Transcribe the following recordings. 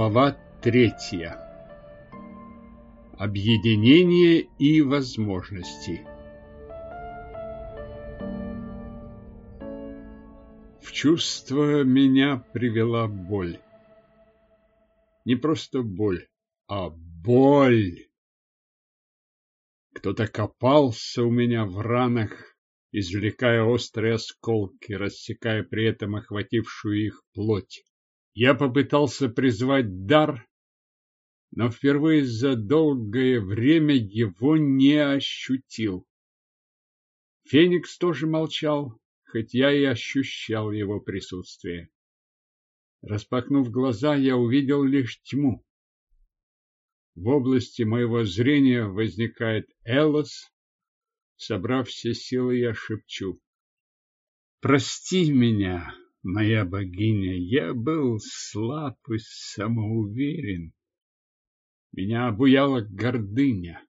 Глава третья. Объединение и возможности. В чувство меня привела боль. Не просто боль, а боль. Кто-то копался у меня в ранах, извлекая острые осколки, рассекая при этом охватившую их плоть. Я попытался призвать дар, но впервые за долгое время его не ощутил. Феникс тоже молчал, хоть я и ощущал его присутствие. Распахнув глаза, я увидел лишь тьму. В области моего зрения возникает Элос. Собрав все силы, я шепчу. «Прости меня, моя богиня, я был слаб и самоуверен. Меня обуяла гордыня.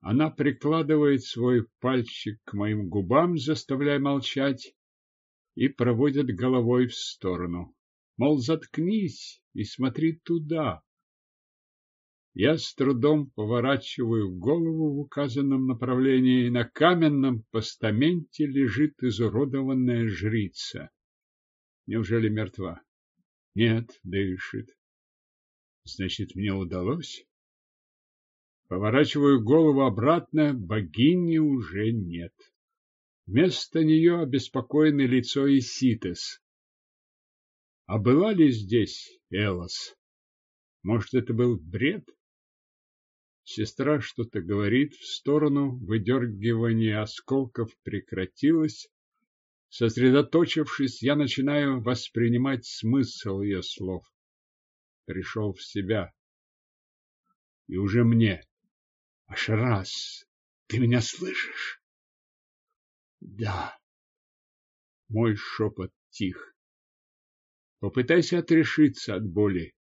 Она прикладывает свой пальчик к моим губам, заставляя молчать, и проводит головой в сторону. Мол, заткнись и смотри туда. Я с трудом поворачиваю голову в указанном направлении, и на каменном постаменте лежит изуродованная жрица. Неужели мертва? Нет, дышит. Значит, мне удалось? Поворачиваю голову обратно, богини уже нет. Вместо нее обеспокоенное лицо Иситес. А была ли здесь Элос? Может, это был бред? Сестра что-то говорит в сторону, выдергивание осколков прекратилось. Сосредоточившись, я начинаю воспринимать смысл ее слов. Пришел в себя. И уже мне. Аж раз. Ты меня слышишь? Да. Мой шепот тих. Попытайся отрешиться от боли.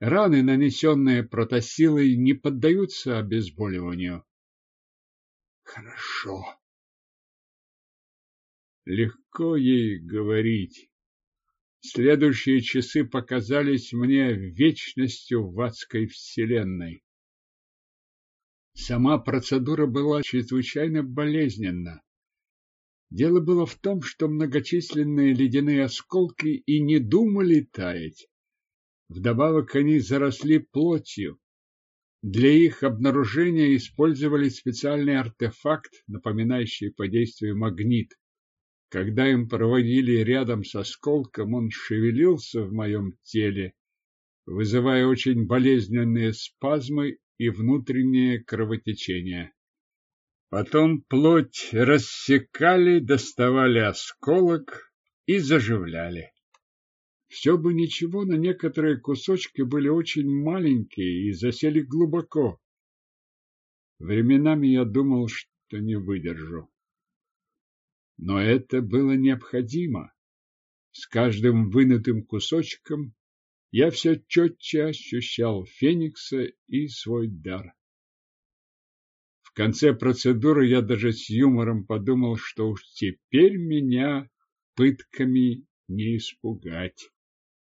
Раны, нанесенные протосилой, не поддаются обезболиванию. Хорошо. Легко ей говорить. Следующие часы показались мне вечностью в адской вселенной. Сама процедура была чрезвычайно болезненна. Дело было в том, что многочисленные ледяные осколки и не думали таять. Вдобавок они заросли плотью. Для их обнаружения использовали специальный артефакт, напоминающий по действию магнит. Когда им проводили рядом с осколком, он шевелился в моем теле, вызывая очень болезненные спазмы и внутреннее кровотечение. Потом плоть рассекали, доставали осколок и заживляли. Все бы ничего, но некоторые кусочки были очень маленькие и засели глубоко. Временами я думал, что не выдержу. Но это было необходимо. С каждым вынутым кусочком я все четче ощущал Феникса и свой дар. В конце процедуры я даже с юмором подумал, что уж теперь меня пытками не испугать.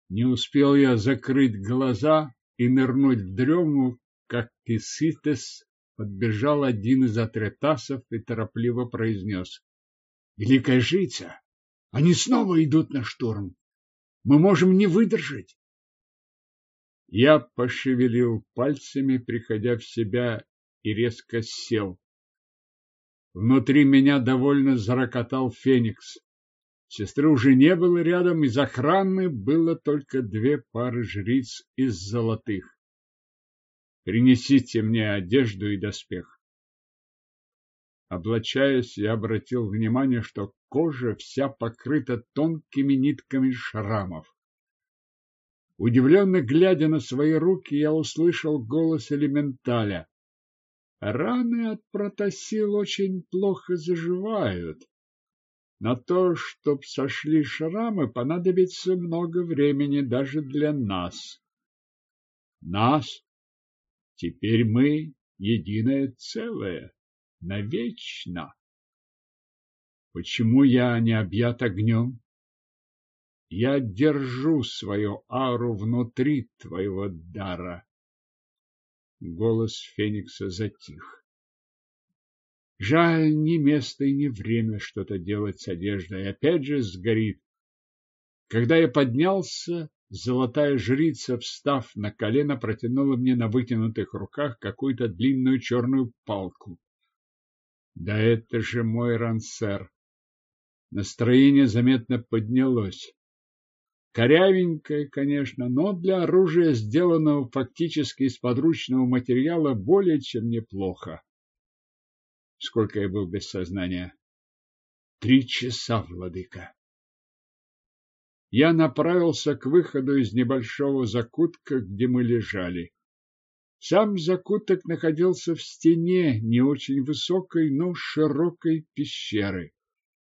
Не успел я закрыть глаза и нырнуть в дрему, как Киситес подбежал один из атретасов и торопливо произнес. — Великая жрица, они снова идут на штурм. Мы можем не выдержать. Я пошевелил пальцами, приходя в себя, и резко сел. Внутри меня довольно зарокотал феникс. Сестры уже не было рядом, из охраны было только две пары жриц из золотых. Принесите мне одежду и доспех. Облачаясь, я обратил внимание, что кожа вся покрыта тонкими нитками шрамов. Удивленно глядя на свои руки, я услышал голос элементаля. Раны от протосил очень плохо заживают. На то, чтоб сошли шрамы, понадобится много времени даже для нас. Нас? Теперь мы единое целое, навечно. Почему я не объят огнем? Я держу свою ару внутри твоего дара. Голос Феникса затих. Жаль, ни место и ни время что-то делать с одеждой. Опять же сгорит. Когда я поднялся, золотая жрица, встав на колено, протянула мне на вытянутых руках какую-то длинную черную палку. Да это же мой рансер. Настроение заметно поднялось. Корявенькое, конечно, но для оружия, сделанного фактически из подручного материала, более чем неплохо. Сколько я был без сознания? Три часа, владыка. Я направился к выходу из небольшого закутка, где мы лежали. Сам закуток находился в стене не очень высокой, но широкой пещеры.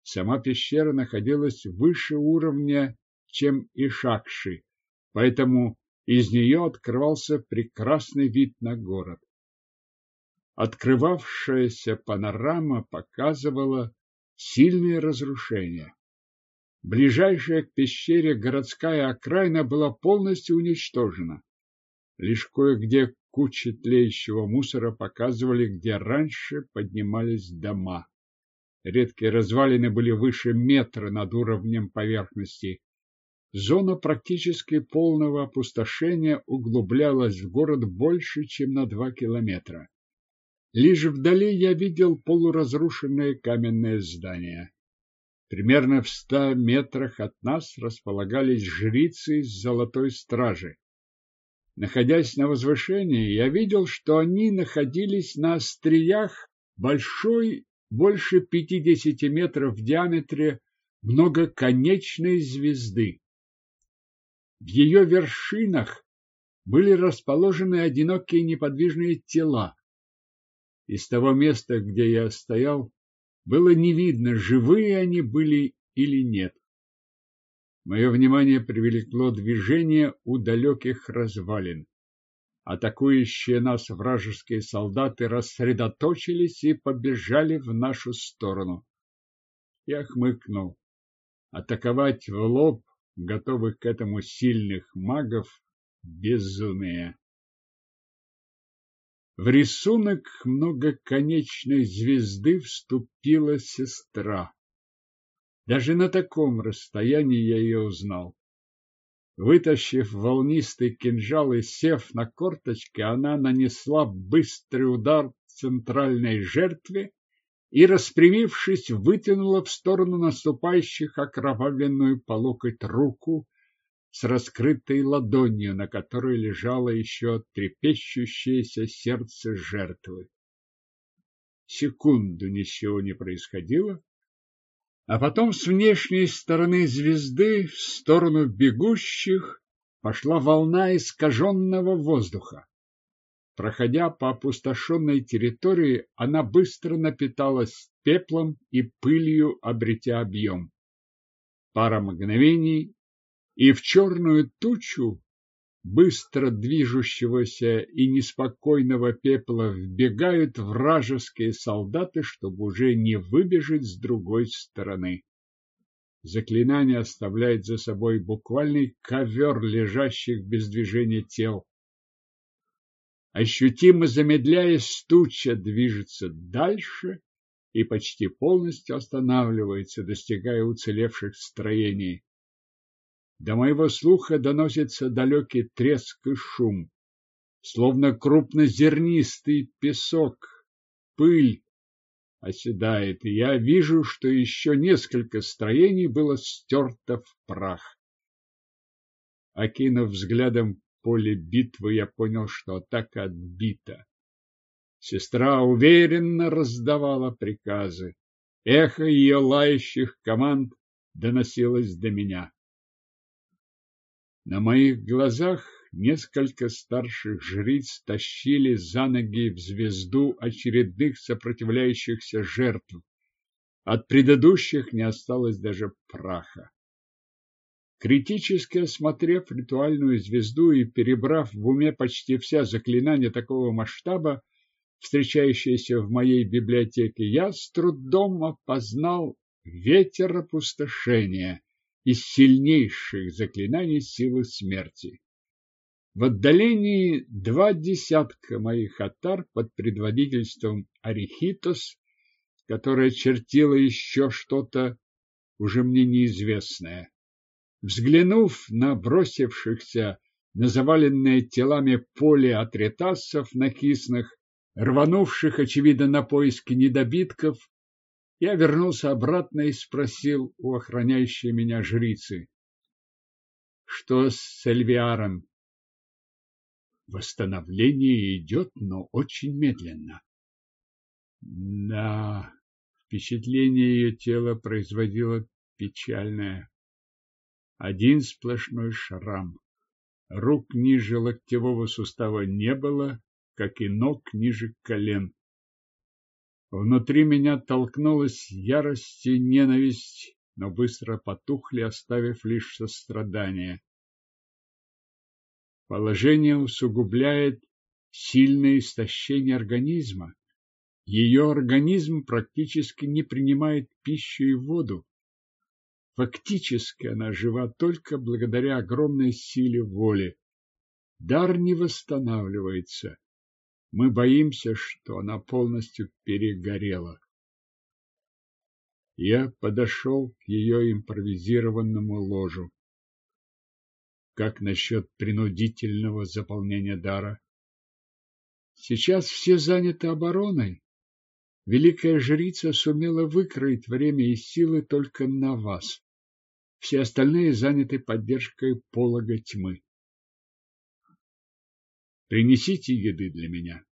Сама пещера находилась выше уровня, чем и Шакши, поэтому из нее открывался прекрасный вид на город. Открывавшаяся панорама показывала сильные разрушения. Ближайшая к пещере городская окраина была полностью уничтожена. Лишь кое-где кучи тлеющего мусора показывали, где раньше поднимались дома. Редкие развалины были выше метра над уровнем поверхности. Зона практически полного опустошения углублялась в город больше, чем на два километра. Лишь вдали я видел полуразрушенные каменные здания. Примерно в ста метрах от нас располагались жрицы из Золотой Стражи. Находясь на возвышении, я видел, что они находились на остриях большой, больше 50 метров в диаметре, многоконечной звезды. В ее вершинах были расположены одинокие неподвижные тела. Из того места, где я стоял, было не видно, живые они были или нет. Мое внимание привлекло движение у далеких развалин. Атакующие нас вражеские солдаты рассредоточились и побежали в нашу сторону. Я хмыкнул. Атаковать в лоб, готовых к этому сильных магов, безумие. В рисунок многоконечной звезды вступила сестра. Даже на таком расстоянии я ее узнал. Вытащив волнистый кинжал и сев на корточки, она нанесла быстрый удар центральной жертве и, распрямившись, вытянула в сторону наступающих окровавленную по локоть руку, с раскрытой ладонью, на которой лежало еще трепещущееся сердце жертвы. Секунду ничего не происходило, а потом с внешней стороны звезды в сторону бегущих пошла волна искаженного воздуха. Проходя по опустошенной территории, она быстро напиталась пеплом и пылью, обретя объем. Пара мгновений, и в черную тучу быстро движущегося и неспокойного пепла вбегают вражеские солдаты, чтобы уже не выбежать с другой стороны. Заклинание оставляет за собой буквальный ковер лежащих без движения тел. Ощутимо замедляясь, туча движется дальше и почти полностью останавливается, достигая уцелевших строений. До моего слуха доносится далекий треск и шум, словно крупнозернистый песок, пыль оседает, и я вижу, что еще несколько строений было стерто в прах. Окинув взглядом поле битвы, я понял, что атака отбита. Сестра уверенно раздавала приказы. Эхо ее лающих команд доносилось до меня. На моих глазах несколько старших жриц тащили за ноги в звезду очередных сопротивляющихся жертв. От предыдущих не осталось даже праха. Критически осмотрев ритуальную звезду и перебрав в уме почти все заклинания такого масштаба, встречающиеся в моей библиотеке, я с трудом опознал ветер опустошения из сильнейших заклинаний силы смерти. В отдалении два десятка моих атар под предводительством Арихитос, которая чертила еще что-то уже мне неизвестное. Взглянув на бросившихся на заваленное телами поле атретасов накисных, рванувших, очевидно, на поиски недобитков, я вернулся обратно и спросил у охраняющей меня жрицы. Что с Эльвиаром? Восстановление идет, но очень медленно. Да, впечатление ее тела производило печальное. Один сплошной шрам. Рук ниже локтевого сустава не было, как и ног ниже колен. Внутри меня толкнулась ярость и ненависть, но быстро потухли, оставив лишь сострадание. Положение усугубляет сильное истощение организма. Ее организм практически не принимает пищу и воду. Фактически она жива только благодаря огромной силе воли. Дар не восстанавливается. Мы боимся, что она полностью перегорела. Я подошел к ее импровизированному ложу. Как насчет принудительного заполнения дара? Сейчас все заняты обороной. Великая жрица сумела выкроить время и силы только на вас. Все остальные заняты поддержкой полога тьмы. Принесите еды для меня.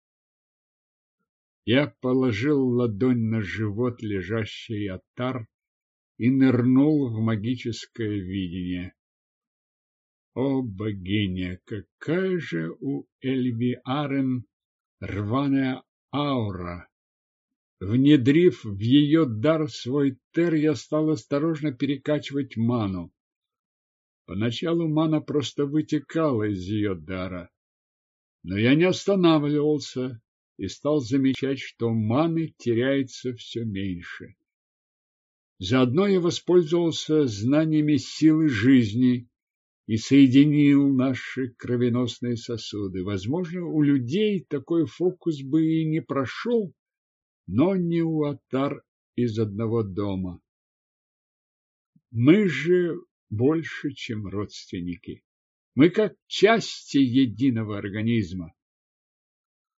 Я положил ладонь на живот лежащий Атар и нырнул в магическое видение. О, богиня, какая же у Эльви Арен рваная аура! Внедрив в ее дар свой тер, я стал осторожно перекачивать ману. Поначалу мана просто вытекала из ее дара, но я не останавливался и стал замечать, что маны теряется все меньше. Заодно я воспользовался знаниями силы жизни и соединил наши кровеносные сосуды. Возможно, у людей такой фокус бы и не прошел, но не у атар из одного дома. Мы же больше, чем родственники. Мы как части единого организма.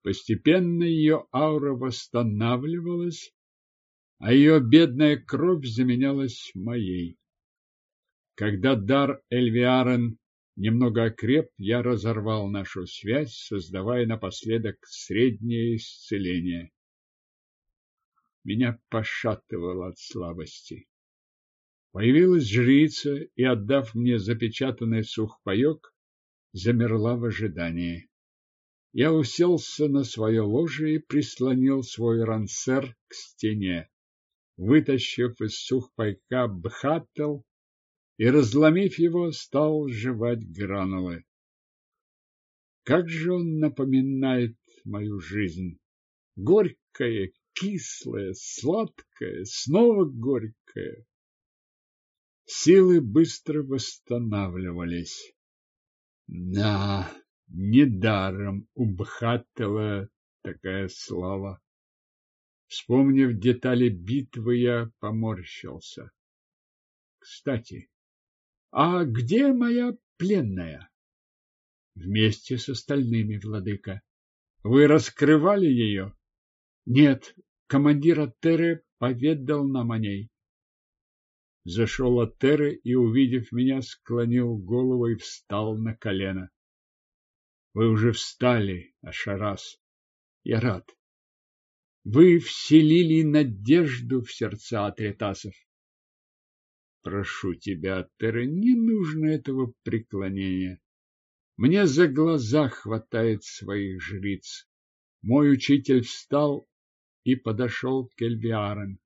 Постепенно ее аура восстанавливалась, а ее бедная кровь заменялась моей. Когда дар Эльвиарен немного окреп, я разорвал нашу связь, создавая напоследок среднее исцеление. Меня пошатывало от слабости. Появилась жрица и, отдав мне запечатанный сухпайок, замерла в ожидании. Я уселся на свое ложе и прислонил свой рансер к стене. Вытащив из сухпайка бхаттел и, разломив его, стал жевать гранулы. Как же он напоминает мою жизнь! Горькое, кислое, сладкое, снова горькое. Силы быстро восстанавливались. Да, недаром у Бхаттела такая слава. Вспомнив детали битвы, я поморщился. Кстати, а где моя пленная? Вместе с остальными, владыка. Вы раскрывали ее? Нет, командир Аттеры поведал нам о ней. Зашел Аттеры и, увидев меня, склонил голову и встал на колено. Вы уже встали, Ашарас. Я рад. Вы вселили надежду в сердца Атретасов. Прошу тебя, Аттеры, не нужно этого преклонения. Мне за глаза хватает своих жриц. Мой учитель встал и подошел к Эльвиарен.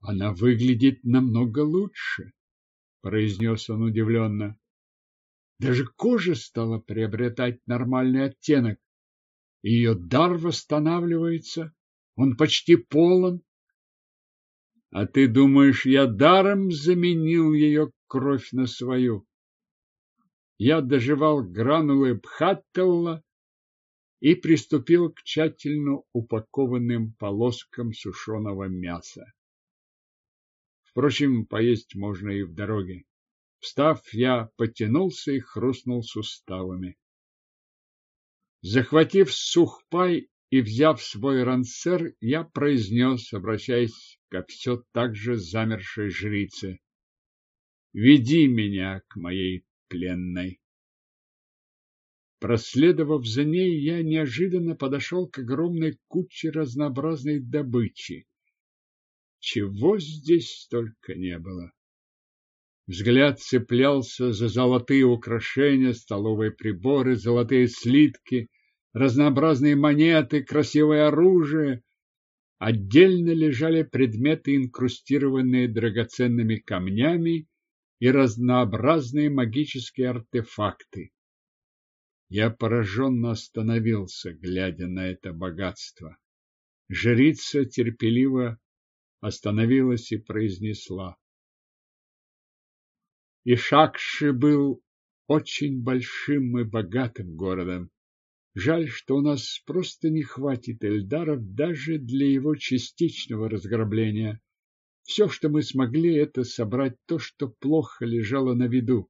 Она выглядит намного лучше, произнес он удивленно. Даже кожа стала приобретать нормальный оттенок. Ее дар восстанавливается, он почти полон. А ты думаешь, я даром заменил ее кровь на свою? Я доживал гранулы Бхаттелла и приступил к тщательно упакованным полоскам сушеного мяса. Впрочем, поесть можно и в дороге. Встав, я потянулся и хрустнул суставами. Захватив сухпай и взяв свой рансер, я произнес, обращаясь ко все так же замершей жрице, «Веди меня к моей пленной». Проследовав за ней, я неожиданно подошел к огромной куче разнообразной добычи. Чего здесь только не было. Взгляд цеплялся за золотые украшения, столовые приборы, золотые слитки, разнообразные монеты, красивое оружие. Отдельно лежали предметы, инкрустированные драгоценными камнями и разнообразные магические артефакты. Я пораженно остановился, глядя на это богатство. Жрица терпеливо остановилась и произнесла. Ишакши был очень большим и богатым городом. Жаль, что у нас просто не хватит эльдаров даже для его частичного разграбления. Все, что мы смогли, это собрать то, что плохо лежало на виду.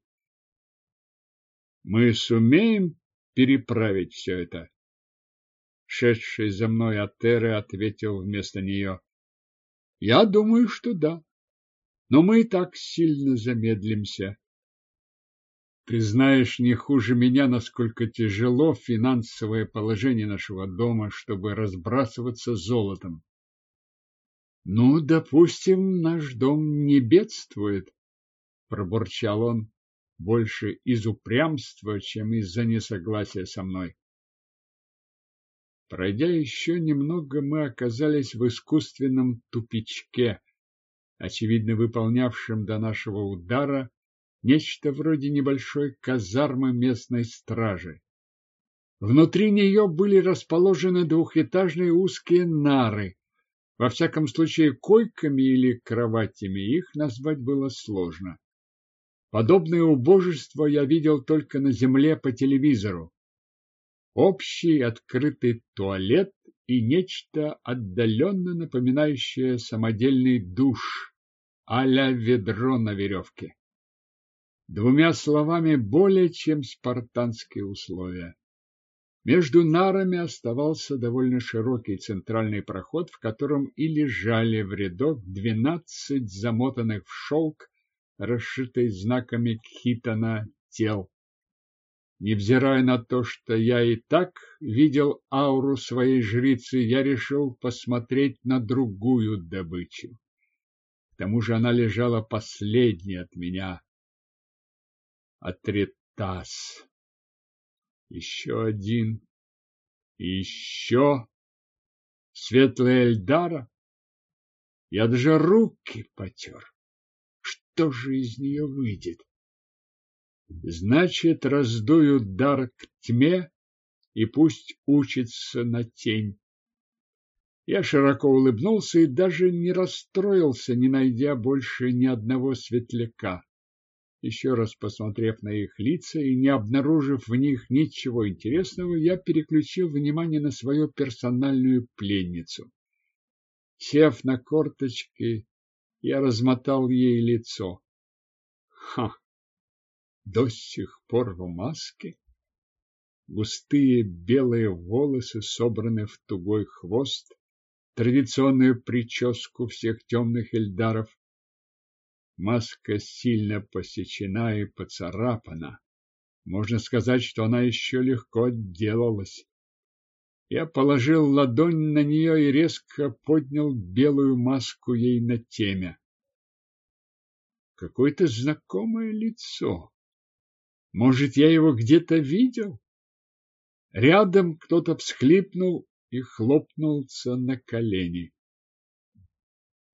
Мы сумеем переправить все это? Шедший за мной Атеры ответил вместо нее. Я думаю, что да. Но мы и так сильно замедлимся. Ты знаешь не хуже меня, насколько тяжело финансовое положение нашего дома, чтобы разбрасываться золотом. Ну, допустим, наш дом не бедствует, пробурчал он, больше из упрямства, чем из-за несогласия со мной. Пройдя еще немного, мы оказались в искусственном тупичке, очевидно выполнявшем до нашего удара нечто вроде небольшой казармы местной стражи. Внутри нее были расположены двухэтажные узкие нары. Во всяком случае, койками или кроватями их назвать было сложно. Подобное убожество я видел только на земле по телевизору общий открытый туалет и нечто отдаленно напоминающее самодельный душ а-ля ведро на веревке. Двумя словами, более чем спартанские условия. Между нарами оставался довольно широкий центральный проход, в котором и лежали в рядок двенадцать замотанных в шелк, расшитый знаками Кхитана тел. Невзирая на то, что я и так видел ауру своей жрицы, я решил посмотреть на другую добычу. К тому же она лежала последней от меня. Атритас. Еще один. Еще. Светлая Эльдара. Я даже руки потер. Что же из нее выйдет? Значит, раздуют дар к тьме, и пусть учится на тень. Я широко улыбнулся и даже не расстроился, не найдя больше ни одного светляка. Еще раз посмотрев на их лица и не обнаружив в них ничего интересного, я переключил внимание на свою персональную пленницу. Сев на корточки, я размотал ей лицо. Ха! До сих пор в маске. Густые белые волосы собраны в тугой хвост, традиционную прическу всех темных эльдаров. Маска сильно посечена и поцарапана. Можно сказать, что она еще легко отделалась. Я положил ладонь на нее и резко поднял белую маску ей на темя. Какое-то знакомое лицо. Может, я его где-то видел? Рядом кто-то всхлипнул и хлопнулся на колени.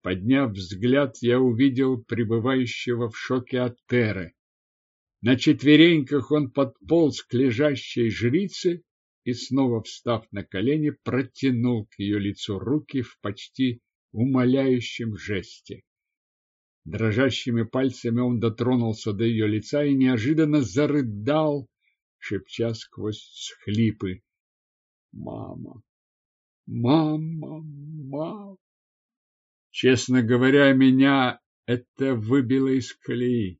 Подняв взгляд, я увидел пребывающего в шоке Атеры. На четвереньках он подполз к лежащей жрице и, снова встав на колени, протянул к ее лицу руки в почти умоляющем жесте. Дрожащими пальцами он дотронулся до ее лица и неожиданно зарыдал, шепча сквозь хлипы. «Мама! Мама! Мама!» Честно говоря, меня это выбило из колеи.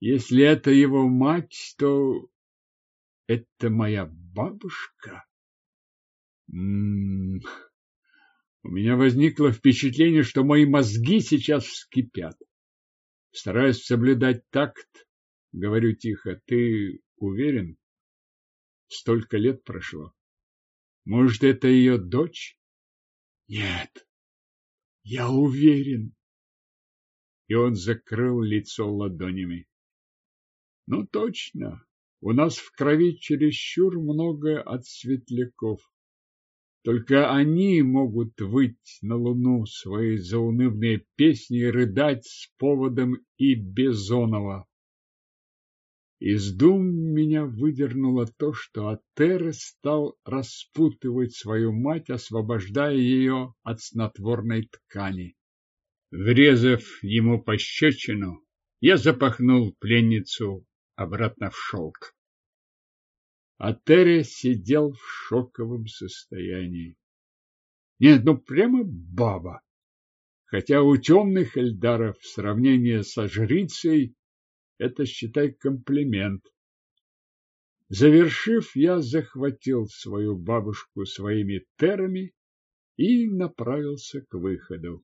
Если это его мать, то это моя бабушка. М -м -м. У меня возникло впечатление, что мои мозги сейчас вскипят. Стараюсь соблюдать такт, говорю тихо. Ты уверен? Столько лет прошло. Может, это ее дочь? Нет, я уверен. И он закрыл лицо ладонями. Ну, точно, у нас в крови чересчур много от светляков. Только они могут выть на луну свои заунывные песни и рыдать с поводом и Безонова. Из дум меня выдернуло то, что Атер стал распутывать свою мать, освобождая ее от снотворной ткани. Врезав ему пощечину, я запахнул пленницу обратно в шелк. А Терри сидел в шоковом состоянии. Нет, ну прямо баба. Хотя у темных эльдаров сравнение со жрицей это, считай, комплимент. Завершив, я захватил свою бабушку своими терами и направился к выходу.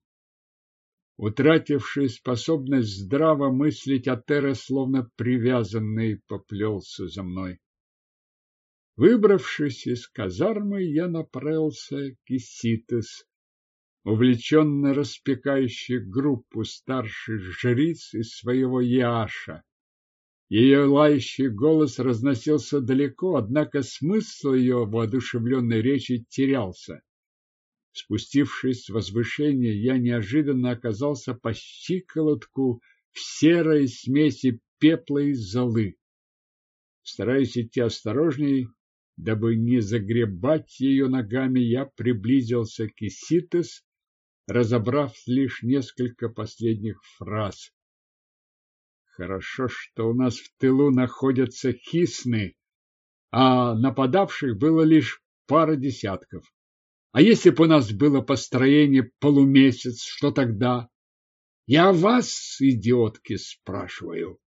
Утративший способность здраво мыслить, Атера, словно привязанный, поплелся за мной. Выбравшись из казармы, я направился к Иситес, увлеченно распекающий группу старших жриц из своего яша. Ее лающий голос разносился далеко, однако смысл ее воодушевленной речи терялся. Спустившись с возвышения, я неожиданно оказался по щиколотку в серой смеси пепла и золы. Стараясь идти осторожней, дабы не загребать ее ногами, я приблизился к Иситес разобрав лишь несколько последних фраз. Хорошо, что у нас в тылу находятся хисны, а нападавших было лишь пара десятков. А если бы у нас было построение полумесяц, что тогда? Я вас, идиотки, спрашиваю.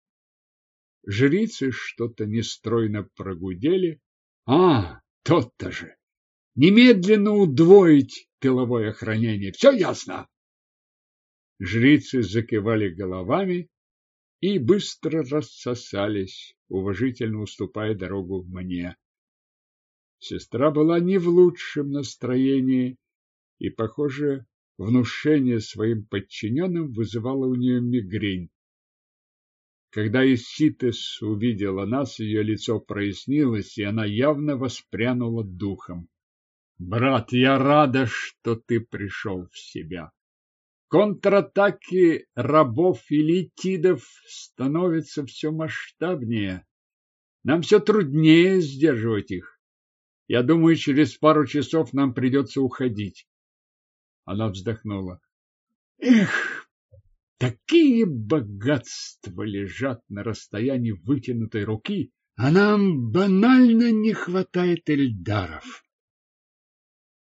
Жрицы что-то нестройно прогудели. А, тот-то же. Немедленно удвоить тыловое охранение. Все ясно? Жрицы закивали головами и быстро рассосались, уважительно уступая дорогу мне. Сестра была не в лучшем настроении, и, похоже, внушение своим подчиненным вызывало у нее мигрень. Когда Иситес увидела нас, ее лицо прояснилось, и она явно воспрянула духом. Брат, я рада, что ты пришел в себя. Контратаки рабов и литидов становятся все масштабнее. Нам все труднее сдерживать их. Я думаю, через пару часов нам придется уходить. Она вздохнула. Эх, такие богатства лежат на расстоянии вытянутой руки, а нам банально не хватает эльдаров.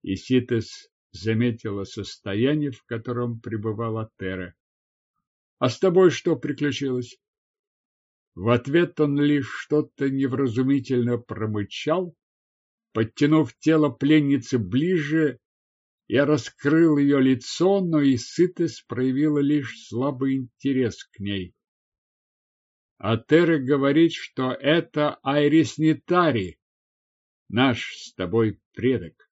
Иситес заметила состояние, в котором пребывала Тера. — А с тобой что приключилось? В ответ он лишь что-то невразумительно промычал. Подтянув тело пленницы ближе, я раскрыл ее лицо, но Иситес проявила лишь слабый интерес к ней. А Тера говорит, что это Айрис Нитари, наш с тобой предок.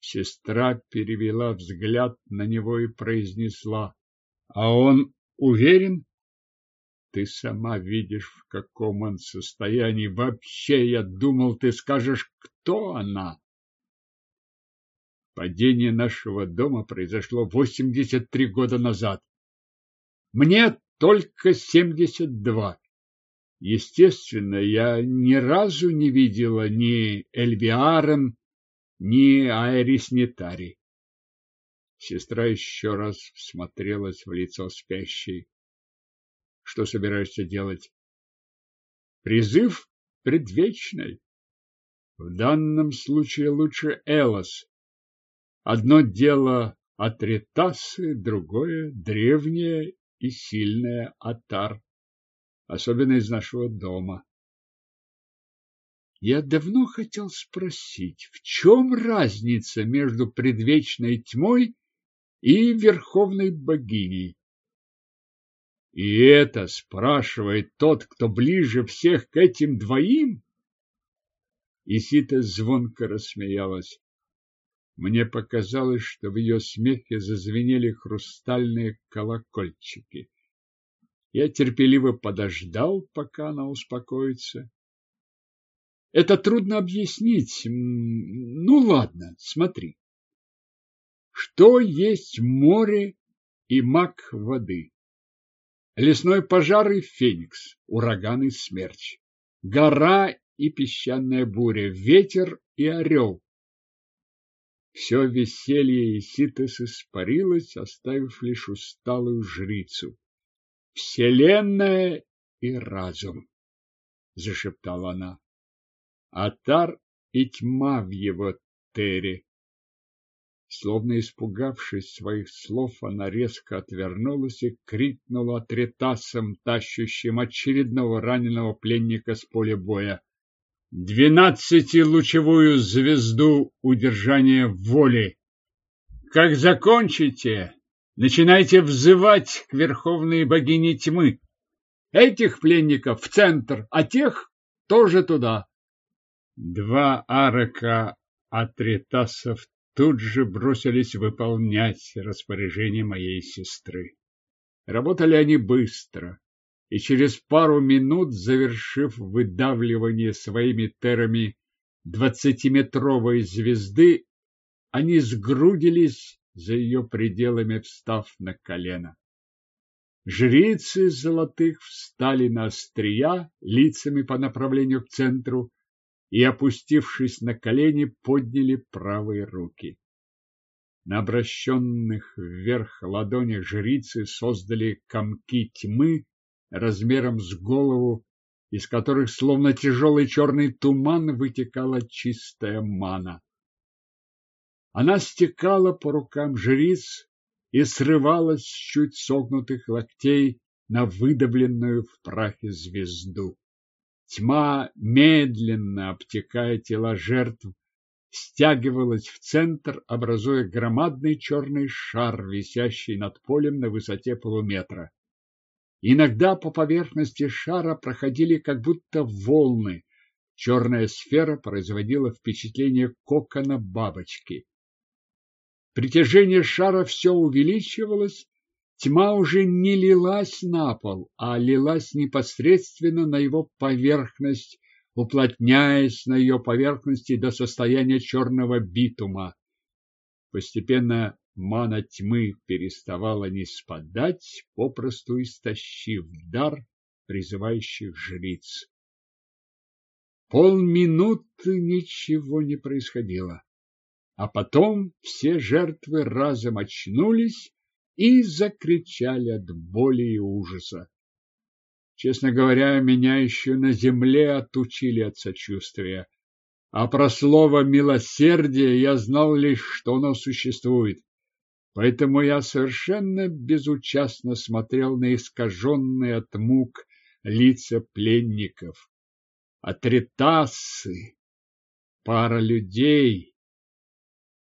Сестра перевела взгляд на него и произнесла. — А он уверен? Ты сама видишь, в каком он состоянии. Вообще, я думал, ты скажешь, кто она. Падение нашего дома произошло 83 года назад. Мне только 72. Естественно, я ни разу не видела ни Эльвиарен, ни Айрис Нетари. Сестра еще раз всмотрелась в лицо спящей. Что собираешься делать? Призыв предвечной. В данном случае лучше Элос. Одно дело Атритасы, другое древнее и сильное Атар, особенно из нашего дома. Я давно хотел спросить, в чем разница между предвечной тьмой и верховной богиней? И это спрашивает тот, кто ближе всех к этим двоим? Исита звонко рассмеялась. Мне показалось, что в ее смехе зазвенели хрустальные колокольчики. Я терпеливо подождал, пока она успокоится. Это трудно объяснить. Ну ладно, смотри. Что есть море и маг воды? Лесной пожар и феникс, ураган и смерч, гора и песчаная буря, ветер и орел. Все веселье Иситес испарилось, оставив лишь усталую жрицу. «Вселенная и разум!» — зашептала она. «Атар и тьма в его тере!» Словно испугавшись своих слов, она резко отвернулась и крикнула тритасом, тащущим очередного раненого пленника с поля боя двенадцатилучевую звезду удержания воли. Как закончите, начинайте взывать к верховной богине тьмы. Этих пленников в центр, а тех тоже туда. Два арака атритасов тут же бросились выполнять распоряжение моей сестры. Работали они быстро, и через пару минут, завершив выдавливание своими терами двадцатиметровой звезды, они сгрудились за ее пределами, встав на колено. Жрицы золотых встали на острия, лицами по направлению к центру, и, опустившись на колени, подняли правые руки. На обращенных вверх ладонях жрицы создали комки тьмы, размером с голову, из которых словно тяжелый черный туман вытекала чистая мана. Она стекала по рукам жриц и срывалась с чуть согнутых локтей на выдавленную в прахе звезду. Тьма, медленно обтекая тела жертв, стягивалась в центр, образуя громадный черный шар, висящий над полем на высоте полуметра. Иногда по поверхности шара проходили как будто волны. Черная сфера производила впечатление кокона бабочки. Притяжение шара все увеличивалось, тьма уже не лилась на пол, а лилась непосредственно на его поверхность, уплотняясь на ее поверхности до состояния черного битума. Постепенно мана тьмы переставала не спадать, попросту истощив дар призывающих жриц. Полминуты ничего не происходило, а потом все жертвы разом очнулись и закричали от боли и ужаса. Честно говоря, меня еще на земле отучили от сочувствия, а про слово «милосердие» я знал лишь, что оно существует. Поэтому я совершенно безучастно смотрел на искаженные от мук лица пленников. Атритасы, пара людей.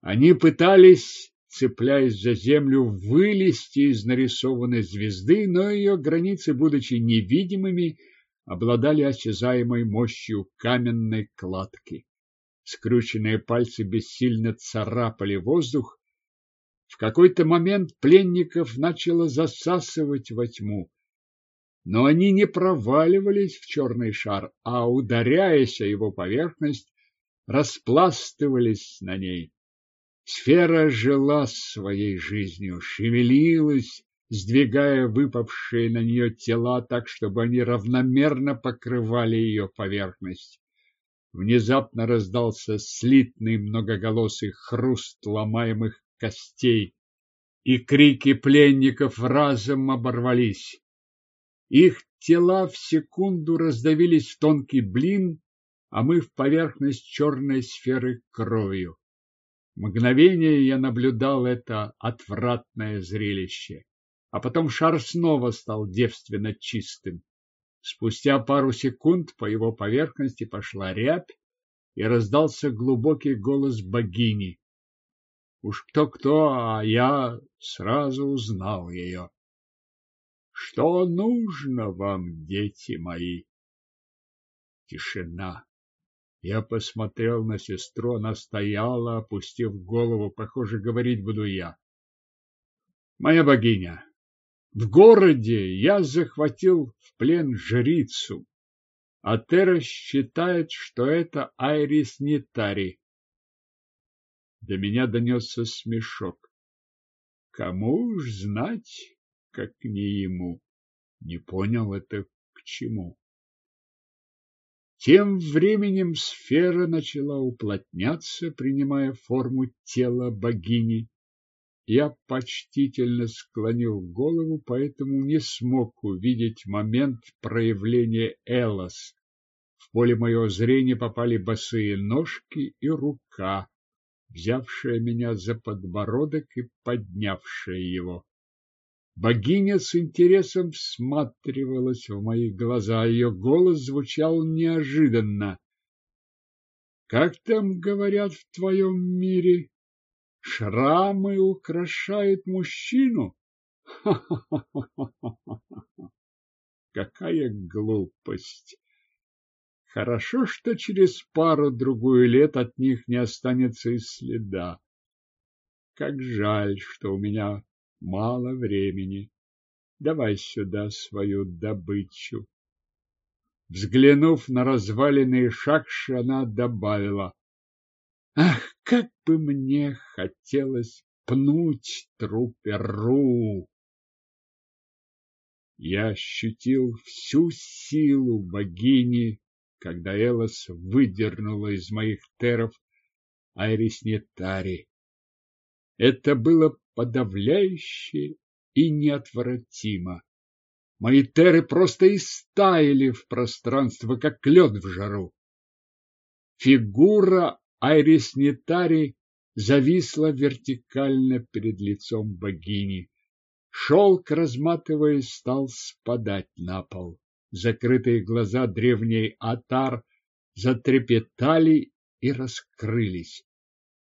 Они пытались, цепляясь за землю, вылезти из нарисованной звезды, но ее границы, будучи невидимыми, обладали осязаемой мощью каменной кладки. Скрюченные пальцы бессильно царапали воздух, в какой-то момент пленников начало засасывать во тьму. Но они не проваливались в черный шар, а, ударяясь о его поверхность, распластывались на ней. Сфера жила своей жизнью, шевелилась, сдвигая выпавшие на нее тела так, чтобы они равномерно покрывали ее поверхность. Внезапно раздался слитный многоголосый хруст ломаемых костей. и крики пленников разом оборвались. Их тела в секунду раздавились в тонкий блин, а мы в поверхность черной сферы кровью. Мгновение я наблюдал это отвратное зрелище, а потом шар снова стал девственно чистым. Спустя пару секунд по его поверхности пошла рябь, и раздался глубокий голос богини. Уж кто-кто, а я сразу узнал ее. Что нужно вам, дети мои? Тишина. Я посмотрел на сестру, она стояла, опустив голову, похоже, говорить буду я. Моя богиня, в городе я захватил в плен жрицу, а Тера считает, что это Айрис Нитари. До меня донесся смешок. Кому уж знать, как не ему. Не понял это к чему. Тем временем сфера начала уплотняться, принимая форму тела богини. Я почтительно склонил голову, поэтому не смог увидеть момент проявления Элос. В поле моего зрения попали босые ножки и рука, взявшая меня за подбородок и поднявшая его. Богиня с интересом всматривалась в мои глаза, ее голос звучал неожиданно. «Как там говорят в твоем мире? Шрамы украшают мужчину?» Какая глупость! Хорошо, что через пару-другую лет от них не останется и следа. Как жаль, что у меня мало времени. Давай сюда свою добычу. Взглянув на разваленные шакши, она добавила. Ах, как бы мне хотелось пнуть труперу! Я ощутил всю силу богини, когда Элос выдернула из моих теров Айрис Нетари. Это было подавляюще и неотвратимо. Мои теры просто истаяли в пространство, как лед в жару. Фигура Айрис Нетари зависла вертикально перед лицом богини. Шелк, разматываясь, стал спадать на пол. Закрытые глаза древней Атар затрепетали и раскрылись.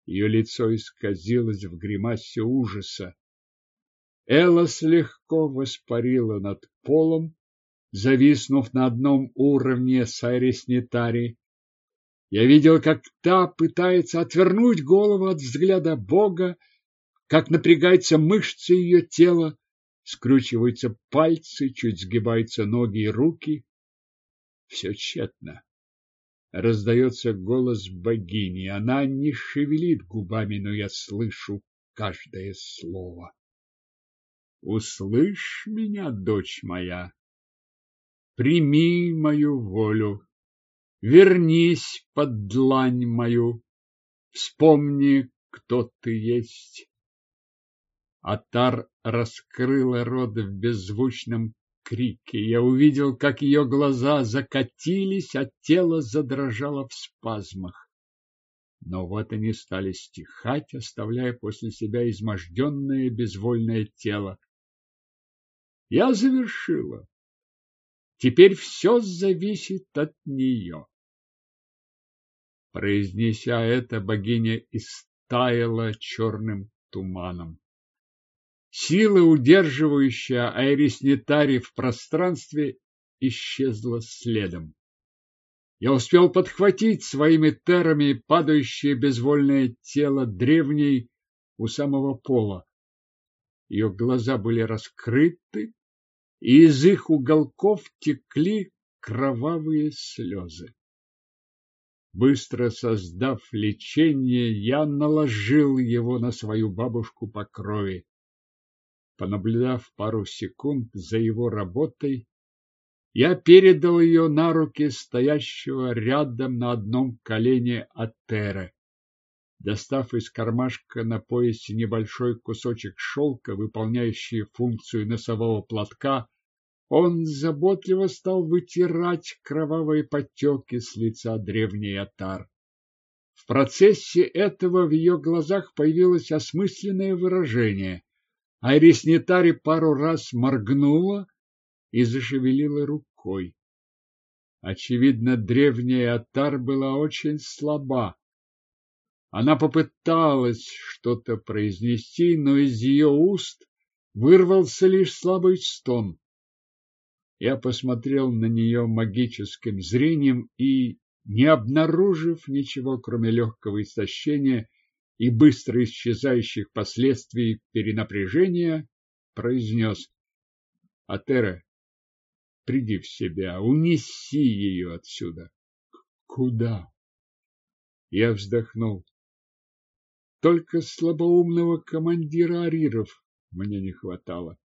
Ее лицо исказилось в гримасе ужаса. Элос легко воспарила над полом, зависнув на одном уровне с Айрис Нетари. Я видел, как та пытается отвернуть голову от взгляда Бога, как напрягаются мышцы ее тела, скручиваются пальцы, чуть сгибаются ноги и руки. Все тщетно раздается голос богини. Она не шевелит губами, но я слышу каждое слово. Услышь меня, дочь моя, прими мою волю, вернись под длань мою, вспомни, кто ты есть. Атар раскрыла рот в беззвучном крике. Я увидел, как ее глаза закатились, а тело задрожало в спазмах. Но вот они стали стихать, оставляя после себя изможденное безвольное тело. Я завершила. Теперь все зависит от нее. Произнеся это, богиня истаяла черным туманом. Сила, удерживающая Айрис Нетари в пространстве, исчезла следом. Я успел подхватить своими терами падающее безвольное тело древней у самого пола. Ее глаза были раскрыты, и из их уголков текли кровавые слезы. Быстро создав лечение, я наложил его на свою бабушку по крови. Понаблюдав пару секунд за его работой, я передал ее на руки стоящего рядом на одном колене Атера. Достав из кармашка на поясе небольшой кусочек шелка, выполняющий функцию носового платка, он заботливо стал вытирать кровавые подтеки с лица древней Атар. В процессе этого в ее глазах появилось осмысленное выражение, а Реснитари пару раз моргнула и зашевелила рукой. Очевидно, древняя Атар была очень слаба. Она попыталась что-то произнести, но из ее уст вырвался лишь слабый стон. Я посмотрел на нее магическим зрением и, не обнаружив ничего, кроме легкого истощения и быстро исчезающих последствий перенапряжения, произнес «Атера, приди в себя, унеси ее отсюда». «Куда?» Я вздохнул. Только слабоумного командира ариров мне не хватало.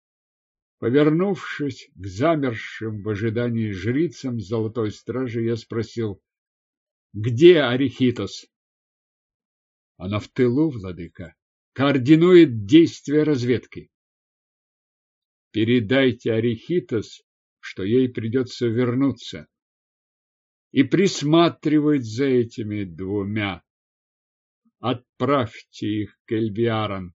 Повернувшись к замершим в ожидании жрицам Золотой Стражи, я спросил, где Арихитос? Она в тылу, владыка, координует действия разведки. Передайте Арихитос, что ей придется вернуться и присматривать за этими двумя. Отправьте их к Эльвиарам.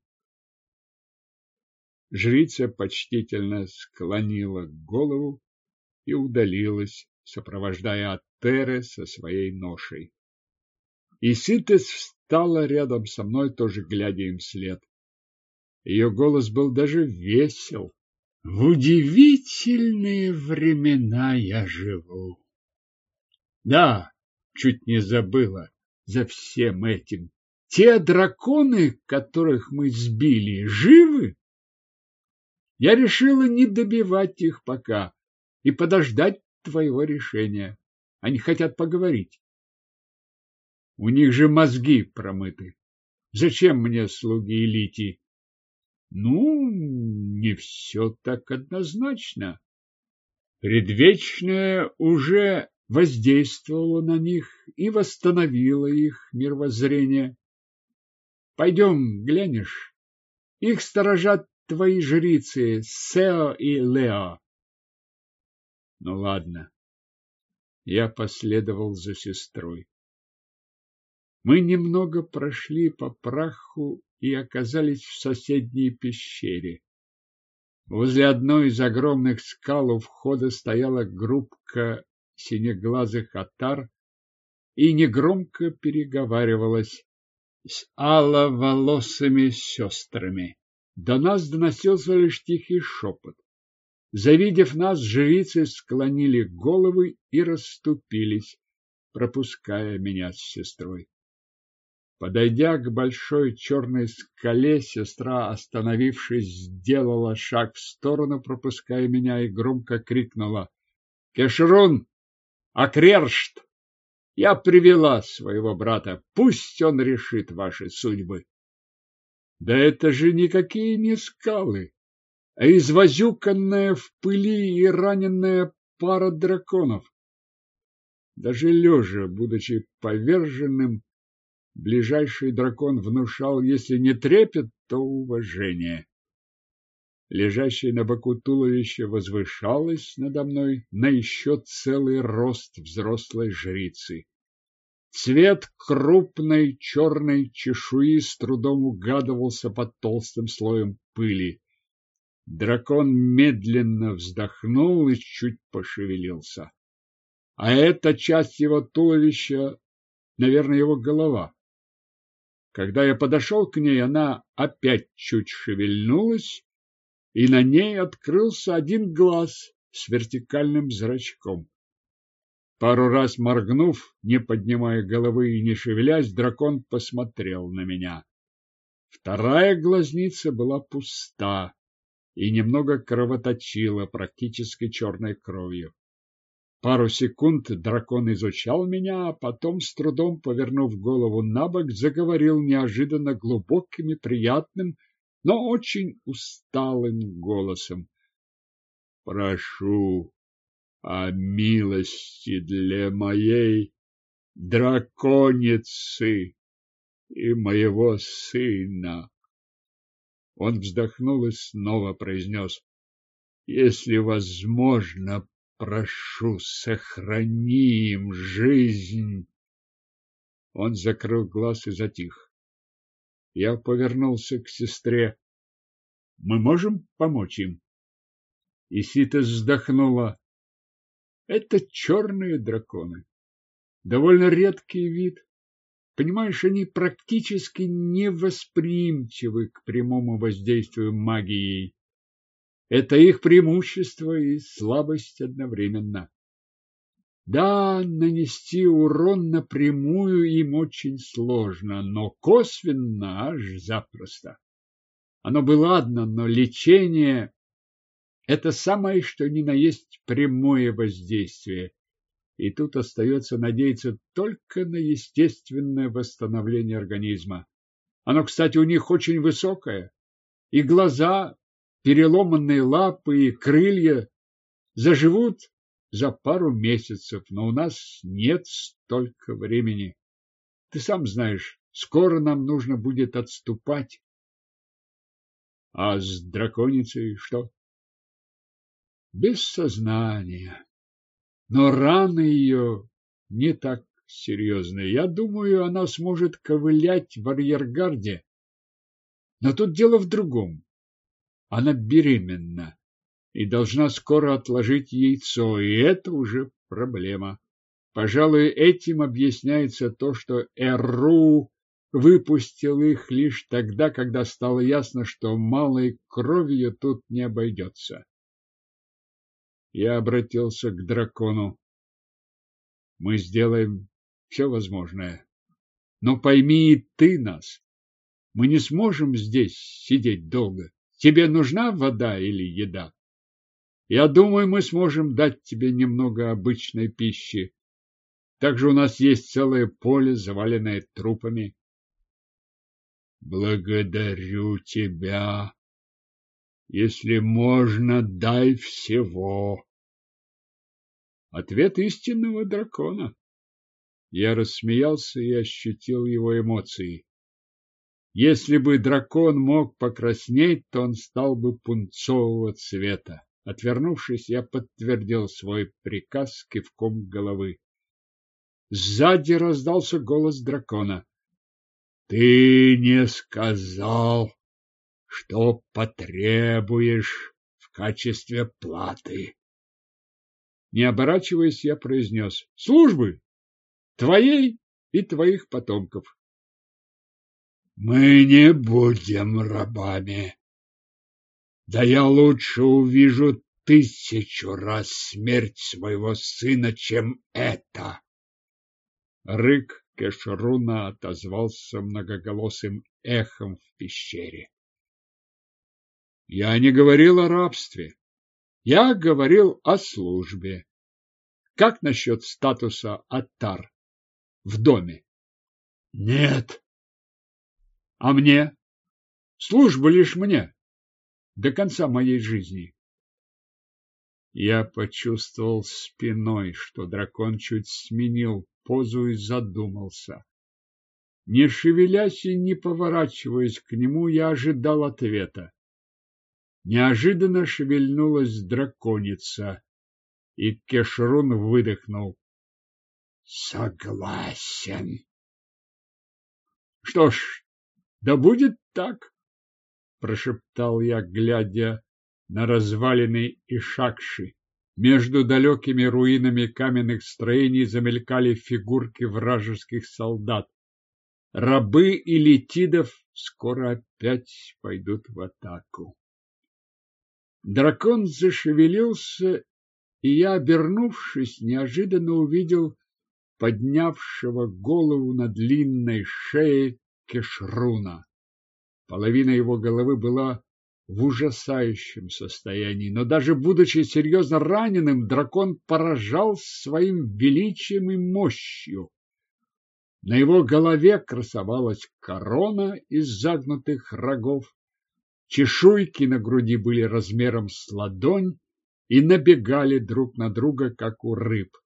Жрица почтительно склонила голову и удалилась, сопровождая Атере со своей ношей. И Ситес встала рядом со мной, тоже глядя им вслед. Ее голос был даже весел. В удивительные времена я живу. Да, чуть не забыла за всем этим. Те драконы, которых мы сбили, живы? Я решила не добивать их пока и подождать твоего решения. Они хотят поговорить. У них же мозги промыты. Зачем мне слуги Элити? Ну, не все так однозначно. Предвечное уже воздействовало на них и восстановило их мировоззрение. Пойдем, глянешь. Их сторожат твои жрицы Сео и Лео. Ну ладно. Я последовал за сестрой. Мы немного прошли по праху и оказались в соседней пещере. Возле одной из огромных скал у входа стояла группка синеглазых отар и негромко переговаривалась с аловолосыми сестрами. До нас доносился лишь тихий шепот. Завидев нас, жрицы склонили головы и расступились, пропуская меня с сестрой. Подойдя к большой черной скале, сестра, остановившись, сделала шаг в сторону, пропуская меня, и громко крикнула «Кешрун! Акрершт! Я привела своего брата, пусть он решит ваши судьбы!» Да это же никакие не скалы, а извозюканная в пыли и раненная пара драконов. Даже лежа, будучи поверженным, ближайший дракон внушал, если не трепет, то уважение. Лежащее на боку туловище возвышалось надо мной на еще целый рост взрослой жрицы. Цвет крупной черной чешуи с трудом угадывался под толстым слоем пыли. Дракон медленно вздохнул и чуть пошевелился. А эта часть его туловища, наверное, его голова. Когда я подошел к ней, она опять чуть шевельнулась, и на ней открылся один глаз с вертикальным зрачком. Пару раз моргнув, не поднимая головы и не шевелясь, дракон посмотрел на меня. Вторая глазница была пуста и немного кровоточила практически черной кровью. Пару секунд дракон изучал меня, а потом, с трудом повернув голову на бок, заговорил неожиданно глубоким и приятным, но очень усталым голосом. «Прошу, о милости для моей драконицы. и моего сына. Он вздохнул и снова произнес, если возможно, прошу, сохрани им жизнь. Он закрыл глаз и затих. Я повернулся к сестре. Мы можем помочь им? И Сита вздохнула. Это черные драконы. Довольно редкий вид. Понимаешь, они практически невосприимчивы к прямому воздействию магии. Это их преимущество и слабость одновременно. Да, нанести урон напрямую им очень сложно, но косвенно аж запросто. Оно было одно, но лечение – это самое, что ни на есть прямое воздействие. И тут остается надеяться только на естественное восстановление организма. Оно, кстати, у них очень высокое. И глаза, переломанные лапы и крылья заживут за пару месяцев, но у нас нет столько времени. Ты сам знаешь, скоро нам нужно будет отступать. А с драконицей что? Без сознания. Но раны ее не так серьезные. Я думаю, она сможет ковылять в арьергарде. Но тут дело в другом. Она беременна и должна скоро отложить яйцо, и это уже проблема. Пожалуй, этим объясняется то, что Эру выпустил их лишь тогда, когда стало ясно, что малой кровью тут не обойдется. Я обратился к дракону. Мы сделаем все возможное. Но пойми и ты нас. Мы не сможем здесь сидеть долго. Тебе нужна вода или еда? Я думаю, мы сможем дать тебе немного обычной пищи. Также у нас есть целое поле, заваленное трупами. Благодарю тебя. Если можно, дай всего. Ответ истинного дракона. Я рассмеялся и ощутил его эмоции. Если бы дракон мог покраснеть, то он стал бы пунцового цвета. Отвернувшись, я подтвердил свой приказ кивком головы. Сзади раздался голос дракона. — Ты не сказал, что потребуешь в качестве платы. Не оборачиваясь, я произнес. — Службы! Твоей и твоих потомков. — Мы не будем рабами. Да я лучше увижу тысячу раз смерть своего сына, чем это. Рык Кешруна отозвался многоголосым эхом в пещере. Я не говорил о рабстве. Я говорил о службе. Как насчет статуса Аттар в доме? Нет. А мне? Служба лишь мне до конца моей жизни. Я почувствовал спиной, что дракон чуть сменил позу и задумался. Не шевелясь и не поворачиваясь к нему, я ожидал ответа. Неожиданно шевельнулась драконица, и Кешрун выдохнул. Согласен. Что ж, да будет так прошептал я, глядя на развалины Ишакши. Между далекими руинами каменных строений замелькали фигурки вражеских солдат. Рабы и летидов скоро опять пойдут в атаку. Дракон зашевелился, и я, обернувшись, неожиданно увидел поднявшего голову на длинной шее Кешруна. Половина его головы была в ужасающем состоянии, но даже будучи серьезно раненым, дракон поражал своим величием и мощью. На его голове красовалась корона из загнутых рогов, чешуйки на груди были размером с ладонь и набегали друг на друга, как у рыб.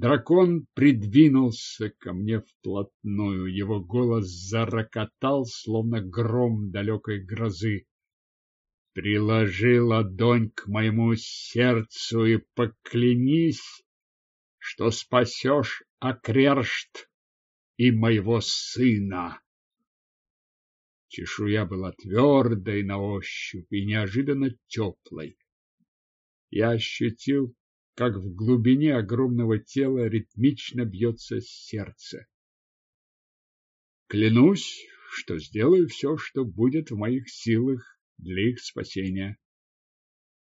Дракон придвинулся ко мне вплотную, его голос зарокотал, словно гром далекой грозы. Приложи ладонь к моему сердцу и поклянись, что спасешь Акрершт и моего сына. Чешуя была твердой на ощупь и неожиданно теплой. Я ощутил, как в глубине огромного тела ритмично бьется сердце. Клянусь, что сделаю все, что будет в моих силах для их спасения.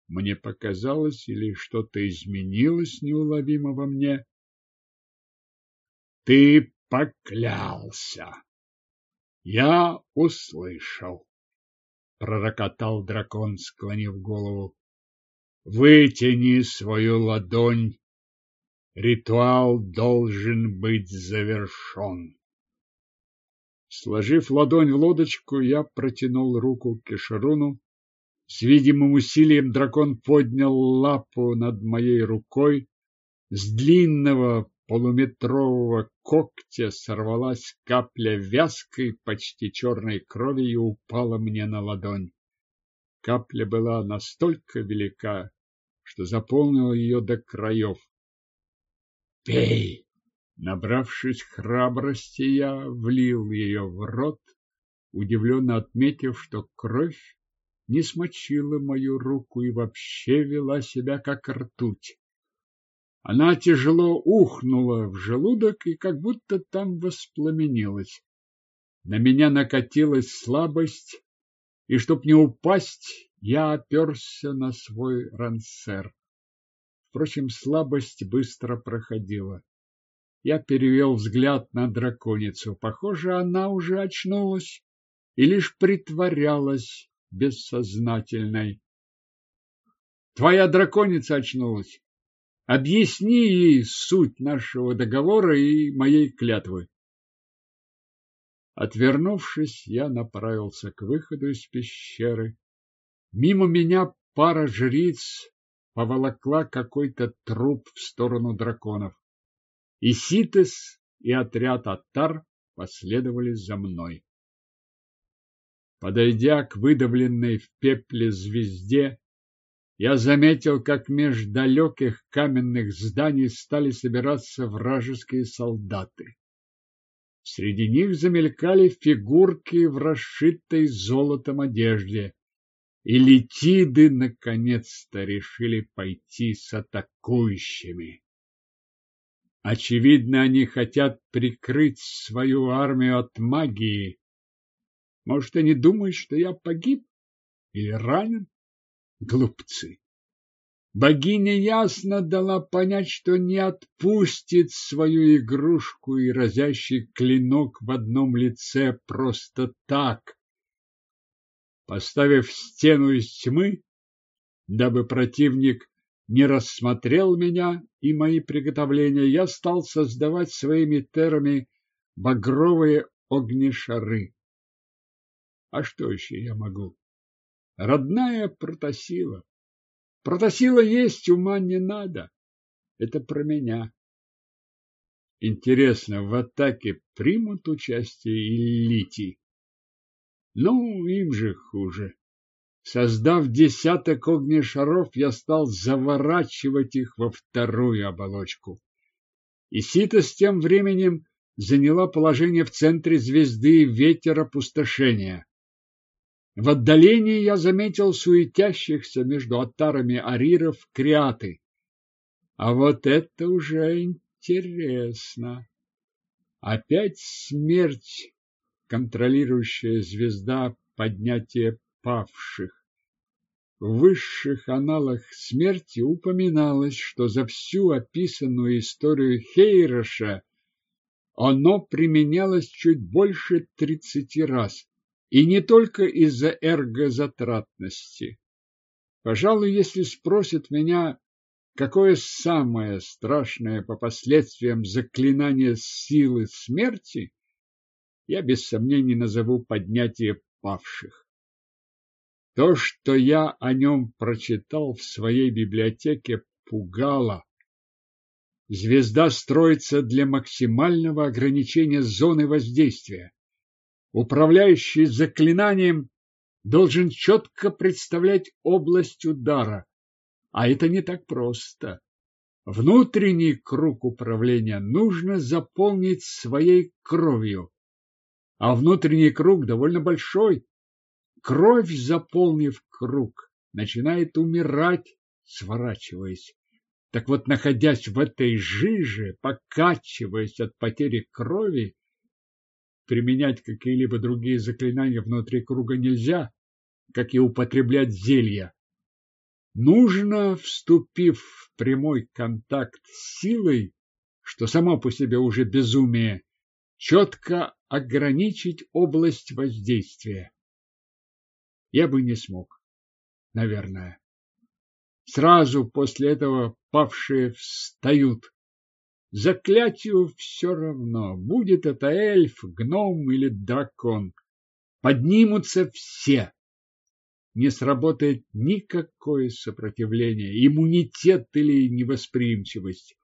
Мне показалось, или что-то изменилось неуловимо во мне. Ты поклялся. Я услышал, пророкотал дракон, склонив голову. Вытяни свою ладонь. Ритуал должен быть завершен. Сложив ладонь в лодочку, я протянул руку к Кешеруну. С видимым усилием дракон поднял лапу над моей рукой. С длинного полуметрового когтя сорвалась капля вязкой, почти черной крови и упала мне на ладонь. Капля была настолько велика, что заполнила ее до краев. «Пей!» Набравшись храбрости, я влил ее в рот, удивленно отметив, что кровь не смочила мою руку и вообще вела себя как ртуть. Она тяжело ухнула в желудок и как будто там воспламенилась. На меня накатилась слабость, и, чтоб не упасть, я оперся на свой рансер. Впрочем, слабость быстро проходила. Я перевел взгляд на драконицу. Похоже, она уже очнулась и лишь притворялась бессознательной. Твоя драконица очнулась. Объясни ей суть нашего договора и моей клятвы. Отвернувшись, я направился к выходу из пещеры. Мимо меня пара жриц поволокла какой-то труп в сторону драконов. И Ситес, и отряд Аттар последовали за мной. Подойдя к выдавленной в пепле звезде, я заметил, как меж далеких каменных зданий стали собираться вражеские солдаты. Среди них замелькали фигурки в расшитой золотом одежде. И летиды наконец-то решили пойти с атакующими. Очевидно, они хотят прикрыть свою армию от магии. Может, они думают, что я погиб или ранен? Глупцы! Богиня ясно дала понять, что не отпустит свою игрушку и разящий клинок в одном лице просто так. Поставив стену из тьмы, дабы противник не рассмотрел меня и мои приготовления, я стал создавать своими терами багровые огнешары. А что еще я могу? Родная протасила. Протасила есть, ума не надо. Это про меня. Интересно, в атаке примут участие и Ну, им же хуже. Создав десяток огнешаров, я стал заворачивать их во вторую оболочку. И Сита с тем временем заняла положение в центре звезды ветер опустошения. В отдалении я заметил суетящихся между отарами ариров криаты. А вот это уже интересно. Опять смерть, контролирующая звезда поднятия павших. В высших аналах смерти упоминалось, что за всю описанную историю Хейроша оно применялось чуть больше тридцати раз. И не только из-за эргозатратности. Пожалуй, если спросят меня, какое самое страшное по последствиям заклинание силы смерти, я без сомнений назову поднятие павших. То, что я о нем прочитал в своей библиотеке, пугало. Звезда строится для максимального ограничения зоны воздействия. Управляющий заклинанием должен четко представлять область удара, а это не так просто. Внутренний круг управления нужно заполнить своей кровью, а внутренний круг довольно большой. Кровь, заполнив круг, начинает умирать, сворачиваясь. Так вот, находясь в этой жиже, покачиваясь от потери крови, применять какие-либо другие заклинания внутри круга нельзя, как и употреблять зелья. Нужно, вступив в прямой контакт с силой, что само по себе уже безумие, четко ограничить область воздействия. Я бы не смог, наверное. Сразу после этого павшие встают. Заклятию все равно, будет это эльф, гном или дракон. Поднимутся все не сработает никакое сопротивление, иммунитет или невосприимчивость.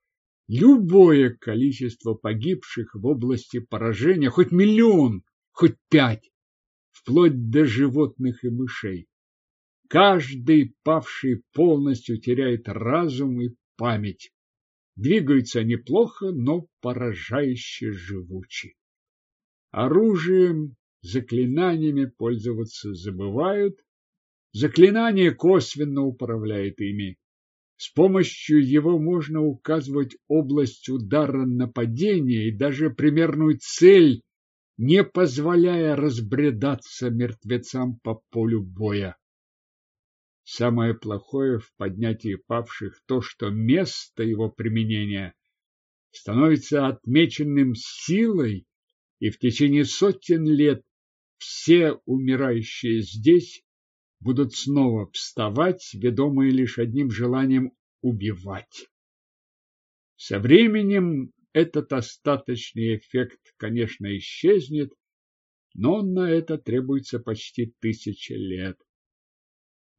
Любое количество погибших в области поражения, хоть миллион, хоть пять, вплоть до животных и мышей. Каждый павший полностью теряет разум и память. Двигаются неплохо, но поражающе живучи. Оружием, заклинаниями пользоваться забывают, Заклинание косвенно управляет ими. С помощью его можно указывать область удара нападения и даже примерную цель, не позволяя разбредаться мертвецам по полю боя. Самое плохое в поднятии павших то, что место его применения становится отмеченным силой, и в течение сотен лет все умирающие здесь будут снова вставать, ведомые лишь одним желанием убивать. Со временем этот остаточный эффект, конечно, исчезнет, но на это требуется почти тысяча лет.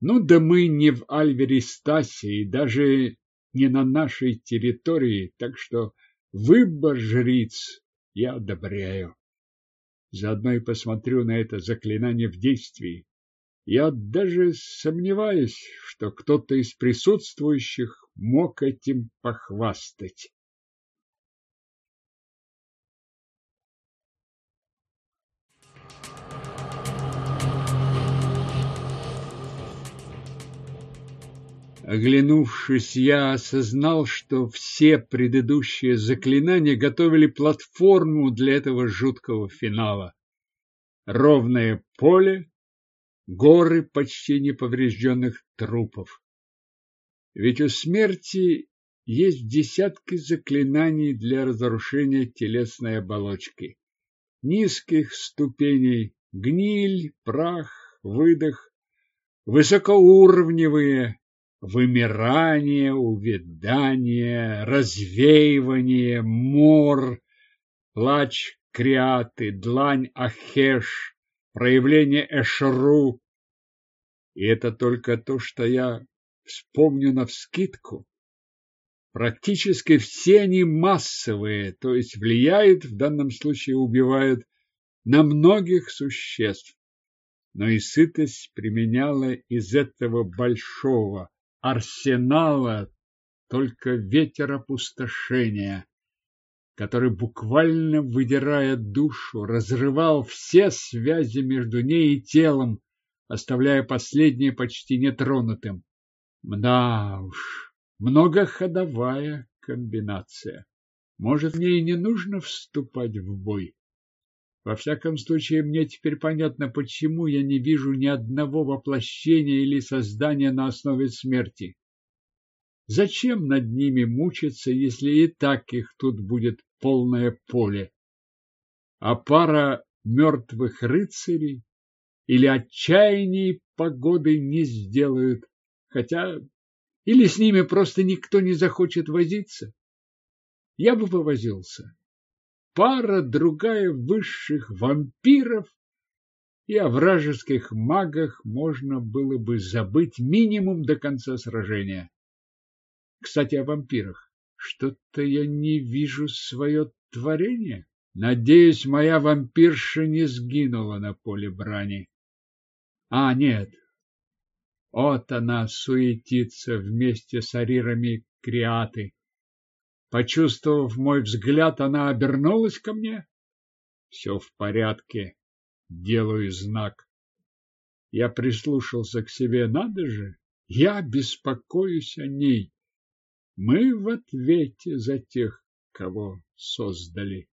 Ну да мы не в Альверистасе и даже не на нашей территории, так что выбор жриц я одобряю. Заодно и посмотрю на это заклинание в действии. Я даже сомневаюсь, что кто-то из присутствующих мог этим похвастать. Оглянувшись, я осознал, что все предыдущие заклинания готовили платформу для этого жуткого финала. Ровное поле, горы почти неповрежденных трупов. Ведь у смерти есть десятки заклинаний для разрушения телесной оболочки. Низких ступеней – гниль, прах, выдох, высокоуровневые – вымирание, увядание, развеивание, мор, плач криаты, длань ахеш, проявление эшру. И это только то, что я вспомню навскидку. Практически все они массовые, то есть влияют, в данном случае убивают, на многих существ. Но и сытость применяла из этого большого арсенала только ветер опустошения который буквально выдирая душу, разрывал все связи между ней и телом, оставляя последнее почти нетронутым. Мда уж, многоходовая комбинация. Может, мне и не нужно вступать в бой. Во всяком случае, мне теперь понятно, почему я не вижу ни одного воплощения или создания на основе смерти. Зачем над ними мучиться, если и так их тут будет полное поле? А пара мертвых рыцарей или отчаяние погоды не сделают, хотя или с ними просто никто не захочет возиться. Я бы повозился. Пара другая высших вампиров и о вражеских магах можно было бы забыть минимум до конца сражения. Кстати, о вампирах. Что-то я не вижу свое творение. Надеюсь, моя вампирша не сгинула на поле брани. А, нет. Вот она суетится вместе с арирами криаты. Почувствовав мой взгляд, она обернулась ко мне. Все в порядке. Делаю знак. Я прислушался к себе. Надо же, я беспокоюсь о ней. Мы в ответе за тех, кого создали.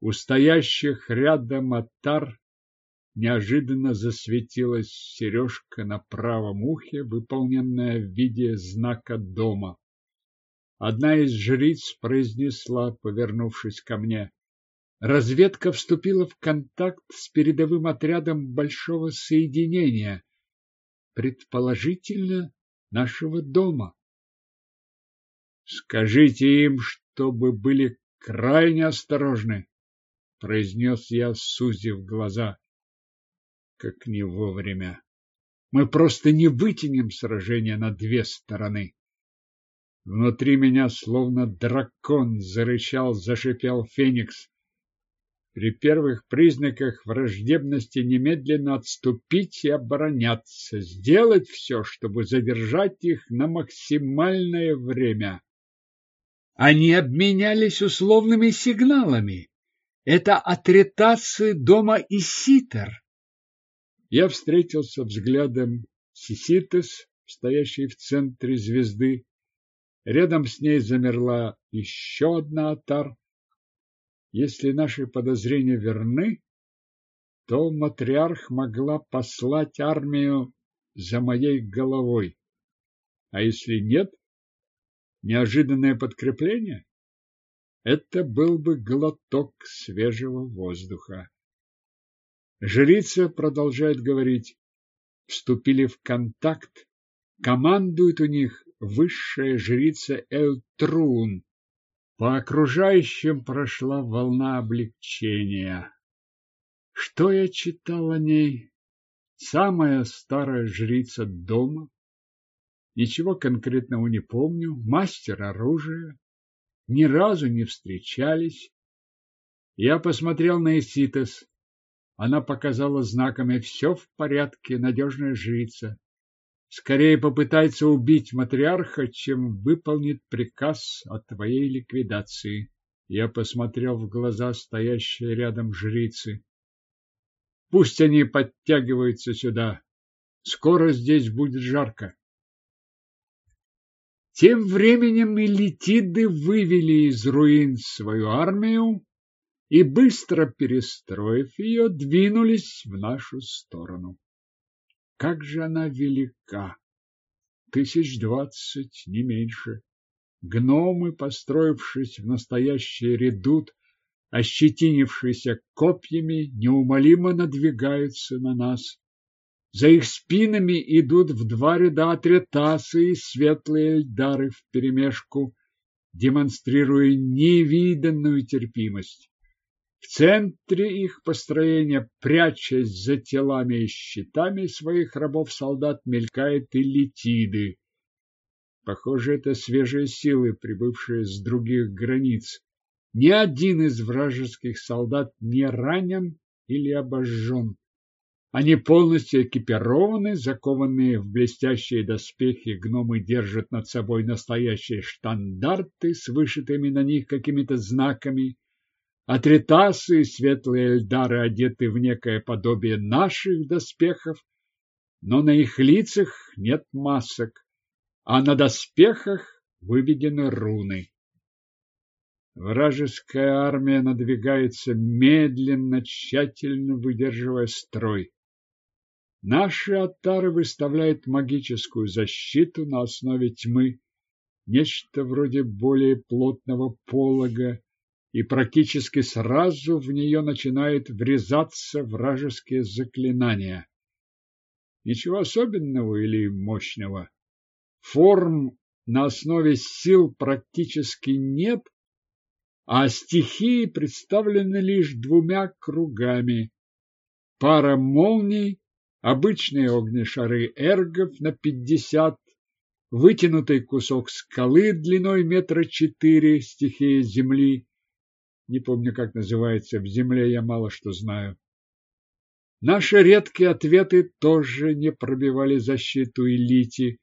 У стоящих рядом отар неожиданно засветилась сережка на правом ухе, выполненная в виде знака дома. Одна из жриц произнесла, повернувшись ко мне. Разведка вступила в контакт с передовым отрядом большого соединения, предположительно, нашего дома. Скажите им, чтобы были крайне осторожны, произнес я, сузив глаза. Как не вовремя. Мы просто не вытянем сражение на две стороны. Внутри меня словно дракон зарычал, зашипел феникс. При первых признаках враждебности немедленно отступить и обороняться, сделать все, чтобы задержать их на максимальное время. Они обменялись условными сигналами. Это атретасы дома Иситер. Я встретился взглядом с Иситес, стоящей в центре звезды, Рядом с ней замерла еще одна атар. Если наши подозрения верны, то матриарх могла послать армию за моей головой. А если нет, неожиданное подкрепление? Это был бы глоток свежего воздуха. Жрица продолжает говорить, вступили в контакт, командует у них высшая жрица Эльтрун. По окружающим прошла волна облегчения. Что я читал о ней? Самая старая жрица дома. Ничего конкретного не помню. Мастер оружия. Ни разу не встречались. Я посмотрел на Иситес. Она показала знаками «все в порядке, надежная жрица» скорее попытается убить матриарха, чем выполнит приказ о твоей ликвидации. Я посмотрел в глаза стоящей рядом жрицы. Пусть они подтягиваются сюда. Скоро здесь будет жарко. Тем временем элитиды вывели из руин свою армию и, быстро перестроив ее, двинулись в нашу сторону. Как же она велика! Тысяч двадцать, не меньше. Гномы, построившись в настоящий редут, ощетинившиеся копьями, неумолимо надвигаются на нас. За их спинами идут в два ряда атретасы и светлые эльдары вперемешку, демонстрируя невиданную терпимость. В центре их построения, прячась за телами и щитами своих рабов-солдат, мелькает и. Похоже, это свежие силы, прибывшие с других границ. Ни один из вражеских солдат не ранен или обожжен. Они полностью экипированы, закованные в блестящие доспехи, гномы держат над собой настоящие штандарты с вышитыми на них какими-то знаками. Атритасы и светлые эльдары одеты в некое подобие наших доспехов, но на их лицах нет масок, а на доспехах выведены руны. Вражеская армия надвигается медленно, тщательно выдерживая строй. Наши атары выставляют магическую защиту на основе тьмы, нечто вроде более плотного полога, и практически сразу в нее начинают врезаться вражеские заклинания. Ничего особенного или мощного. Форм на основе сил практически нет, а стихии представлены лишь двумя кругами. Пара молний, обычные огнешары эргов на пятьдесят, вытянутый кусок скалы длиной метра четыре, стихия земли. Не помню, как называется, в земле я мало что знаю. Наши редкие ответы тоже не пробивали защиту элити,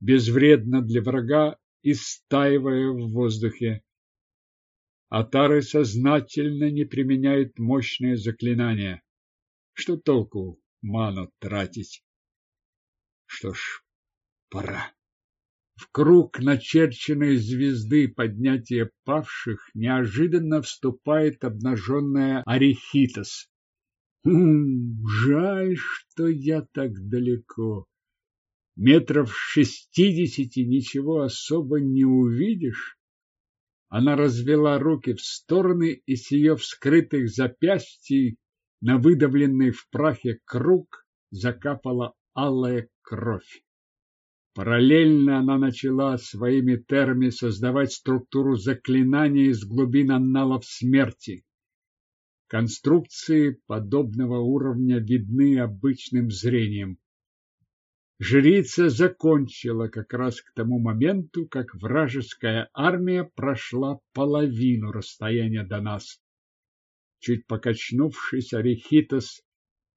безвредно для врага, истаивая в воздухе. Атары сознательно не применяют мощные заклинания. Что толку ману тратить? Что ж, пора. В круг начерченной звезды поднятия павших неожиданно вступает обнаженная Орехитос. Хм, жаль, что я так далеко. Метров шестидесяти ничего особо не увидишь. Она развела руки в стороны, и с ее вскрытых запястий на выдавленный в прахе круг закапала алая кровь. Параллельно она начала своими терми создавать структуру заклинаний из глубин анналов смерти. Конструкции подобного уровня видны обычным зрением. Жрица закончила как раз к тому моменту, как вражеская армия прошла половину расстояния до нас. Чуть покачнувшись, Арихитос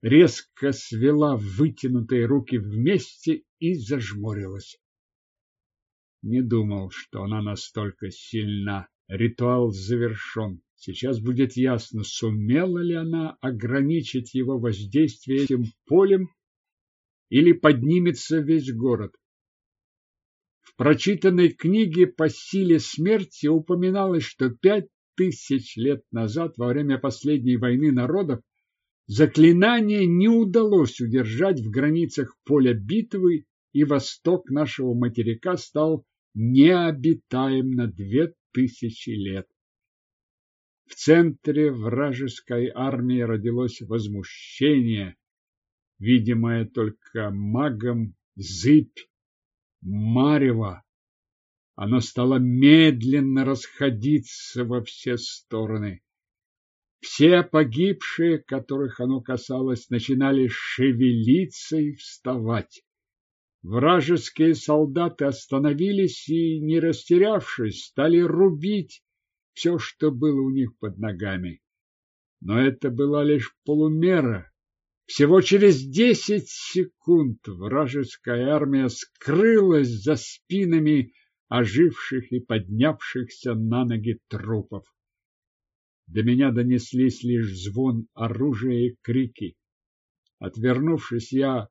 резко свела вытянутые руки вместе и зажмурилась. Не думал, что она настолько сильна. Ритуал завершен. Сейчас будет ясно, сумела ли она ограничить его воздействие этим полем или поднимется весь город. В прочитанной книге по силе смерти упоминалось, что пять тысяч лет назад, во время последней войны народов, заклинание не удалось удержать в границах поля битвы, и восток нашего материка стал необитаем на две тысячи лет. В центре вражеской армии родилось возмущение, видимое только магом зыбь Марева. Оно стало медленно расходиться во все стороны. Все погибшие, которых оно касалось, начинали шевелиться и вставать. Вражеские солдаты остановились и, не растерявшись, стали рубить все, что было у них под ногами. Но это была лишь полумера всего через десять секунд вражеская армия скрылась за спинами оживших и поднявшихся на ноги трупов. До меня донеслись лишь звон оружия и крики. Отвернувшись, я,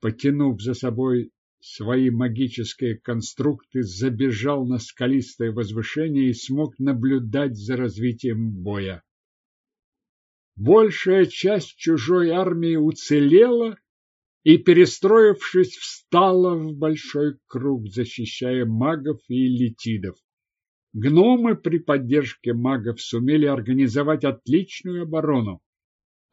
потянув за собой свои магические конструкты, забежал на скалистое возвышение и смог наблюдать за развитием боя. Большая часть чужой армии уцелела и, перестроившись, встала в большой круг, защищая магов и летидов. Гномы при поддержке магов сумели организовать отличную оборону.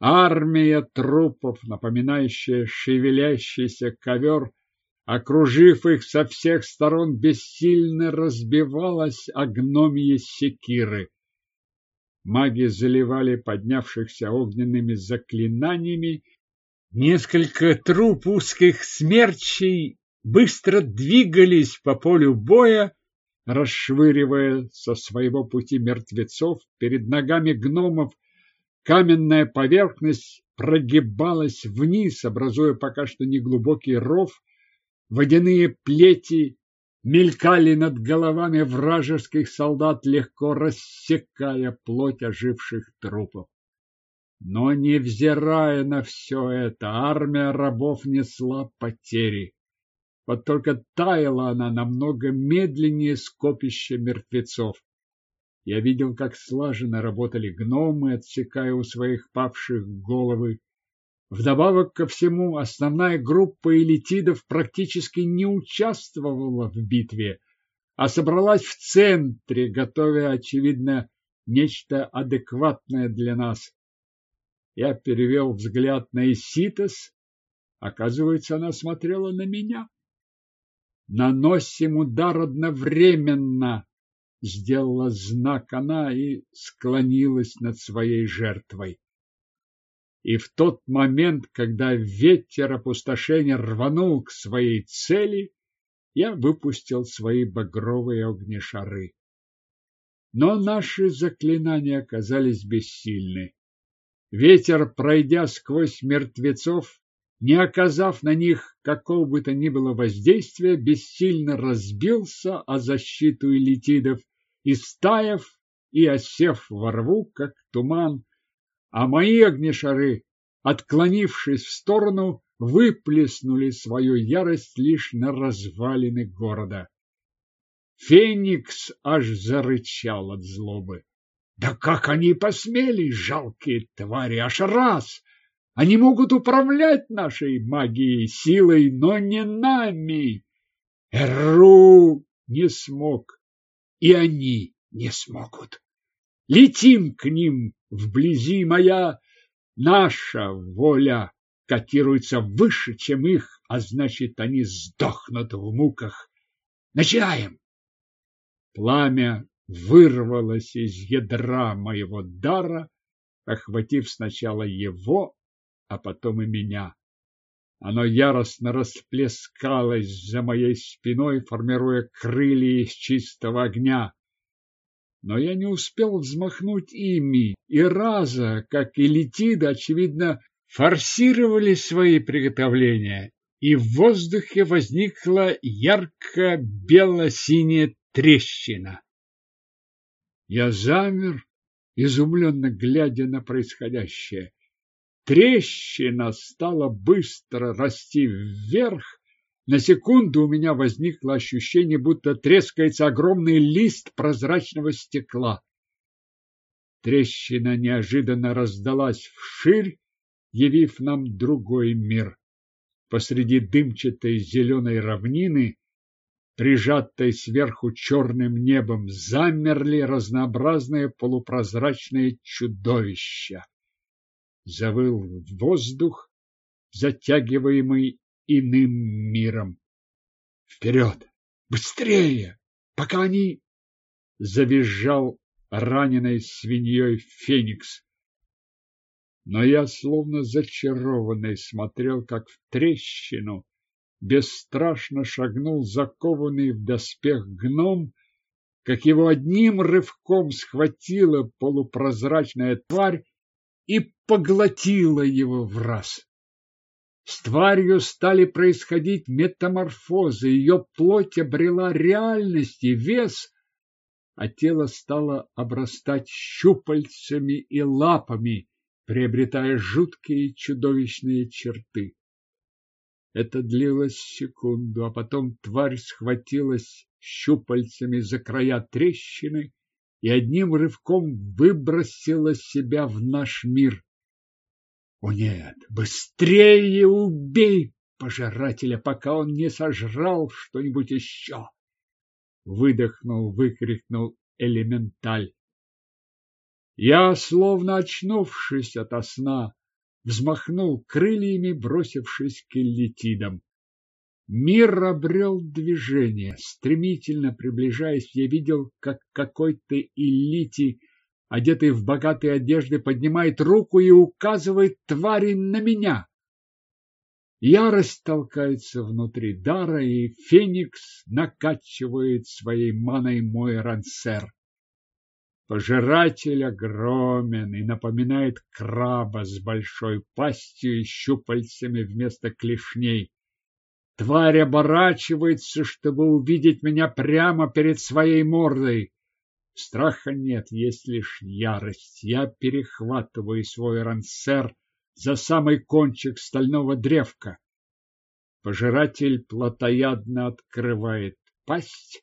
Армия трупов, напоминающая шевелящийся ковер, окружив их со всех сторон, бессильно разбивалась о гномьи секиры. Маги заливали поднявшихся огненными заклинаниями. Несколько труп узких смерчей быстро двигались по полю боя, расшвыривая со своего пути мертвецов. Перед ногами гномов каменная поверхность прогибалась вниз, образуя пока что неглубокий ров. Водяные плети мелькали над головами вражеских солдат, легко рассекая плоть оживших трупов. Но, невзирая на все это, армия рабов несла потери. Вот только таяла она намного медленнее скопища мертвецов. Я видел, как слаженно работали гномы, отсекая у своих павших головы. Вдобавок ко всему, основная группа элитидов практически не участвовала в битве, а собралась в центре, готовя, очевидно, нечто адекватное для нас. Я перевел взгляд на Иситос. Оказывается, она смотрела на меня. Наносим удар одновременно, сделала знак она и склонилась над своей жертвой. И в тот момент, когда ветер опустошения рванул к своей цели, я выпустил свои багровые огнешары. Но наши заклинания оказались бессильны. Ветер, пройдя сквозь мертвецов, не оказав на них какого бы то ни было воздействия, бессильно разбился о защиту элитидов и, стаяв и осев во рву, как туман, а мои огнешары, отклонившись в сторону, выплеснули свою ярость лишь на развалины города. Феникс аж зарычал от злобы. Да как они посмели, жалкие твари, аж раз! Они могут управлять нашей магией, силой, но не нами. Эру не смог, и они не смогут. Летим к ним вблизи моя, наша воля котируется выше, чем их, а значит, они сдохнут в муках. Начинаем! Пламя вырвалось из ядра моего дара, охватив сначала его, а потом и меня. Оно яростно расплескалось за моей спиной, формируя крылья из чистого огня. Но я не успел взмахнуть ими, и раза, как и Летида, очевидно, форсировали свои приготовления, и в воздухе возникла ярко-бело-синяя трещина. Я замер, изумленно глядя на происходящее. Трещина стала быстро расти вверх. На секунду у меня возникло ощущение, будто трескается огромный лист прозрачного стекла. Трещина неожиданно раздалась вширь, явив нам другой мир. Посреди дымчатой зеленой равнины прижатой сверху черным небом, замерли разнообразные полупрозрачные чудовища. Завыл воздух, затягиваемый иным миром. Вперед! Быстрее! Пока они... Завизжал раненой свиньей Феникс. Но я, словно зачарованный, смотрел, как в трещину бесстрашно шагнул закованный в доспех гном, как его одним рывком схватила полупрозрачная тварь и поглотила его в раз. С тварью стали происходить метаморфозы, ее плоть обрела реальность и вес, а тело стало обрастать щупальцами и лапами, приобретая жуткие чудовищные черты. Это длилось секунду, а потом тварь схватилась щупальцами за края трещины и одним рывком выбросила себя в наш мир. О нет, быстрее убей пожирателя, пока он не сожрал что-нибудь еще! Выдохнул, выкрикнул элементаль. Я, словно очнувшись ото сна, взмахнул крыльями, бросившись к эллитидам. Мир обрел движение. Стремительно приближаясь, я видел, как какой-то эллити, одетый в богатые одежды, поднимает руку и указывает твари на меня. Ярость толкается внутри дара, и Феникс накачивает своей маной мой рансер. Пожиратель огромен и напоминает краба с большой пастью и щупальцами вместо клешней. Тварь оборачивается, чтобы увидеть меня прямо перед своей мордой. Страха нет, есть лишь ярость. Я перехватываю свой рансер за самый кончик стального древка. Пожиратель плотоядно открывает пасть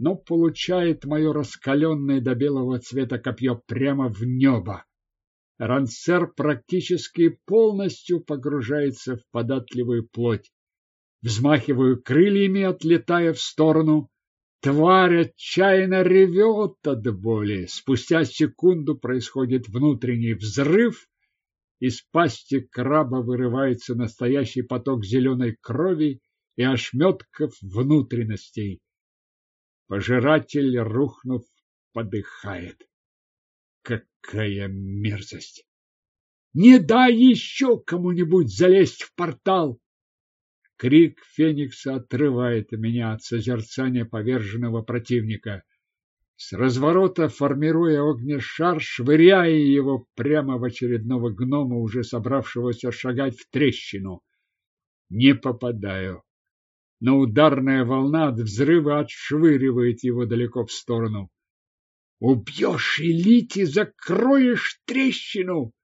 но получает мое раскаленное до белого цвета копье прямо в небо. Рансер практически полностью погружается в податливую плоть. Взмахиваю крыльями, отлетая в сторону. Тварь отчаянно ревет от боли. Спустя секунду происходит внутренний взрыв. Из пасти краба вырывается настоящий поток зеленой крови и ошметков внутренностей. Пожиратель, рухнув, подыхает. Какая мерзость! Не дай еще кому-нибудь залезть в портал! Крик Феникса отрывает меня от созерцания поверженного противника. С разворота, формируя огнешар, швыряя его прямо в очередного гнома, уже собравшегося шагать в трещину. Не попадаю. Но ударная волна от взрыва отшвыривает его далеко в сторону. Убьешь Элити, закроешь трещину.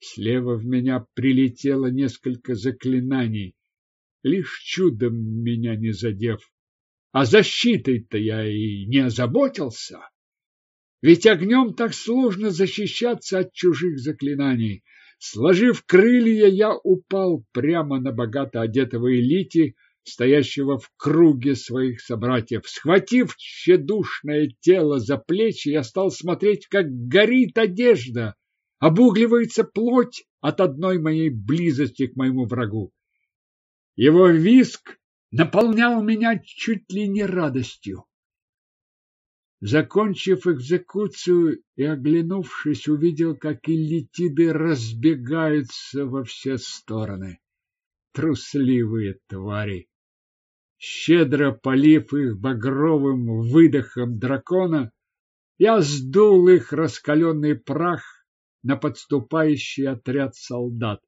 Слева в меня прилетело несколько заклинаний лишь чудом меня не задев. А защитой-то я и не озаботился. Ведь огнем так сложно защищаться от чужих заклинаний. Сложив крылья, я упал прямо на богато одетого элите, стоящего в круге своих собратьев. Схватив тщедушное тело за плечи, я стал смотреть, как горит одежда, обугливается плоть от одной моей близости к моему врагу. Его виск наполнял меня чуть ли не радостью. Закончив экзекуцию и оглянувшись, увидел, как иллитиды разбегаются во все стороны. Трусливые твари! Щедро полив их багровым выдохом дракона, я сдул их раскаленный прах на подступающий отряд солдат.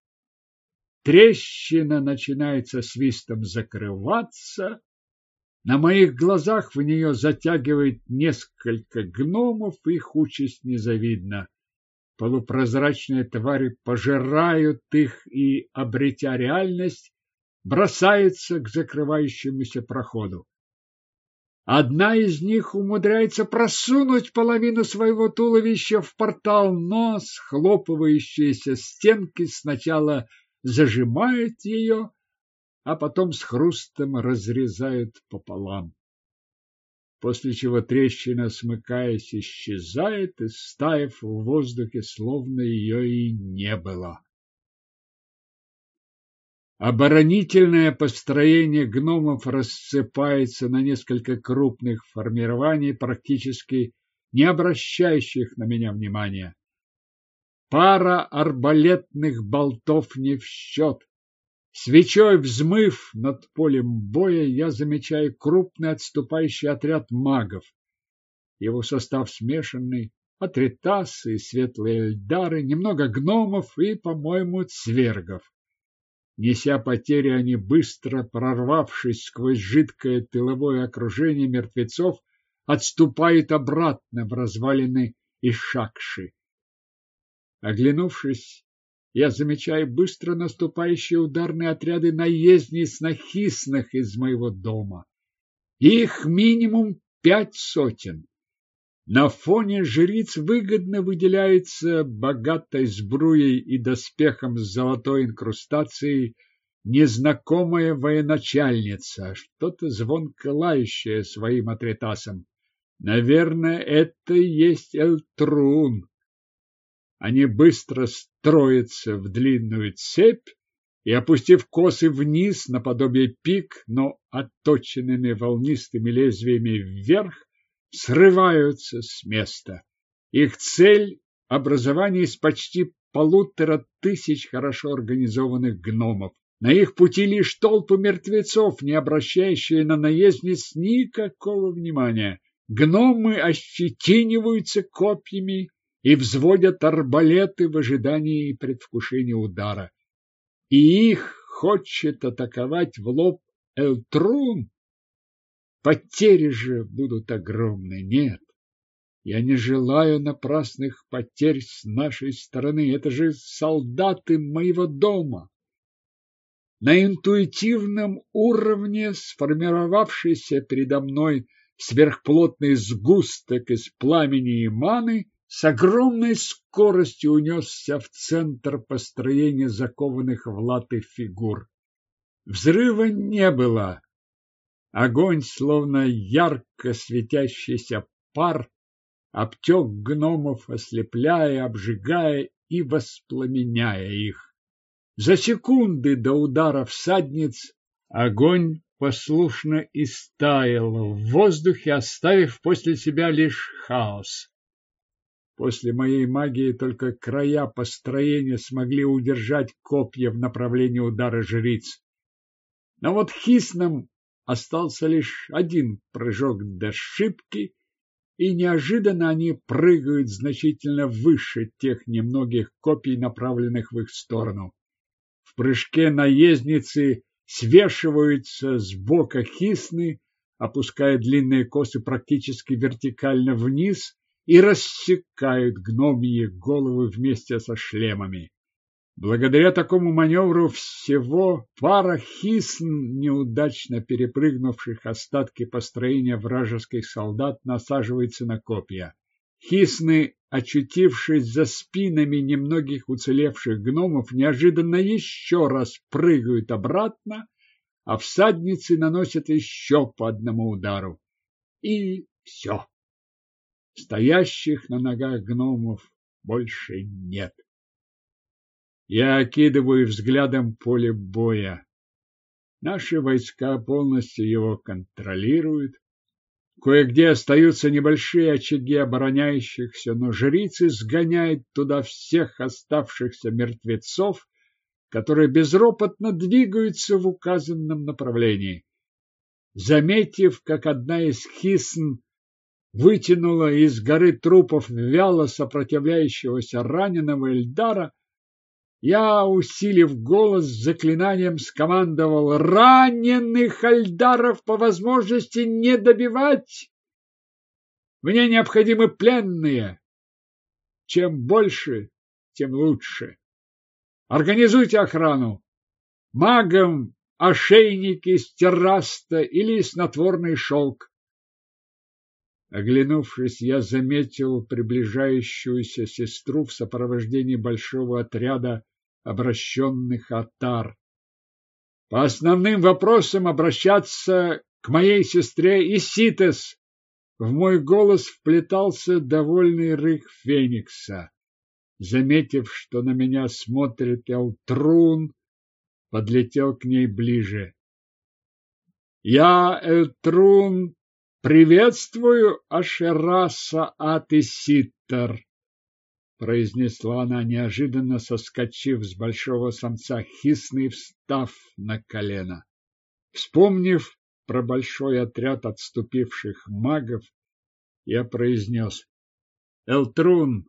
Трещина начинает со свистом закрываться. На моих глазах в нее затягивает несколько гномов, их участь незавидна. Полупрозрачные твари пожирают их и, обретя реальность, бросаются к закрывающемуся проходу. Одна из них умудряется просунуть половину своего туловища в портал, но схлопывающиеся стенки сначала зажимают ее, а потом с хрустом разрезают пополам. После чего трещина, смыкаясь, исчезает, и стаив в воздухе, словно ее и не было. Оборонительное построение гномов рассыпается на несколько крупных формирований, практически не обращающих на меня внимания. Пара арбалетных болтов не в счет. Свечой взмыв над полем боя, я замечаю крупный отступающий отряд магов. Его состав смешанный, атритасы светлые эльдары, немного гномов и, по-моему, цвергов. Неся потери, они быстро, прорвавшись сквозь жидкое тыловое окружение мертвецов, отступают обратно в развалины Ишакши. Оглянувшись, я замечаю быстро наступающие ударные отряды наездниц нахисных из моего дома. Их минимум пять сотен. На фоне жриц выгодно выделяется богатой сбруей и доспехом с золотой инкрустацией незнакомая военачальница, что-то звонко лающее своим атритасом. Наверное, это и есть Элтрун, они быстро строятся в длинную цепь и, опустив косы вниз наподобие пик, но отточенными волнистыми лезвиями вверх, срываются с места. Их цель – образование из почти полутора тысяч хорошо организованных гномов. На их пути лишь толпы мертвецов, не обращающие на наездниц никакого внимания. Гномы ощетиниваются копьями и взводят арбалеты в ожидании и предвкушении удара. И их хочет атаковать в лоб Элтрун. Потери же будут огромны. Нет, я не желаю напрасных потерь с нашей стороны. Это же солдаты моего дома. На интуитивном уровне сформировавшийся передо мной сверхплотный сгусток из пламени и маны с огромной скоростью унесся в центр построения закованных в латы фигур. Взрыва не было. Огонь, словно ярко светящийся пар, обтек гномов, ослепляя, обжигая и воспламеняя их. За секунды до удара всадниц огонь послушно истаял в воздухе, оставив после себя лишь хаос. После моей магии только края построения смогли удержать копья в направлении удара жриц. Но вот хисном остался лишь один прыжок до шибки, и неожиданно они прыгают значительно выше тех немногих копий, направленных в их сторону. В прыжке наездницы свешиваются с бока хисны, опуская длинные косы практически вертикально вниз и рассекают гномьи головы вместе со шлемами. Благодаря такому маневру всего пара хисн, неудачно перепрыгнувших остатки построения вражеских солдат, насаживается на копья. Хисны, очутившись за спинами немногих уцелевших гномов, неожиданно еще раз прыгают обратно, а всадницы наносят еще по одному удару. И все. Стоящих на ногах гномов больше нет. Я окидываю взглядом поле боя. Наши войска полностью его контролируют. Кое-где остаются небольшие очаги обороняющихся, но жрицы сгоняют туда всех оставшихся мертвецов, которые безропотно двигаются в указанном направлении. Заметив, как одна из хисн вытянула из горы трупов вяло сопротивляющегося раненого Эльдара, я, усилив голос, заклинанием скомандовал раненых альдаров по возможности не добивать. Мне необходимы пленные. Чем больше, тем лучше. Организуйте охрану. Магам ошейники из терраста или снотворный шелк. Оглянувшись, я заметил приближающуюся сестру в сопровождении большого отряда обращенных атар. По основным вопросам обращаться к моей сестре Иситес. В мой голос вплетался довольный рык Феникса. Заметив, что на меня смотрит Элтрун, подлетел к ней ближе. Я, Элтрун, приветствую Ашераса Атиситтер произнесла она, неожиданно соскочив с большого самца хисны и встав на колено. Вспомнив про большой отряд отступивших магов, я произнес. Элтрун,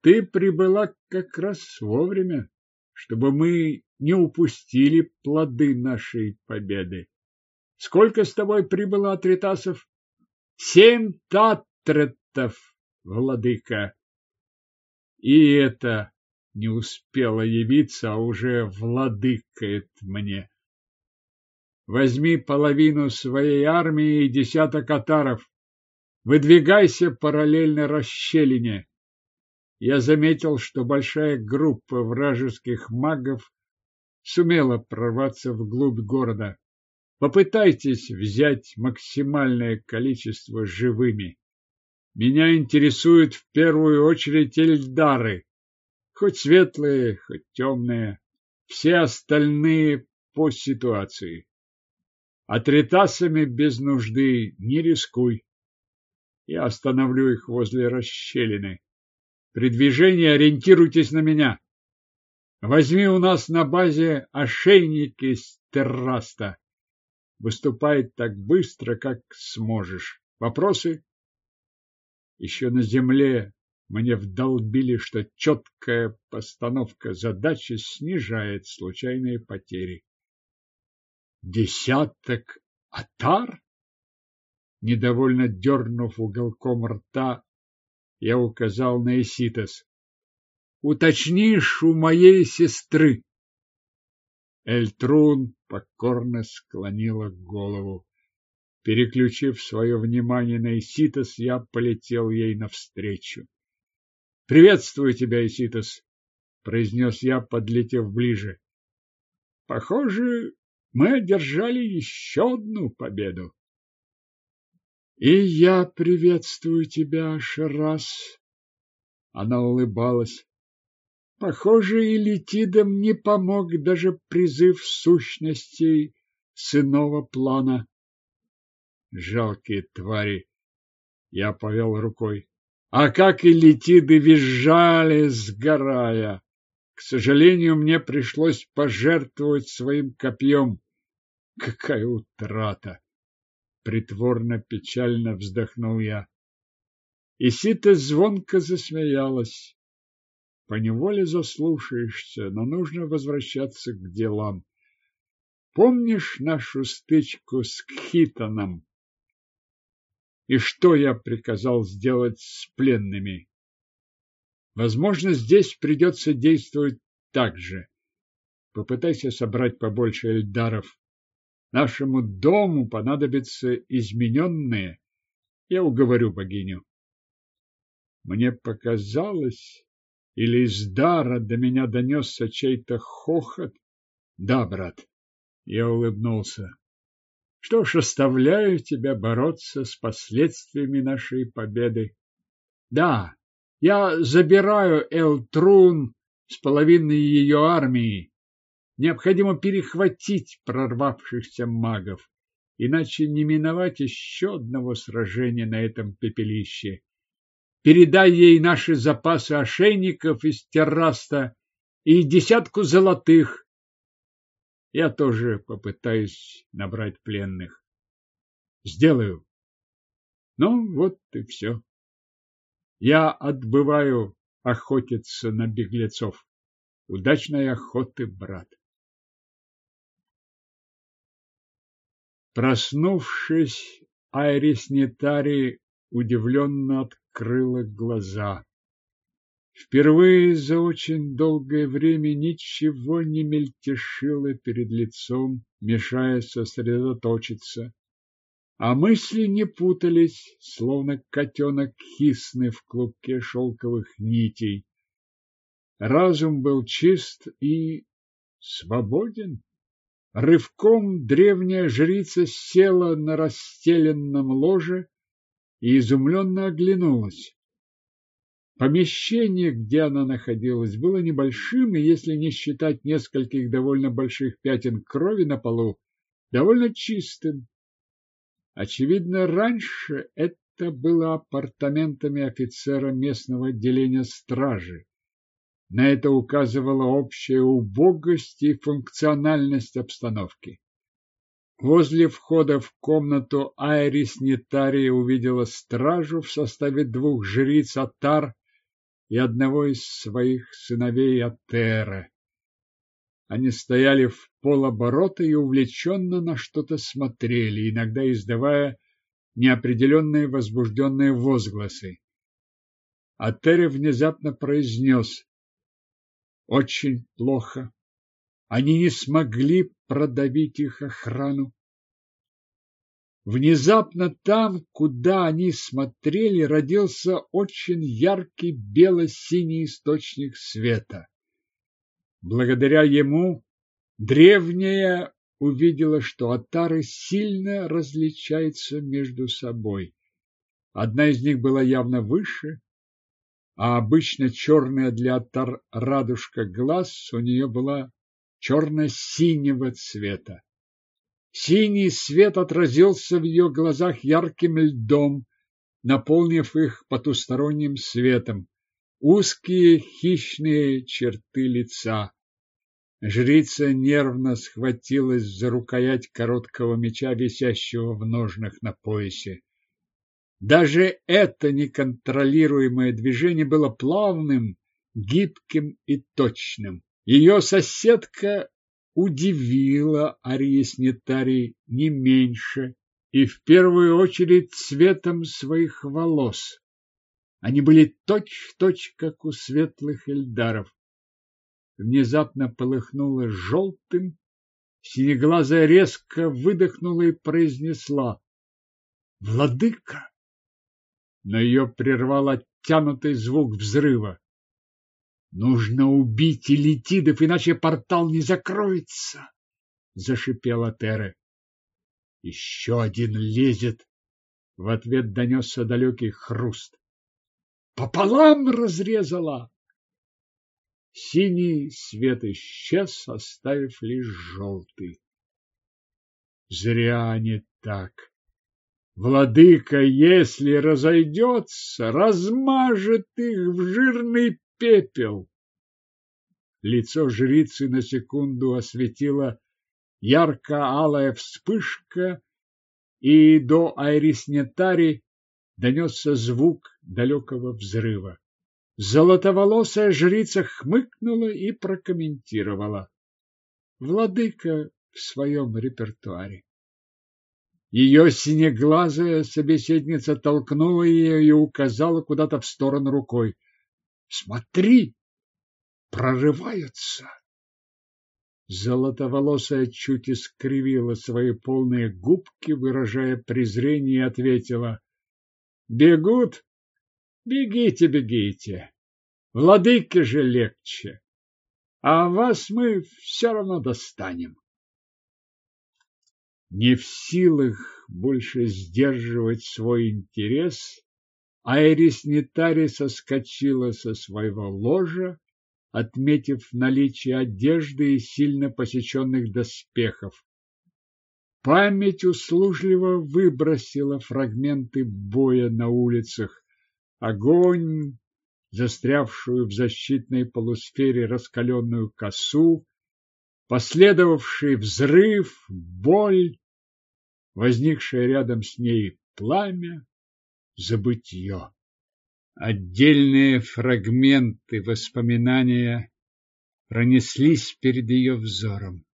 ты прибыла как раз вовремя, чтобы мы не упустили плоды нашей победы. Сколько с тобой прибыло атритасов? Семь татретов, владыка. И это не успела явиться, а уже владыкает мне. Возьми половину своей армии и десяток атаров. Выдвигайся параллельно расщелине. Я заметил, что большая группа вражеских магов сумела прорваться вглубь города. Попытайтесь взять максимальное количество живыми. Меня интересуют в первую очередь эльдары, хоть светлые, хоть темные, все остальные по ситуации. А тритасами без нужды не рискуй. Я остановлю их возле расщелины. При движении ориентируйтесь на меня. Возьми у нас на базе ошейники с терраста. Выступай так быстро, как сможешь. Вопросы? Еще на земле мне вдолбили, что четкая постановка задачи снижает случайные потери. Десяток атар? Недовольно дернув уголком рта, я указал на Иситос. Уточнишь у моей сестры. Эльтрун покорно склонила голову. Переключив свое внимание на Иситос, я полетел ей навстречу. — Приветствую тебя, Иситос! — произнес я, подлетев ближе. — Похоже, мы одержали еще одну победу. — И я приветствую тебя, Шарас! Она улыбалась. Похоже, и Летидам не помог даже призыв сущностей с иного плана. Жалкие твари. Я повел рукой. А как и летиды визжали, сгорая. К сожалению, мне пришлось пожертвовать своим копьем. Какая утрата! Притворно печально вздохнул я. И Сита звонко засмеялась. Поневоле заслушаешься, но нужно возвращаться к делам. Помнишь нашу стычку с Кхитоном? И что я приказал сделать с пленными? Возможно, здесь придется действовать так же. Попытайся собрать побольше эльдаров. Нашему дому понадобятся измененные. Я уговорю богиню. Мне показалось, или из дара до меня донесся чей-то хохот. Да, брат, я улыбнулся. Что ж, оставляю тебя бороться с последствиями нашей победы. Да, я забираю Элтрун с половиной ее армии. Необходимо перехватить прорвавшихся магов, иначе не миновать еще одного сражения на этом пепелище. Передай ей наши запасы ошейников из терраста и десятку золотых. Я тоже попытаюсь набрать пленных. Сделаю. Ну, вот и все. Я отбываю охотиться на беглецов. Удачной охоты, брат. Проснувшись, Айрис Нетари удивленно открыла глаза. Впервые за очень долгое время ничего не мельтешило перед лицом, мешая сосредоточиться а мысли не путались, словно котенок хисны в клубке шелковых нитей. Разум был чист и свободен. Рывком древняя жрица села на расстеленном ложе и изумленно оглянулась. Помещение, где она находилась, было небольшим, и если не считать нескольких довольно больших пятен крови на полу, довольно чистым. Очевидно, раньше это было апартаментами офицера местного отделения стражи. На это указывала общая убогость и функциональность обстановки. Возле входа в комнату Айрис Нетария увидела стражу в составе двух жриц Атар и одного из своих сыновей Атера. Они стояли в полоборота и увлеченно на что-то смотрели, иногда издавая неопределенные возбужденные возгласы. А Терри внезапно произнес «Очень плохо. Они не смогли продавить их охрану. Внезапно там, куда они смотрели, родился очень яркий бело-синий источник света. Благодаря ему древняя увидела, что отары сильно различаются между собой. Одна из них была явно выше, а обычно черная для отар радужка глаз у нее была черно-синего цвета. Синий свет отразился в ее глазах ярким льдом, наполнив их потусторонним светом узкие хищные черты лица. Жрица нервно схватилась за рукоять короткого меча, висящего в ножнах на поясе. Даже это неконтролируемое движение было плавным, гибким и точным. Ее соседка удивила Ариес Нетари не меньше и в первую очередь цветом своих волос. Они были точь-в-точь, как у светлых эльдаров. Внезапно полыхнуло желтым, синеглазая резко выдохнула и произнесла «Владыка!» Но ее прервал оттянутый звук взрыва. «Нужно убить элитидов, иначе портал не закроется!» — зашипела Тере. «Еще один лезет!» — в ответ донесся далекий хруст пополам разрезала. Синий свет исчез, оставив лишь желтый. Зря не так. Владыка, если разойдется, размажет их в жирный пепел. Лицо жрицы на секунду осветила ярко-алая вспышка, и до Айриснетари донесся звук далекого взрыва. Золотоволосая жрица хмыкнула и прокомментировала. Владыка в своем репертуаре. Ее синеглазая собеседница толкнула ее и указала куда-то в сторону рукой. «Смотри! Прорываются!» Золотоволосая чуть искривила свои полные губки, выражая презрение, и ответила. «Бегут? Бегите, бегите! Владыке же легче, а вас мы все равно достанем!» Не в силах больше сдерживать свой интерес, Айрис Нетари соскочила со своего ложа, отметив наличие одежды и сильно посеченных доспехов. Память услужливо выбросила фрагменты боя на улицах. Огонь, застрявшую в защитной полусфере раскаленную косу, последовавший взрыв, боль, возникшее рядом с ней пламя, забытье. Отдельные фрагменты воспоминания пронеслись перед ее взором.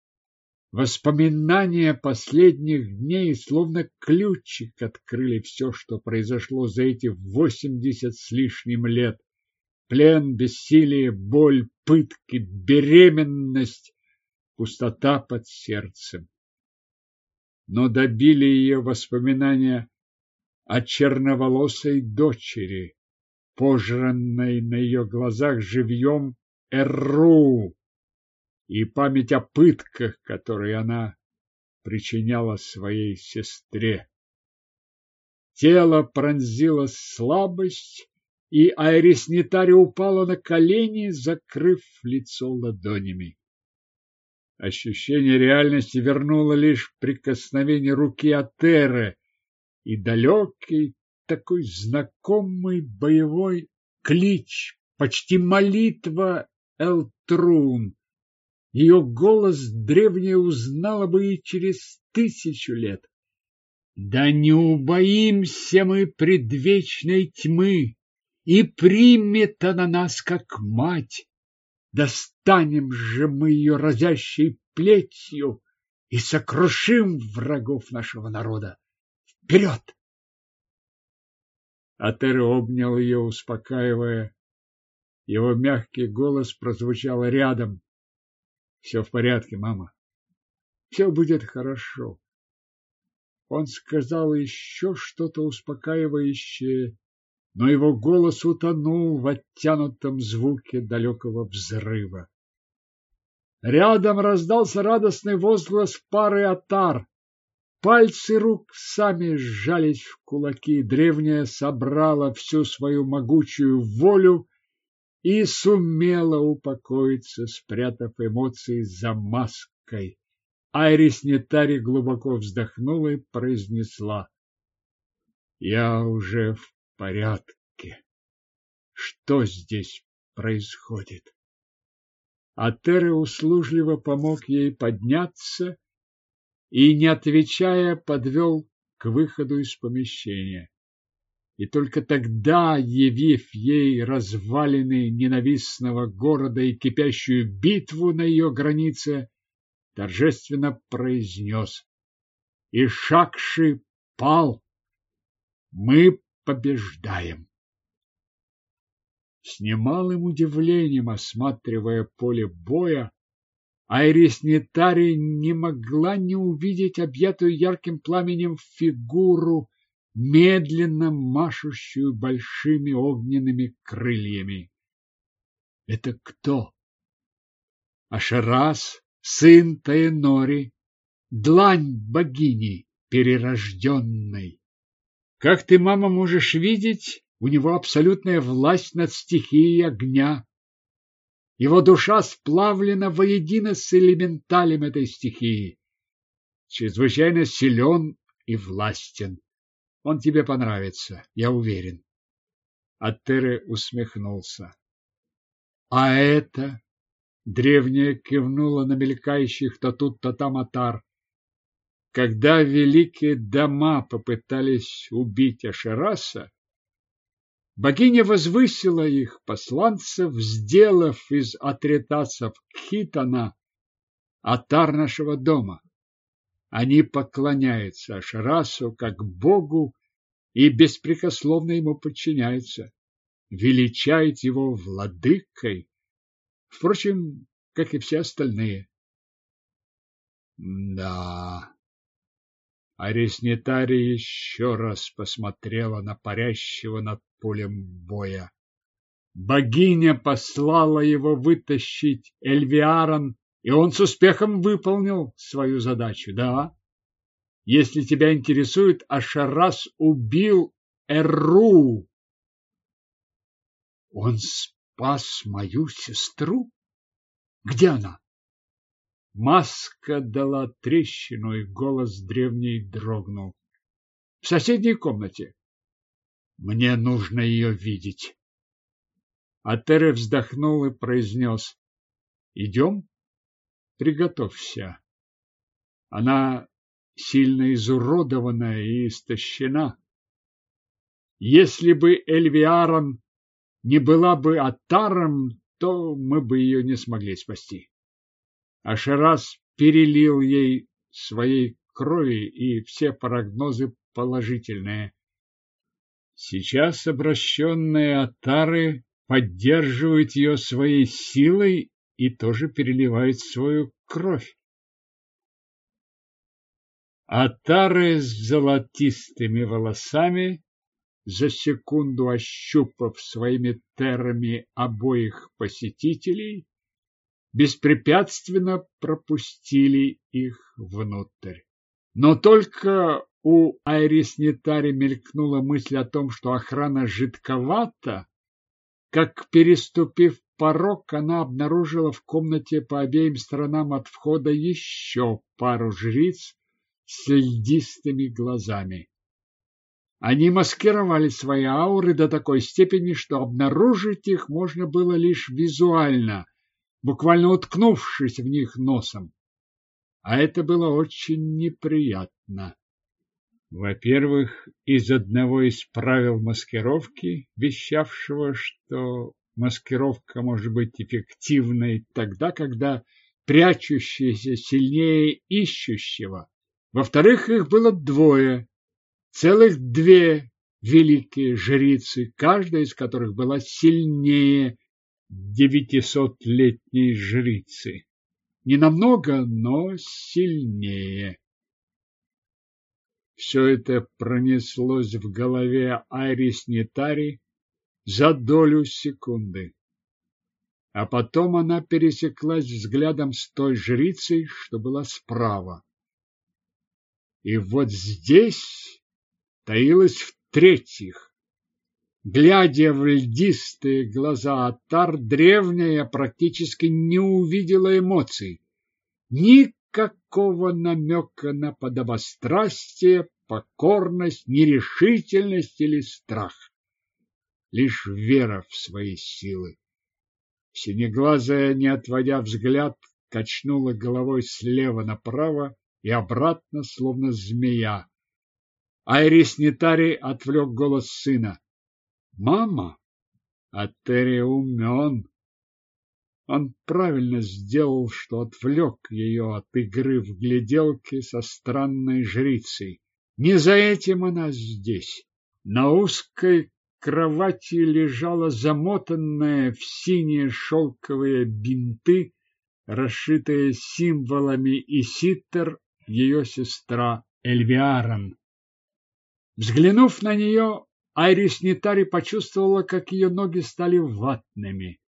Воспоминания последних дней словно ключик открыли все, что произошло за эти восемьдесят с лишним лет. Плен, бессилие, боль, пытки, беременность, пустота под сердцем но добили ее воспоминания о черноволосой дочери, пожранной на ее глазах живьем Эрру, и память о пытках, которые она причиняла своей сестре. Тело пронзила слабость, и Айрис Нитари упала на колени, закрыв лицо ладонями. Ощущение реальности вернуло лишь прикосновение руки Атеры и далекий, такой знакомый боевой клич, почти молитва Элтрун. Ее голос древняя узнала бы и через тысячу лет. Да не убоимся мы предвечной тьмы, и примет она нас как мать. Достанем же мы ее разящей плетью и сокрушим врагов нашего народа. Вперед! Атер обнял ее, успокаивая. Его мягкий голос прозвучал рядом. Все в порядке, мама. Все будет хорошо. Он сказал еще что-то успокаивающее но его голос утонул в оттянутом звуке далекого взрыва. Рядом раздался радостный возглас пары отар. Пальцы рук сами сжались в кулаки. Древняя собрала всю свою могучую волю и сумела упокоиться, спрятав эмоции за маской. Айрис Нетари глубоко вздохнула и произнесла. Я уже в порядке. Что здесь происходит? Атере услужливо помог ей подняться и, не отвечая, подвел к выходу из помещения. И только тогда, явив ей развалины ненавистного города и кипящую битву на ее границе, торжественно произнес «И Шакши пал! Мы побеждаем. С немалым удивлением осматривая поле боя, Айрис Нетари не могла не увидеть объятую ярким пламенем фигуру, медленно машущую большими огненными крыльями. Это кто? Ашерас, сын Таенори, длань богини перерожденной. Как ты, мама, можешь видеть, у него абсолютная власть над стихией огня. Его душа сплавлена воедино с элементалем этой стихии. Чрезвычайно силен и властен. Он тебе понравится, я уверен. Атере усмехнулся. А это Древняя кивнула на мелькающих то тут, то там отар. Когда великие дома попытались убить Ашераса, богиня возвысила их посланцев, сделав из атритасов Хитана атар нашего дома. Они поклоняются Ашерасу как богу и беспрекословно ему подчиняются, величают его владыкой, впрочем, как и все остальные. Да. Ареснитарий еще раз посмотрела на парящего над полем боя. Богиня послала его вытащить Эльвиарон, и он с успехом выполнил свою задачу. Да, если тебя интересует, Ашарас убил Эрру. Он спас мою сестру? Где она? Маска дала трещину, и голос древней дрогнул. В соседней комнате. Мне нужно ее видеть. Атере вздохнул и произнес. Идем? Приготовься. Она сильно изуродованная и истощена. Если бы Эльвиарон не была бы Атаром, то мы бы ее не смогли спасти. Ашерас перелил ей своей крови, и все прогнозы положительные. Сейчас обращенные Атары поддерживают ее своей силой и тоже переливают свою кровь. Атары с золотистыми волосами, за секунду ощупав своими терами обоих посетителей, беспрепятственно пропустили их внутрь. Но только у Айрис Нетари мелькнула мысль о том, что охрана жидковата, как, переступив порог, она обнаружила в комнате по обеим сторонам от входа еще пару жриц с льдистыми глазами. Они маскировали свои ауры до такой степени, что обнаружить их можно было лишь визуально – буквально уткнувшись в них носом. А это было очень неприятно. Во-первых, из одного из правил маскировки, вещавшего, что маскировка может быть эффективной тогда, когда прячущийся сильнее ищущего. Во-вторых, их было двое, целых две великие жрицы, каждая из которых была сильнее девятисотлетней жрицы. Не намного, но сильнее. Все это пронеслось в голове Айрис Нетари за долю секунды. А потом она пересеклась взглядом с той жрицей, что была справа. И вот здесь таилась в-третьих Глядя в льдистые глаза Атар, древняя практически не увидела эмоций. Никакого намека на подобострастие, покорность, нерешительность или страх. Лишь вера в свои силы. Синеглазая, не отводя взгляд, качнула головой слева направо и обратно, словно змея. Айрис Нетари отвлек голос сына. Мама, а Терри умен. Он правильно сделал, что отвлек ее от игры в гляделки со странной жрицей. Не за этим она здесь. На узкой кровати лежала замотанная в синие шелковые бинты, расшитая символами и ситер ее сестра Эльвиарон. Взглянув на нее, Айрис Нитари почувствовала, как ее ноги стали ватными.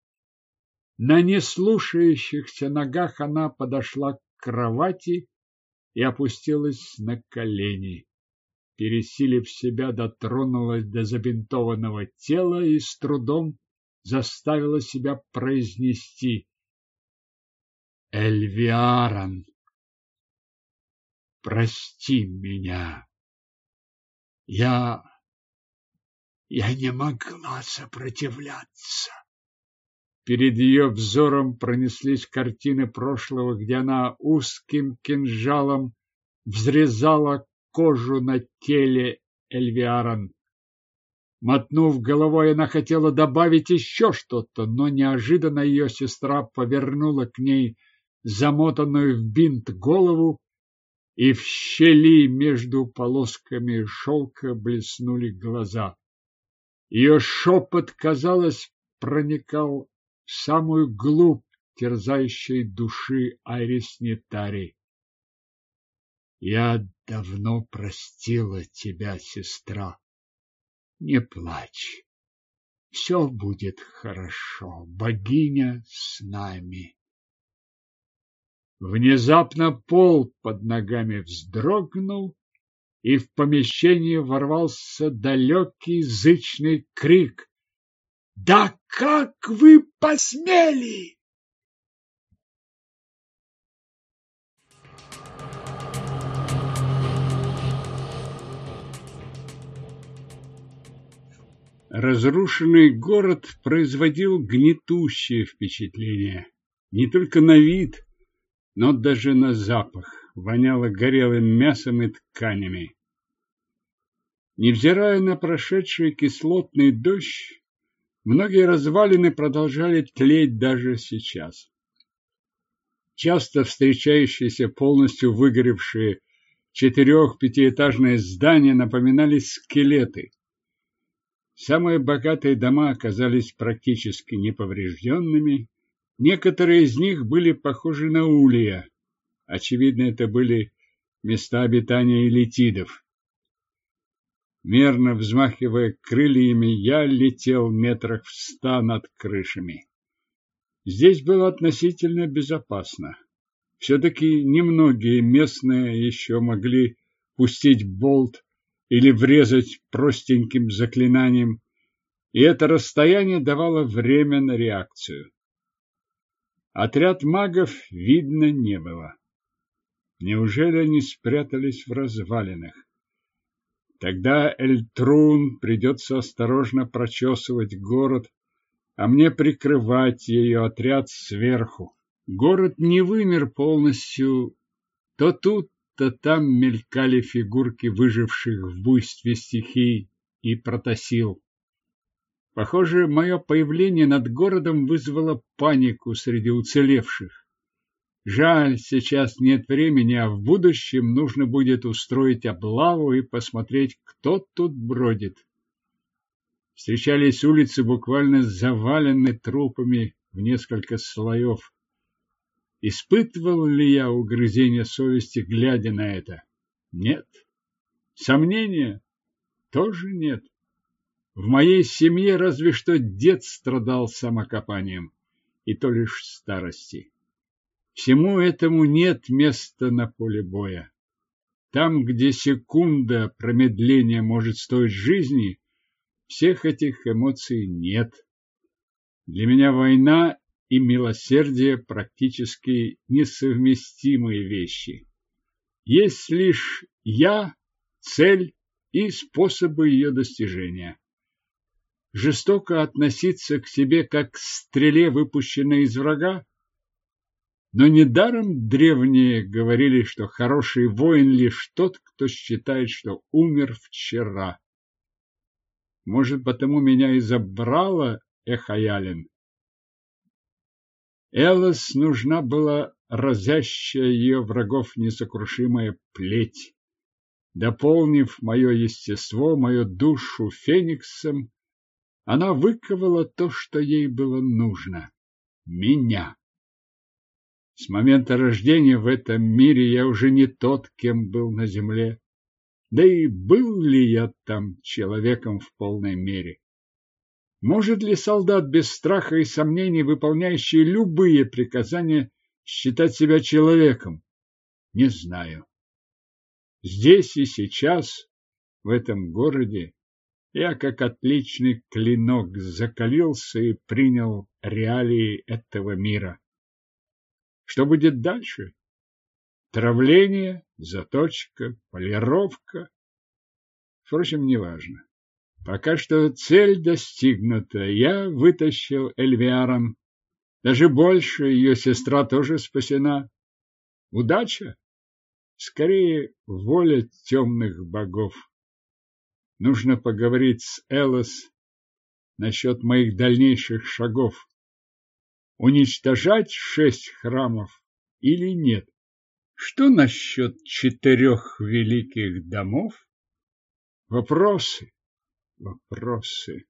На неслушающихся ногах она подошла к кровати и опустилась на колени. Пересилив себя, дотронулась до забинтованного тела и с трудом заставила себя произнести «Эльвиаран, прости меня, я я не могла сопротивляться. Перед ее взором пронеслись картины прошлого, где она узким кинжалом взрезала кожу на теле Эльвиаран. Мотнув головой, она хотела добавить еще что-то, но неожиданно ее сестра повернула к ней замотанную в бинт голову, и в щели между полосками шелка блеснули глаза. Ее шепот, казалось, проникал в самую глубь терзающей души Айрис Нетари. Я давно простила тебя, сестра. Не плачь. Все будет хорошо. Богиня с нами. Внезапно пол под ногами вздрогнул, и в помещение ворвался далекий зычный крик. «Да как вы посмели!» Разрушенный город производил гнетущее впечатление. Не только на вид, но даже на запах. Воняло горелым мясом и тканями. Невзирая на прошедший кислотный дождь, многие развалины продолжали тлеть даже сейчас. Часто встречающиеся полностью выгоревшие четырех-пятиэтажные здания напоминали скелеты. Самые богатые дома оказались практически неповрежденными. Некоторые из них были похожи на улья. Очевидно, это были места обитания элитидов. Мерно взмахивая крыльями, я летел метрах в ста над крышами. Здесь было относительно безопасно. Все-таки немногие местные еще могли пустить болт или врезать простеньким заклинанием, и это расстояние давало время на реакцию. Отряд магов видно не было. Неужели они спрятались в развалинах? Тогда Эльтрун придется осторожно прочесывать город, а мне прикрывать ее отряд сверху. Город не вымер полностью. То тут, то там мелькали фигурки выживших в буйстве стихий и протасил. Похоже, мое появление над городом вызвало панику среди уцелевших. Жаль, сейчас нет времени, а в будущем нужно будет устроить облаву и посмотреть, кто тут бродит. Встречались улицы буквально завалены трупами в несколько слоев. Испытывал ли я угрызение совести, глядя на это? Нет. Сомнения? Тоже нет. В моей семье разве что дед страдал самокопанием, и то лишь старости. Всему этому нет места на поле боя. Там, где секунда промедления может стоить жизни, всех этих эмоций нет. Для меня война и милосердие практически несовместимые вещи. Есть лишь я, цель и способы ее достижения. Жестоко относиться к себе как к стреле, выпущенной из врага? Но недаром древние говорили, что хороший воин лишь тот, кто считает, что умер вчера. Может, потому меня и забрала Эхаялин. Элос нужна была разящая ее врагов несокрушимая плеть. Дополнив мое естество, мою душу фениксом, она выковала то, что ей было нужно — меня. С момента рождения в этом мире я уже не тот, кем был на земле. Да и был ли я там человеком в полной мере? Может ли солдат без страха и сомнений, выполняющий любые приказания, считать себя человеком? Не знаю. Здесь и сейчас, в этом городе, я как отличный клинок закалился и принял реалии этого мира. Что будет дальше? Травление, заточка, полировка. Впрочем, неважно. Пока что цель достигнута. Я вытащил Эльвиаром Даже больше, ее сестра тоже спасена. Удача? Скорее, воля темных богов. Нужно поговорить с Элос насчет моих дальнейших шагов. Уничтожать шесть храмов или нет? Что насчет четырех великих домов? Вопросы, вопросы.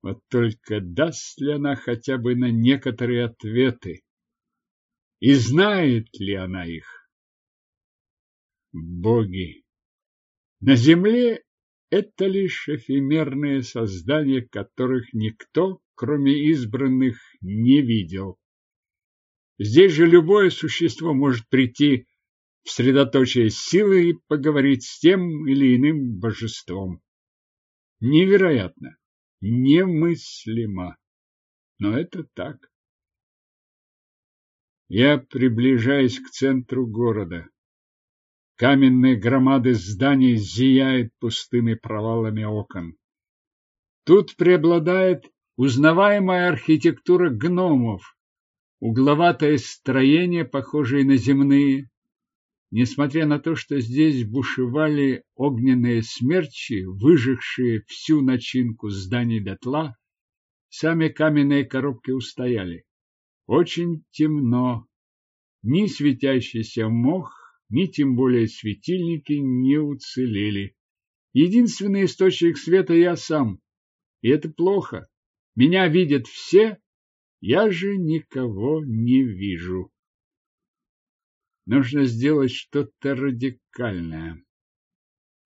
Вот только даст ли она хотя бы на некоторые ответы? И знает ли она их? Боги! На земле это лишь эфемерные создания, которых никто, кроме избранных, не видел. Здесь же любое существо может прийти в средоточие силы и поговорить с тем или иным божеством. Невероятно, немыслимо, но это так. Я приближаюсь к центру города. Каменные громады зданий зияют пустыми провалами окон. Тут преобладает узнаваемая архитектура гномов, угловатое строение, похожее на земные. Несмотря на то, что здесь бушевали огненные смерчи, выжигшие всю начинку зданий дотла, сами каменные коробки устояли. Очень темно, ни светящийся мох, ни тем более светильники не уцелели. Единственный источник света я сам. И это плохо. Меня видят все, я же никого не вижу. Нужно сделать что-то радикальное.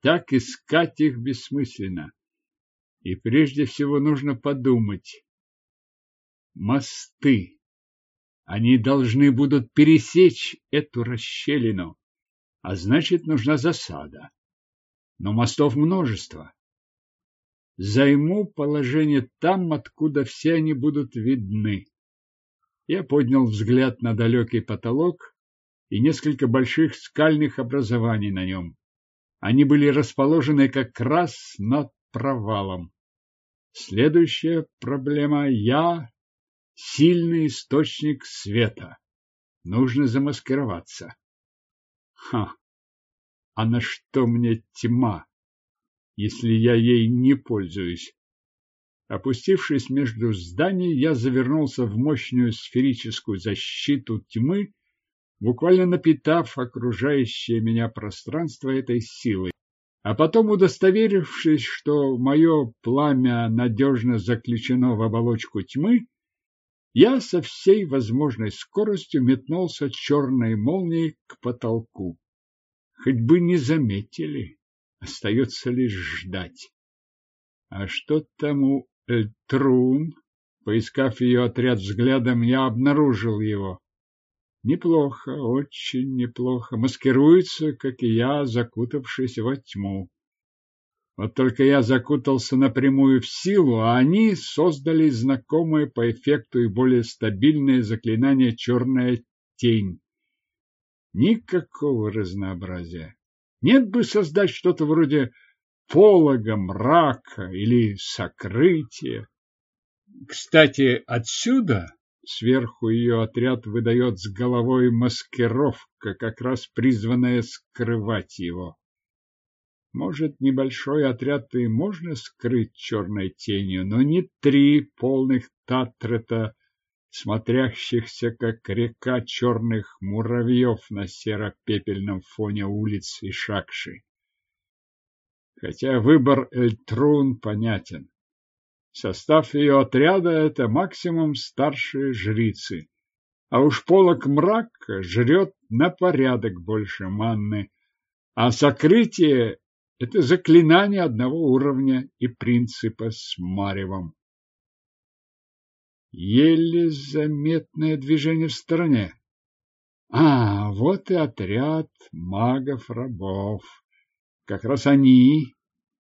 Так искать их бессмысленно. И прежде всего нужно подумать. Мосты. Они должны будут пересечь эту расщелину а значит, нужна засада. Но мостов множество. Займу положение там, откуда все они будут видны. Я поднял взгляд на далекий потолок и несколько больших скальных образований на нем. Они были расположены как раз над провалом. Следующая проблема – я – сильный источник света. Нужно замаскироваться. Ха! А на что мне тьма, если я ей не пользуюсь? Опустившись между зданий, я завернулся в мощную сферическую защиту тьмы, буквально напитав окружающее меня пространство этой силой. А потом, удостоверившись, что мое пламя надежно заключено в оболочку тьмы, я со всей возможной скоростью метнулся черной молнией к потолку. Хоть бы не заметили, остается лишь ждать. А что там у Эльтрун? Поискав ее отряд взглядом, я обнаружил его. Неплохо, очень неплохо. Маскируется, как и я, закутавшись во тьму. Вот только я закутался напрямую в силу, а они создали знакомое по эффекту и более стабильное заклинание «Черная тень». Никакого разнообразия. Нет бы создать что-то вроде полога, мрака или сокрытия. Кстати, отсюда сверху ее отряд выдает с головой маскировка, как раз призванная скрывать его. Может, небольшой отряд и можно скрыть черной тенью, но не три полных татрета, смотрящихся, как река черных муравьев на серо-пепельном фоне улиц и шакши. Хотя выбор Эльтрун понятен. Состав ее отряда – это максимум старшие жрицы. А уж полок мрака жрет на порядок больше манны, а сокрытие это заклинание одного уровня и принципа с Маревом. Еле заметное движение в стороне. А, вот и отряд магов-рабов. Как раз они,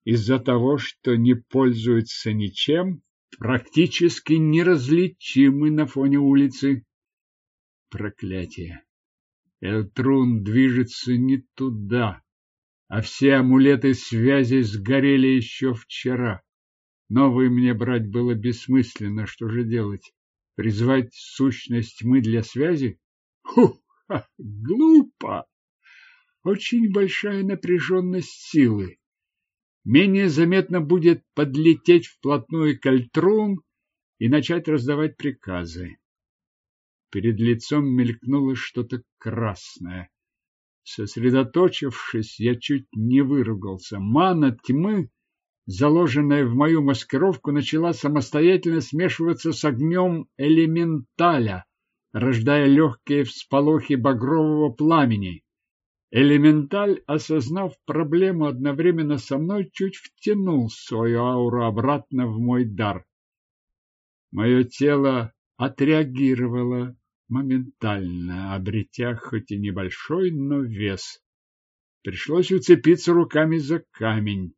из-за того, что не пользуются ничем, практически неразличимы на фоне улицы. Проклятие! Элтрун движется не туда а все амулеты связи сгорели еще вчера. Новые мне брать было бессмысленно, что же делать? Призвать сущность тьмы для связи? Ху, ха, глупо! Очень большая напряженность силы. Менее заметно будет подлететь вплотную к Альтрун и начать раздавать приказы. Перед лицом мелькнуло что-то красное. Сосредоточившись, я чуть не выругался. Мана тьмы, заложенная в мою маскировку, начала самостоятельно смешиваться с огнем элементаля, рождая легкие всполохи багрового пламени. Элементаль, осознав проблему одновременно со мной, чуть втянул свою ауру обратно в мой дар. Мое тело отреагировало моментально, обретя хоть и небольшой, но вес. Пришлось уцепиться руками за камень.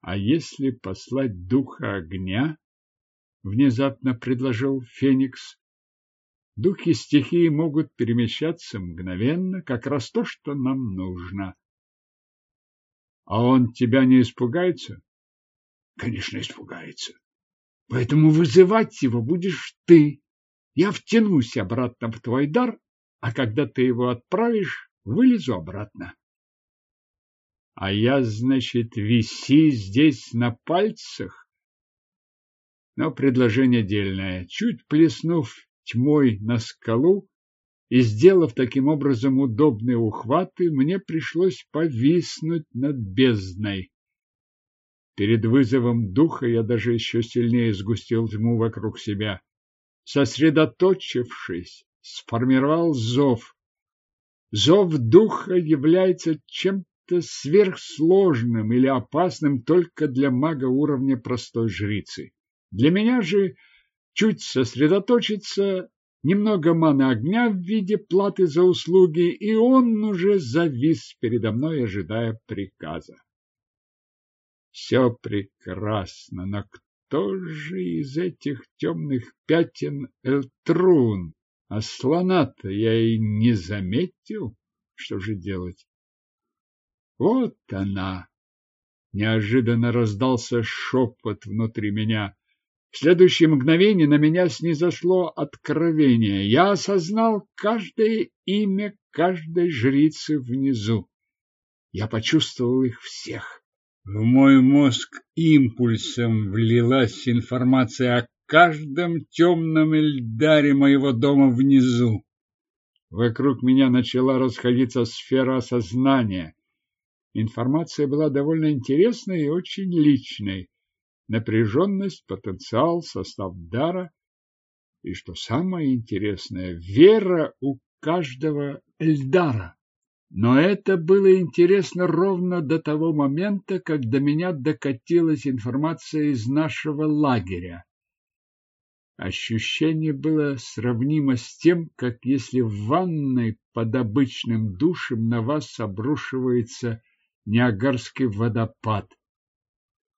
А если послать духа огня? Внезапно предложил Феникс. Духи стихии могут перемещаться мгновенно, как раз то, что нам нужно. А он тебя не испугается? Конечно, испугается. Поэтому вызывать его будешь ты. Я втянусь обратно в твой дар, а когда ты его отправишь, вылезу обратно. А я, значит, виси здесь на пальцах? Но предложение дельное. Чуть плеснув тьмой на скалу и сделав таким образом удобные ухваты, мне пришлось повиснуть над бездной. Перед вызовом духа я даже еще сильнее сгустил тьму вокруг себя сосредоточившись, сформировал зов. Зов духа является чем-то сверхсложным или опасным только для мага уровня простой жрицы. Для меня же чуть сосредоточиться, немного маны огня в виде платы за услуги, и он уже завис передо мной, ожидая приказа. Все прекрасно, но кто же из этих темных пятен Элтрун? А слона-то я и не заметил. Что же делать? Вот она! Неожиданно раздался шепот внутри меня. В следующее мгновение на меня снизошло откровение. Я осознал каждое имя каждой жрицы внизу. Я почувствовал их всех. В мой мозг импульсом влилась информация о каждом темном эльдаре моего дома внизу. Вокруг меня начала расходиться сфера осознания. Информация была довольно интересной и очень личной. Напряженность, потенциал, состав дара. И что самое интересное, вера у каждого эльдара. Но это было интересно ровно до того момента, как до меня докатилась информация из нашего лагеря. Ощущение было сравнимо с тем, как если в ванной под обычным душем на вас обрушивается Ниагарский водопад.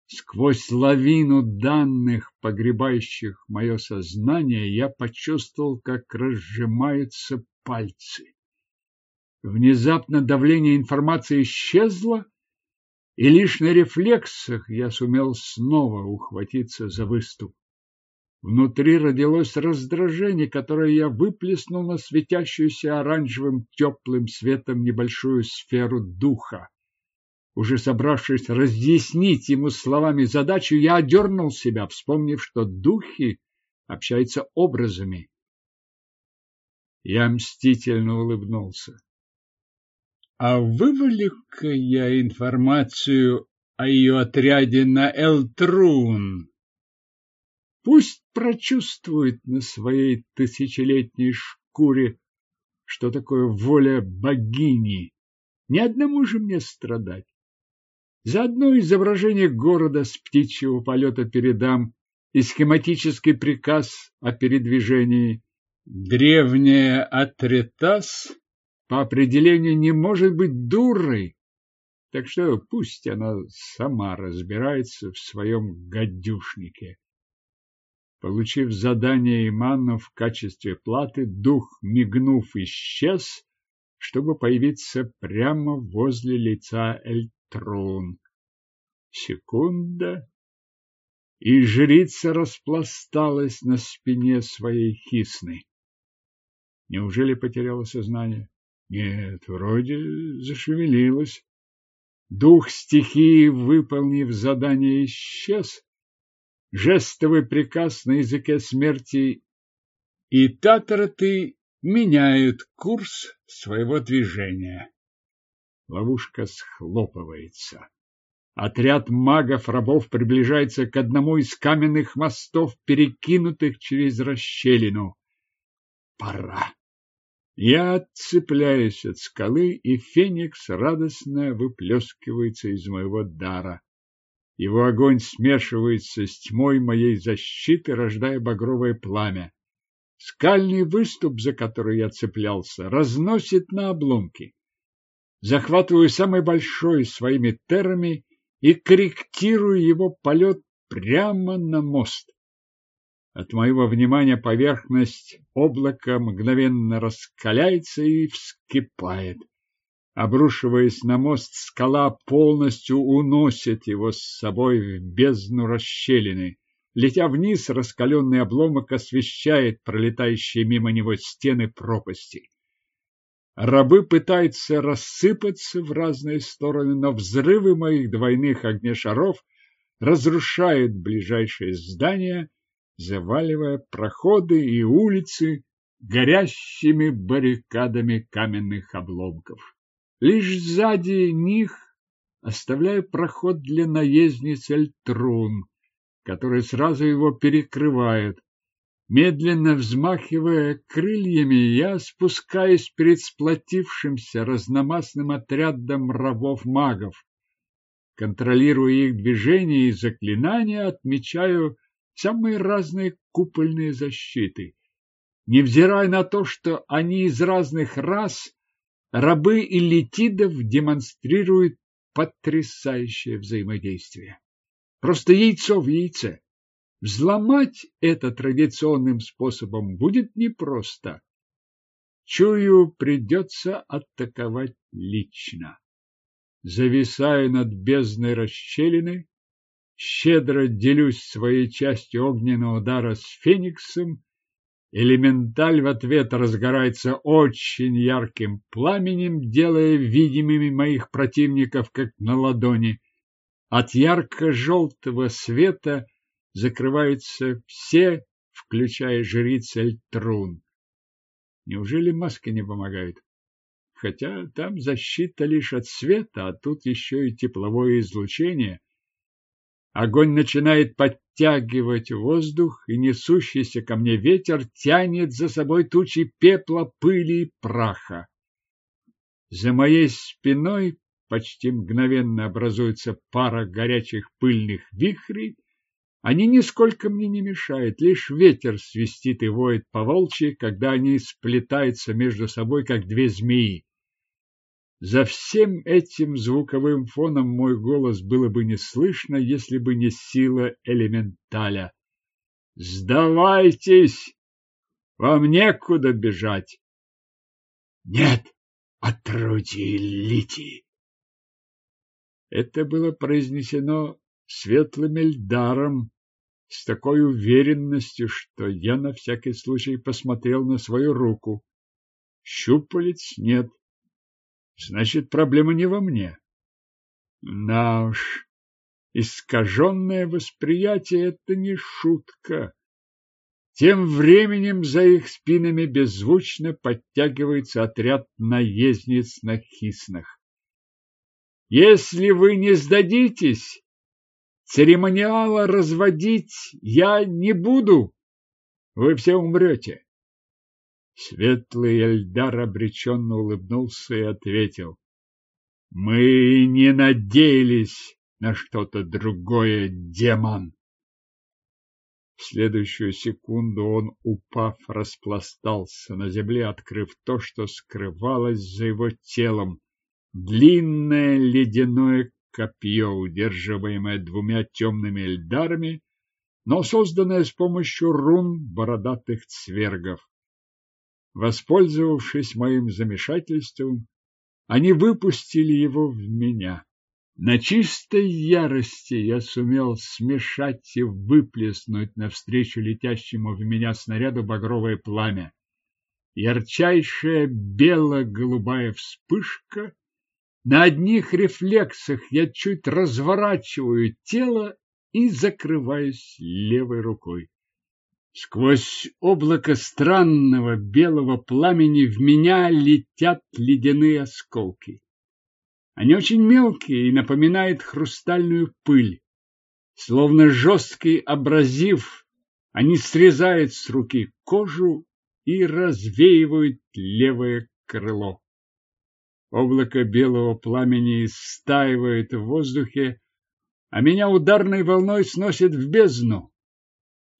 Сквозь лавину данных, погребающих мое сознание, я почувствовал, как разжимаются пальцы. Внезапно давление информации исчезло, и лишь на рефлексах я сумел снова ухватиться за выступ. Внутри родилось раздражение, которое я выплеснул на светящуюся оранжевым теплым светом небольшую сферу духа. Уже собравшись разъяснить ему словами задачу, я одернул себя, вспомнив, что духи общаются образами. Я мстительно улыбнулся. А вывалю-ка я информацию о ее отряде на Элтрун. Пусть прочувствует на своей тысячелетней шкуре, что такое воля богини. Ни одному же мне страдать. Заодно изображение города с птичьего полета передам и схематический приказ о передвижении. Древняя Атретас по определению не может быть дурой. Так что пусть она сама разбирается в своем гадюшнике. Получив задание Имана в качестве платы, дух, мигнув, исчез, чтобы появиться прямо возле лица Эльтрун. Секунда, и жрица распласталась на спине своей хисны. Неужели потеряла сознание? Нет, вроде зашевелилась. Дух стихии, выполнив задание, исчез. Жестовый приказ на языке смерти и татарты меняют курс своего движения. Ловушка схлопывается. Отряд магов-рабов приближается к одному из каменных мостов, перекинутых через расщелину. Пора. Я отцепляюсь от скалы, и феникс радостно выплескивается из моего дара. Его огонь смешивается с тьмой моей защиты, рождая багровое пламя. Скальный выступ, за который я цеплялся, разносит на обломки. Захватываю самый большой своими терами и корректирую его полет прямо на мост. От моего внимания поверхность облака мгновенно раскаляется и вскипает. Обрушиваясь на мост, скала полностью уносит его с собой в бездну расщелины. Летя вниз, раскаленный обломок освещает пролетающие мимо него стены пропасти. Рабы пытаются рассыпаться в разные стороны, но взрывы моих двойных огнешаров разрушают ближайшие здания заваливая проходы и улицы горящими баррикадами каменных обломков. Лишь сзади них оставляю проход для наездниц Эльтрун, которые сразу его перекрывают. Медленно взмахивая крыльями, я спускаюсь перед сплотившимся разномастным отрядом рабов-магов. Контролируя их движения и заклинания, отмечаю самые разные купольные защиты. Невзирая на то, что они из разных рас, рабы и летидов демонстрируют потрясающее взаимодействие. Просто яйцо в яйце. Взломать это традиционным способом будет непросто. Чую, придется атаковать лично. Зависая над бездной расщелины, щедро делюсь своей частью огненного удара с Фениксом. Элементаль в ответ разгорается очень ярким пламенем, делая видимыми моих противников, как на ладони. От ярко-желтого света закрываются все, включая жриц Эльтрун. Неужели маска не помогает? Хотя там защита лишь от света, а тут еще и тепловое излучение — Огонь начинает подтягивать воздух, и несущийся ко мне ветер тянет за собой тучи пепла, пыли и праха. За моей спиной почти мгновенно образуется пара горячих пыльных вихрей. Они нисколько мне не мешают, лишь ветер свистит и воет по волчьи, когда они сплетаются между собой, как две змеи. За всем этим звуковым фоном мой голос было бы не слышно, если бы не сила элементаля. «Сдавайтесь! Вам некуда бежать!» «Нет, отродье Литии!» Это было произнесено светлым Эльдаром с такой уверенностью, что я на всякий случай посмотрел на свою руку. Щупалец нет. Значит, проблема не во мне. На уж, искаженное восприятие — это не шутка. Тем временем за их спинами беззвучно подтягивается отряд наездниц на хиснах. Если вы не сдадитесь, церемониала разводить я не буду. Вы все умрете. Светлый Эльдар обреченно улыбнулся и ответил. Мы не надеялись на что-то другое, демон. В следующую секунду он, упав, распластался на земле, открыв то, что скрывалось за его телом. Длинное ледяное копье, удерживаемое двумя темными эльдарами, но созданное с помощью рун бородатых цвергов. Воспользовавшись моим замешательством, они выпустили его в меня. На чистой ярости я сумел смешать и выплеснуть навстречу летящему в меня снаряду багровое пламя. Ярчайшая бело-голубая вспышка. На одних рефлексах я чуть разворачиваю тело и закрываюсь левой рукой. Сквозь облако странного белого пламени в меня летят ледяные осколки. Они очень мелкие и напоминают хрустальную пыль. Словно жесткий абразив, они срезают с руки кожу и развеивают левое крыло. Облако белого пламени стаивает в воздухе, а меня ударной волной сносит в бездну.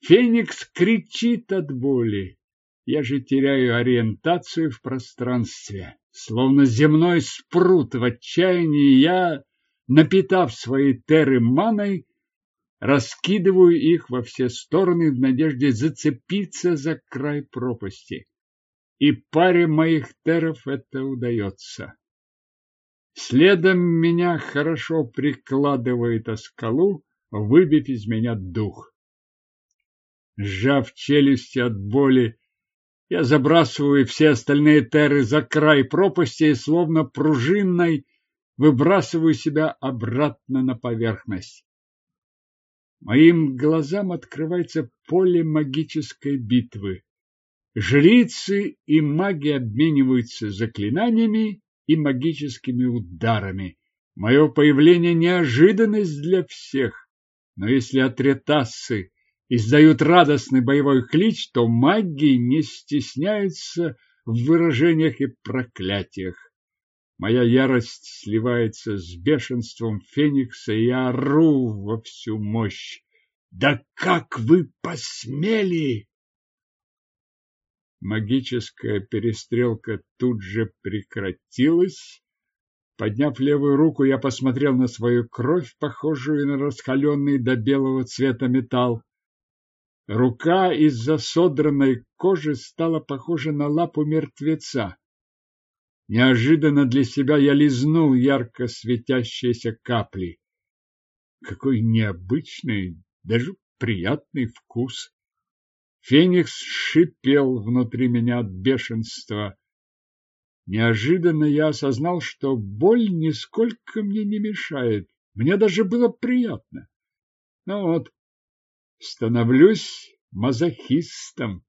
Феникс кричит от боли. Я же теряю ориентацию в пространстве. Словно земной спрут в отчаянии, я, напитав свои теры маной, раскидываю их во все стороны в надежде зацепиться за край пропасти. И паре моих теров это удается. Следом меня хорошо прикладывает о скалу, выбив из меня дух. Сжав челюсти от боли, я забрасываю все остальные теры за край пропасти и словно пружинной выбрасываю себя обратно на поверхность. Моим глазам открывается поле магической битвы. Жрицы и маги обмениваются заклинаниями и магическими ударами. Мое появление – неожиданность для всех. Но если атретасы издают радостный боевой клич, то маги не стесняются в выражениях и проклятиях. Моя ярость сливается с бешенством Феникса, и я ору во всю мощь. «Да как вы посмели!» Магическая перестрелка тут же прекратилась. Подняв левую руку, я посмотрел на свою кровь, похожую на раскаленный до белого цвета металл. Рука из-за содранной кожи стала похожа на лапу мертвеца. Неожиданно для себя я лизнул ярко светящиеся капли. Какой необычный, даже приятный вкус. Феникс шипел внутри меня от бешенства. Неожиданно я осознал, что боль нисколько мне не мешает. Мне даже было приятно. Ну вот, становлюсь мазохистом.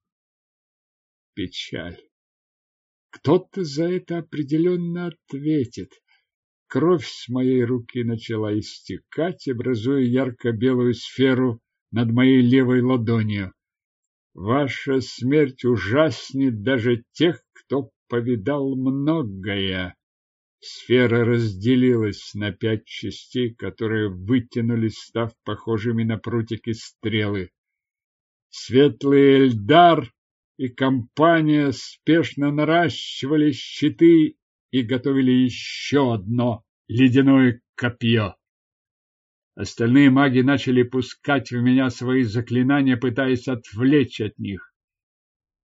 Печаль. Кто-то за это определенно ответит. Кровь с моей руки начала истекать, образуя ярко-белую сферу над моей левой ладонью. Ваша смерть ужаснет даже тех, кто повидал многое. Сфера разделилась на пять частей, которые вытянулись, став похожими на прутики стрелы. Светлый Эльдар и компания спешно наращивали щиты и готовили еще одно ледяное копье. Остальные маги начали пускать в меня свои заклинания, пытаясь отвлечь от них.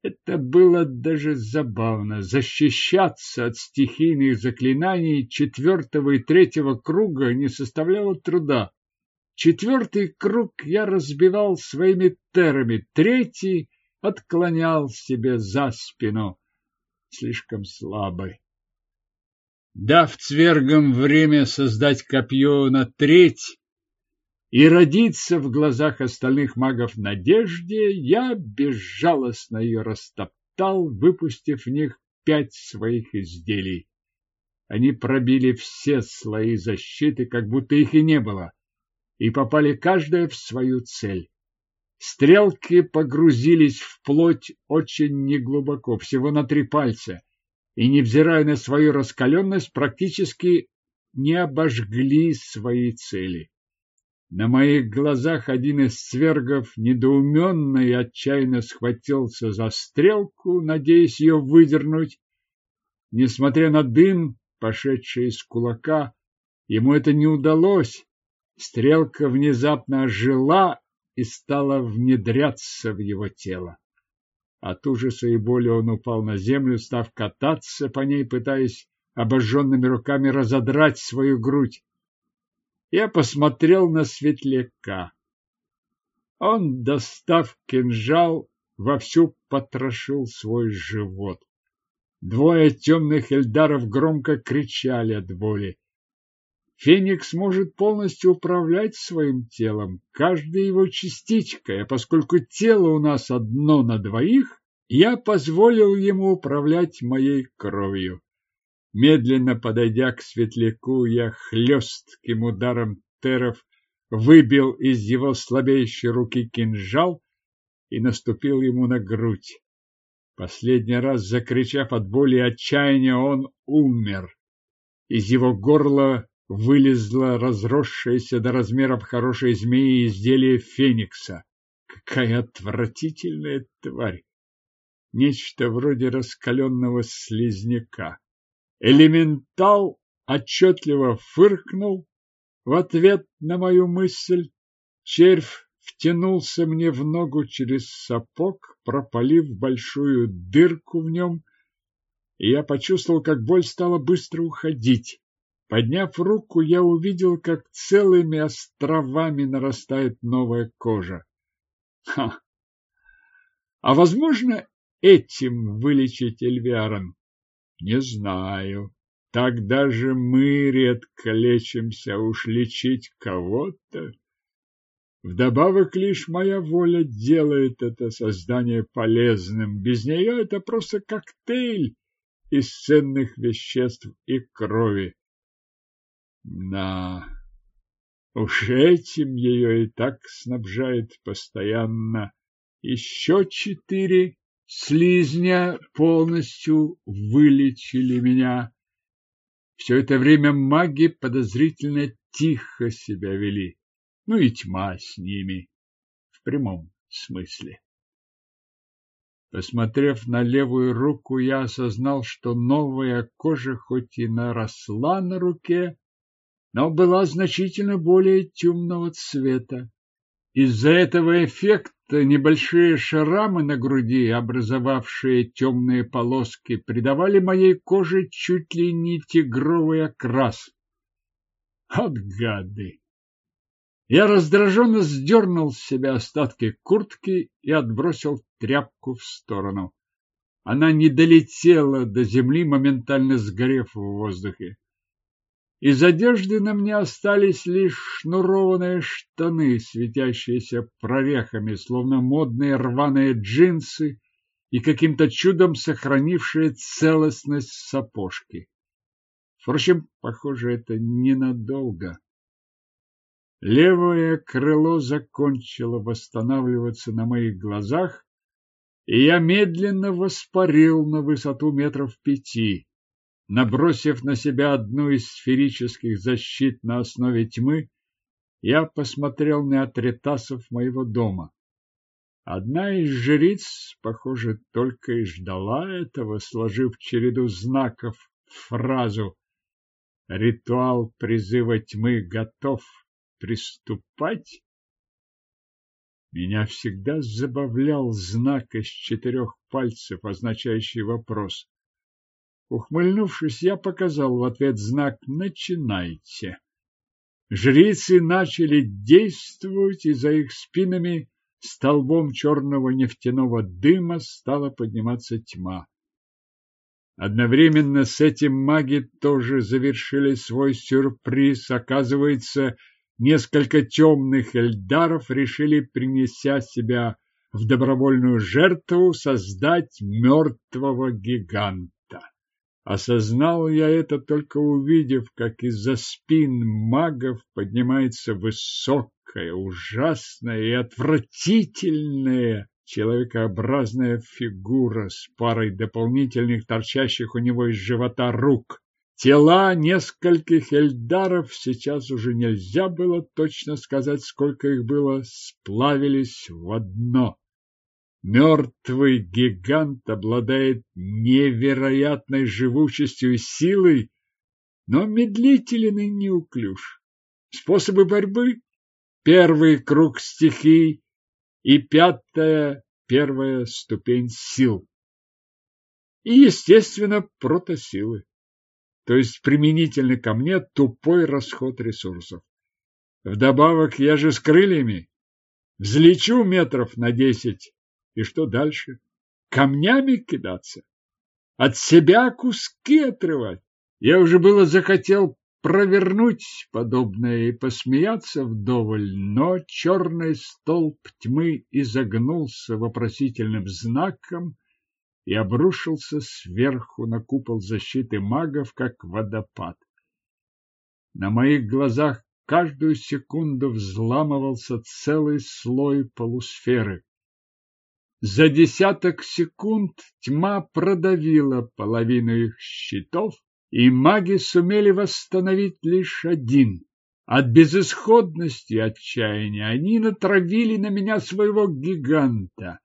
Это было даже забавно. Защищаться от стихийных заклинаний четвертого и третьего круга не составляло труда. Четвертый круг я разбивал своими терами, третий отклонял себе за спину. Слишком слабый. Дав цвергам время создать копье на треть, и родиться в глазах остальных магов надежде, я безжалостно ее растоптал, выпустив в них пять своих изделий. Они пробили все слои защиты, как будто их и не было, и попали каждая в свою цель. Стрелки погрузились в плоть очень неглубоко, всего на три пальца, и, невзирая на свою раскаленность, практически не обожгли свои цели. На моих глазах один из свергов недоуменно и отчаянно схватился за стрелку, надеясь ее выдернуть. Несмотря на дым, пошедший из кулака, ему это не удалось. Стрелка внезапно ожила и стала внедряться в его тело. От ужаса и боли он упал на землю, став кататься по ней, пытаясь обожженными руками разодрать свою грудь. Я посмотрел на светляка. Он, достав кинжал, вовсю потрошил свой живот. Двое темных эльдаров громко кричали от боли. Феникс может полностью управлять своим телом, каждой его частичкой, а поскольку тело у нас одно на двоих, я позволил ему управлять моей кровью. Медленно подойдя к светляку, я хлестким ударом теров выбил из его слабеющей руки кинжал и наступил ему на грудь. Последний раз, закричав от боли и отчаяния, он умер. Из его горла вылезла разросшаяся до размеров хорошей змеи изделие феникса. Какая отвратительная тварь! Нечто вроде раскаленного слизняка. Элементал отчетливо фыркнул в ответ на мою мысль. Червь втянулся мне в ногу через сапог, пропалив большую дырку в нем, и я почувствовал, как боль стала быстро уходить. Подняв руку, я увидел, как целыми островами нарастает новая кожа. Ха! А возможно, этим вылечить Эльвиарон? Не знаю. Так даже мы редко лечимся, уж лечить кого-то. Вдобавок лишь моя воля делает это создание полезным. Без нее это просто коктейль из ценных веществ и крови. Да, уж этим ее и так снабжает постоянно. Еще четыре слизня полностью вылечили меня. Все это время маги подозрительно тихо себя вели. Ну и тьма с ними, в прямом смысле. Посмотрев на левую руку, я осознал, что новая кожа хоть и наросла на руке, но была значительно более темного цвета. Из-за этого эффекта небольшие шрамы на груди, образовавшие темные полоски, придавали моей коже чуть ли не тигровый окрас. От гады! Я раздраженно сдернул с себя остатки куртки и отбросил тряпку в сторону. Она не долетела до земли, моментально сгорев в воздухе. Из одежды на мне остались лишь шнурованные штаны, светящиеся прорехами, словно модные рваные джинсы и каким-то чудом сохранившие целостность сапожки. Впрочем, похоже, это ненадолго. Левое крыло закончило восстанавливаться на моих глазах, и я медленно воспарил на высоту метров пяти. Набросив на себя одну из сферических защит на основе тьмы, я посмотрел на атритасов моего дома. Одна из жриц, похоже, только и ждала этого, сложив череду знаков фразу «Ритуал призыва тьмы готов. Приступать?» Меня всегда забавлял знак из четырех пальцев, означающий вопрос. Ухмыльнувшись, я показал в ответ знак «Начинайте». Жрицы начали действовать, и за их спинами столбом черного нефтяного дыма стала подниматься тьма. Одновременно с этим маги тоже завершили свой сюрприз. Оказывается, несколько темных эльдаров решили, принеся себя в добровольную жертву, создать мертвого гиганта. Осознал я это только увидев, как из-за спин магов поднимается высокая, ужасная и отвратительная человекообразная фигура с парой дополнительных торчащих у него из живота рук. Тела нескольких эльдаров, сейчас уже нельзя было точно сказать, сколько их было, сплавились в одно. Мертвый гигант обладает невероятной живучестью и силой, но медлителен и неуклюж. Способы борьбы – первый круг стихий и пятая первая ступень сил. И, естественно, протосилы, то есть применительно ко мне тупой расход ресурсов. Вдобавок, я же с крыльями. Взлечу метров на десять. И что дальше? Камнями кидаться? От себя куски отрывать? Я уже было захотел провернуть подобное и посмеяться вдоволь, но черный столб тьмы изогнулся вопросительным знаком и обрушился сверху на купол защиты магов, как водопад. На моих глазах каждую секунду взламывался целый слой полусферы. За десяток секунд тьма продавила половину их щитов, и маги сумели восстановить лишь один. От безысходности и отчаяния они натравили на меня своего гиганта.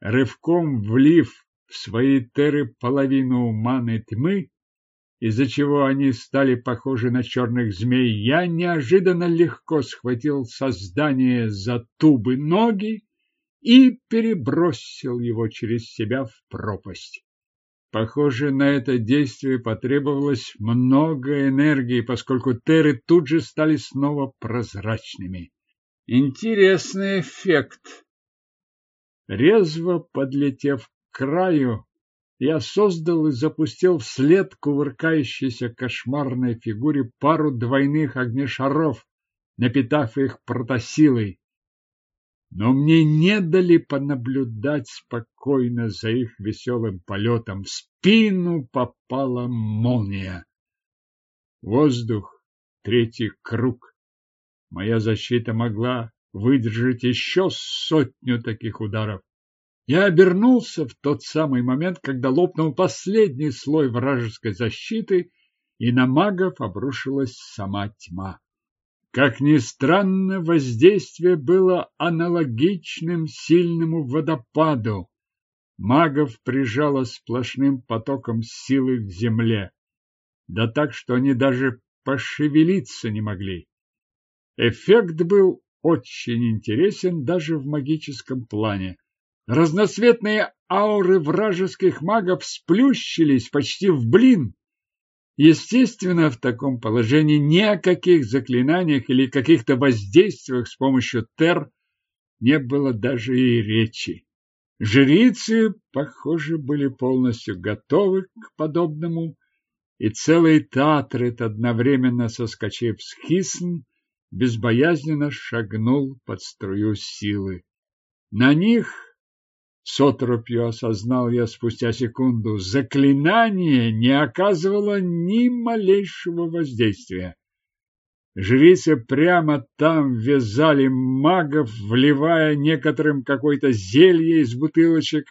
Рывком влив в свои теры половину маны тьмы, из-за чего они стали похожи на черных змей, я неожиданно легко схватил создание за тубы ноги и перебросил его через себя в пропасть. Похоже, на это действие потребовалось много энергии, поскольку теры тут же стали снова прозрачными. Интересный эффект. Резво подлетев к краю, я создал и запустил вслед кувыркающейся кошмарной фигуре пару двойных огнешаров, напитав их протосилой. Но мне не дали понаблюдать спокойно за их веселым полетом. В спину попала молния. Воздух, третий круг. Моя защита могла выдержать еще сотню таких ударов. Я обернулся в тот самый момент, когда лопнул последний слой вражеской защиты, и на магов обрушилась сама тьма. Как ни странно, воздействие было аналогичным сильному водопаду. Магов прижало сплошным потоком силы к земле, да так, что они даже пошевелиться не могли. Эффект был очень интересен даже в магическом плане. Разноцветные ауры вражеских магов сплющились почти в блин. Естественно, в таком положении ни о каких заклинаниях или каких-то воздействиях с помощью тер не было даже и речи. Жрицы, похоже, были полностью готовы к подобному, и целый Татрет, одновременно соскочив с хисн, безбоязненно шагнул под струю силы. На них с оторопью осознал я спустя секунду. Заклинание не оказывало ни малейшего воздействия. Жрицы прямо там вязали магов, вливая некоторым какое-то зелье из бутылочек,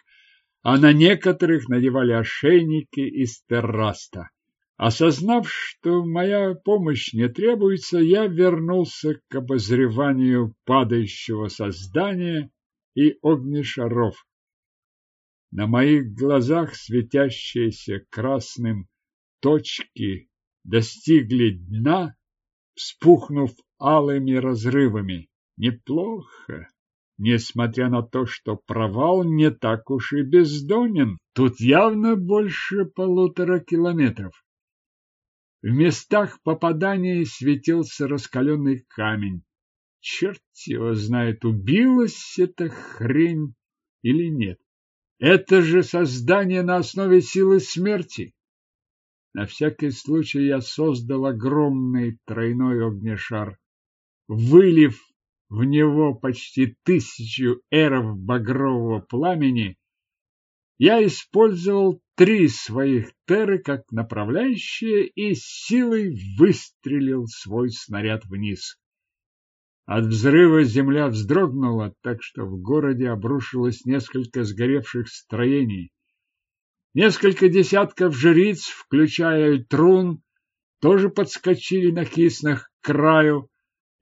а на некоторых надевали ошейники из терраста. Осознав, что моя помощь не требуется, я вернулся к обозреванию падающего создания и огнешаров. На моих глазах светящиеся красным точки достигли дна, вспухнув алыми разрывами. Неплохо, несмотря на то, что провал не так уж и бездонен. Тут явно больше полутора километров. В местах попадания светился раскаленный камень. Черт его знает, убилась эта хрень или нет. Это же создание на основе силы смерти. На всякий случай я создал огромный тройной огнешар, вылив в него почти тысячу эров багрового пламени, я использовал три своих теры как направляющие и силой выстрелил свой снаряд вниз. От взрыва земля вздрогнула, так что в городе обрушилось несколько сгоревших строений. Несколько десятков жриц, включая Эльтрун, тоже подскочили на киснах к краю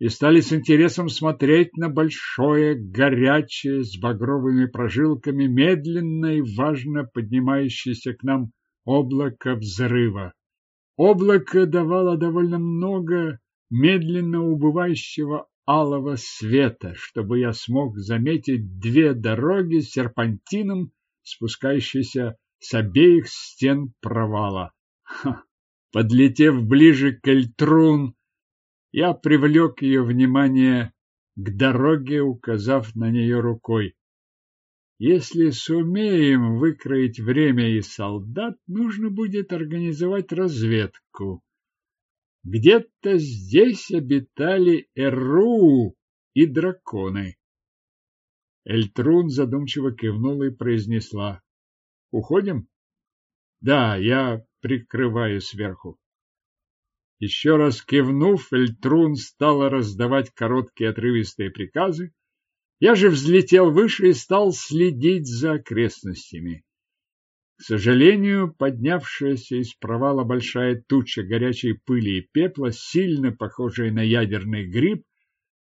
и стали с интересом смотреть на большое, горячее, с багровыми прожилками, медленно и важно поднимающееся к нам облако взрыва. Облако давало довольно много медленно убывающего алого света, чтобы я смог заметить две дороги с серпантином, спускающиеся с обеих стен провала. Ха! Подлетев ближе к Эльтрун, Я привлек ее внимание к дороге, указав на нее рукой. Если сумеем выкроить время и солдат, нужно будет организовать разведку. Где-то здесь обитали Эру и драконы. Эльтрун задумчиво кивнула и произнесла. Уходим? Да, я прикрываю сверху. Еще раз кивнув, Эльтрун стала раздавать короткие отрывистые приказы. Я же взлетел выше и стал следить за окрестностями. К сожалению, поднявшаяся из провала большая туча горячей пыли и пепла, сильно похожая на ядерный гриб,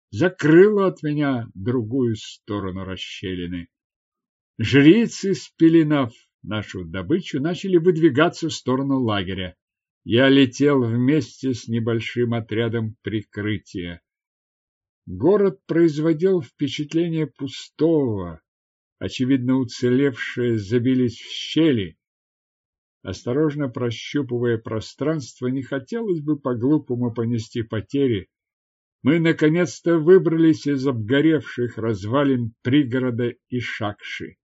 закрыла от меня другую сторону расщелины. Жрицы, спеленав нашу добычу, начали выдвигаться в сторону лагеря. Я летел вместе с небольшим отрядом прикрытия. Город производил впечатление пустого. Очевидно, уцелевшие забились в щели. Осторожно прощупывая пространство, не хотелось бы по-глупому понести потери. Мы наконец-то выбрались из обгоревших развалин пригорода Ишакши.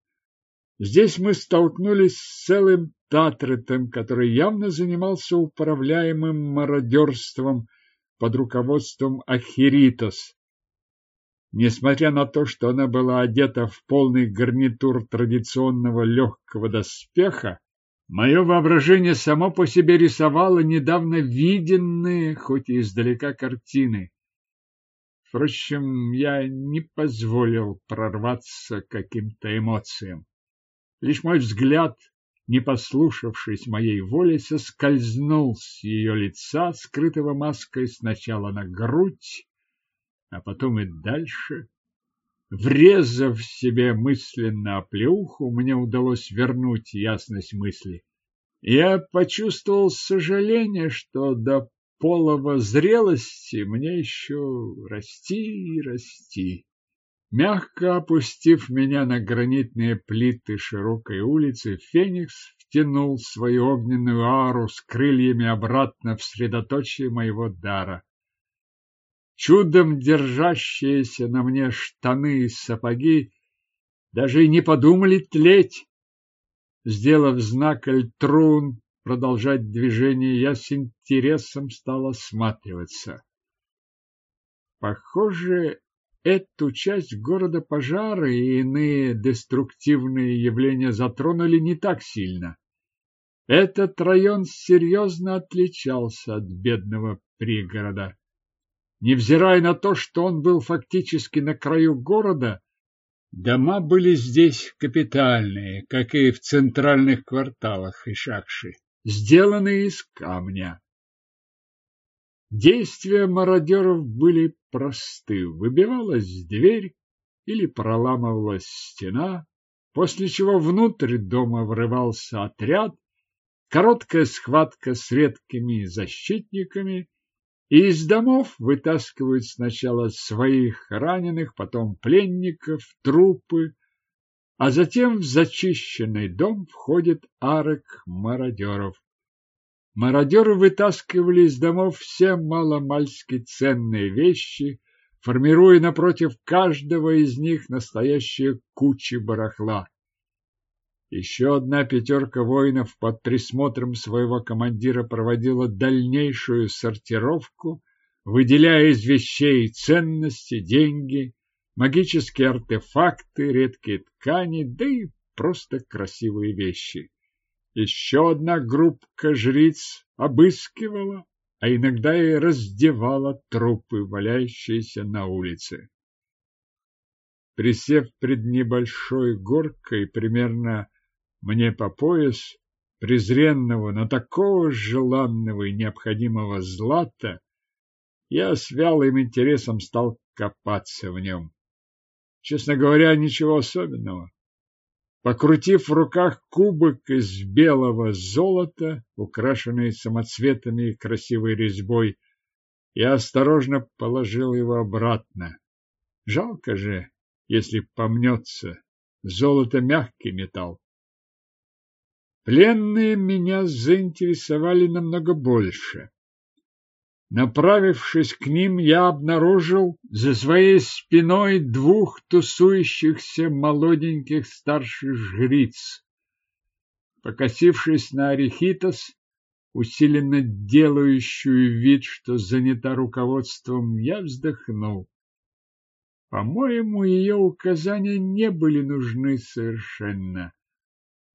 Здесь мы столкнулись с целым Татретом, который явно занимался управляемым мародерством под руководством Ахиритос. Несмотря на то, что она была одета в полный гарнитур традиционного легкого доспеха, мое воображение само по себе рисовало недавно виденные, хоть и издалека, картины. Впрочем, я не позволил прорваться каким-то эмоциям. Лишь мой взгляд, не послушавшись моей воли, соскользнул с ее лица, скрытого маской сначала на грудь, а потом и дальше. Врезав себе мысленно оплеуху, мне удалось вернуть ясность мысли. Я почувствовал сожаление, что до полого зрелости мне еще расти и расти. Мягко опустив меня на гранитные плиты широкой улицы, Феникс втянул свою огненную ару с крыльями обратно в средоточие моего дара. Чудом держащиеся на мне штаны и сапоги даже и не подумали тлеть. Сделав знак Эльтрун продолжать движение, я с интересом стал осматриваться. Похоже, Эту часть города пожары и иные деструктивные явления затронули не так сильно. Этот район серьезно отличался от бедного пригорода. Невзирая на то, что он был фактически на краю города, дома были здесь капитальные, как и в центральных кварталах Ишакши, сделанные из камня. Действия мародеров были просты. Выбивалась дверь или проламывалась стена, после чего внутрь дома врывался отряд, короткая схватка с редкими защитниками, и из домов вытаскивают сначала своих раненых, потом пленников, трупы, а затем в зачищенный дом входит арок мародеров. Мародеры вытаскивали из домов все маломальски ценные вещи, формируя напротив каждого из них настоящие кучи барахла. Еще одна пятерка воинов под присмотром своего командира проводила дальнейшую сортировку, выделяя из вещей ценности, деньги, магические артефакты, редкие ткани, да и просто красивые вещи. Еще одна группка жриц обыскивала, а иногда и раздевала трупы, валяющиеся на улице. Присев пред небольшой горкой, примерно мне по пояс, презренного, но такого желанного и необходимого злата, я с вялым интересом стал копаться в нем. Честно говоря, ничего особенного. Покрутив в руках кубок из белого золота, украшенный самоцветами и красивой резьбой, я осторожно положил его обратно. Жалко же, если помнется. Золото мягкий металл. Пленные меня заинтересовали намного больше. Направившись к ним, я обнаружил за своей спиной двух тусующихся молоденьких старших жриц. Покосившись на Арихитос, усиленно делающую вид, что занята руководством, я вздохнул. По-моему, ее указания не были нужны совершенно.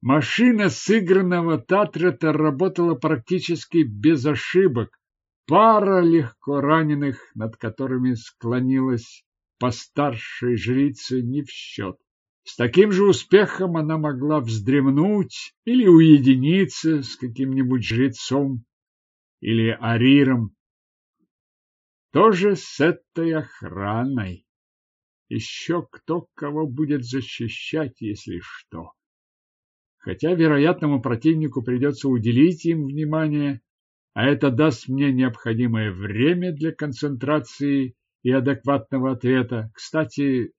Машина сыгранного Татрета работала практически без ошибок. Пара легко раненых, над которыми склонилась постаршая жрица, не в счет. С таким же успехом она могла вздремнуть или уединиться с каким-нибудь жрецом или ариром. Тоже с этой охраной. Еще кто кого будет защищать, если что. Хотя вероятному противнику придется уделить им внимание, а это даст мне необходимое время для концентрации и адекватного ответа. Кстати,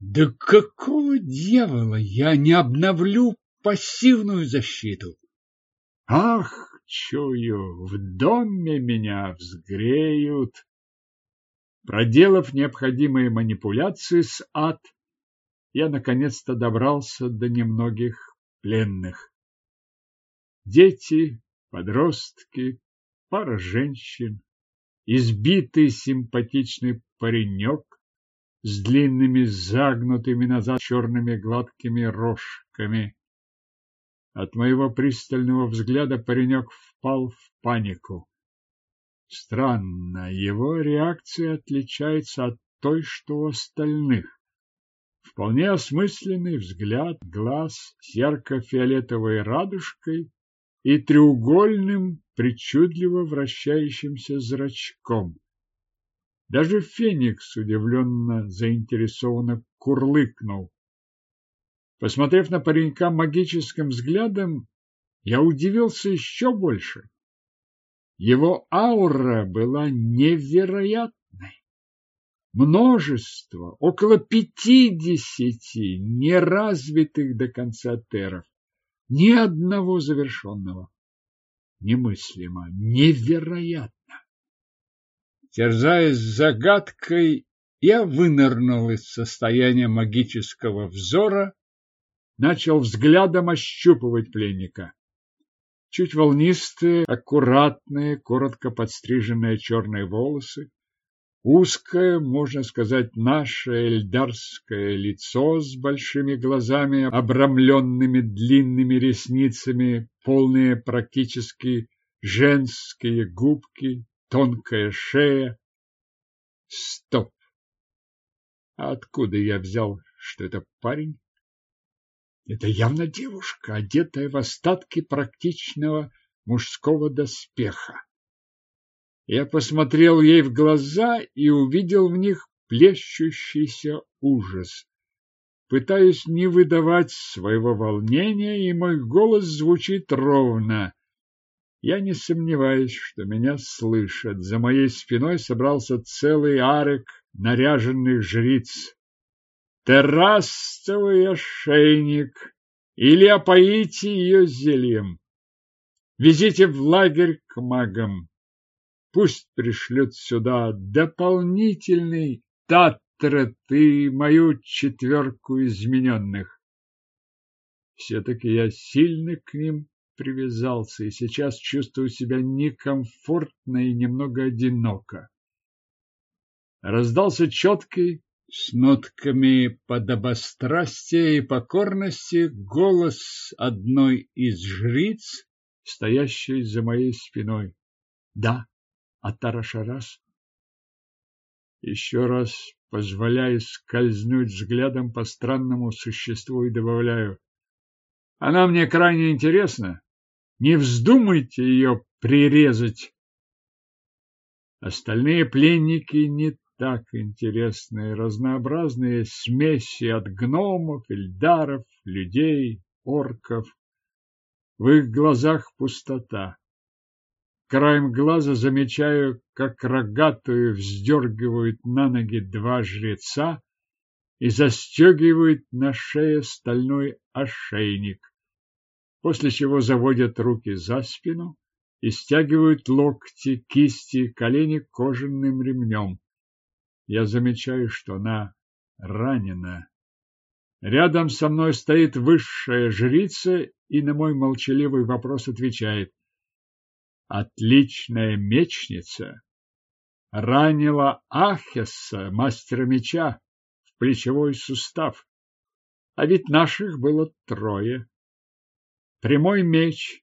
да какого дьявола я не обновлю пассивную защиту? Ах, чую, в доме меня взгреют. Проделав необходимые манипуляции с ад, я наконец-то добрался до немногих пленных. Дети, подростки, пара женщин, избитый симпатичный паренек с длинными загнутыми назад черными гладкими рожками. От моего пристального взгляда паренек впал в панику. Странно, его реакция отличается от той, что у остальных. Вполне осмысленный взгляд, глаз с ярко-фиолетовой радужкой и треугольным, причудливо вращающимся зрачком. Даже Феникс удивленно, заинтересованно курлыкнул. Посмотрев на паренька магическим взглядом, я удивился еще больше. Его аура была невероятна множество, около пятидесяти неразвитых до конца теров, ни одного завершенного. Немыслимо, невероятно. Терзаясь загадкой, я вынырнул из состояния магического взора, начал взглядом ощупывать пленника. Чуть волнистые, аккуратные, коротко подстриженные черные волосы, Узкое, можно сказать, наше эльдарское лицо с большими глазами, обрамленными длинными ресницами, полные практически женские губки, тонкая шея. Стоп! Откуда я взял, что это парень? Это явно девушка, одетая в остатки практичного мужского доспеха. Я посмотрел ей в глаза и увидел в них плещущийся ужас. Пытаюсь не выдавать своего волнения, и мой голос звучит ровно. Я не сомневаюсь, что меня слышат. За моей спиной собрался целый арек наряженных жриц. Террасовый ошейник. Или опоите ее зельем. Везите в лагерь к магам. Пусть пришлют сюда дополнительный Татрет и мою четверку измененных. Все-таки я сильно к ним привязался и сейчас чувствую себя некомфортно и немного одиноко. Раздался четкий, с нотками подобострастия и покорности, голос одной из жриц, стоящей за моей спиной. Да, Атарашарас. Еще раз позволяю скользнуть взглядом по странному существу и добавляю. Она мне крайне интересна. Не вздумайте ее прирезать. Остальные пленники не так интересные, разнообразные смеси от гномов, эльдаров, людей, орков. В их глазах пустота. Краем глаза замечаю, как рогатую вздергивают на ноги два жреца и застегивают на шее стальной ошейник, после чего заводят руки за спину и стягивают локти, кисти, колени кожаным ремнем. Я замечаю, что она ранена. Рядом со мной стоит высшая жрица и на мой молчаливый вопрос отвечает. Отличная мечница ранила Ахесса, мастера меча, в плечевой сустав. А ведь наших было трое. Прямой меч.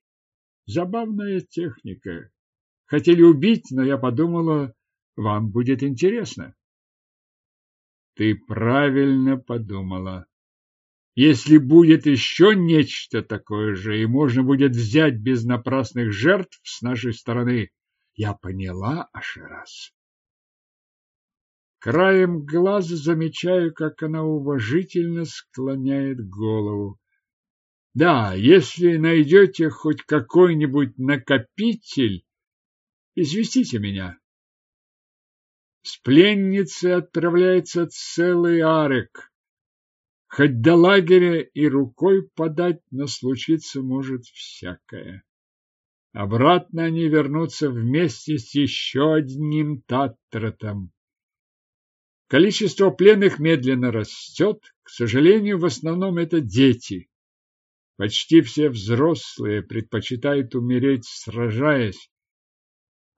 Забавная техника. Хотели убить, но я подумала, вам будет интересно. Ты правильно подумала. Если будет еще нечто такое же, и можно будет взять без напрасных жертв с нашей стороны, я поняла, Ашерас. Краем глаза замечаю, как она уважительно склоняет голову. Да, если найдете хоть какой-нибудь накопитель, известите меня. С пленницы отправляется целый арек. Хоть до лагеря и рукой подать, но случиться может всякое. Обратно они вернутся вместе с еще одним Татратом. Количество пленных медленно растет. К сожалению, в основном это дети. Почти все взрослые предпочитают умереть, сражаясь.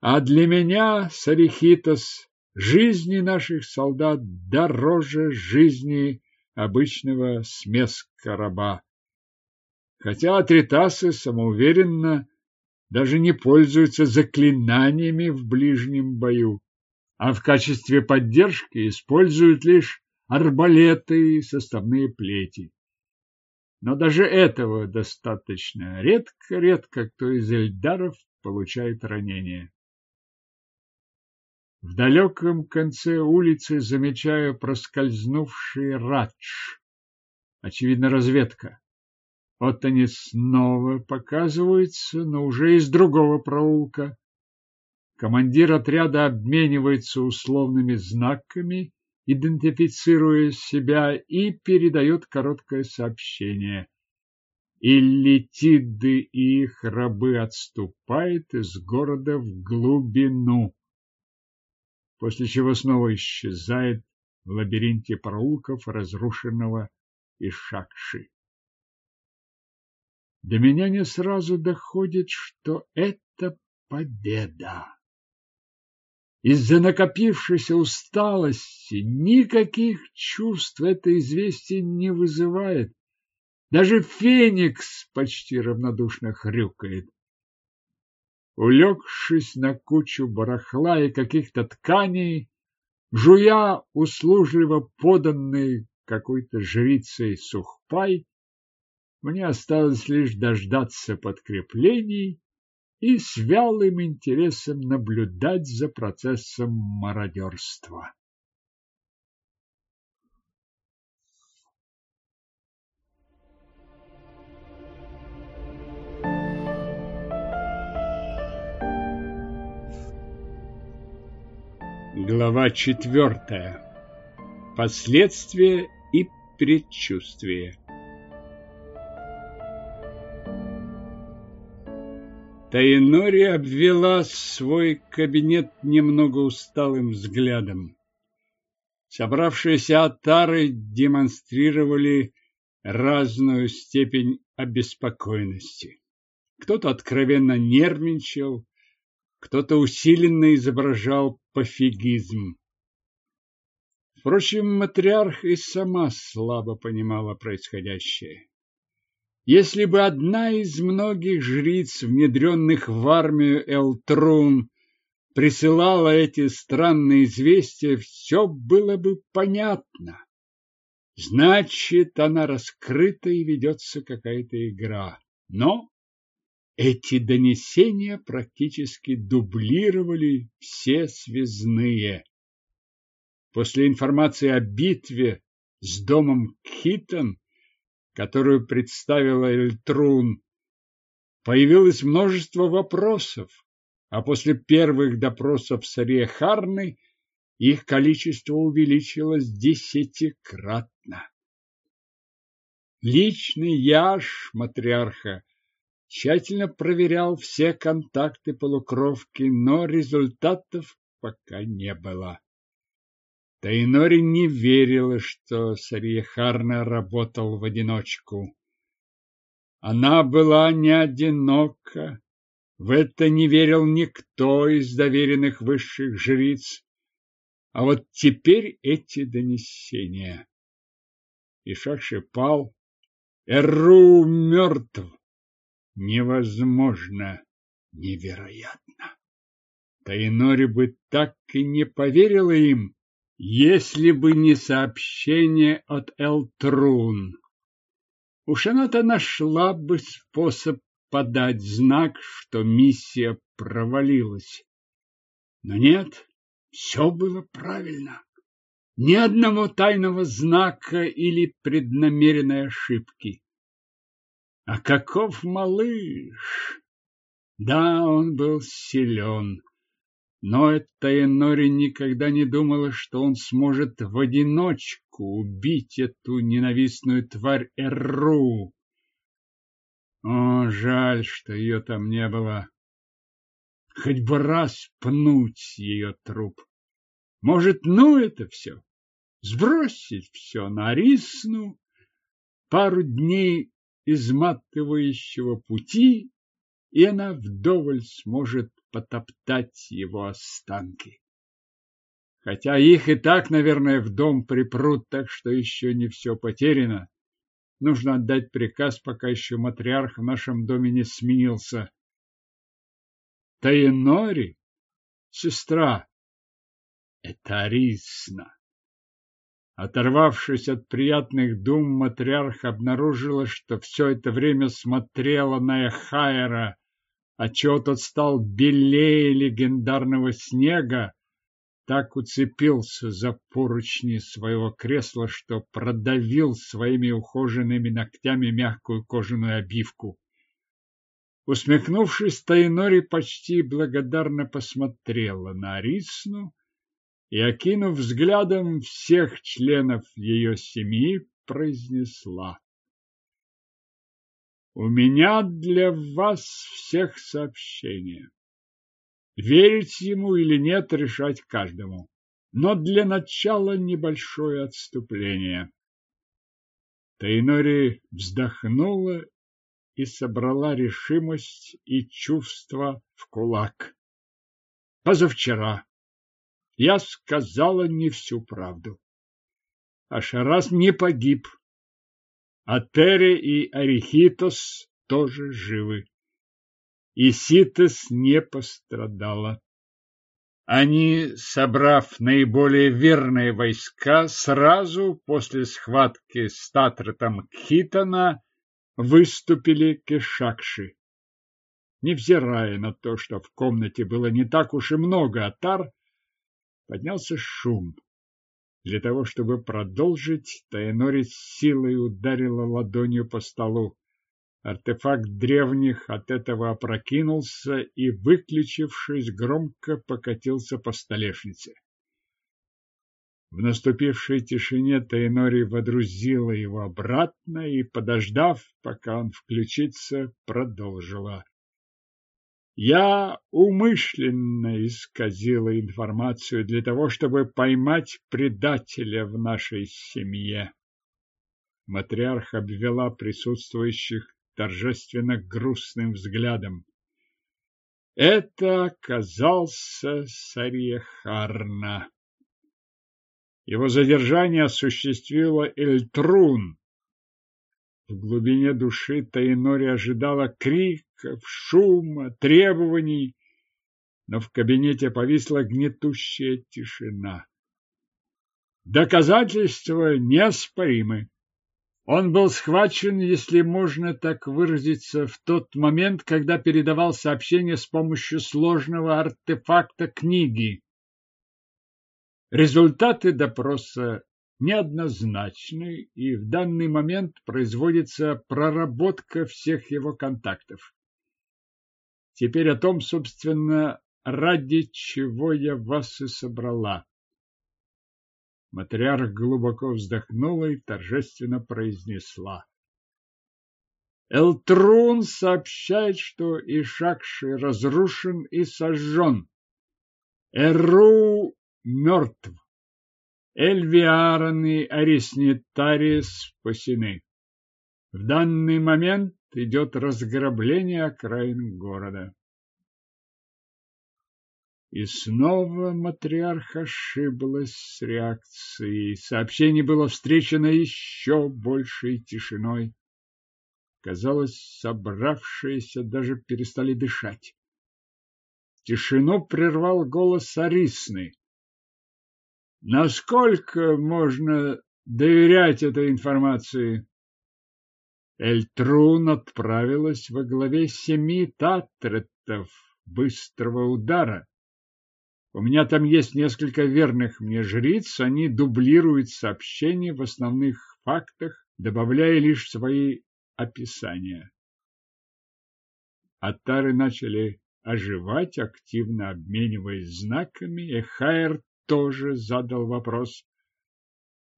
А для меня, Сарихитос, жизни наших солдат дороже жизни обычного смеска раба. Хотя атритасы самоуверенно даже не пользуются заклинаниями в ближнем бою, а в качестве поддержки используют лишь арбалеты и составные плети. Но даже этого достаточно. Редко-редко кто из эльдаров получает ранение. В далеком конце улицы замечаю проскользнувший радж. Очевидно, разведка. Вот они снова показываются, но уже из другого проулка. Командир отряда обменивается условными знаками, идентифицируя себя, и передает короткое сообщение. Иллитиды и их рабы отступают из города в глубину после чего снова исчезает в лабиринте проулков разрушенного Ишакши. До меня не сразу доходит, что это победа. Из-за накопившейся усталости никаких чувств это известие не вызывает. Даже Феникс почти равнодушно хрюкает. Улегшись на кучу барахла и каких-то тканей, жуя услужливо поданный какой-то жрицей сухпай, мне осталось лишь дождаться подкреплений и с вялым интересом наблюдать за процессом мародерства. Глава четвертая. Последствия и предчувствия. Таинори обвела свой кабинет немного усталым взглядом. Собравшиеся отары демонстрировали разную степень обеспокоенности. Кто-то откровенно нервничал, кто-то усиленно изображал пофигизм. Впрочем, матриарх и сама слабо понимала происходящее. Если бы одна из многих жриц, внедренных в армию Элтрун, присылала эти странные известия, все было бы понятно. Значит, она раскрыта и ведется какая-то игра. Но эти донесения практически дублировали все связные. После информации о битве с домом Китон, которую представила Эльтрун, появилось множество вопросов, а после первых допросов с Ариехарной их количество увеличилось десятикратно. Личный яш матриарха тщательно проверял все контакты полукровки, но результатов пока не было. Тайнори не верила, что Сарьехарна работал в одиночку. Она была не одинока. В это не верил никто из доверенных высших жриц. А вот теперь эти донесения. Ишакши пал. Эру мертв. Невозможно, невероятно. Тайнори бы так и не поверила им, если бы не сообщение от Элтрун. Уж она-то нашла бы способ подать знак, что миссия провалилась. Но нет, все было правильно. Ни одного тайного знака или преднамеренной ошибки. А каков малыш! Да, он был силен. Но эта Энори никогда не думала, что он сможет в одиночку убить эту ненавистную тварь Эрру. О, жаль, что ее там не было. Хоть бы раз пнуть ее труп. Может, ну это все? Сбросить все на Рисну, пару дней изматывающего пути, и она вдоволь сможет потоптать его останки. Хотя их и так, наверное, в дом припрут, так что еще не все потеряно. Нужно отдать приказ, пока еще матриарх в нашем доме не сменился. Таинори, сестра, это Арисна. Оторвавшись от приятных дум, матриарх обнаружила, что все это время смотрела на Эхайра, отчего тот стал белее легендарного снега, так уцепился за поручни своего кресла, что продавил своими ухоженными ногтями мягкую кожаную обивку. Усмехнувшись, Тайнори почти благодарно посмотрела на Арисну и, окинув взглядом всех членов ее семьи, произнесла. У меня для вас всех сообщение. Верить ему или нет, решать каждому. Но для начала небольшое отступление. Тайнори вздохнула и собрала решимость и чувства в кулак. Позавчера я сказала не всю правду. Ашарас не погиб, а Тере и Арихитос тоже живы. И Ситос не пострадала. Они, собрав наиболее верные войска, сразу после схватки с Татратом Кхитана выступили к Ишакши. Невзирая на то, что в комнате было не так уж и много отар, поднялся шум. Для того, чтобы продолжить, Таэнори силой ударила ладонью по столу. Артефакт древних от этого опрокинулся и, выключившись, громко покатился по столешнице. В наступившей тишине Тайнори водрузила его обратно и, подождав, пока он включится, продолжила. Я умышленно исказила информацию для того, чтобы поймать предателя в нашей семье. Матриарх обвела присутствующих торжественно грустным взглядом. Это оказался Сарьехарна. Его задержание осуществила Эльтрун, в глубине души Таинори ожидала криков, шума, требований, но в кабинете повисла гнетущая тишина. Доказательства неоспоримы. Он был схвачен, если можно так выразиться, в тот момент, когда передавал сообщение с помощью сложного артефакта книги. Результаты допроса неоднозначный, и в данный момент производится проработка всех его контактов. Теперь о том, собственно, ради чего я вас и собрала. Матриарх глубоко вздохнула и торжественно произнесла. Элтрун сообщает, что Ишакши разрушен и сожжен. Эру мертв. Эльвиарон и Ариснитари спасены. В данный момент идет разграбление окраин города. И снова матриарх ошиблась с реакцией. Сообщение было встречено еще большей тишиной. Казалось, собравшиеся даже перестали дышать. Тишину прервал голос Арисны. Насколько можно доверять этой информации? Эльтрун отправилась во главе семи татретов быстрого удара. У меня там есть несколько верных мне жриц, они дублируют сообщения в основных фактах, добавляя лишь свои описания. Атары начали оживать, активно обмениваясь знаками, и Хайер тоже задал вопрос.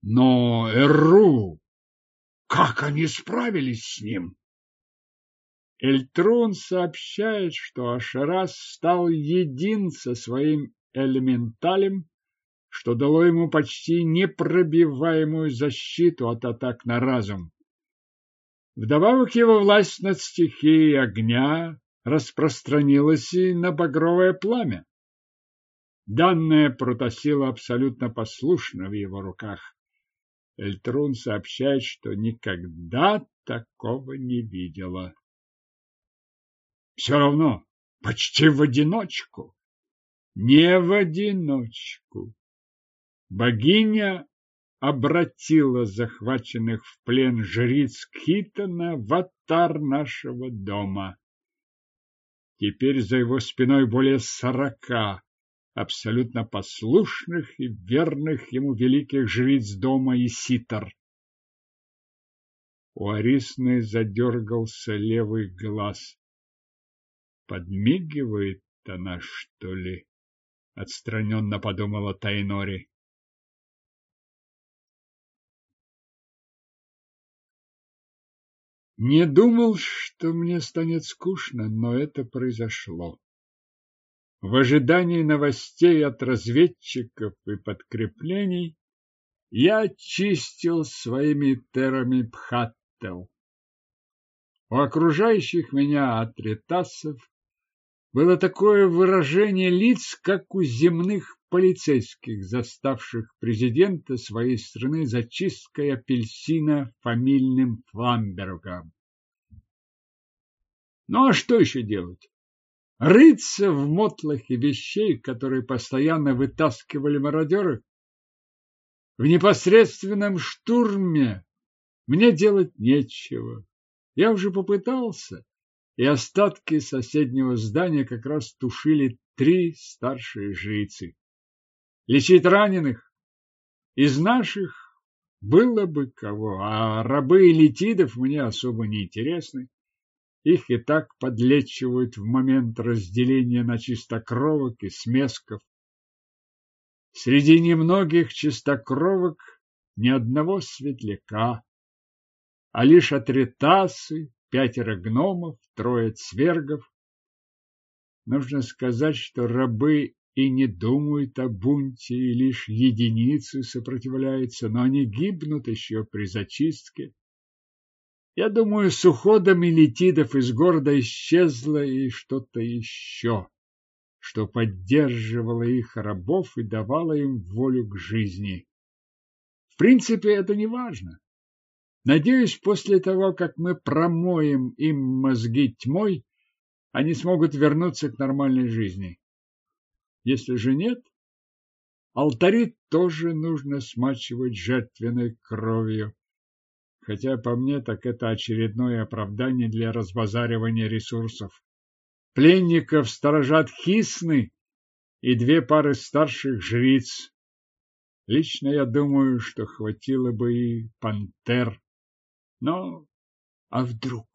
Но Эру, как они справились с ним? Эльтрун сообщает, что Ашерас стал един со своим элементалем, что дало ему почти непробиваемую защиту от атак на разум. Вдобавок его власть над стихией огня распространилась и на багровое пламя. Данная протосила абсолютно послушна в его руках. Эльтрун сообщает, что никогда такого не видела. Все равно, почти в одиночку не в одиночку. Богиня обратила захваченных в плен жриц Китона в атар нашего дома. Теперь за его спиной более сорока абсолютно послушных и верных ему великих жриц дома и ситар. У Арисны задергался левый глаз. Подмигивает она, что ли? отстраненно подумала Тайнори. Не думал, что мне станет скучно, но это произошло. В ожидании новостей от разведчиков и подкреплений я чистил своими терами Пхаттел. У окружающих меня атритасов было такое выражение лиц, как у земных полицейских, заставших президента своей страны зачисткой апельсина фамильным Фламбергом. Ну а что еще делать? Рыться в мотлахе вещей, которые постоянно вытаскивали мародеры? В непосредственном штурме мне делать нечего. Я уже попытался, и остатки соседнего здания как раз тушили три старшие жрицы. Лечить раненых из наших было бы кого, а рабы элитидов мне особо не интересны. Их и так подлечивают в момент разделения на чистокровок и смесков. Среди немногих чистокровок ни одного светляка, а лишь атритасы, пятеро гномов, трое цвергов. Нужно сказать, что рабы и не думают о бунте, и лишь единицы сопротивляются, но они гибнут еще при зачистке. Я думаю, с уходом элитидов из города исчезло и что-то еще, что поддерживало их рабов и давало им волю к жизни. В принципе, это не важно. Надеюсь, после того, как мы промоем им мозги тьмой, они смогут вернуться к нормальной жизни. Если же нет, алтари тоже нужно смачивать жертвенной кровью. Хотя по мне, так это очередное оправдание для разбазаривания ресурсов. Пленников сторожат хисны и две пары старших жриц. Лично я думаю, что хватило бы и пантер. Но, а вдруг?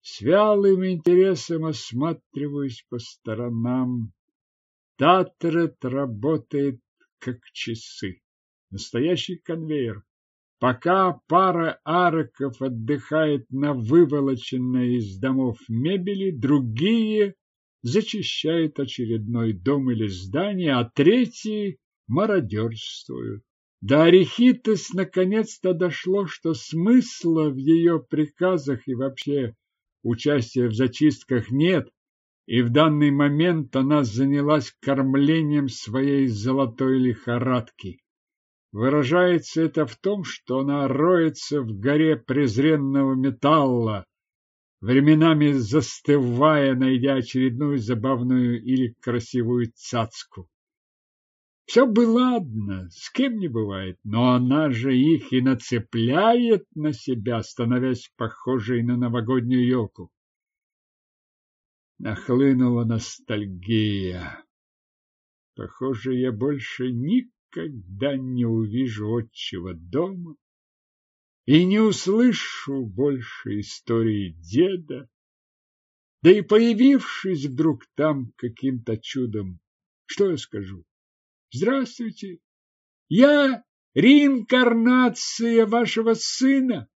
С вялым интересом осматриваюсь по сторонам. Татрет работает как часы. Настоящий конвейер. Пока пара ароков отдыхает на выволоченной из домов мебели, другие зачищают очередной дом или здание, а третьи мародерствуют. До Арихитес наконец-то дошло, что смысла в ее приказах и вообще участия в зачистках нет, и в данный момент она занялась кормлением своей золотой лихорадки. Выражается это в том, что она роется в горе презренного металла, временами застывая, найдя очередную забавную или красивую цацку. Все бы ладно, с кем не бывает, но она же их и нацепляет на себя, становясь похожей на новогоднюю елку. Нахлынула ностальгия. Похоже, я больше никогда не увижу отчего дома и не услышу больше истории деда. Да и появившись вдруг там каким-то чудом, что я скажу? Здравствуйте. Я реинкарнация вашего сына.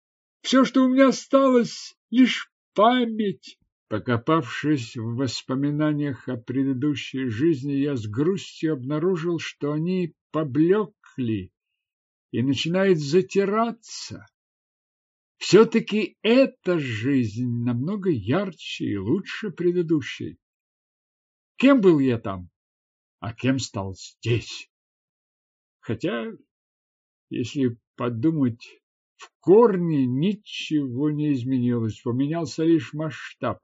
Все, что у меня осталось, лишь память. Покопавшись в воспоминаниях о предыдущей жизни, я с грустью обнаружил, что они поблекли и начинают затираться. Все-таки эта жизнь намного ярче и лучше предыдущей. Кем был я там? а кем стал здесь. Хотя, если подумать, в корне ничего не изменилось, поменялся лишь масштаб.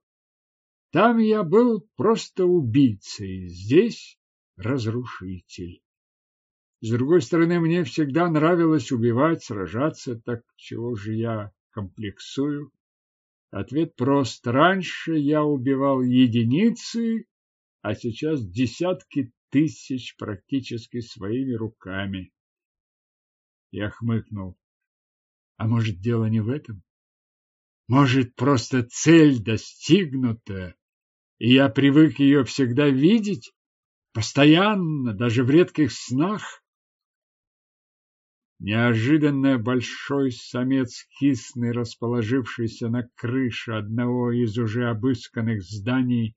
Там я был просто убийцей, здесь разрушитель. С другой стороны, мне всегда нравилось убивать, сражаться, так чего же я комплексую? Ответ прост. Раньше я убивал единицы, а сейчас десятки тысяч практически своими руками. Я хмыкнул. А может, дело не в этом? Может, просто цель достигнута, и я привык ее всегда видеть, постоянно, даже в редких снах? Неожиданно большой самец кисный, расположившийся на крыше одного из уже обысканных зданий,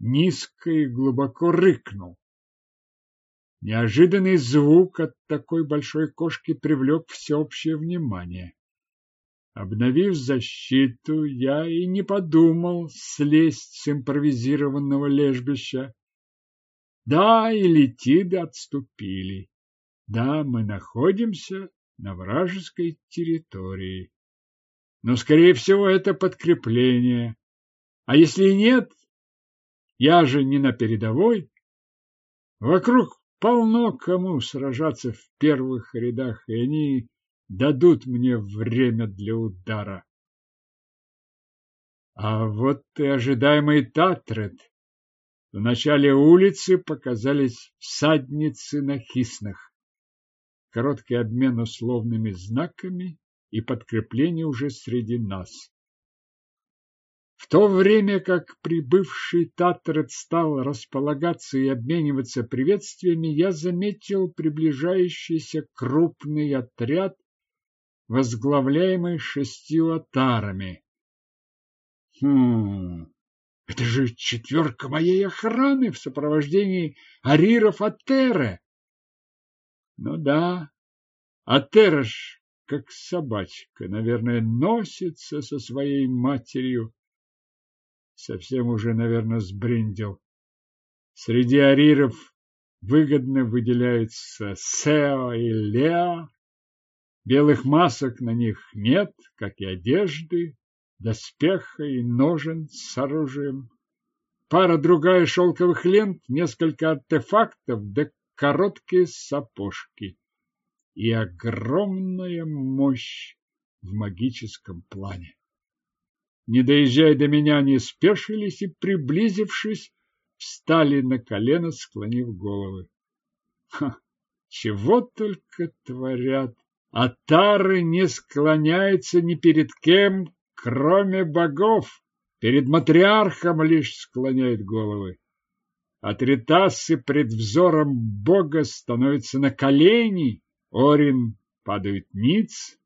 низко и глубоко рыкнул. Неожиданный звук от такой большой кошки привлек всеобщее внимание. Обновив защиту, я и не подумал слезть с импровизированного лежбища. Да, и летиды отступили. Да, мы находимся на вражеской территории. Но, скорее всего, это подкрепление. А если нет, я же не на передовой. Вокруг полно кому сражаться в первых рядах, и они дадут мне время для удара. А вот и ожидаемый Татрет. В начале улицы показались всадницы на хиснах. Короткий обмен условными знаками и подкрепление уже среди нас. В то время как прибывший Татрет стал располагаться и обмениваться приветствиями, я заметил приближающийся крупный отряд, возглавляемый шестью атарами. Хм, это же четверка моей охраны в сопровождении Ариров Атеры. Ну да, Атера ж, как собачка, наверное, носится со своей матерью совсем уже, наверное, сбрендил. Среди ариров выгодно выделяются Сео и Лео. Белых масок на них нет, как и одежды, доспеха и ножен с оружием. Пара-другая шелковых лент, несколько артефактов, да короткие сапожки. И огромная мощь в магическом плане не доезжая до меня, они спешились и, приблизившись, встали на колено, склонив головы. Ха! Чего только творят! А тары не склоняются ни перед кем, кроме богов. Перед матриархом лишь склоняют головы. А тритасы пред взором бога становятся на колени. Орин падают ниц,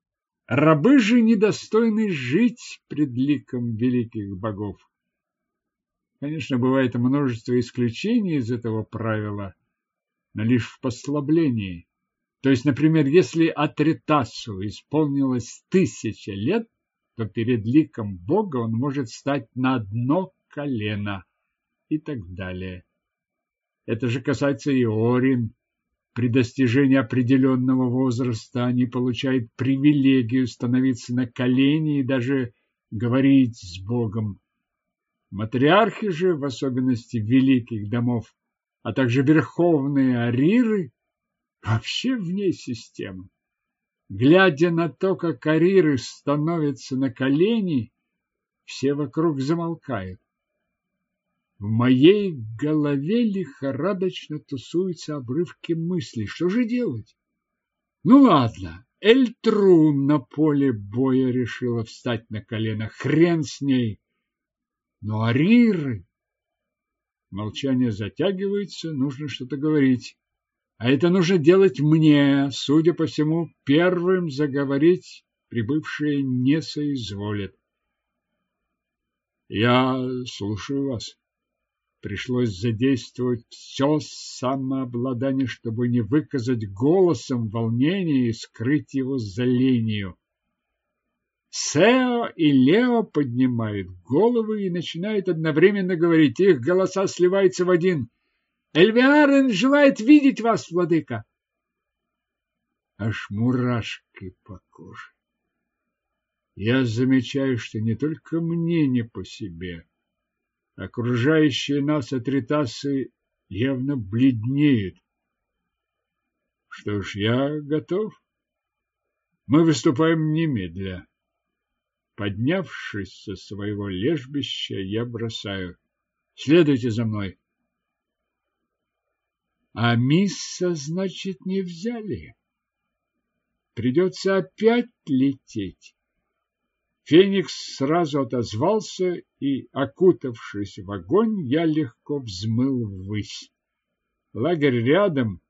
рабы же недостойны жить пред ликом великих богов. Конечно, бывает множество исключений из этого правила, но лишь в послаблении. То есть, например, если Атритасу исполнилось тысяча лет, то перед ликом Бога он может стать на одно колено и так далее. Это же касается и Орин. При достижении определенного возраста они получают привилегию становиться на колени и даже говорить с Богом. Матриархи же, в особенности великих домов, а также верховные ариры, вообще вне системы. Глядя на то, как ариры становятся на колени, все вокруг замолкают. В моей голове лихорадочно тусуются обрывки мыслей. Что же делать? Ну ладно, Эльтрун на поле боя решила встать на колено. Хрен с ней. Но Ариры... Молчание затягивается, нужно что-то говорить. А это нужно делать мне. Судя по всему, первым заговорить прибывшие не соизволят. Я слушаю вас. Пришлось задействовать все самообладание, чтобы не выказать голосом волнение и скрыть его за ленью. Сео и Лео поднимают головы и начинают одновременно говорить. Их голоса сливаются в один. Эльвиарен желает видеть вас, владыка. Аж мурашки по коже. Я замечаю, что не только мне не по себе. Окружающие нас атритасы явно бледнеют. Что ж, я готов. Мы выступаем немедля. Поднявшись со своего лежбища, я бросаю. Следуйте за мной. А мисса, значит, не взяли. Придется опять лететь. Феникс сразу отозвался, и, окутавшись в огонь, я легко взмыл ввысь. Лагерь рядом,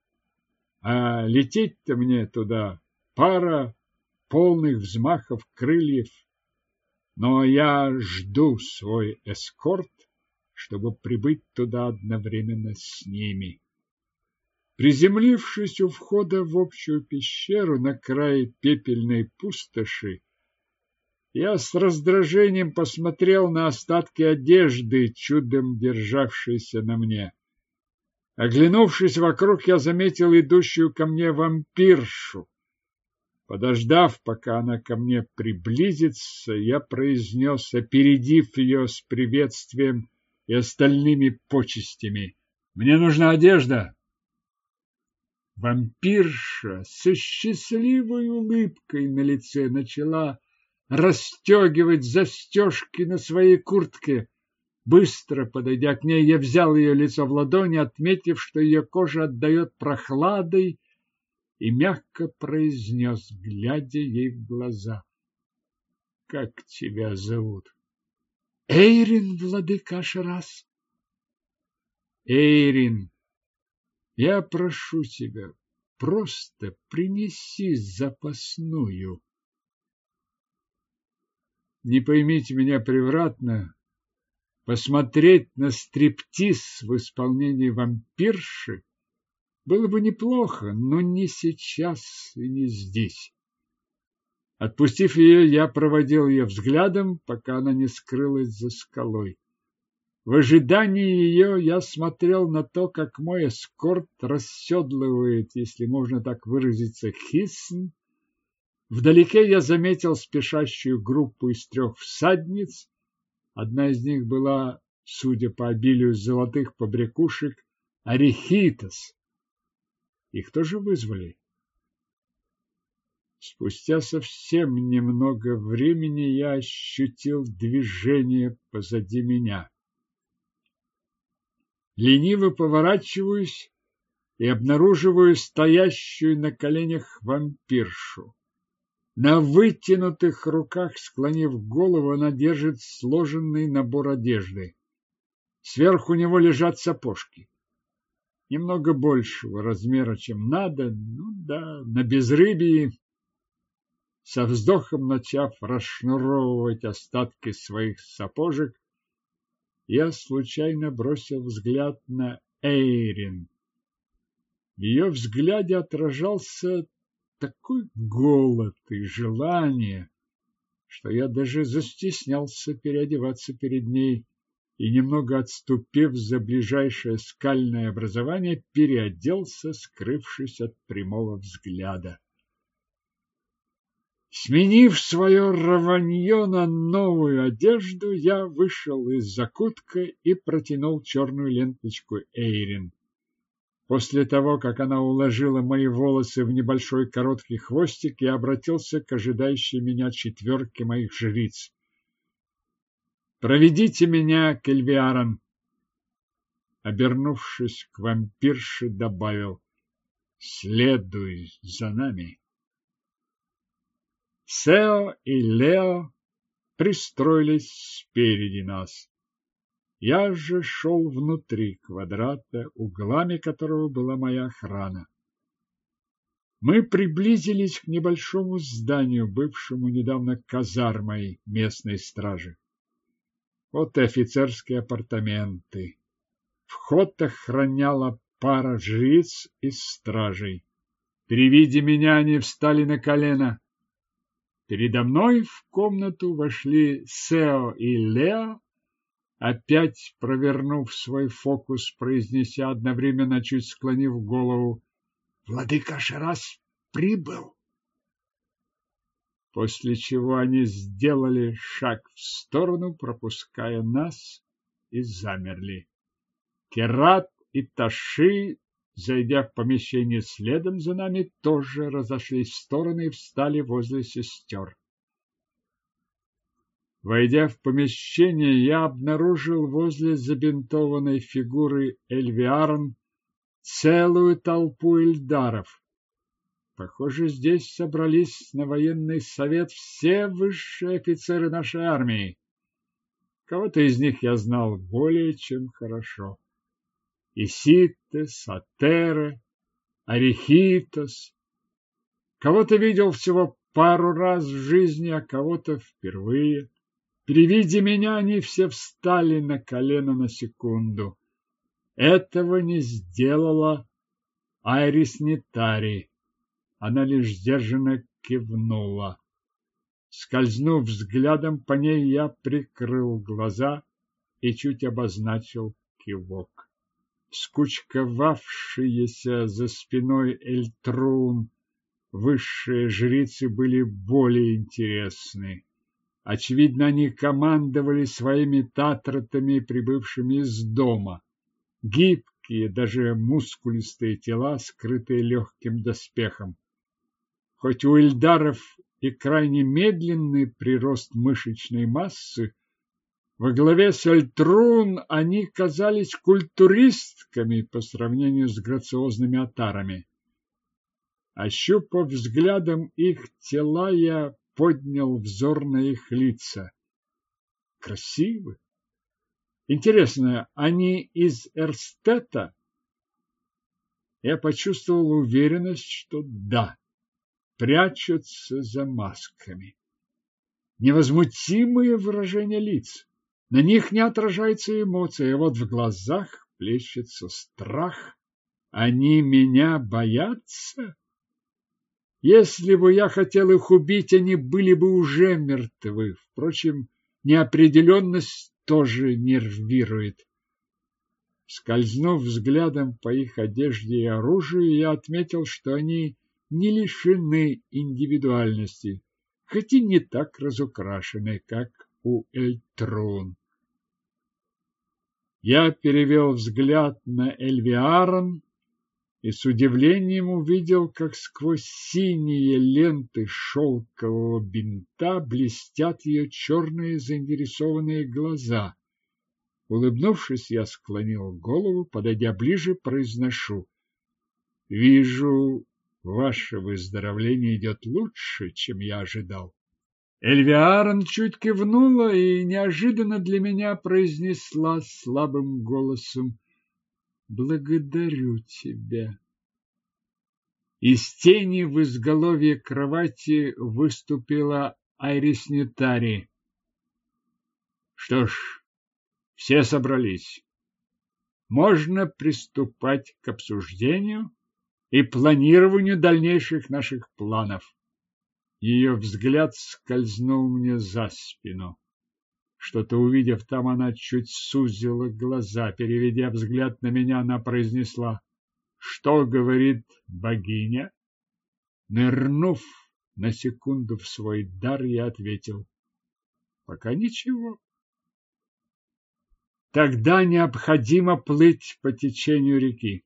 а лететь-то мне туда пара полных взмахов крыльев. Но я жду свой эскорт, чтобы прибыть туда одновременно с ними. Приземлившись у входа в общую пещеру на крае пепельной пустоши, я с раздражением посмотрел на остатки одежды, чудом державшейся на мне. Оглянувшись вокруг, я заметил идущую ко мне вампиршу. Подождав, пока она ко мне приблизится, я произнес, опередив ее с приветствием и остальными почестями. «Мне нужна одежда!» Вампирша со счастливой улыбкой на лице начала расстегивать застежки на своей куртке. Быстро подойдя к ней, я взял ее лицо в ладони, отметив, что ее кожа отдает прохладой, и мягко произнес, глядя ей в глаза. — Как тебя зовут? — Эйрин, владыка Ашрас. — Эйрин, я прошу тебя, просто принеси запасную. Не поймите меня превратно, посмотреть на стриптиз в исполнении вампирши было бы неплохо, но не сейчас и не здесь. Отпустив ее, я проводил ее взглядом, пока она не скрылась за скалой. В ожидании ее я смотрел на то, как мой эскорт расседлывает, если можно так выразиться, хисн, Вдалеке я заметил спешащую группу из трех всадниц. Одна из них была, судя по обилию золотых побрякушек, Орехитос. Их тоже вызвали. Спустя совсем немного времени я ощутил движение позади меня. Лениво поворачиваюсь и обнаруживаю стоящую на коленях вампиршу. На вытянутых руках, склонив голову, она держит сложенный набор одежды. Сверху него лежат сапожки. Немного большего размера, чем надо, ну да, на безрыбье со вздохом начав расшнуровывать остатки своих сапожек, я случайно бросил взгляд на Эйрин. В ее взгляде отражался такой голод и желание, что я даже застеснялся переодеваться перед ней и, немного отступив за ближайшее скальное образование, переоделся, скрывшись от прямого взгляда. Сменив свое рванье на новую одежду, я вышел из закутка и протянул черную ленточку Эйрин. После того, как она уложила мои волосы в небольшой короткий хвостик, я обратился к ожидающей меня четверке моих жриц. Проведите меня к Эльвиарон. Обернувшись к вампирше, добавил Следуй за нами. Сео и Лео пристроились спереди нас. Я же шел внутри квадрата, углами которого была моя охрана. Мы приблизились к небольшому зданию, бывшему недавно казармой местной стражи. Вот и офицерские апартаменты. Вход охраняла пара жриц и стражей. При виде меня они встали на колено. Передо мной в комнату вошли Сео и Лео, опять провернув свой фокус, произнеся одновременно, чуть склонив голову, «Владыка Шарас прибыл!» после чего они сделали шаг в сторону, пропуская нас, и замерли. Керат и Таши, зайдя в помещение следом за нами, тоже разошлись в стороны и встали возле сестер. Войдя в помещение, я обнаружил возле забинтованной фигуры Эльвиарн целую толпу эльдаров. Похоже, здесь собрались на военный совет все высшие офицеры нашей армии. Кого-то из них я знал более чем хорошо. Иситес, Атера, Арихитос. Кого-то видел всего пару раз в жизни, а кого-то впервые. При виде меня они все встали на колено на секунду. Этого не сделала Айрис Нитари. Она лишь сдержанно кивнула. Скользнув взглядом по ней, я прикрыл глаза и чуть обозначил кивок. Скучковавшиеся за спиной Эльтрун высшие жрицы были более интересны. Очевидно, они командовали своими татратами, прибывшими из дома. Гибкие, даже мускулистые тела, скрытые легким доспехом. Хоть у Ильдаров и крайне медленный прирост мышечной массы, во главе с Альтрун они казались культуристками по сравнению с грациозными отарами. Ощупав взглядом их тела, я поднял взор на их лица. Красивы. Интересно, они из Эрстета? Я почувствовал уверенность, что да прячутся за масками. Невозмутимые выражения лиц. На них не отражается эмоция, а вот в глазах плещется страх. Они меня боятся? Если бы я хотел их убить, они были бы уже мертвы. Впрочем, неопределенность тоже нервирует. Скользнув взглядом по их одежде и оружию, я отметил, что они не лишены индивидуальности, хоть и не так разукрашены, как у Эльтрун. Я перевел взгляд на Эльвиарон и с удивлением увидел, как сквозь синие ленты шелкового бинта блестят ее черные заинтересованные глаза. Улыбнувшись, я склонил голову, подойдя ближе, произношу. Вижу, Ваше выздоровление идет лучше, чем я ожидал. Эльвиарон чуть кивнула и неожиданно для меня произнесла слабым голосом «Благодарю тебя». Из тени в изголовье кровати выступила Айрис. Что ж, все собрались. Можно приступать к обсуждению и планированию дальнейших наших планов. Ее взгляд скользнул мне за спину. Что-то увидев там, она чуть сузила глаза. Переведя взгляд на меня, она произнесла. Что говорит богиня? Нырнув на секунду в свой дар, я ответил. Пока ничего. Тогда необходимо плыть по течению реки.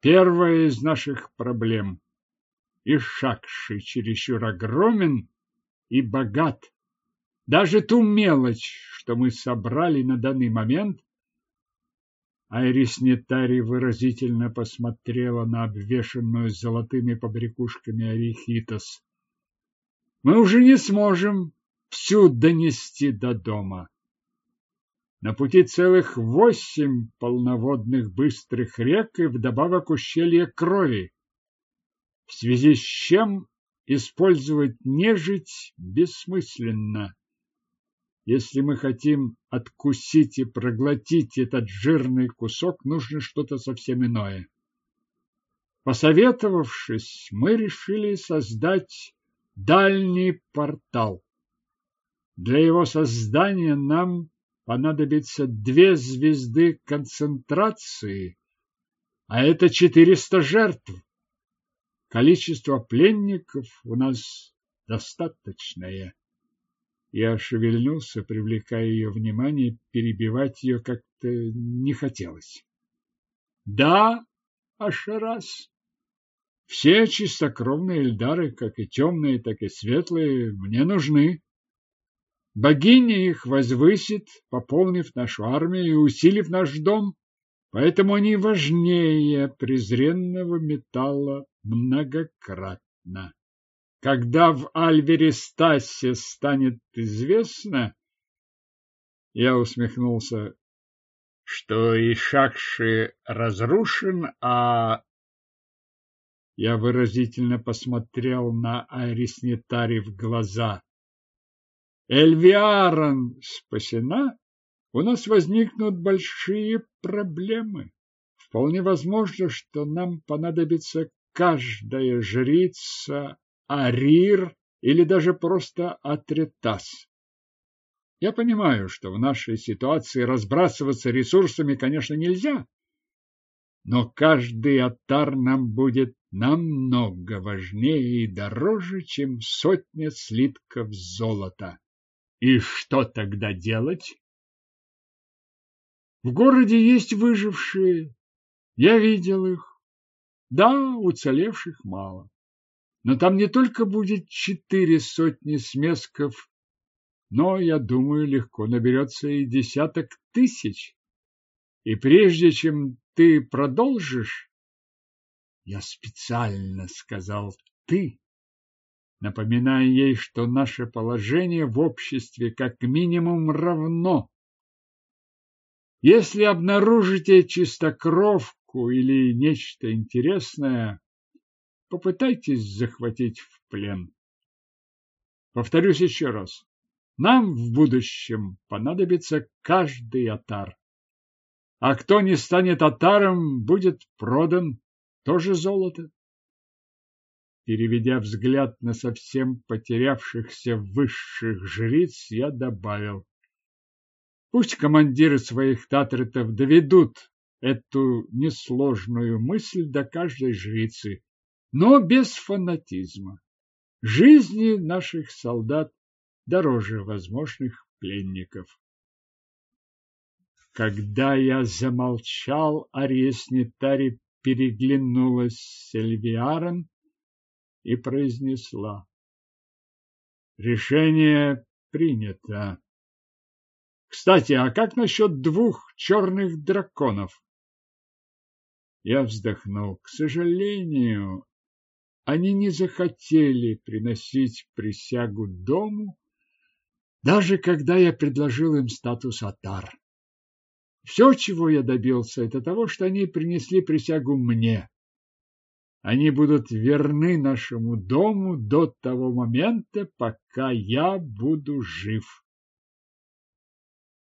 Первая из наших проблем. И Шакши чересчур огромен и богат. Даже ту мелочь, что мы собрали на данный момент, Айрис Нетари выразительно посмотрела на обвешанную золотыми побрякушками Арихитос. Мы уже не сможем всю донести до дома. На пути целых восемь полноводных быстрых рек и вдобавок ущелье крови, в связи с чем использовать нежить бессмысленно. Если мы хотим откусить и проглотить этот жирный кусок, нужно что-то совсем иное. Посоветовавшись, мы решили создать дальний портал. Для его создания нам понадобится две звезды концентрации, а это 400 жертв. Количество пленников у нас достаточное. Я шевельнулся, привлекая ее внимание, перебивать ее как-то не хотелось. Да, Ашарас, все чистокровные эльдары, как и темные, так и светлые, мне нужны. Богиня их возвысит, пополнив нашу армию и усилив наш дом, поэтому они важнее презренного металла многократно. Когда в Альверестасе станет известно, я усмехнулся, что и Шакши разрушен, а я выразительно посмотрел на Айриснетари в глаза. Эльвиарон спасена, у нас возникнут большие проблемы. Вполне возможно, что нам понадобится каждая жрица Арир или даже просто Атретас. Я понимаю, что в нашей ситуации разбрасываться ресурсами, конечно, нельзя, но каждый атар нам будет намного важнее и дороже, чем сотня слитков золота. И что тогда делать? В городе есть выжившие. Я видел их. Да, уцелевших мало. Но там не только будет четыре сотни смесков, но, я думаю, легко наберется и десяток тысяч. И прежде чем ты продолжишь, я специально сказал «ты», напоминая ей, что наше положение в обществе как минимум равно. Если обнаружите чистокровку или нечто интересное, попытайтесь захватить в плен. Повторюсь еще раз. Нам в будущем понадобится каждый атар. А кто не станет атаром, будет продан тоже золото. Переведя взгляд на совсем потерявшихся высших жриц, я добавил. Пусть командиры своих татретов доведут эту несложную мысль до каждой жрицы но без фанатизма. Жизни наших солдат дороже возможных пленников. Когда я замолчал, Ариес Нетари переглянулась с Эльвиаром и произнесла. Решение принято. Кстати, а как насчет двух черных драконов? Я вздохнул. К сожалению, они не захотели приносить присягу дому, даже когда я предложил им статус атар. Все, чего я добился, это того, что они принесли присягу мне. Они будут верны нашему дому до того момента, пока я буду жив.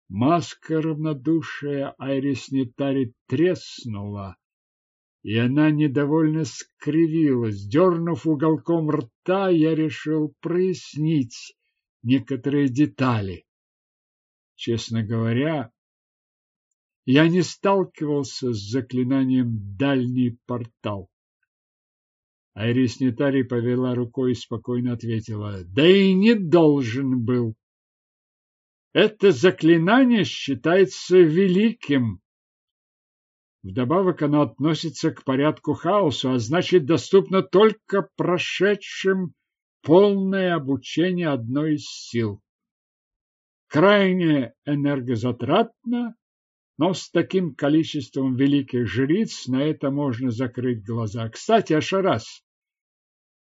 Маска равнодушия Айрис Нетари треснула, и она недовольно скривилась. Дернув уголком рта, я решил прояснить некоторые детали. Честно говоря, я не сталкивался с заклинанием «дальний портал». Айрис Нетари повела рукой и спокойно ответила, да и не должен был. Это заклинание считается великим. Вдобавок оно относится к порядку хаоса, а значит, доступно только прошедшим полное обучение одной из сил. Крайне энергозатратно, но с таким количеством великих жриц на это можно закрыть глаза. Кстати, Ашарас,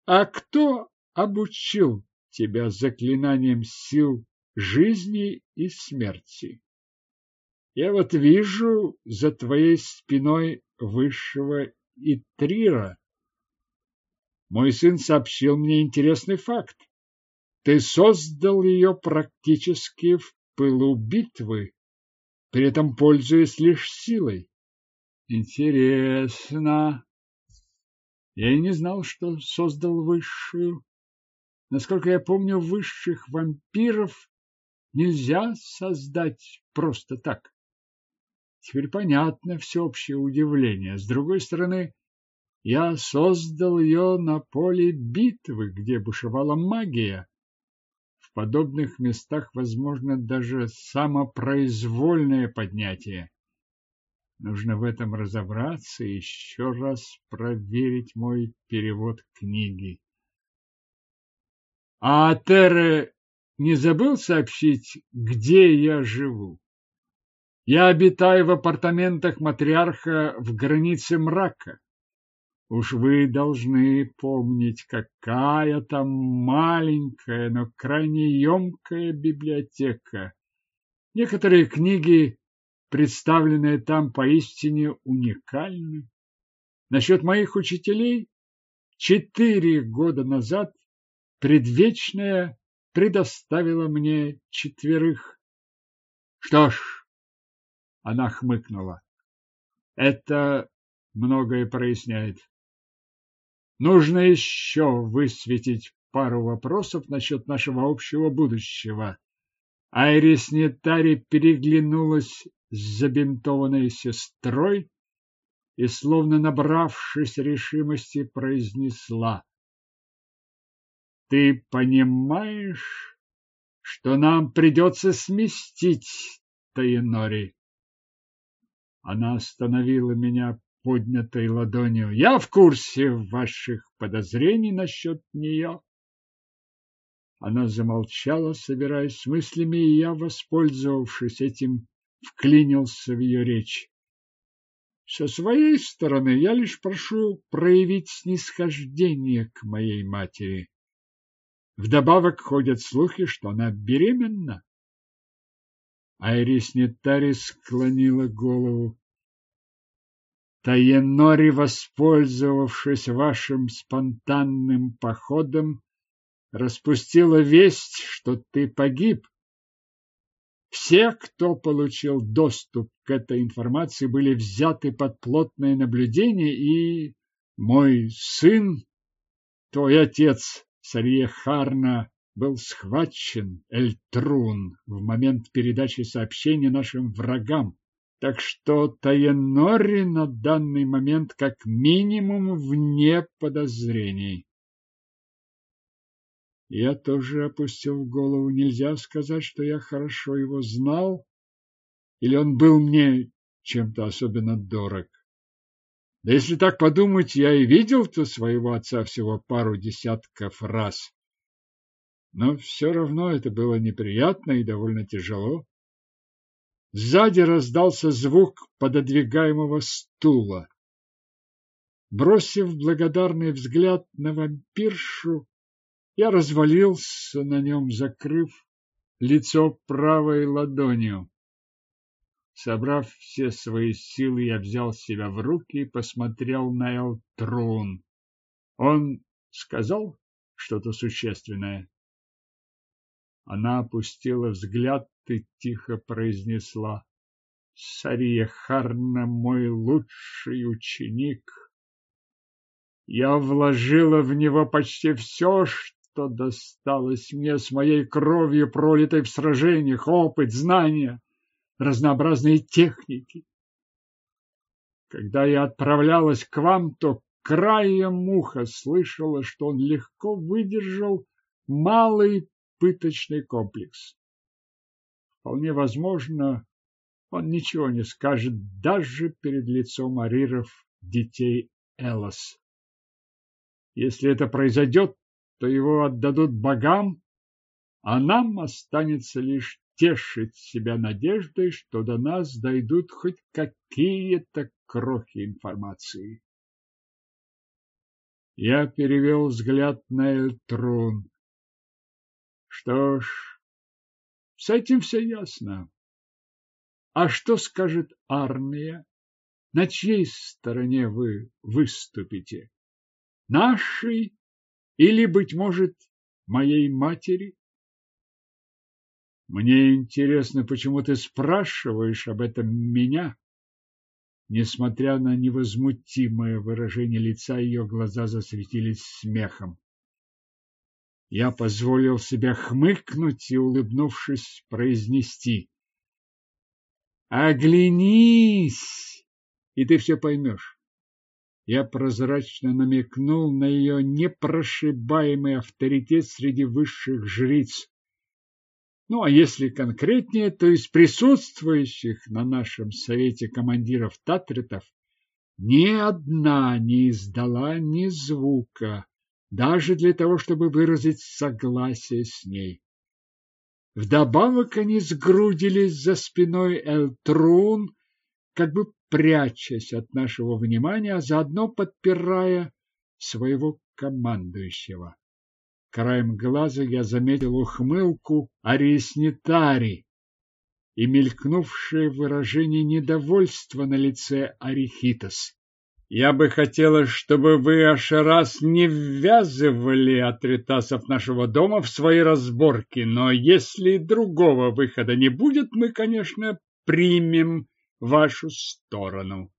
а кто обучил тебя заклинанием сил жизни и смерти. Я вот вижу за твоей спиной высшего Итрира. Мой сын сообщил мне интересный факт. Ты создал ее практически в пылу битвы, при этом пользуясь лишь силой. Интересно. Я и не знал, что создал высшую. Насколько я помню, высших вампиров нельзя создать просто так. Теперь понятно всеобщее удивление. С другой стороны, я создал ее на поле битвы, где бушевала магия. В подобных местах возможно даже самопроизвольное поднятие. Нужно в этом разобраться и еще раз проверить мой перевод книги. А Терре не забыл сообщить, где я живу. Я обитаю в апартаментах матриарха в границе мрака. Уж вы должны помнить, какая там маленькая, но крайне емкая библиотека. Некоторые книги, представленные там, поистине уникальны. Насчет моих учителей четыре года назад предвечная предоставила мне четверых. Что ж, она хмыкнула. Это многое проясняет. Нужно еще высветить пару вопросов насчет нашего общего будущего. Айрис Нетари переглянулась с забинтованной сестрой и, словно набравшись решимости, произнесла. Ты понимаешь, что нам придется сместить Таинори? Она остановила меня поднятой ладонью. Я в курсе ваших подозрений насчет нее. Она замолчала, собираясь с мыслями, и я, воспользовавшись этим, вклинился в ее речь. Со своей стороны я лишь прошу проявить снисхождение к моей матери. Вдобавок ходят слухи, что она беременна. Айрис Нетари склонила голову. Таенори, воспользовавшись вашим спонтанным походом, распустила весть, что ты погиб. Все, кто получил доступ к этой информации, были взяты под плотное наблюдение, и мой сын, твой отец, Сарье Харна был схвачен Эльтрун в момент передачи сообщения нашим врагам. Так что Таенори на данный момент как минимум вне подозрений. Я тоже опустил голову. Нельзя сказать, что я хорошо его знал, или он был мне чем-то особенно дорог. Да если так подумать, я и видел-то своего отца всего пару десятков раз. Но все равно это было неприятно и довольно тяжело. Сзади раздался звук пододвигаемого стула. Бросив благодарный взгляд на вампиршу, я развалился на нем, закрыв лицо правой ладонью. Собрав все свои силы, я взял себя в руки и посмотрел на Элтрун. Он сказал что-то существенное. Она опустила взгляд и тихо произнесла. Сария Харна мой лучший ученик. Я вложила в него почти все, что досталось мне с моей кровью, пролитой в сражениях, опыт, знания, разнообразные техники. Когда я отправлялась к вам, то краем уха слышала, что он легко выдержал малый пыточный комплекс. Вполне возможно, он ничего не скажет даже перед лицом ариров детей Элос. Если это произойдет, то его отдадут богам, а нам останется лишь тешить себя надеждой, что до нас дойдут хоть какие-то крохи информации. Я перевел взгляд на Эльтрун. Что ж, с этим все ясно. А что скажет армия? На чьей стороне вы выступите? Нашей или, быть может, моей матери? Мне интересно, почему ты спрашиваешь об этом меня? Несмотря на невозмутимое выражение лица, ее глаза засветились смехом. Я позволил себе хмыкнуть и, улыбнувшись, произнести. «Оглянись, и ты все поймешь». Я прозрачно намекнул на ее непрошибаемый авторитет среди высших жриц. Ну, а если конкретнее, то из присутствующих на нашем совете командиров Татретов ни одна не издала ни звука даже для того, чтобы выразить согласие с ней. Вдобавок они сгрудились за спиной Элтрун, как бы прячась от нашего внимания, а заодно подпирая своего командующего. Краем глаза я заметил ухмылку Ариснитари и мелькнувшее выражение недовольства на лице Арихитас. Я бы хотела, чтобы вы, Ашарас, не ввязывали атритасов нашего дома в свои разборки, но если другого выхода не будет, мы, конечно, примем вашу сторону.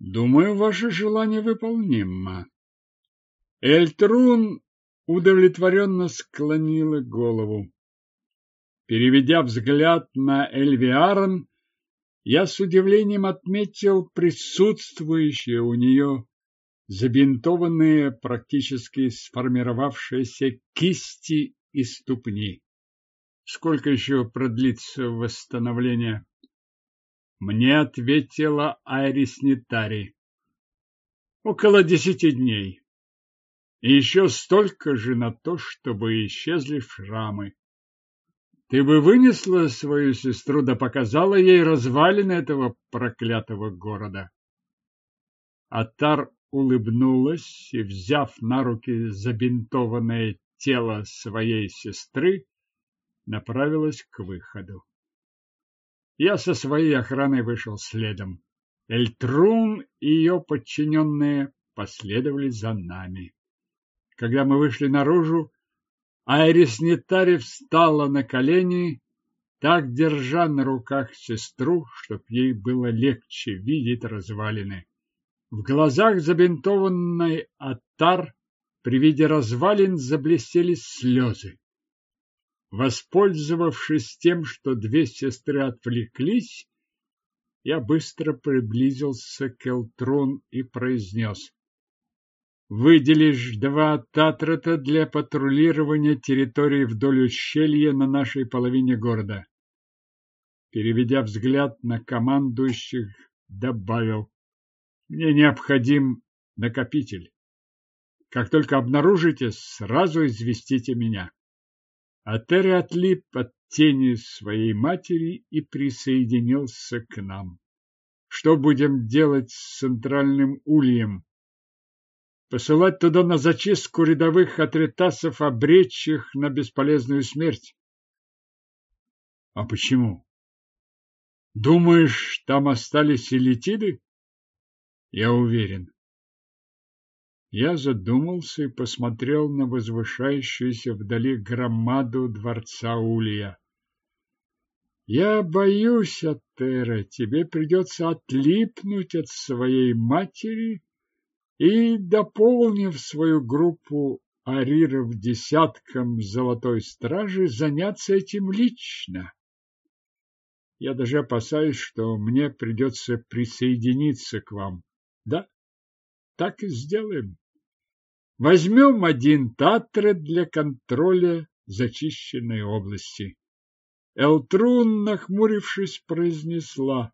Думаю, ваше желание выполнимо. Эльтрун удовлетворенно склонила голову. Переведя взгляд на Эльвиарон, я с удивлением отметил присутствующие у нее забинтованные, практически сформировавшиеся кисти и ступни. Сколько еще продлится восстановление? Мне ответила Айрис Нитари. Около десяти дней. И еще столько же на то, чтобы исчезли шрамы. Ты бы вынесла свою сестру да показала ей развалины этого проклятого города. Атар улыбнулась и, взяв на руки забинтованное тело своей сестры, направилась к выходу. Я со своей охраной вышел следом. Эльтрун и ее подчиненные последовали за нами. Когда мы вышли наружу, Айрис Нетари встала на колени, так держа на руках сестру, чтоб ей было легче видеть развалины. В глазах забинтованной Атар при виде развалин заблестели слезы. Воспользовавшись тем, что две сестры отвлеклись, я быстро приблизился к Элтрон и произнес. Выделишь два татрата для патрулирования территории вдоль ущелья на нашей половине города. Переведя взгляд на командующих, добавил. Мне необходим накопитель. Как только обнаружите, сразу известите меня. Атери отлип от тени своей матери и присоединился к нам. Что будем делать с центральным ульем? Посылать туда на зачистку рядовых атритасов, обречь на бесполезную смерть. А почему? Думаешь, там остались элитиды? Я уверен. Я задумался и посмотрел на возвышающуюся вдали громаду дворца Улья. Я боюсь, Атера, тебе придется отлипнуть от своей матери и, дополнив свою группу ариров десятком золотой стражи, заняться этим лично. Я даже опасаюсь, что мне придется присоединиться к вам. Да, так и сделаем. Возьмем один Татрет для контроля зачищенной области. Элтрун, нахмурившись, произнесла.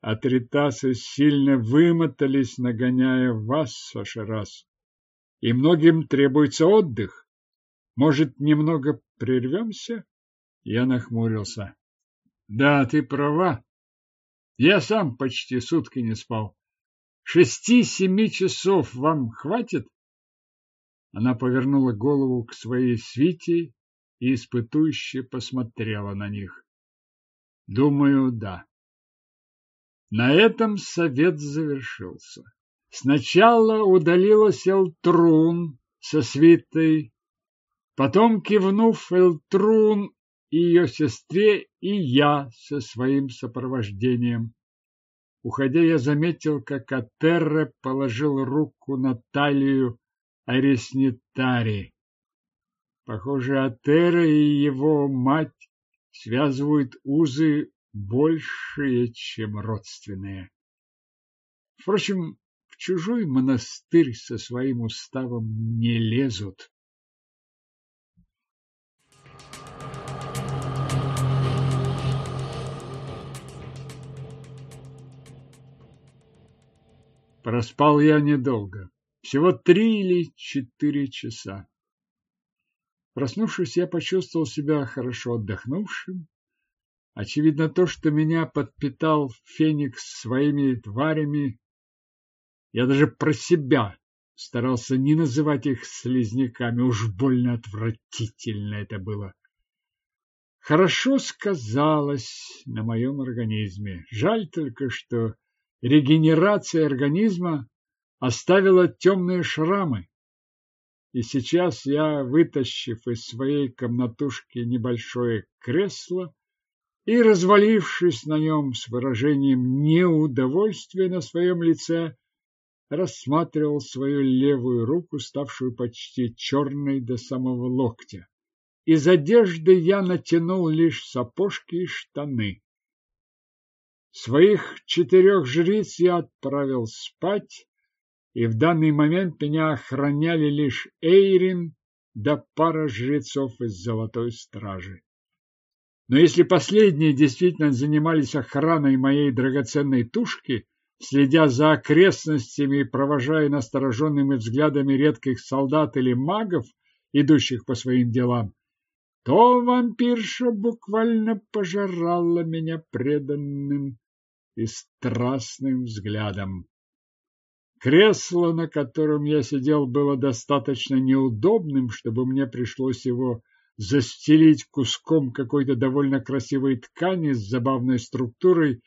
Атритасы сильно вымотались, нагоняя вас, Сашарас. И многим требуется отдых. Может, немного прервемся? Я нахмурился. Да, ты права. Я сам почти сутки не спал. Шести-семи часов вам хватит? Она повернула голову к своей свите и испытующе посмотрела на них. Думаю, да. На этом совет завершился. Сначала удалилась Элтрун со свитой, потом, кивнув Элтрун и ее сестре, и я со своим сопровождением. Уходя, я заметил, как Атерре положил руку на талию Ареснитари. Похоже, Атера и его мать связывают узы большие, чем родственные. Впрочем, в чужой монастырь со своим уставом не лезут. Проспал я недолго, всего три или четыре часа. Проснувшись, я почувствовал себя хорошо отдохнувшим. Очевидно, то, что меня подпитал Феникс своими тварями, я даже про себя старался не называть их слизняками, уж больно отвратительно это было. Хорошо сказалось на моем организме. Жаль только, что регенерация организма оставила темные шрамы. И сейчас я, вытащив из своей комнатушки небольшое кресло и развалившись на нем с выражением неудовольствия на своем лице, рассматривал свою левую руку, ставшую почти черной до самого локтя. Из одежды я натянул лишь сапожки и штаны. Своих четырех жриц я отправил спать, и в данный момент меня охраняли лишь Эйрин да пара жрецов из Золотой Стражи. Но если последние действительно занимались охраной моей драгоценной тушки, следя за окрестностями и провожая настороженными взглядами редких солдат или магов, идущих по своим делам, то вампирша буквально пожирала меня преданным и страстным взглядом. Кресло, на котором я сидел, было достаточно неудобным, чтобы мне пришлось его застелить куском какой-то довольно красивой ткани с забавной структурой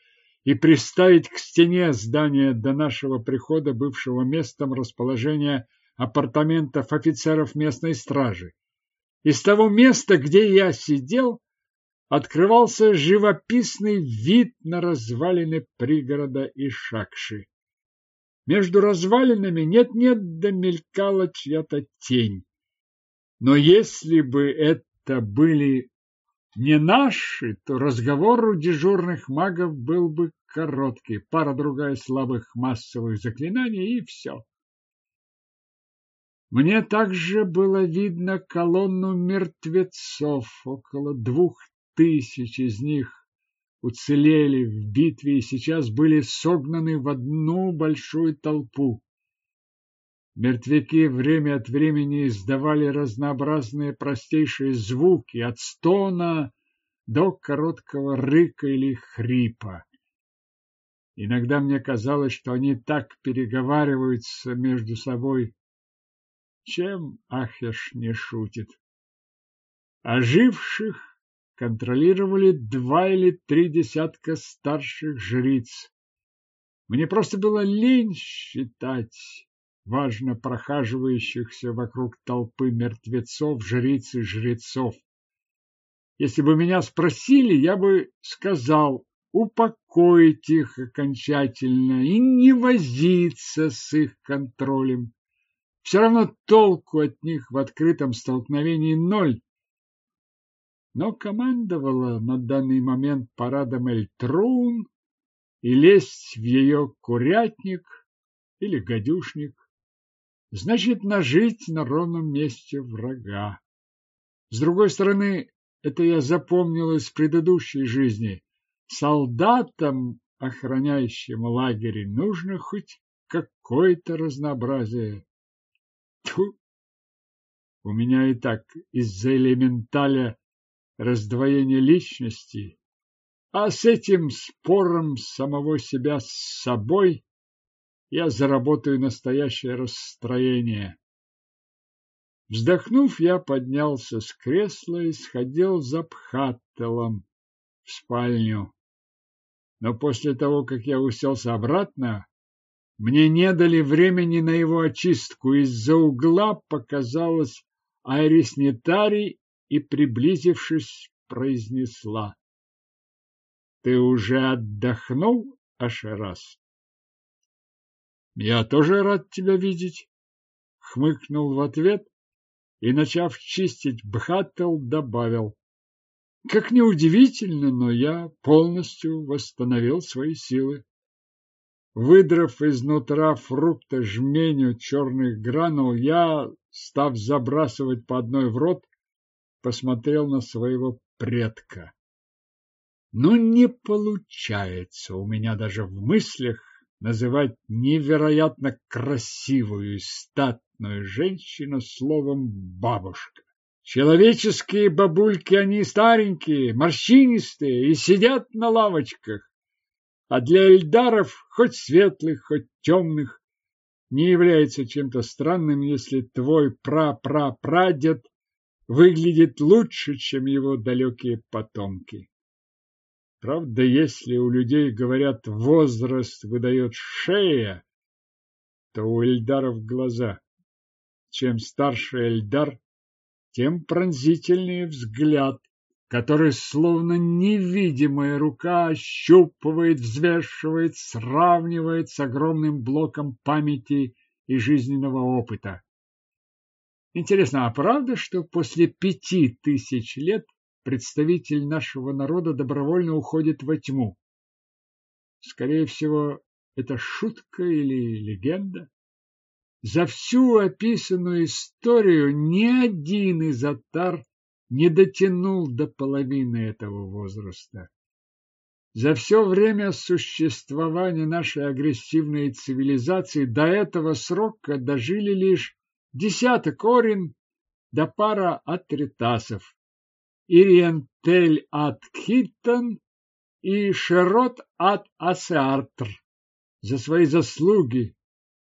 и приставить к стене здания до нашего прихода, бывшего местом расположения апартаментов офицеров местной стражи. Из того места, где я сидел, открывался живописный вид на развалины пригорода Ишакши. Между развалинами нет-нет да мелькала чья-то тень. Но если бы это были не наши, то разговор у дежурных магов был бы короткий, пара-другая слабых массовых заклинаний и все. Мне также было видно колонну мертвецов, около двух тысяч из них уцелели в битве и сейчас были согнаны в одну большую толпу. Мертвяки время от времени издавали разнообразные простейшие звуки, от стона до короткого рыка или хрипа. Иногда мне казалось, что они так переговариваются между собой, чем Ахеш не шутит. Оживших контролировали два или три десятка старших жриц. Мне просто было лень считать. Важно прохаживающихся вокруг толпы мертвецов, жриц и жрецов. Если бы меня спросили, я бы сказал упокоить их окончательно и не возиться с их контролем. Все равно толку от них в открытом столкновении ноль. Но командовала на данный момент парадом Эльтрун, и лезть в ее курятник или гадюшник значит нажить на ровном месте врага. С другой стороны, это я запомнил из предыдущей жизни. Солдатам, охраняющим лагерь, нужно хоть какое-то разнообразие. Тьфу! У меня и так из-за элементаля раздвоения личности, а с этим спором самого себя с собой я заработаю настоящее расстроение. Вздохнув, я поднялся с кресла и сходил за Пхаттелом в спальню. Но после того, как я уселся обратно, мне не дали времени на его очистку. Из-за угла показалась Айрис Нетари и, приблизившись, произнесла. — Ты уже отдохнул, Ашерас? — Я тоже рад тебя видеть, — хмыкнул в ответ и, начав чистить Бхаттел, добавил. — Как неудивительно, но я полностью восстановил свои силы. Выдрав изнутра фрукта жменю черных гранул, я, став забрасывать по одной в рот, посмотрел на своего предка. Но не получается у меня даже в мыслях называть невероятно красивую и статную женщину словом «бабушка». Человеческие бабульки, они старенькие, морщинистые и сидят на лавочках а для эльдаров, хоть светлых, хоть темных, не является чем-то странным, если твой пра-пра-прадед выглядит лучше, чем его далекие потомки. Правда, если у людей, говорят, возраст выдает шея, то у эльдаров глаза. Чем старше эльдар, тем пронзительнее взгляд, который словно невидимая рука ощупывает, взвешивает, сравнивает с огромным блоком памяти и жизненного опыта. Интересно, а правда, что после пяти тысяч лет представитель нашего народа добровольно уходит во тьму? Скорее всего, это шутка или легенда. За всю описанную историю ни один из атар не дотянул до половины этого возраста. За все время существования нашей агрессивной цивилизации до этого срока дожили лишь десяток орин да пара атритасов. Ириентель от Киттон и Шерот от Асеартр за свои заслуги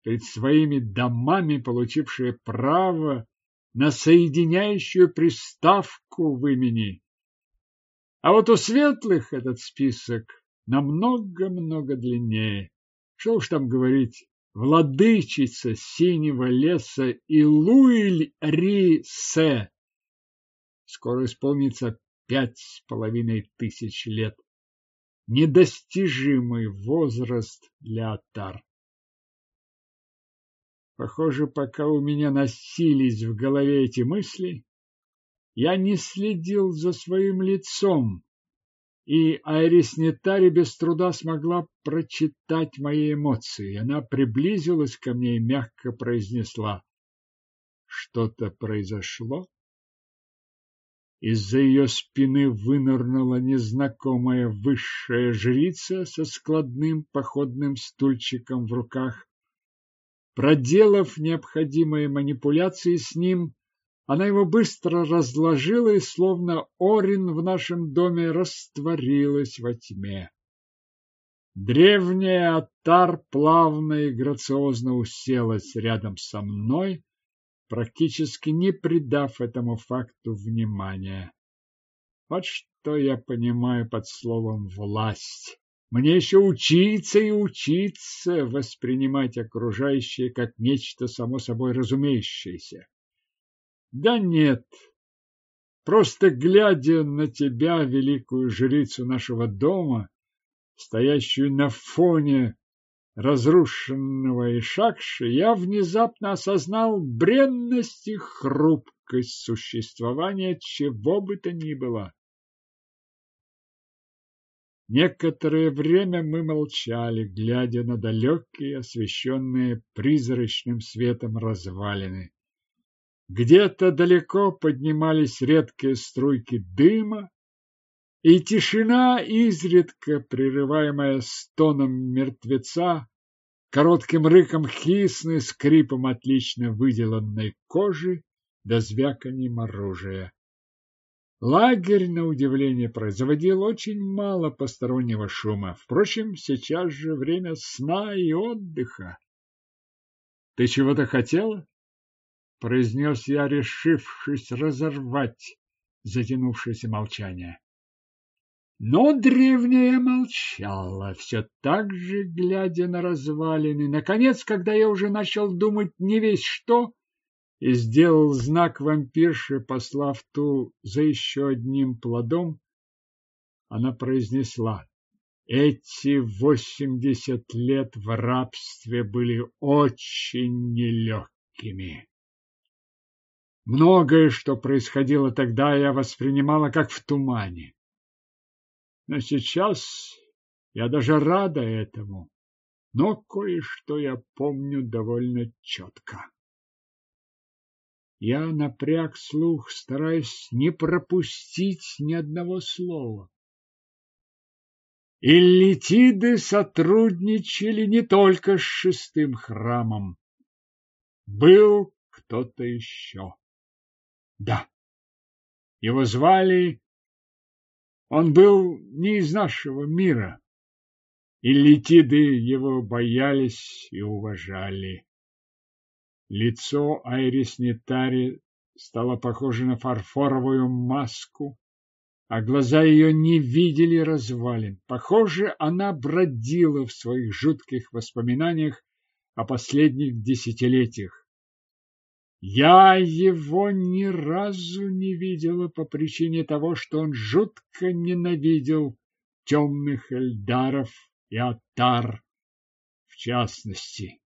перед своими домами, получившие право на соединяющую приставку в имени. А вот у светлых этот список намного-много длиннее. Что уж там говорить, владычица синего леса и Луиль-Ри-Се. Скоро исполнится пять с половиной тысяч лет. Недостижимый возраст для Атар. Похоже, пока у меня носились в голове эти мысли, я не следил за своим лицом, и Айрис Нетари без труда смогла прочитать мои эмоции. Она приблизилась ко мне и мягко произнесла «Что-то произошло?» Из-за ее спины вынырнула незнакомая высшая жрица со складным походным стульчиком в руках Проделав необходимые манипуляции с ним, она его быстро разложила и, словно Орин в нашем доме, растворилась во тьме. Древняя Атар плавно и грациозно уселась рядом со мной, практически не придав этому факту внимания. Вот что я понимаю под словом «власть». Мне еще учиться и учиться воспринимать окружающее как нечто само собой разумеющееся. Да нет, просто глядя на тебя, великую жрицу нашего дома, стоящую на фоне разрушенного Ишакши, я внезапно осознал бренность и хрупкость существования чего бы то ни было. Некоторое время мы молчали, глядя на далекие, освещенные призрачным светом развалины. Где-то далеко поднимались редкие струйки дыма, и тишина, изредка прерываемая стоном мертвеца, коротким рыком хисны, скрипом отлично выделанной кожи до звяканием оружия. Лагерь, на удивление, производил очень мало постороннего шума. Впрочем, сейчас же время сна и отдыха. — Ты чего-то хотела? — произнес я, решившись разорвать затянувшееся молчание. Но древняя молчала, все так же глядя на развалины. Наконец, когда я уже начал думать не весь что, и сделал знак вампирше, послав ту за еще одним плодом, она произнесла, эти восемьдесят лет в рабстве были очень нелегкими. Многое, что происходило тогда, я воспринимала как в тумане. Но сейчас я даже рада этому, но кое-что я помню довольно четко. Я напряг слух, стараясь не пропустить ни одного слова. Иллитиды сотрудничали не только с шестым храмом. Был кто-то еще. Да, его звали... Он был не из нашего мира. Иллитиды его боялись и уважали. Лицо Айрис Нетари стало похоже на фарфоровую маску, а глаза ее не видели развалин. Похоже, она бродила в своих жутких воспоминаниях о последних десятилетиях. Я его ни разу не видела по причине того, что он жутко ненавидел темных эльдаров и атар в частности.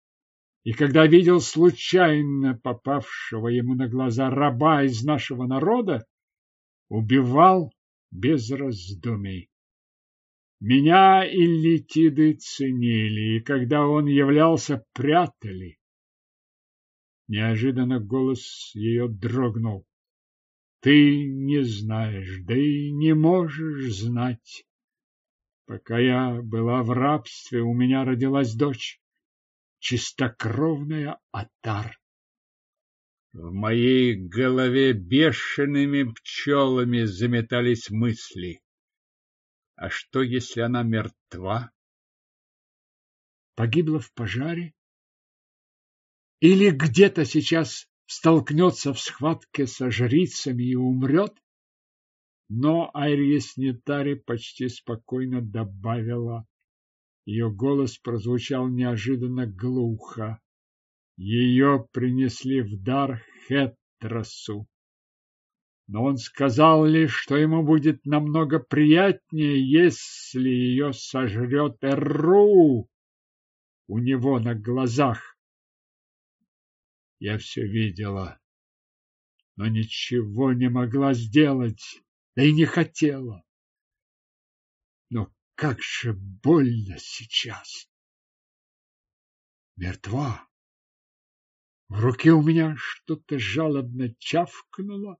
И когда видел случайно попавшего ему на глаза раба из нашего народа, убивал без раздумий. Меня иллитиды ценили, и когда он являлся, прятали. Неожиданно голос ее дрогнул. Ты не знаешь, да и не можешь знать. Пока я была в рабстве, у меня родилась дочь чистокровная Атар. В моей голове бешеными пчелами заметались мысли. А что, если она мертва? Погибла в пожаре? Или где-то сейчас столкнется в схватке со жрицами и умрет? Но Айрис Нетари почти спокойно добавила ее голос прозвучал неожиданно глухо. Ее принесли в дар Хетросу. Но он сказал лишь, что ему будет намного приятнее, если ее сожрет Эрру у него на глазах. Я все видела, но ничего не могла сделать, да и не хотела. Но как же больно сейчас! Мертва. В руке у меня что-то жалобно чавкнуло.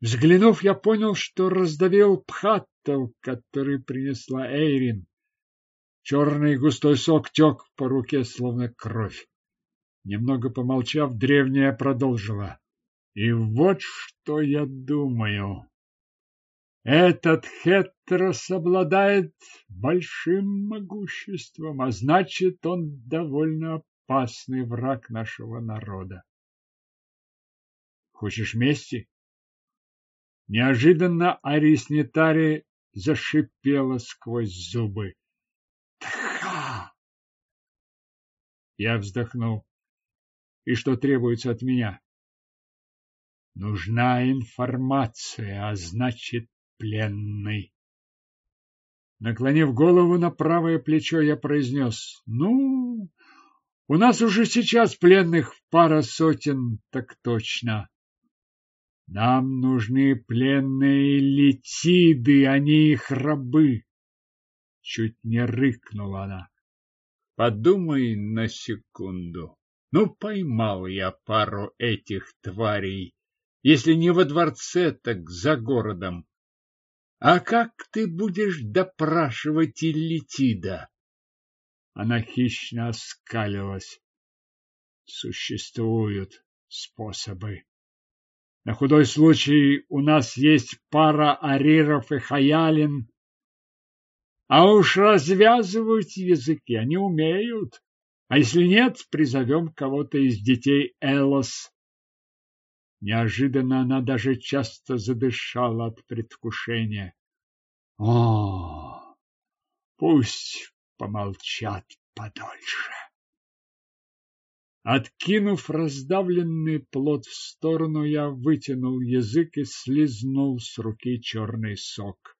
Взглянув, я понял, что раздавил пхаттов, который принесла Эйрин. Черный густой сок тек по руке, словно кровь. Немного помолчав, древняя продолжила. И вот что я думаю. Этот хетерос обладает большим могуществом, а значит, он довольно опасный враг нашего народа. Хочешь мести? Неожиданно Арис Нетари зашипела сквозь зубы. Тха! Я вздохнул. И что требуется от меня? Нужна информация, а значит, пленный. Наклонив голову на правое плечо, я произнес. Ну, у нас уже сейчас пленных пара сотен, так точно. Нам нужны пленные летиды, а не их рабы. Чуть не рыкнула она. Подумай на секунду. Ну, поймал я пару этих тварей, если не во дворце, так за городом. А как ты будешь допрашивать Иллитида? Она хищно оскалилась. Существуют способы. На худой случай у нас есть пара ариров и хаялин, а уж развязывать языки они умеют. А если нет, призовем кого-то из детей Элос. Неожиданно она даже часто задышала от предвкушения. О, пусть помолчат подольше. Откинув раздавленный плод в сторону, я вытянул язык и слизнул с руки черный сок.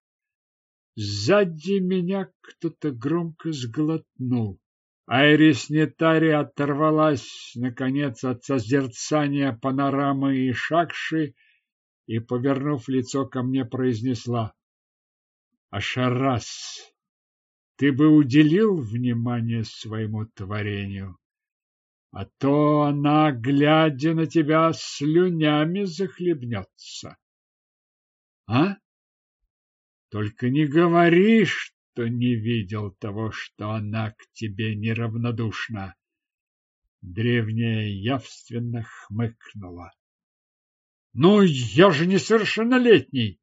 Сзади меня кто-то громко сглотнул. Айрис Нетари оторвалась, наконец, от созерцания панорамы и шакши и, повернув лицо ко мне, произнесла. Ашарас, ты бы уделил внимание своему творению, а то она, глядя на тебя, слюнями захлебнется. А? Только не говори, что не видел того, что она к тебе неравнодушна. Древняя явственно хмыкнула. Ну, я же несовершеннолетний.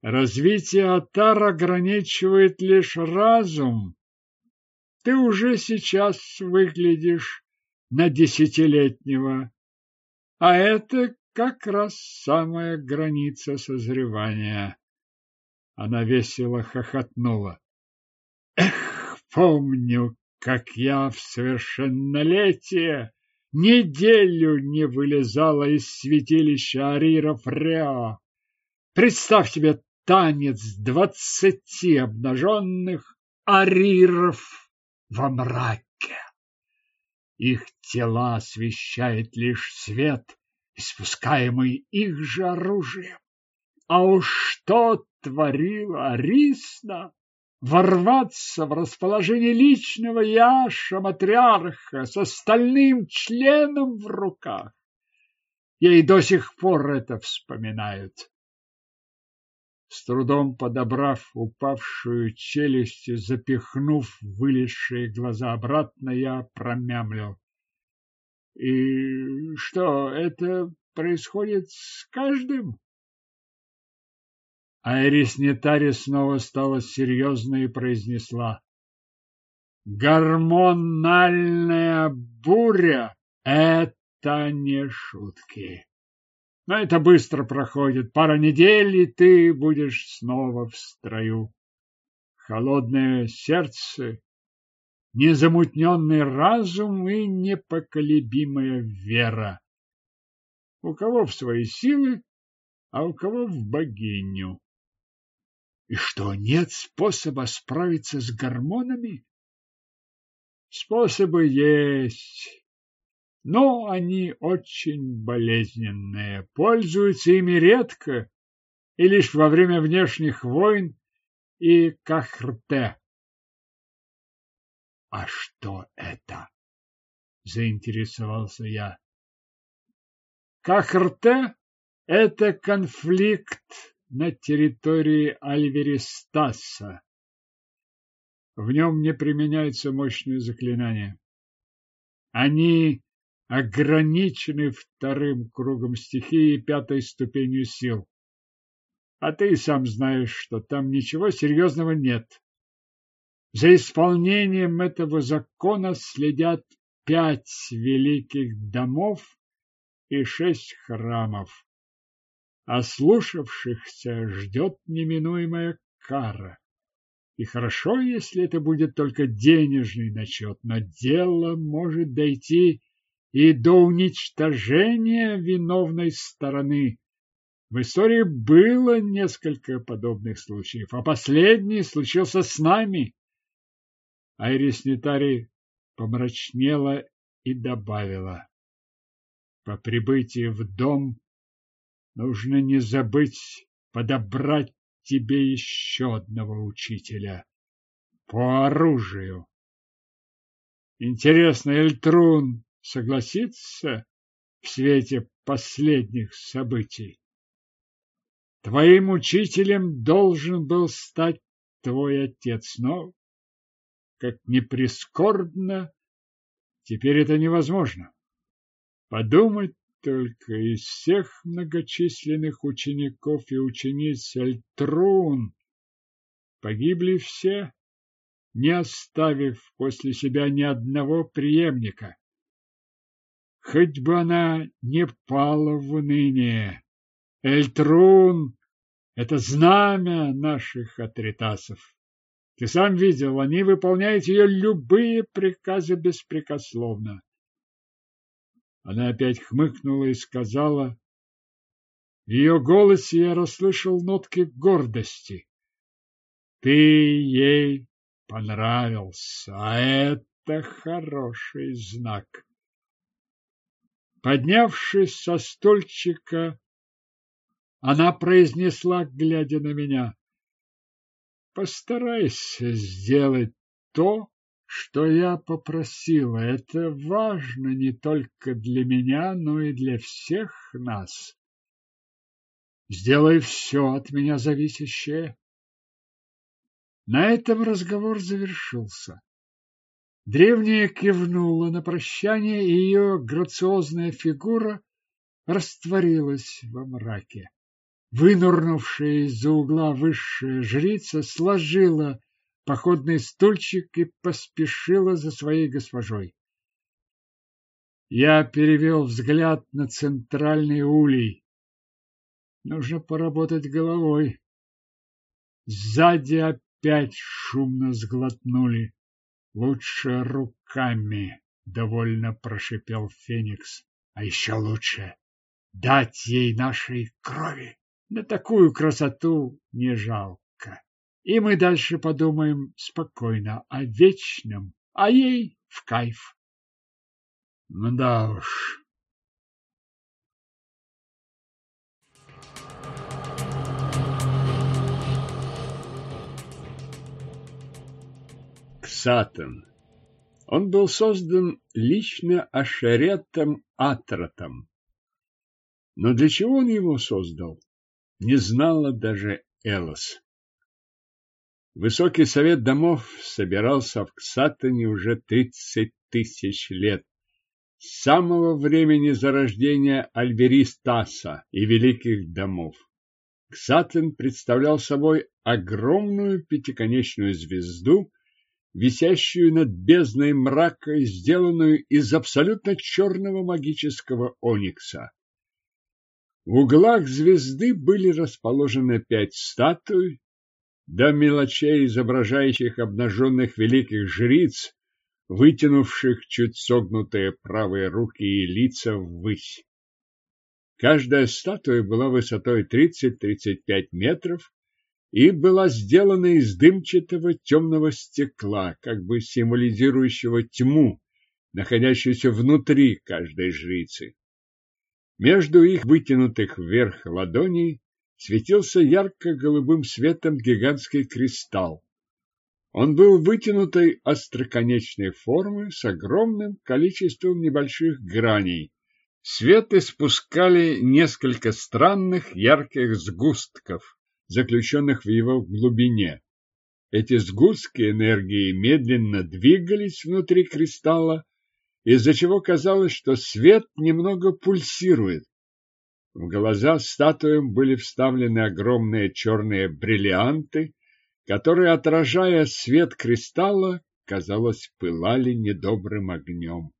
Развитие Атар ограничивает лишь разум. Ты уже сейчас выглядишь на десятилетнего, а это как раз самая граница созревания. Она весело хохотнула. Эх, помню, как я в совершеннолетие неделю не вылезала из святилища Ариров Реа. Представь себе танец двадцати обнаженных ариров во мраке. Их тела освещает лишь свет, испускаемый их же оружием. А уж что творила Арисна? Ворваться в расположение личного Яша, матриарха, с остальным членом в руках. Ей до сих пор это вспоминают. С трудом подобрав упавшую челюсть и запихнув вылезшие глаза обратно, я промямлил. И что, это происходит с каждым? Айрис Нетари снова стала серьезной и произнесла. Гормональная буря — это не шутки. Но это быстро проходит. Пара недель, и ты будешь снова в строю. Холодное сердце, незамутненный разум и непоколебимая вера. У кого в свои силы, а у кого в богиню. И что, нет способа справиться с гормонами? Способы есть но они очень болезненные, пользуются ими редко и лишь во время внешних войн и кахрте. А что это? заинтересовался я. Кахрте – это конфликт на территории Альверистаса. В нем не применяются мощные заклинания. Они ограничены вторым кругом стихии и пятой ступенью сил. А ты сам знаешь, что там ничего серьезного нет. За исполнением этого закона следят пять великих домов и шесть храмов. А слушавшихся ждет неминуемая кара. И хорошо, если это будет только денежный начет, но дело может дойти и до уничтожения виновной стороны. В истории было несколько подобных случаев, а последний случился с нами. Айрис Нитари помрачнела и добавила. По прибытии в дом нужно не забыть подобрать тебе еще одного учителя по оружию. Интересно, Эльтрун согласится в свете последних событий? Твоим учителем должен был стать твой отец, но, как ни прискорбно, теперь это невозможно. Подумать только из всех многочисленных учеников и учениц Альтрун погибли все, не оставив после себя ни одного преемника. Хоть бы она не пала в уныние. Эльтрун — это знамя наших атритасов. Ты сам видел, они выполняют ее любые приказы беспрекословно. Она опять хмыкнула и сказала, в ее голосе я расслышал нотки гордости. Ты ей понравился, а это хороший знак. Поднявшись со стульчика, она произнесла, глядя на меня, постарайся сделать то, что я попросила. Это важно не только для меня, но и для всех нас. Сделай все от меня зависящее. На этом разговор завершился. Древняя кивнула на прощание, и ее грациозная фигура растворилась во мраке. Вынурнувшая из-за угла высшая жрица сложила походный стульчик и поспешила за своей госпожой. Я перевел взгляд на центральный улей. Нужно поработать головой. Сзади опять шумно сглотнули. Лучше руками, довольно прошипел Феникс. А еще лучше дать ей нашей крови. На такую красоту не жалко. И мы дальше подумаем спокойно о вечном, а ей в кайф. Да уж. Ксатан. Он был создан лично Ашеретом Атратом. Но для чего он его создал, не знала даже Элос. Высокий совет домов собирался в Ксатане уже тридцать тысяч лет, с самого времени зарождения Альберистаса и великих домов. Ксатен представлял собой огромную пятиконечную звезду, висящую над бездной мрака, сделанную из абсолютно черного магического оникса. В углах звезды были расположены пять статуй, до мелочей, изображающих обнаженных великих жриц, вытянувших чуть согнутые правые руки и лица ввысь. Каждая статуя была высотой 30-35 метров и была сделана из дымчатого темного стекла, как бы символизирующего тьму, находящуюся внутри каждой жрицы. Между их вытянутых вверх ладоней светился ярко-голубым светом гигантский кристалл. Он был вытянутой остроконечной формы с огромным количеством небольших граней. Свет испускали несколько странных ярких сгустков, заключенных в его глубине. Эти сгустки энергии медленно двигались внутри кристалла, из-за чего казалось, что свет немного пульсирует. В глаза статуям были вставлены огромные черные бриллианты, которые, отражая свет кристалла, казалось, пылали недобрым огнем.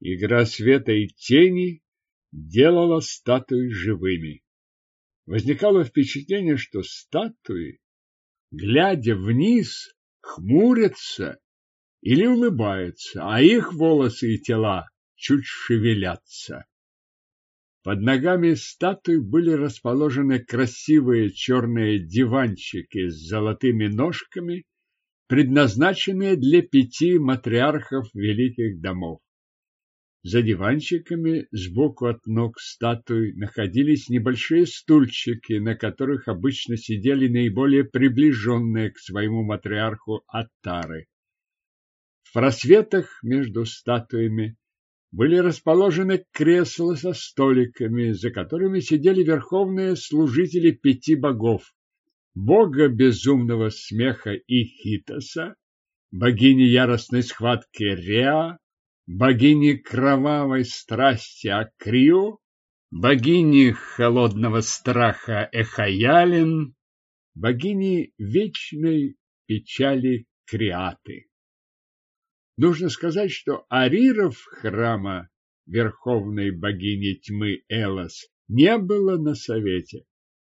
Игра света и тени делала статуи живыми. Возникало впечатление, что статуи глядя вниз, хмурятся или улыбаются, а их волосы и тела чуть шевелятся. Под ногами статуи были расположены красивые черные диванчики с золотыми ножками, предназначенные для пяти матриархов великих домов. За диванчиками сбоку от ног статуй находились небольшие стульчики, на которых обычно сидели наиболее приближенные к своему матриарху Аттары. В просветах между статуями были расположены кресла со столиками, за которыми сидели верховные служители пяти богов. Бога безумного смеха Ихитоса, богини яростной схватки Реа, богини кровавой страсти Акрио, богини холодного страха Эхаялин, богини вечной печали Криаты. Нужно сказать, что ариров храма верховной богини тьмы Элос не было на совете,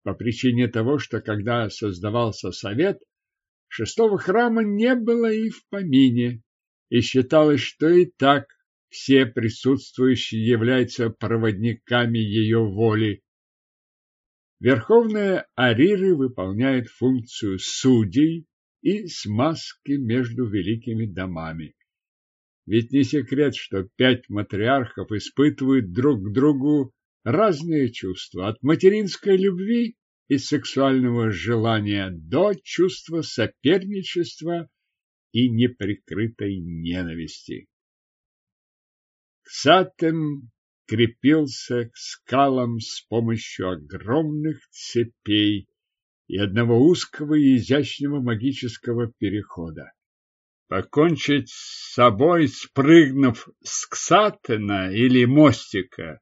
по причине того, что когда создавался совет, шестого храма не было и в помине, и считалось, что и так все присутствующие являются проводниками ее воли. Верховные ариры выполняют функцию судей и смазки между великими домами. Ведь не секрет, что пять матриархов испытывают друг к другу разные чувства, от материнской любви и сексуального желания до чувства соперничества и неприкрытой ненависти. Ксатем крепился к скалам с помощью огромных цепей и одного узкого и изящного магического перехода. Покончить с собой, спрыгнув с Ксатена или мостика,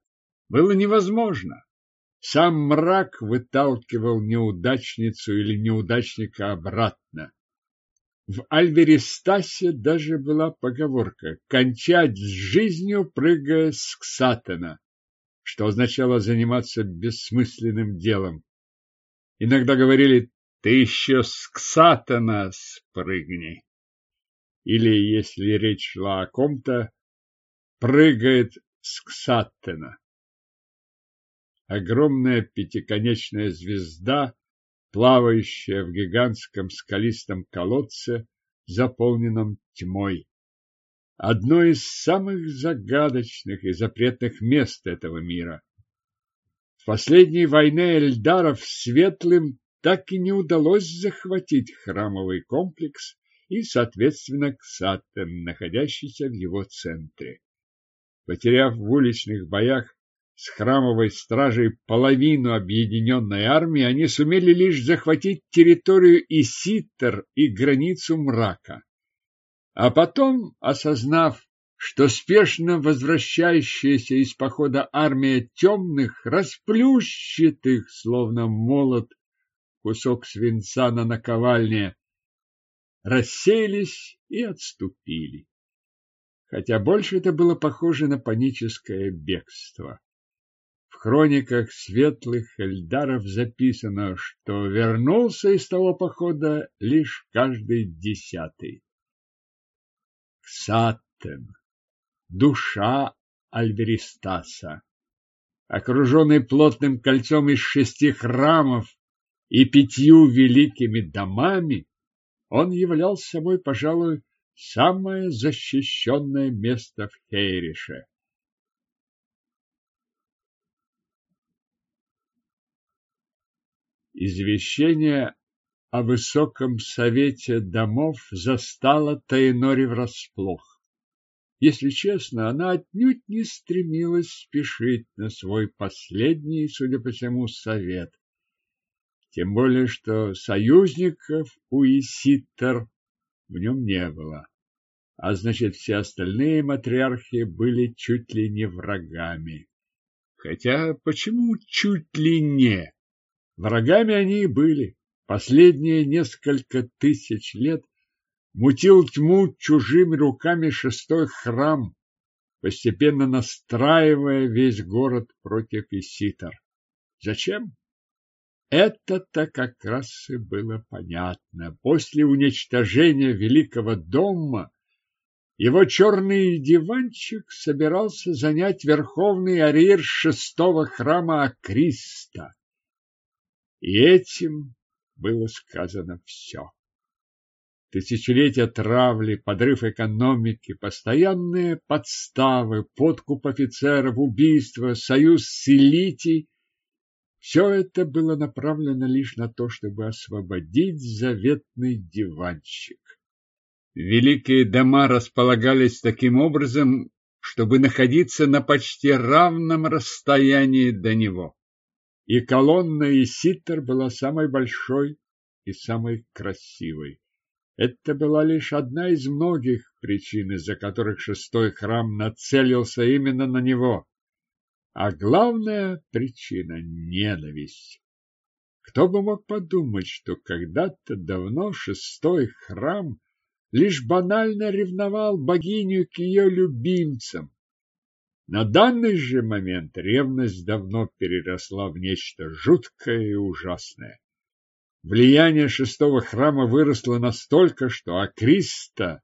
было невозможно. Сам мрак выталкивал неудачницу или неудачника обратно. В Альверистасе даже была поговорка «кончать с жизнью, прыгая с Ксатена», что означало заниматься бессмысленным делом. Иногда говорили «ты еще с Ксатена спрыгни» или, если речь шла о ком-то, прыгает с Ксаттена. Огромная пятиконечная звезда, плавающая в гигантском скалистом колодце, заполненном тьмой. Одно из самых загадочных и запретных мест этого мира. В последней войне Эльдаров Светлым так и не удалось захватить храмовый комплекс, и, соответственно, к Саттем, находящийся в его центре. Потеряв в уличных боях с храмовой стражей половину объединенной армии, они сумели лишь захватить территорию Иситер и границу мрака. А потом, осознав, что спешно возвращающаяся из похода армия темных расплющит их, словно молот, кусок свинца на наковальне, рассеялись и отступили. Хотя больше это было похоже на паническое бегство. В хрониках светлых Эльдаров записано, что вернулся из того похода лишь каждый десятый. Ксаттен, душа Альверистаса, окруженный плотным кольцом из шести храмов и пятью великими домами, он являл собой, пожалуй, самое защищенное место в Хейрише. Извещение о высоком совете домов застало Тайнори врасплох. Если честно, она отнюдь не стремилась спешить на свой последний, судя по всему, совет. Тем более, что союзников у Иситтер в нем не было. А значит, все остальные матриархи были чуть ли не врагами. Хотя почему чуть ли не? Врагами они и были. Последние несколько тысяч лет мутил тьму чужими руками шестой храм, постепенно настраивая весь город против Иситар. Зачем? Это-то как раз и было понятно. После уничтожения Великого дома его черный диванчик собирался занять верховный арир шестого храма Акриста. И этим было сказано все. Тысячелетия травли, подрыв экономики, постоянные подставы, подкуп офицеров, убийства, союз с элитей – все это было направлено лишь на то, чтобы освободить заветный диванчик. Великие дома располагались таким образом, чтобы находиться на почти равном расстоянии до него. И колонна Иситер была самой большой и самой красивой. Это была лишь одна из многих причин, из-за которых шестой храм нацелился именно на него. А главная причина — ненависть. Кто бы мог подумать, что когда-то давно шестой храм лишь банально ревновал богиню к ее любимцам. На данный же момент ревность давно переросла в нечто жуткое и ужасное. Влияние шестого храма выросло настолько, что Акриста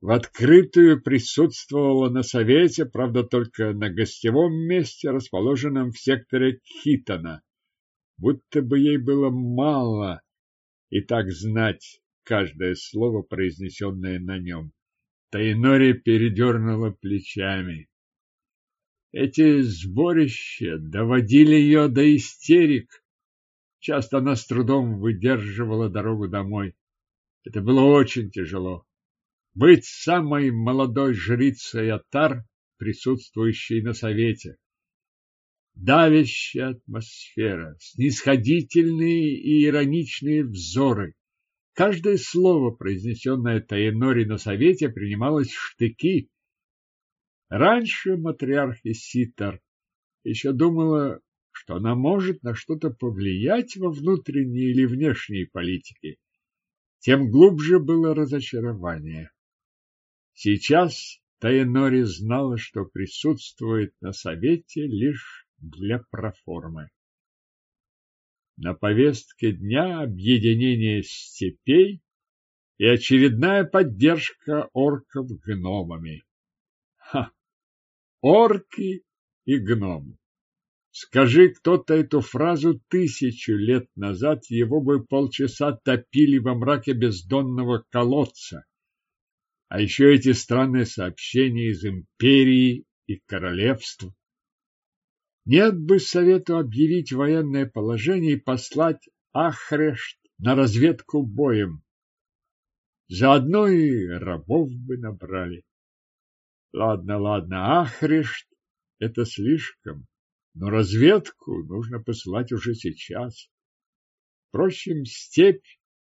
в открытую присутствовала на совете, правда, только на гостевом месте, расположенном в секторе Хитона. Будто бы ей было мало и так знать каждое слово, произнесенное на нем. Тайнори передернула плечами. Эти сборища доводили ее до истерик. Часто она с трудом выдерживала дорогу домой. Это было очень тяжело. Быть самой молодой жрицей Атар, присутствующей на совете. Давящая атмосфера, снисходительные и ироничные взоры. Каждое слово, произнесенное Таинори на совете, принималось в штыки. Раньше матриарх Иситар еще думала, что она может на что-то повлиять во внутренней или внешней политике, тем глубже было разочарование. Сейчас Таинори знала, что присутствует на совете лишь для проформы. На повестке дня объединение степей и очередная поддержка орков гномами. Ха! Орки и гномы. Скажи кто-то эту фразу тысячу лет назад, его бы полчаса топили во мраке бездонного колодца. А еще эти странные сообщения из империи и королевств. Нет бы совету объявить военное положение и послать Ахрешт на разведку боем. Заодно и рабов бы набрали. Ладно, ладно, Ахрешт — это слишком но разведку нужно посылать уже сейчас. Впрочем, степь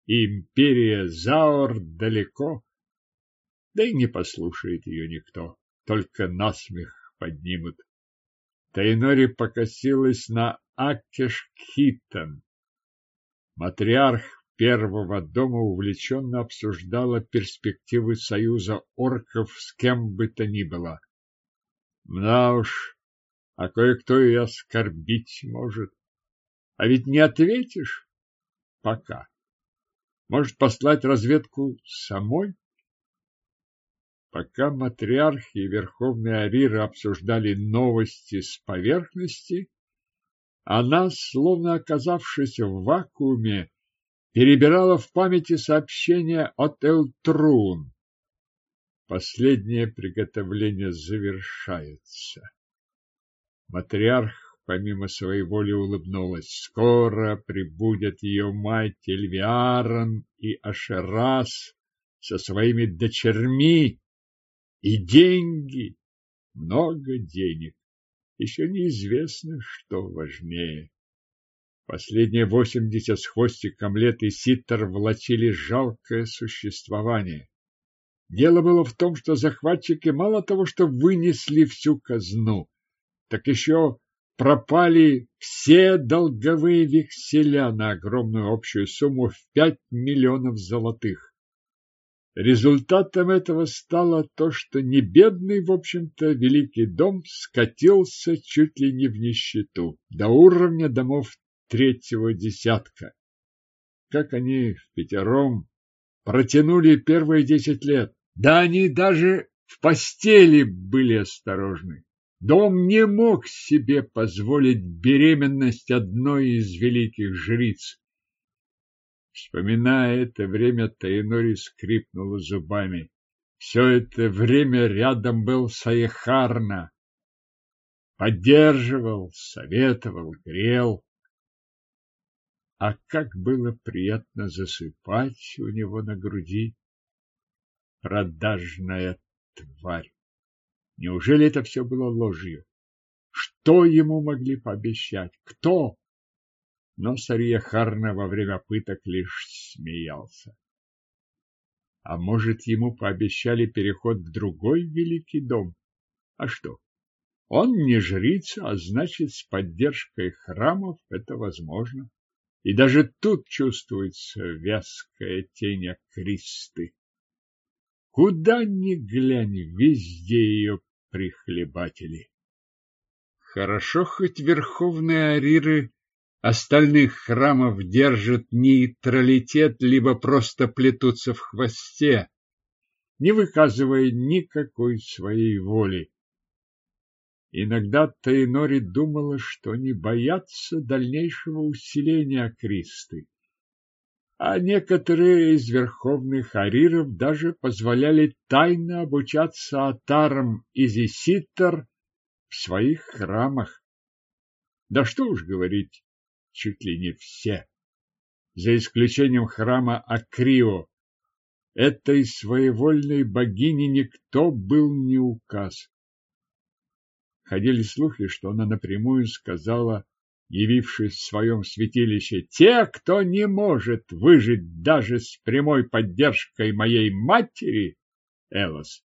и империя Заор далеко, да и не послушает ее никто, только насмех поднимут. Тайнори покосилась на Акешкхитан. Матриарх первого дома увлеченно обсуждала перспективы союза орков с кем бы то ни было. Мда уж, а кое-кто и оскорбить может. А ведь не ответишь пока. Может, послать разведку самой? Пока матриархи и верховные ариры обсуждали новости с поверхности, она, словно оказавшись в вакууме, перебирала в памяти сообщения от Элтрун. Последнее приготовление завершается. Матриарх помимо своей воли улыбнулась. Скоро прибудет ее мать Эльвиарон и Ашерас со своими дочерьми и деньги, много денег. Еще неизвестно, что важнее. Последние восемьдесят с хвостиком лет и Ситтер влачили жалкое существование. Дело было в том, что захватчики мало того, что вынесли всю казну, так еще пропали все долговые векселя на огромную общую сумму в пять миллионов золотых. Результатом этого стало то, что небедный, в общем-то, великий дом скатился чуть ли не в нищету, до уровня домов третьего десятка. Как они в пятером протянули первые десять лет. Да они даже в постели были осторожны. Дом не мог себе позволить беременность одной из великих жриц. Вспоминая это время, Таинори скрипнула зубами. Все это время рядом был Саехарна. Поддерживал, советовал, грел. А как было приятно засыпать у него на груди. Продажная тварь! Неужели это все было ложью? Что ему могли пообещать? Кто? Но Сария Харна во время пыток лишь смеялся. А может, ему пообещали переход в другой великий дом? А что? Он не жрица, а значит, с поддержкой храмов это возможно. И даже тут чувствуется вязкая тень Кристы. Куда ни глянь, везде ее прихлебатели. Хорошо, хоть верховные ариры остальных храмов держат нейтралитет, либо просто плетутся в хвосте, не выказывая никакой своей воли. Иногда Тейнори думала, что они боятся дальнейшего усиления Кристы. А некоторые из верховных ариров даже позволяли тайно обучаться атарам из Иситар в своих храмах. Да что уж говорить, чуть ли не все, за исключением храма Акрио. Этой своевольной богини никто был не указ. Ходили слухи, что она напрямую сказала, явившись в своем святилище, те, кто не может выжить даже с прямой поддержкой моей матери, Элос,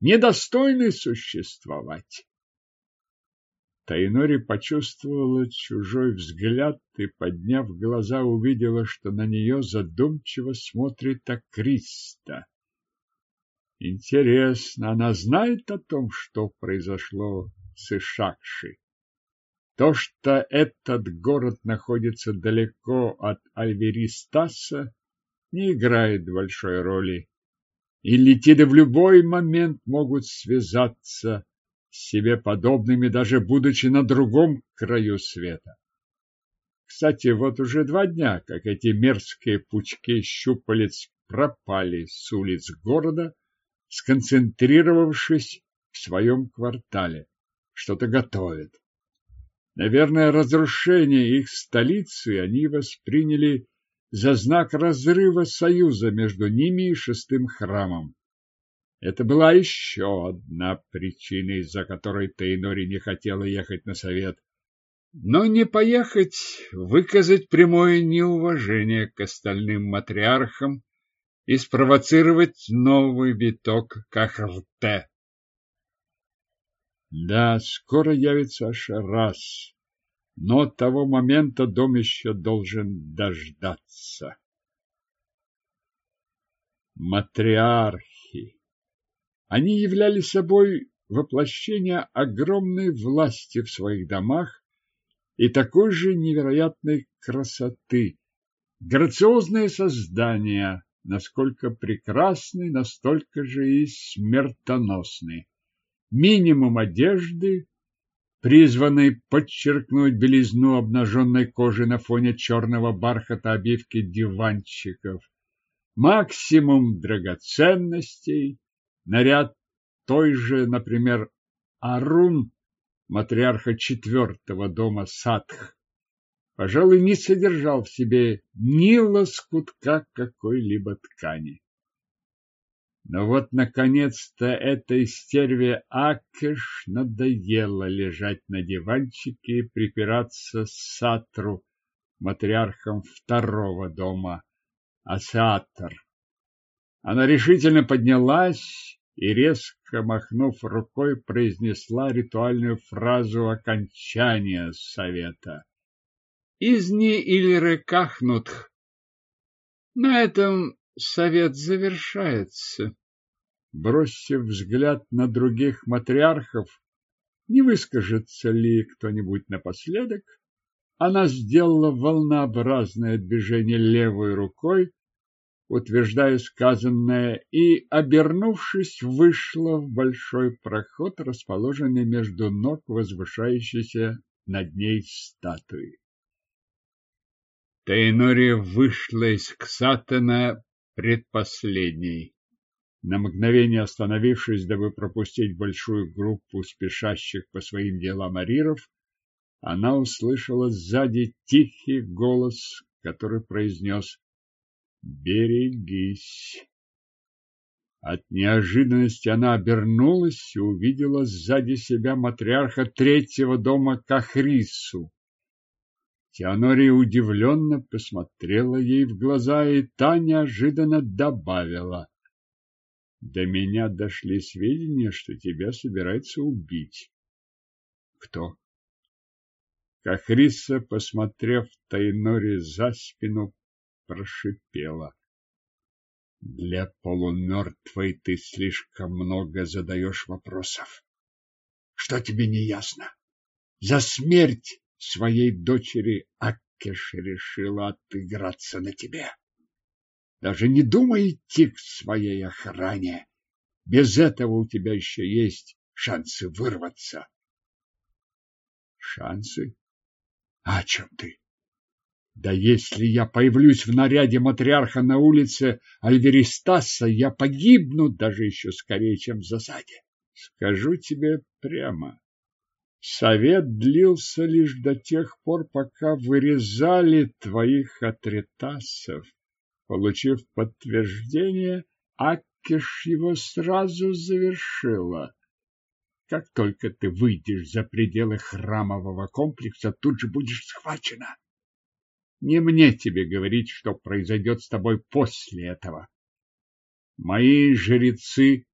недостойны существовать. Тайнори почувствовала чужой взгляд и, подняв глаза, увидела, что на нее задумчиво смотрит Акриста. Интересно, она знает о том, что произошло с Ишакши? То, что этот город находится далеко от Альверистаса, не играет большой роли. И летиды в любой момент могут связаться себе подобными, даже будучи на другом краю света. Кстати, вот уже два дня, как эти мерзкие пучки щупалец пропали с улиц города, сконцентрировавшись в своем квартале. Что-то готовят. Наверное, разрушение их столицы они восприняли за знак разрыва союза между ними и шестым храмом. Это была еще одна причина, из-за которой Тейнори не хотела ехать на совет. Но не поехать, выказать прямое неуважение к остальным матриархам и спровоцировать новый виток Кахрте. Да, скоро явится Ашарас, но того момента дом еще должен дождаться. Матриархи они являли собой воплощение огромной власти в своих домах и такой же невероятной красоты. Грациозные создания, насколько прекрасны, настолько же и смертоносны. Минимум одежды, призванный подчеркнуть белизну обнаженной кожи на фоне черного бархата обивки диванчиков. Максимум драгоценностей, Наряд той же, например, Арун, матриарха четвертого дома Садх, пожалуй, не содержал в себе ни лоскутка какой-либо ткани. Но вот, наконец-то, этой стерве Акеш надоело лежать на диванчике и припираться с Сатру, матриархом второго дома, Асатр. Она решительно поднялась и, резко махнув рукой, произнесла ритуальную фразу окончания совета. «Изни или рекахнутх». На этом совет завершается. Бросив взгляд на других матриархов, не выскажется ли кто-нибудь напоследок, Она сделала волнообразное движение левой рукой, утверждая сказанное, и, обернувшись, вышла в большой проход, расположенный между ног возвышающейся над ней статуи. Тейнори вышла из Ксатена предпоследней. На мгновение остановившись, дабы пропустить большую группу спешащих по своим делам ариров, она услышала сзади тихий голос, который произнес «Берегись». От неожиданности она обернулась и увидела сзади себя матриарха третьего дома Кахрису. Теонория удивленно посмотрела ей в глаза, и та неожиданно добавила. До меня дошли сведения, что тебя собирается убить. Кто? Кахриса, посмотрев Тайнори за спину, прошипела. Для полумертвой ты слишком много задаешь вопросов. Что тебе не ясно? За смерть своей дочери Аккеш решила отыграться на тебе. Даже не думай идти к своей охране. Без этого у тебя еще есть шансы вырваться. Шансы? А о чем ты? Да если я появлюсь в наряде матриарха на улице Альверистаса, я погибну даже еще скорее, чем в засаде. Скажу тебе прямо. Совет длился лишь до тех пор, пока вырезали твоих атритасов. Получив подтверждение, Аккиш его сразу завершила. Как только ты выйдешь за пределы храмового комплекса, тут же будешь схвачена. Не мне тебе говорить, что произойдет с тобой после этого. Мои жрецы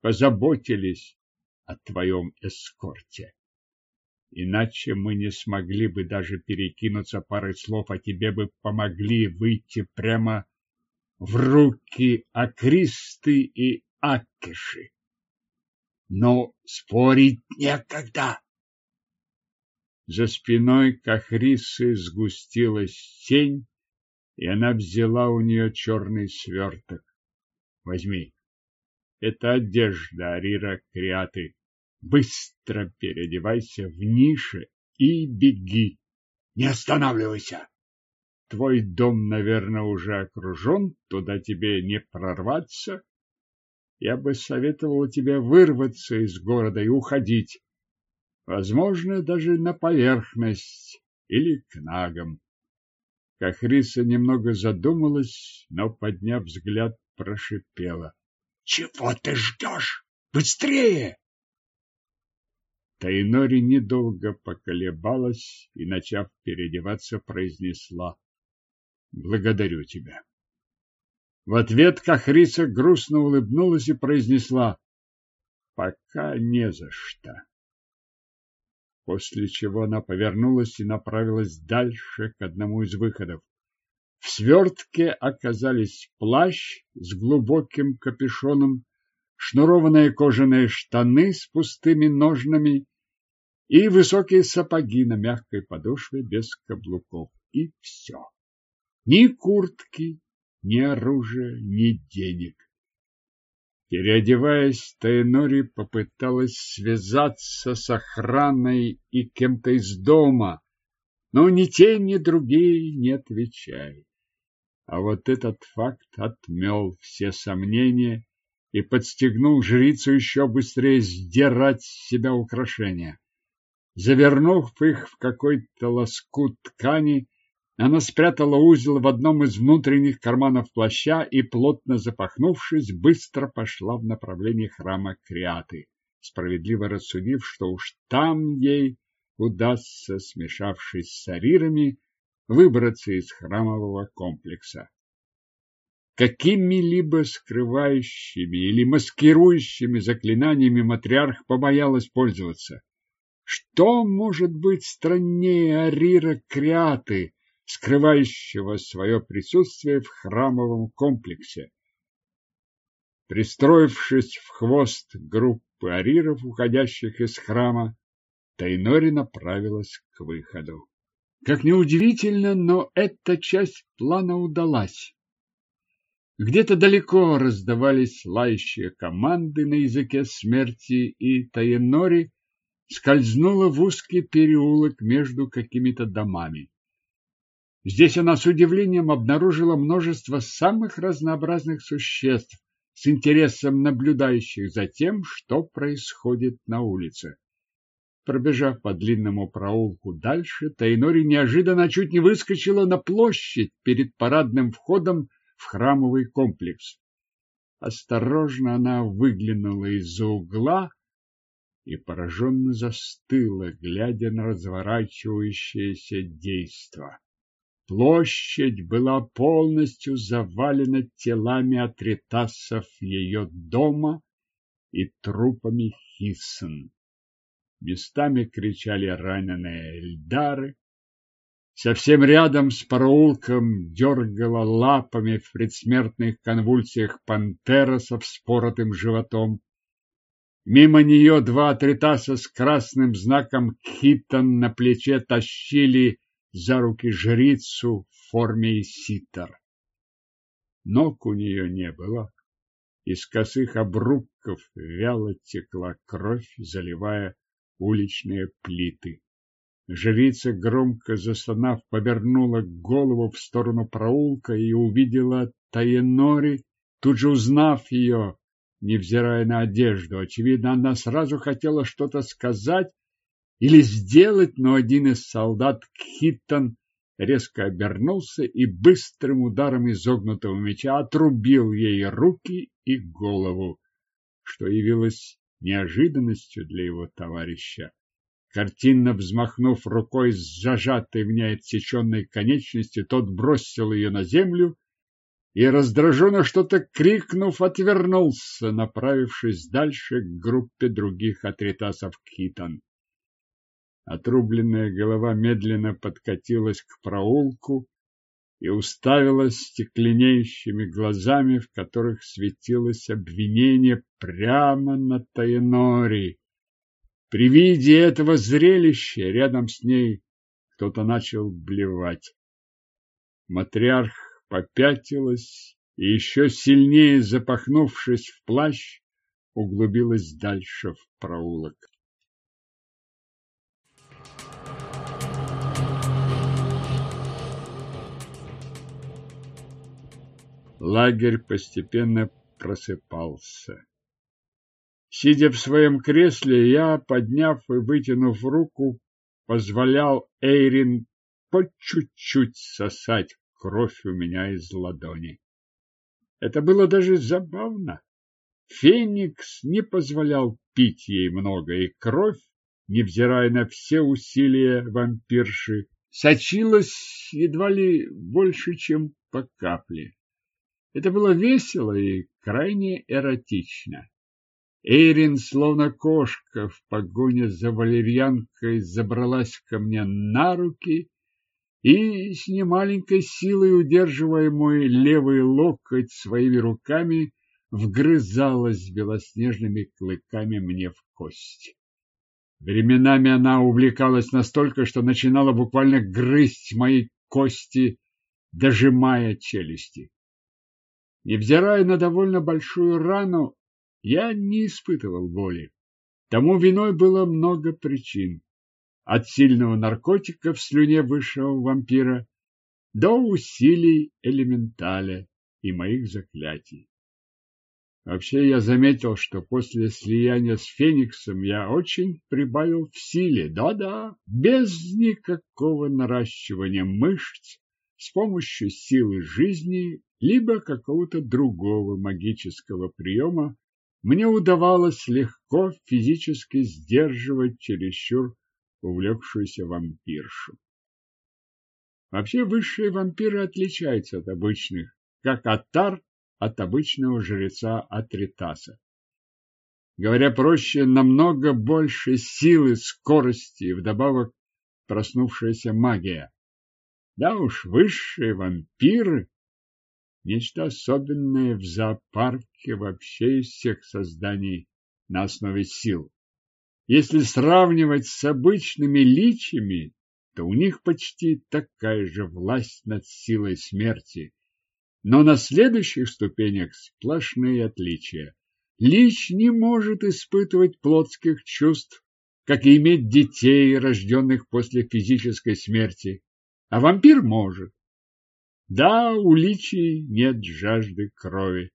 позаботились о твоем эскорте. Иначе мы не смогли бы даже перекинуться парой слов, а тебе бы помогли выйти прямо в руки Акристы и Аккиши. Но спорить некогда. За спиной Кахрисы сгустилась тень, и она взяла у нее черный сверток. Возьми. Это одежда Арира Криаты. Быстро переодевайся в нише и беги. Не останавливайся. Твой дом, наверное, уже окружен, туда тебе не прорваться. Я бы советовал тебе вырваться из города и уходить. Возможно, даже на поверхность или к нагам. Кахриса немного задумалась, но, подняв взгляд, прошипела. — Чего ты ждешь? Быстрее! Тайнори недолго поколебалась и, начав переодеваться, произнесла. Благодарю тебя. В ответ Кахриса грустно улыбнулась и произнесла «Пока не за что». После чего она повернулась и направилась дальше к одному из выходов. В свертке оказались плащ с глубоким капюшоном, шнурованные кожаные штаны с пустыми ножнами и высокие сапоги на мягкой подошве без каблуков. И все. Ни куртки, ни оружия, ни денег. Переодеваясь, Тайнори попыталась связаться с охраной и кем-то из дома, но ни те, ни другие не отвечали. А вот этот факт отмел все сомнения и подстегнул жрицу еще быстрее сдирать с себя украшения. Завернув их в какой-то лоскут ткани, она спрятала узел в одном из внутренних карманов плаща и, плотно запахнувшись, быстро пошла в направлении храма Криаты, справедливо рассудив, что уж там ей удастся, смешавшись с арирами, выбраться из храмового комплекса. Какими-либо скрывающими или маскирующими заклинаниями матриарх побоялась пользоваться. Что может быть страннее Арира Криаты, скрывающего свое присутствие в храмовом комплексе. Пристроившись в хвост группы ариров, уходящих из храма, Тайнори направилась к выходу. Как ни удивительно, но эта часть плана удалась. Где-то далеко раздавались лающие команды на языке смерти, и Таенори скользнула в узкий переулок между какими-то домами. Здесь она с удивлением обнаружила множество самых разнообразных существ, с интересом наблюдающих за тем, что происходит на улице. Пробежав по длинному проулку дальше, Тайнори неожиданно чуть не выскочила на площадь перед парадным входом в храмовый комплекс. Осторожно она выглянула из-за угла и пораженно застыла, глядя на разворачивающееся действо. Площадь была полностью завалена телами атритасов ее дома и трупами Хиссен. Местами кричали раненые эльдары. Совсем рядом с проулком дергала лапами в предсмертных конвульсиях пантера со вспоротым животом. Мимо нее два атритаса с красным знаком Хитон на плече тащили за руки жрицу в форме ситар. Ног у нее не было. Из косых обрубков вяло текла кровь, заливая уличные плиты. Жрица, громко застонав, повернула голову в сторону проулка и увидела Таенори, тут же узнав ее, невзирая на одежду. Очевидно, она сразу хотела что-то сказать, или сделать, но один из солдат Кхиттон резко обернулся и быстрым ударом изогнутого меча отрубил ей руки и голову, что явилось неожиданностью для его товарища. Картинно взмахнув рукой с зажатой в ней отсеченной конечностью, тот бросил ее на землю и, раздраженно что-то крикнув, отвернулся, направившись дальше к группе других атритасов Кхитон. Отрубленная голова медленно подкатилась к проулку и уставилась стекленеющими глазами, в которых светилось обвинение прямо на Таенори. При виде этого зрелища рядом с ней кто-то начал блевать. Матриарх попятилась и еще сильнее запахнувшись в плащ, углубилась дальше в проулок. Лагерь постепенно просыпался. Сидя в своем кресле, я, подняв и вытянув руку, позволял Эйрин по чуть-чуть сосать кровь у меня из ладони. Это было даже забавно. Феникс не позволял пить ей много, и кровь, невзирая на все усилия вампирши, сочилась едва ли больше, чем по капле. Это было весело и крайне эротично. Эйрин, словно кошка в погоне за валерьянкой, забралась ко мне на руки и, с немаленькой силой удерживая мой левый локоть своими руками, вгрызалась белоснежными клыками мне в кость. Временами она увлекалась настолько, что начинала буквально грызть мои кости, дожимая челюсти. Невзирая на довольно большую рану, я не испытывал боли. Тому виной было много причин. От сильного наркотика в слюне высшего вампира до усилий элементаля и моих заклятий. Вообще я заметил, что после слияния с Фениксом я очень прибавил в силе. Да-да, без никакого наращивания мышц, с помощью силы жизни либо какого-то другого магического приема, мне удавалось легко физически сдерживать чересчур увлекшуюся вампиршу. Вообще высшие вампиры отличаются от обычных, как Атар от обычного жреца Атритаса. Говоря проще, намного больше силы, скорости и вдобавок проснувшаяся магия. Да уж, высшие вампиры Нечто особенное в зоопарке вообще из всех созданий на основе сил. Если сравнивать с обычными личами, что у них почти такая же власть над силой смерти. Но на следующих ступенях сплошные отличия. Лич не может испытывать плотских чувств, как и иметь детей, рожденных после физической смерти, а вампир может. Да, у личий нет жажды крови.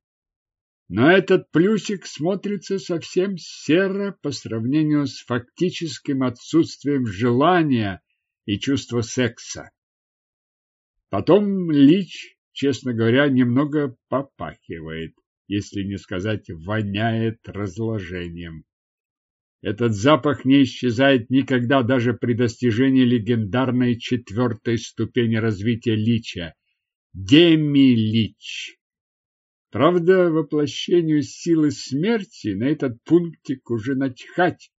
Но этот плюсик смотрится совсем серо по сравнению с фактическим отсутствием желания и чувства секса. Потом Лич, честно говоря, немного попахивает, если не сказать воняет разложением. Этот запах не исчезает никогда даже при достижении легендарной четвертой ступени развития лича – демилич. Правда, воплощению силы смерти на этот пунктик уже начхать.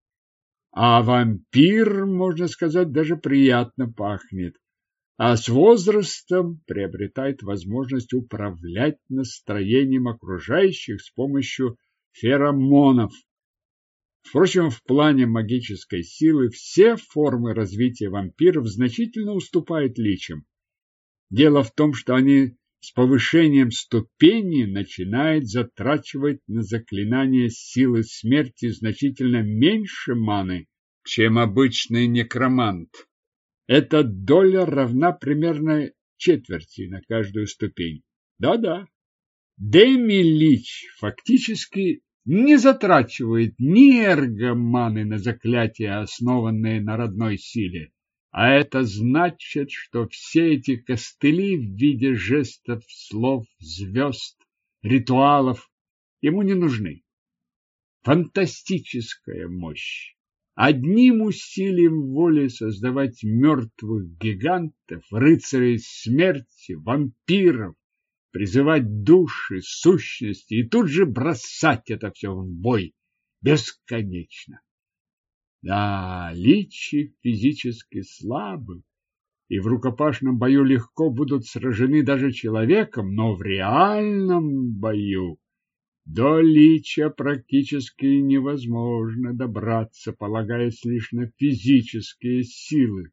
А вампир, можно сказать, даже приятно пахнет. А с возрастом приобретает возможность управлять настроением окружающих с помощью феромонов. Впрочем, в плане магической силы все формы развития вампиров значительно уступают личам. Дело в том, что они с повышением ступени начинает затрачивать на заклинание силы смерти значительно меньше маны, чем обычный некромант. Эта доля равна примерно четверти на каждую ступень. Да-да. Деми Лич фактически не затрачивает ни эргоманы на заклятия, основанные на родной силе, а это значит, что все эти костыли в виде жестов, слов, звезд, ритуалов ему не нужны. Фантастическая мощь. Одним усилием воли создавать мертвых гигантов, рыцарей смерти, вампиров, призывать души, сущности и тут же бросать это все в бой бесконечно. Да, личи физически слабы, и в рукопашном бою легко будут сражены даже человеком, но в реальном бою до лича практически невозможно добраться, полагаясь лишь на физические силы.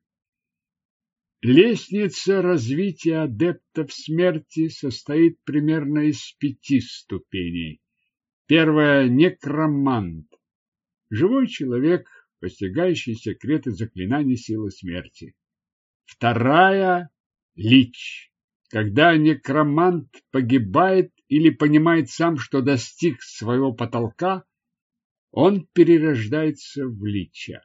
Лестница развития адептов смерти состоит примерно из пяти ступеней. Первая – некромант. Живой человек, постигающий секреты заклинаний силы смерти. Вторая – лич, когда некромант погибает или понимает сам, что достиг своего потолка, он перерождается в лича.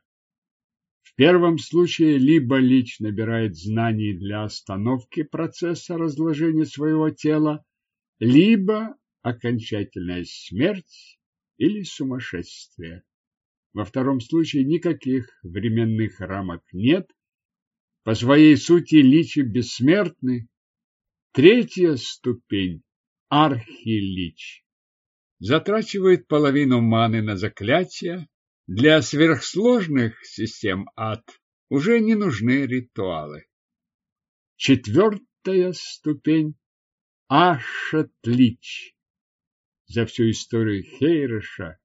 В первом случае либо лич набирает знаний для остановки процесса разложения своего тела, либо окончательная смерть или сумасшествие. Во втором случае никаких временных рамок нет. По своей сути личи бессмертны. Третья ступень – архилич. Затрачивает половину маны на заклятия. Для сверхсложных систем ад уже не нужны ритуалы. Четвертая ступень – Ашатлич. За всю историю Хейреша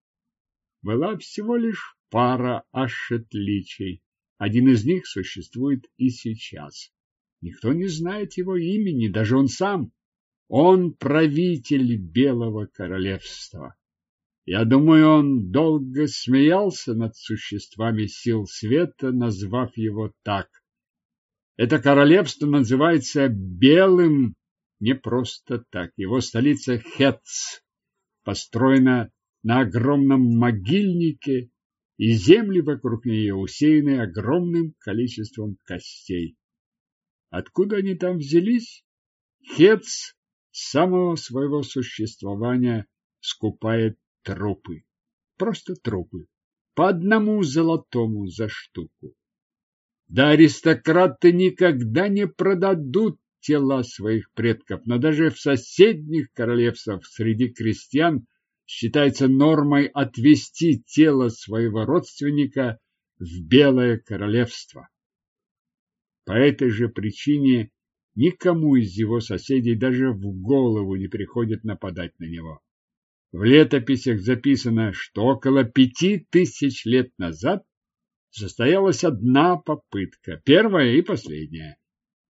была всего лишь пара ашетличей. Один из них существует и сейчас. Никто не знает его имени, даже он сам. Он правитель Белого Королевства. Я думаю, он долго смеялся над существами сил света, назвав его так. Это королевство называется Белым не просто так. Его столица Хетц построена на огромном могильнике, и земли вокруг нее усеяны огромным количеством костей. Откуда они там взялись? Хец с самого своего существования скупает трупы. Просто трупы. По одному золотому за штуку. Да аристократы никогда не продадут тела своих предков, но даже в соседних королевствах среди крестьян считается нормой отвести тело своего родственника в Белое Королевство. По этой же причине никому из его соседей даже в голову не приходит нападать на него. В летописях записано, что около пяти тысяч лет назад состоялась одна попытка, первая и последняя.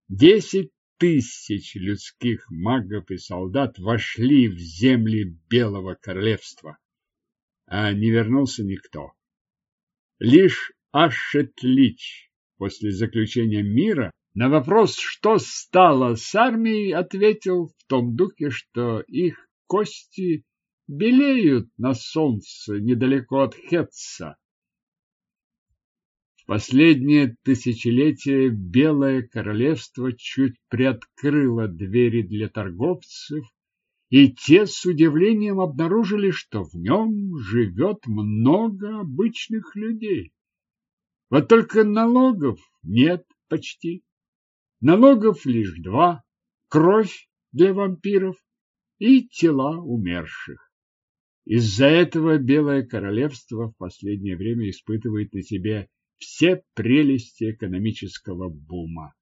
Десять тысяч людских магов и солдат вошли в земли Белого Королевства, а не вернулся никто. Лишь Ашетлич после заключения мира на вопрос, что стало с армией, ответил в том духе, что их кости белеют на солнце недалеко от Хетца. Последнее тысячелетие Белое Королевство чуть приоткрыло двери для торговцев, и те с удивлением обнаружили, что в нем живет много обычных людей. Вот только налогов нет почти. Налогов лишь два – кровь для вампиров и тела умерших. Из-за этого Белое Королевство в последнее время испытывает на себе все прелести экономического бума.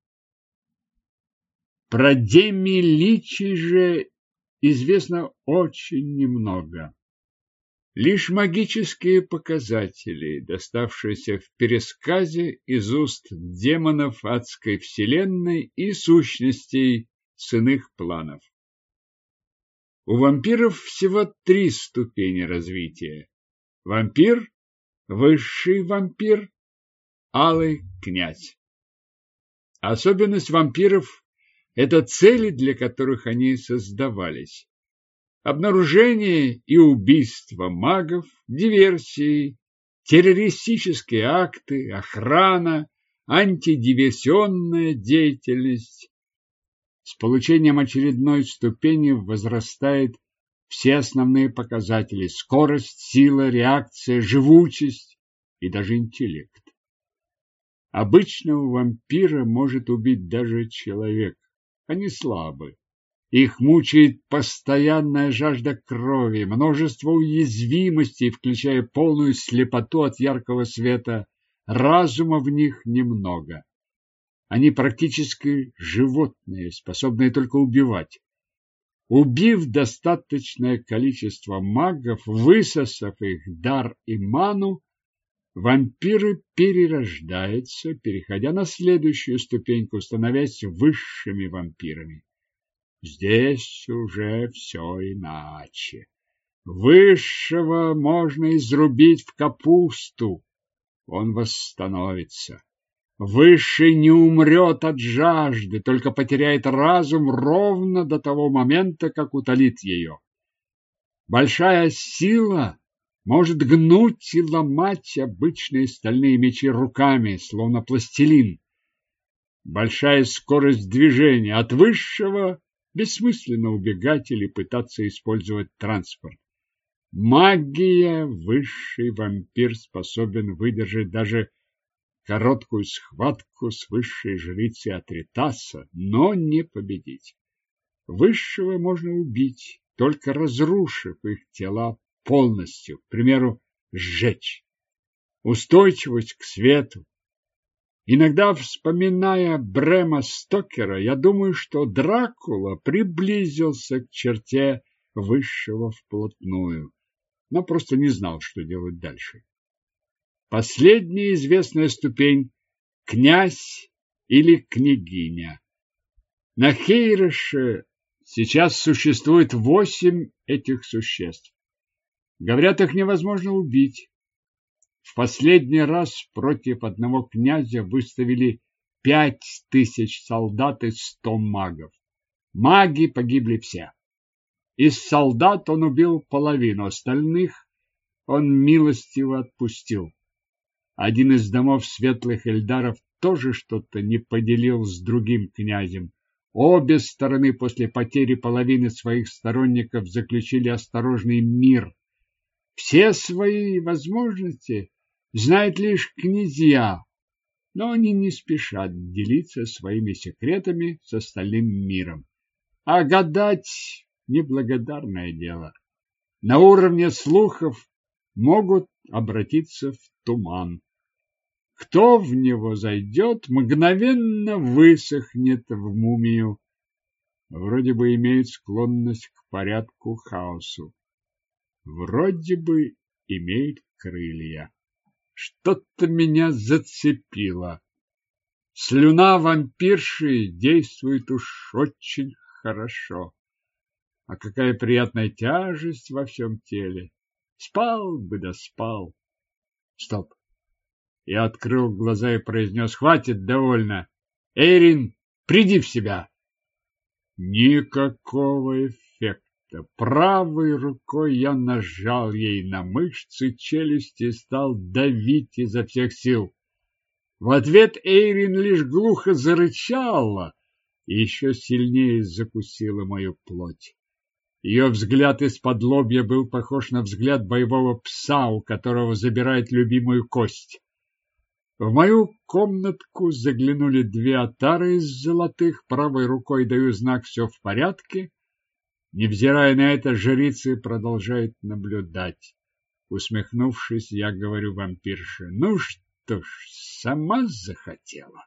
Про демиличий же известно очень немного. Лишь магические показатели, доставшиеся в пересказе из уст демонов адской вселенной и сущностей с иных планов. У вампиров всего три ступени развития. Вампир, высший вампир Алый князь. Особенность вампиров – это цели, для которых они создавались. Обнаружение и убийство магов, диверсии, террористические акты, охрана, антидиверсионная деятельность. С получением очередной ступени возрастает все основные показатели – скорость, сила, реакция, живучесть и даже интеллект. Обычного вампира может убить даже человек. Они слабы. Их мучает постоянная жажда крови, множество уязвимостей, включая полную слепоту от яркого света. Разума в них немного. Они практически животные, способные только убивать. Убив достаточное количество магов, высосав их дар и ману, Вампиры перерождаются, переходя на следующую ступеньку, становясь высшими вампирами. Здесь уже все иначе. Высшего можно изрубить в капусту. Он восстановится. Высший не умрет от жажды, только потеряет разум ровно до того момента, как утолит ее. Большая сила может гнуть и ломать обычные стальные мечи руками, словно пластилин. Большая скорость движения от высшего бессмысленно убегать или пытаться использовать транспорт. Магия высший вампир способен выдержать даже короткую схватку с высшей жрицей Атритаса, но не победить. Высшего можно убить, только разрушив их тела полностью, к примеру, сжечь. Устойчивость к свету. Иногда, вспоминая Брема Стокера, я думаю, что Дракула приблизился к черте высшего вплотную, но просто не знал, что делать дальше. Последняя известная ступень – князь или княгиня. На Хейрыше сейчас существует восемь этих существ. Говорят, их невозможно убить. В последний раз против одного князя выставили пять тысяч солдат и сто магов. Маги погибли все. Из солдат он убил половину, остальных он милостиво отпустил. Один из домов светлых эльдаров тоже что-то не поделил с другим князем. Обе стороны после потери половины своих сторонников заключили осторожный мир. Все свои возможности знают лишь князья, но они не спешат делиться своими секретами с остальным миром. А гадать – неблагодарное дело. На уровне слухов могут обратиться в туман. Кто в него зайдет, мгновенно высохнет в мумию. Вроде бы имеет склонность к порядку хаосу вроде бы имеет крылья. Что-то меня зацепило. Слюна вампирши действует уж очень хорошо. А какая приятная тяжесть во всем теле. Спал бы да спал. Стоп. Я открыл глаза и произнес, хватит, довольно. Эйрин, приди в себя. Никакого эффекта. Правой рукой я нажал ей на мышцы челюсти и стал давить изо всех сил. В ответ Эйрин лишь глухо зарычала и еще сильнее закусила мою плоть. Ее взгляд из-под лобья был похож на взгляд боевого пса, у которого забирает любимую кость. В мою комнатку заглянули две отары из золотых, правой рукой даю знак «все в порядке». Невзирая на это, жрицы продолжают наблюдать. Усмехнувшись, я говорю вампирше, ну что ж, сама захотела.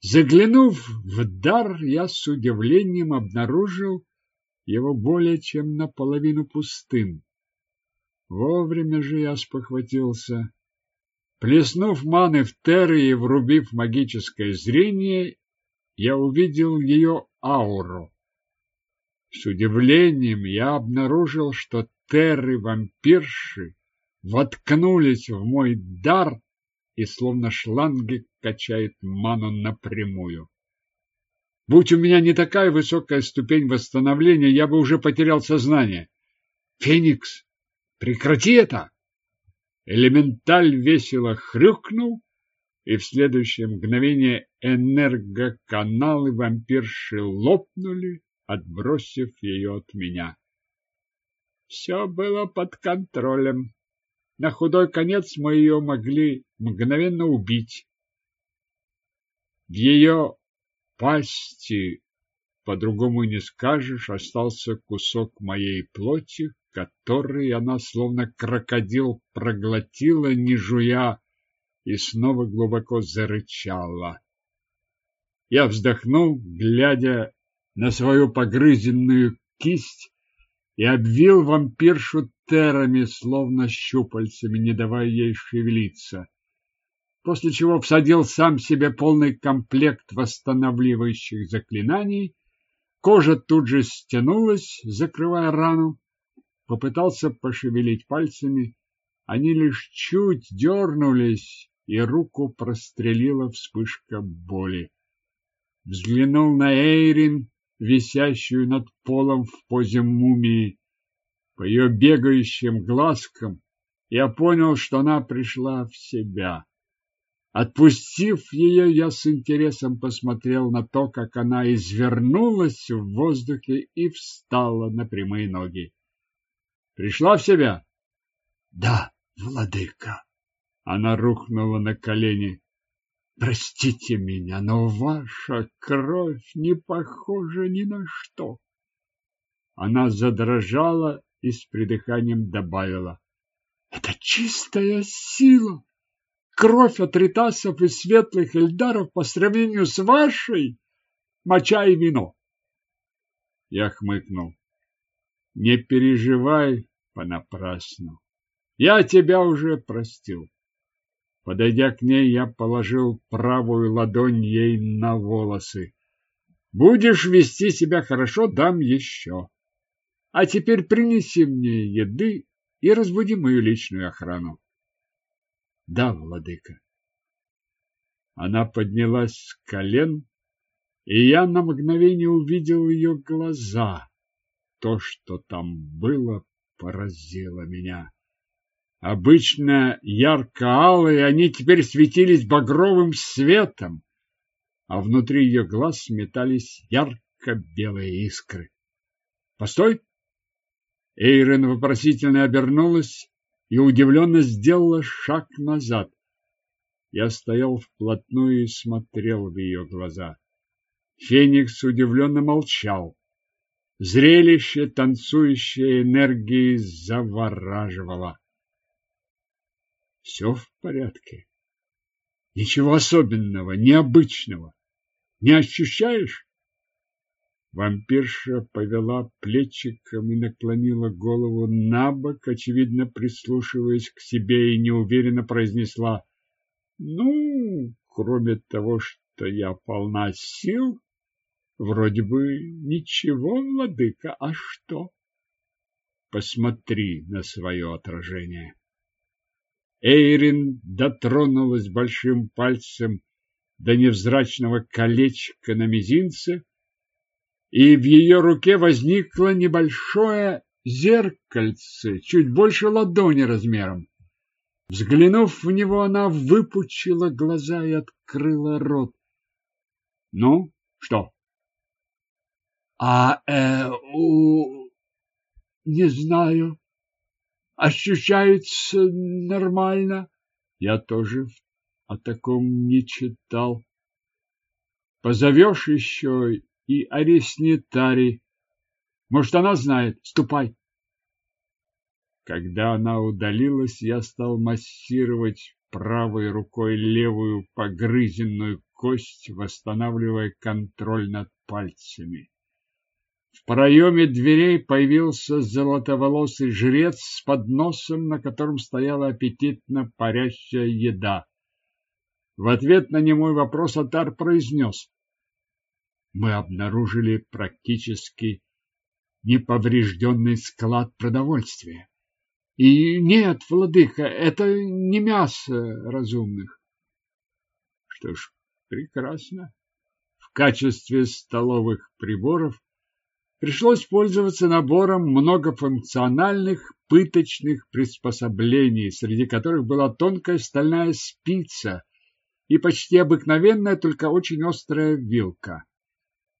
Заглянув в дар, я с удивлением обнаружил его более чем наполовину пустым. Вовремя же я спохватился. Плеснув маны в теры и врубив магическое зрение, я увидел ее ауру. С удивлением я обнаружил, что терры-вампирши воткнулись в мой дар и словно шланги качают ману напрямую. Будь у меня не такая высокая ступень восстановления, я бы уже потерял сознание. Феникс, прекрати это! Элементаль весело хрюкнул, и в следующее мгновение энергоканалы вампирши лопнули, отбросив ее от меня. Все было под контролем. На худой конец мы ее могли мгновенно убить. В ее пасти, по-другому не скажешь, остался кусок моей плоти, который она словно крокодил проглотила, не жуя, и снова глубоко зарычала. Я вздохнул, глядя на свою погрызенную кисть, и обвил вампиршу терами, словно щупальцами, не давая ей шевелиться, после чего всадил сам себе полный комплект восстанавливающих заклинаний. Кожа тут же стянулась, закрывая рану, попытался пошевелить пальцами, они лишь чуть дернулись, и руку прострелила вспышка боли. Взглянул на Эйрин, висящую над полом в позе мумии. По ее бегающим глазкам я понял, что она пришла в себя. Отпустив ее, я с интересом посмотрел на то, как она извернулась в воздухе и встала на прямые ноги. Пришла в себя? Да, владыка. Она рухнула на колени. Простите меня, но ваша кровь не похожа ни на что. Она задрожала и с придыханием добавила. Это чистая сила. Кровь от ритасов и светлых эльдаров по сравнению с вашей моча и вино. Я хмыкнул. Не переживай понапрасну. Я тебя уже простил. Подойдя к ней, я положил правую ладонь ей на волосы. Будешь вести себя хорошо, дам еще. А теперь принеси мне еды и разбуди мою личную охрану. Да, владыка. Она поднялась с колен, и я на мгновение увидел ее глаза. То, что там было, поразило меня. Обычно ярко-алые, они теперь светились багровым светом, а внутри ее глаз сметались ярко-белые искры. «Постой!» Эйрен вопросительно обернулась и удивленно сделала шаг назад. Я стоял вплотную и смотрел в ее глаза. Феникс удивленно молчал. Зрелище танцующей энергии завораживало. Все в порядке. Ничего особенного, необычного. Не ощущаешь? Вампирша повела плечиком и наклонила голову на бок, очевидно прислушиваясь к себе, и неуверенно произнесла «Ну, кроме того, что я полна сил, вроде бы ничего, владыка, а что?» Посмотри на свое отражение. Эйрин дотронулась большим пальцем до невзрачного колечка на мизинце, и в ее руке возникло небольшое зеркальце, чуть больше ладони размером. Взглянув в него, она выпучила глаза и открыла рот. — Ну, что? — А э, у... не знаю. Ощущается нормально. Я тоже о таком не читал. Позовешь еще и Ареснитари. Может, она знает? Ступай. Когда она удалилась, я стал массировать правой рукой левую погрызенную кость, восстанавливая контроль над пальцами. В проеме дверей появился золотоволосый жрец с подносом, на котором стояла аппетитно парящая еда. В ответ на немой вопрос Атар произнес мы обнаружили практически неповрежденный склад продовольствия. И нет, владыка, это не мясо разумных. Что ж, прекрасно. В качестве столовых приборов пришлось пользоваться набором многофункциональных пыточных приспособлений, среди которых была тонкая стальная спица и почти обыкновенная, только очень острая вилка.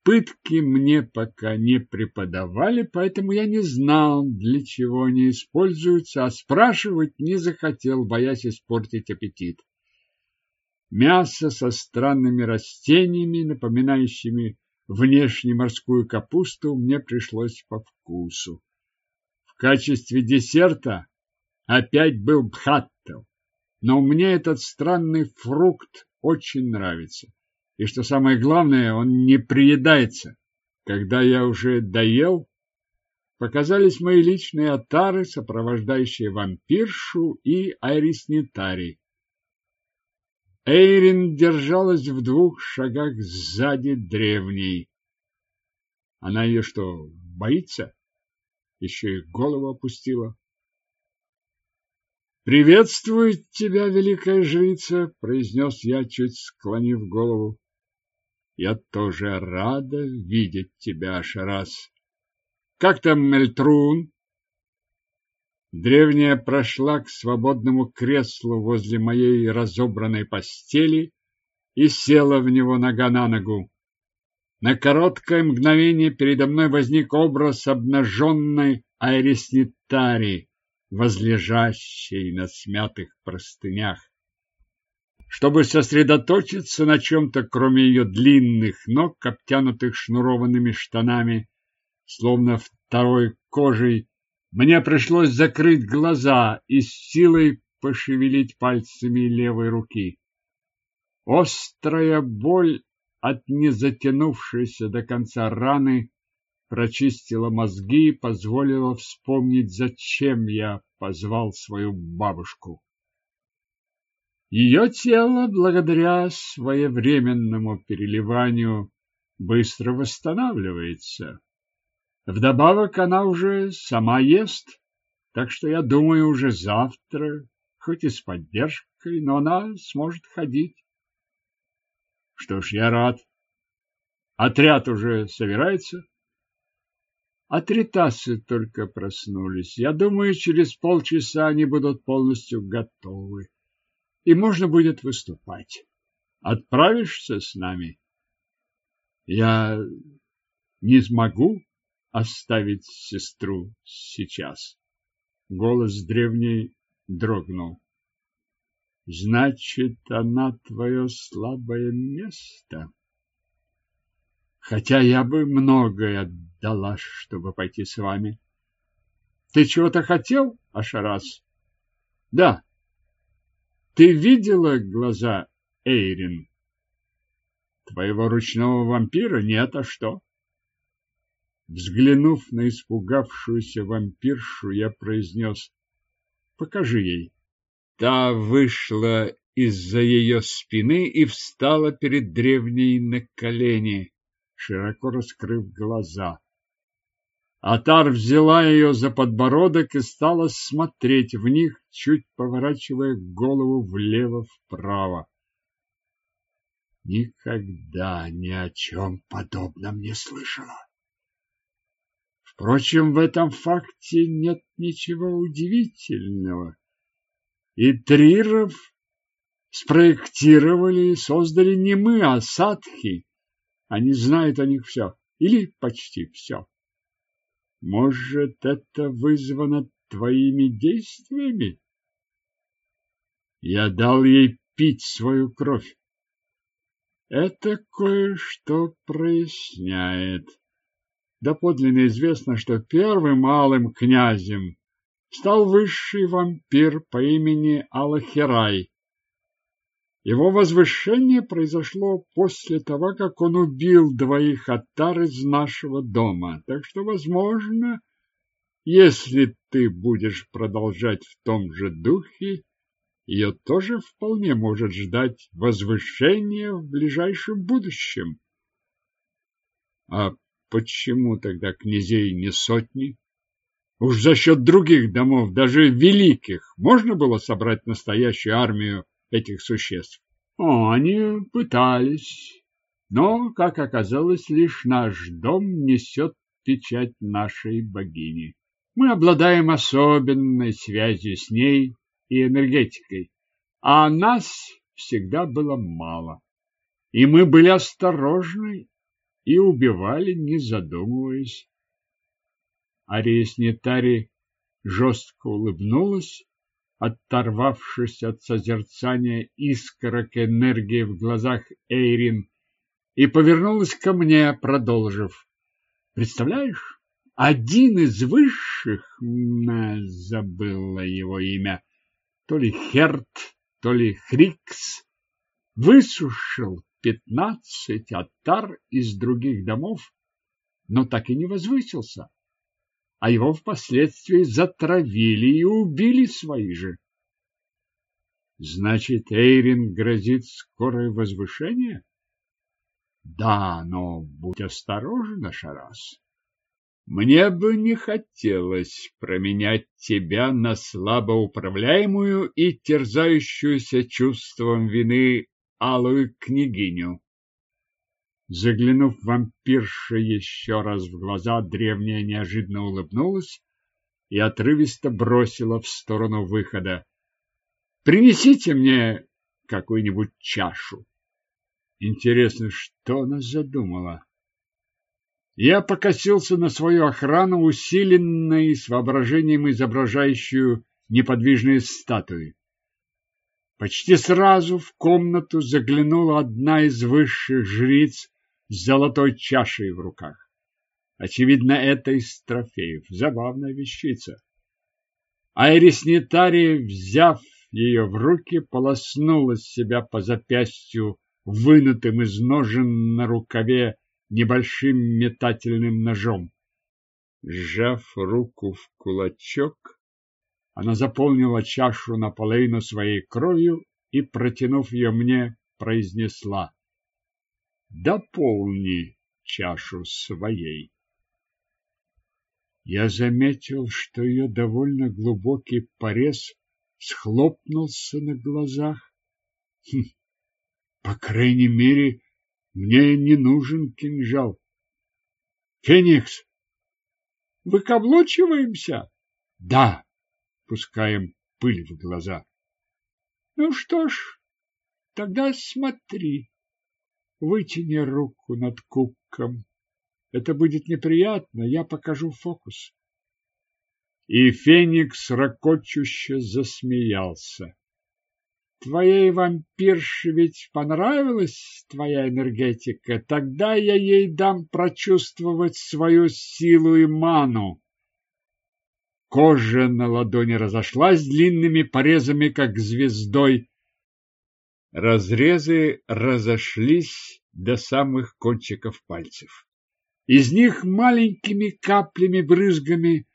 Пытки мне пока не преподавали, поэтому я не знал, для чего они используются, а спрашивать не захотел, боясь испортить аппетит. Мясо со странными растениями, напоминающими внешне морскую капусту, мне пришлось по вкусу. В качестве десерта опять был бхаттел, но мне этот странный фрукт очень нравится. И что самое главное, он не приедается. Когда я уже доел, показались мои личные отары, сопровождающие вампиршу и айриснитари. Эйрин держалась в двух шагах сзади древней. Она ее что, боится? Еще и голову опустила. «Приветствую тебя, великая жрица!» — произнес я, чуть склонив голову. Я тоже рада видеть тебя, Шарас. Как там Мельтрун? Древняя прошла к свободному креслу возле моей разобранной постели и села в него нога на ногу. На короткое мгновение передо мной возник образ обнаженной Айреснитари, возлежащей на смятых простынях. Чтобы сосредоточиться на чем-то, кроме ее длинных ног, обтянутых шнурованными штанами, словно второй кожей, мне пришлось закрыть глаза и с силой пошевелить пальцами левой руки. Острая боль от незатянувшейся до конца раны прочистила мозги и позволила вспомнить, зачем я позвал свою бабушку. Ее тело, благодаря своевременному переливанию, быстро восстанавливается. Вдобавок она уже сама ест, так что я думаю, уже завтра, хоть и с поддержкой, но она сможет ходить. Что ж, я рад. Отряд уже собирается? Атритасы только проснулись. Я думаю, через полчаса они будут полностью готовы и можно будет выступать. Отправишься с нами? Я не смогу оставить сестру сейчас. Голос древней дрогнул. Значит, она твое слабое место. Хотя я бы многое отдала, чтобы пойти с вами. Ты чего-то хотел, Ашарас? Да, ты видела глаза Эйрин? Твоего ручного вампира нет, а что? Взглянув на испугавшуюся вампиршу, я произнес «Покажи ей». Та вышла из-за ее спины и встала перед древней на колени, широко раскрыв глаза. Атар взяла ее за подбородок и стала смотреть в них, чуть поворачивая голову влево-вправо. Никогда ни о чем подобном не слышала. Впрочем, в этом факте нет ничего удивительного. И Триров спроектировали и создали не мы, а садхи. Они знают о них все, или почти все. Может, это вызвано твоими действиями? Я дал ей пить свою кровь. Это кое-что проясняет. Доподлинно известно, что первым малым князем стал высший вампир по имени Алахерай. Его возвышение произошло после того, как он убил двоих оттар из нашего дома. Так что, возможно, если ты будешь продолжать в том же духе, ее тоже вполне может ждать возвышение в ближайшем будущем. А почему тогда князей не сотни? Уж за счет других домов, даже великих, можно было собрать настоящую армию этих существ. О, они пытались, но, как оказалось, лишь наш дом несет печать нашей богини. Мы обладаем особенной связью с ней и энергетикой, а нас всегда было мало. И мы были осторожны и убивали, не задумываясь. Ария Снетари жестко улыбнулась оторвавшись от созерцания искорок энергии в глазах Эйрин, и повернулась ко мне, продолжив. Представляешь, один из высших, забыла его имя, то ли Херт, то ли Хрикс, высушил пятнадцать оттар из других домов, но так и не возвысился а его впоследствии затравили и убили свои же. Значит, Эйрин грозит скорое возвышение? Да, но будь осторожна, Шарас. Мне бы не хотелось променять тебя на слабоуправляемую и терзающуюся чувством вины алую княгиню. Заглянув вампирше еще раз в глаза, древняя неожиданно улыбнулась и отрывисто бросила в сторону выхода. «Принесите мне какую-нибудь чашу». Интересно, что она задумала? Я покосился на свою охрану, усиленной с воображением изображающую неподвижные статуи. Почти сразу в комнату заглянула одна из высших жриц с золотой чашей в руках. Очевидно, это из трофеев. Забавная вещица. Айрис Нетари, взяв ее в руки, полоснула себя по запястью, вынутым из ножен на рукаве небольшим метательным ножом. Сжав руку в кулачок, она заполнила чашу наполовину своей кровью и, протянув ее мне, произнесла дополни чашу своей. Я заметил, что ее довольно глубокий порез схлопнулся на глазах. Хм, по крайней мере, мне не нужен кинжал. Феникс, выкаблучиваемся? Да, пускаем пыль в глаза. Ну что ж, тогда смотри. Вытяни руку над кубком. Это будет неприятно, я покажу фокус. И Феникс ракочуще засмеялся. Твоей вампирше ведь понравилась твоя энергетика, тогда я ей дам прочувствовать свою силу и ману. Кожа на ладони разошлась длинными порезами, как звездой, Разрезы разошлись до самых кончиков пальцев. Из них маленькими каплями-брызгами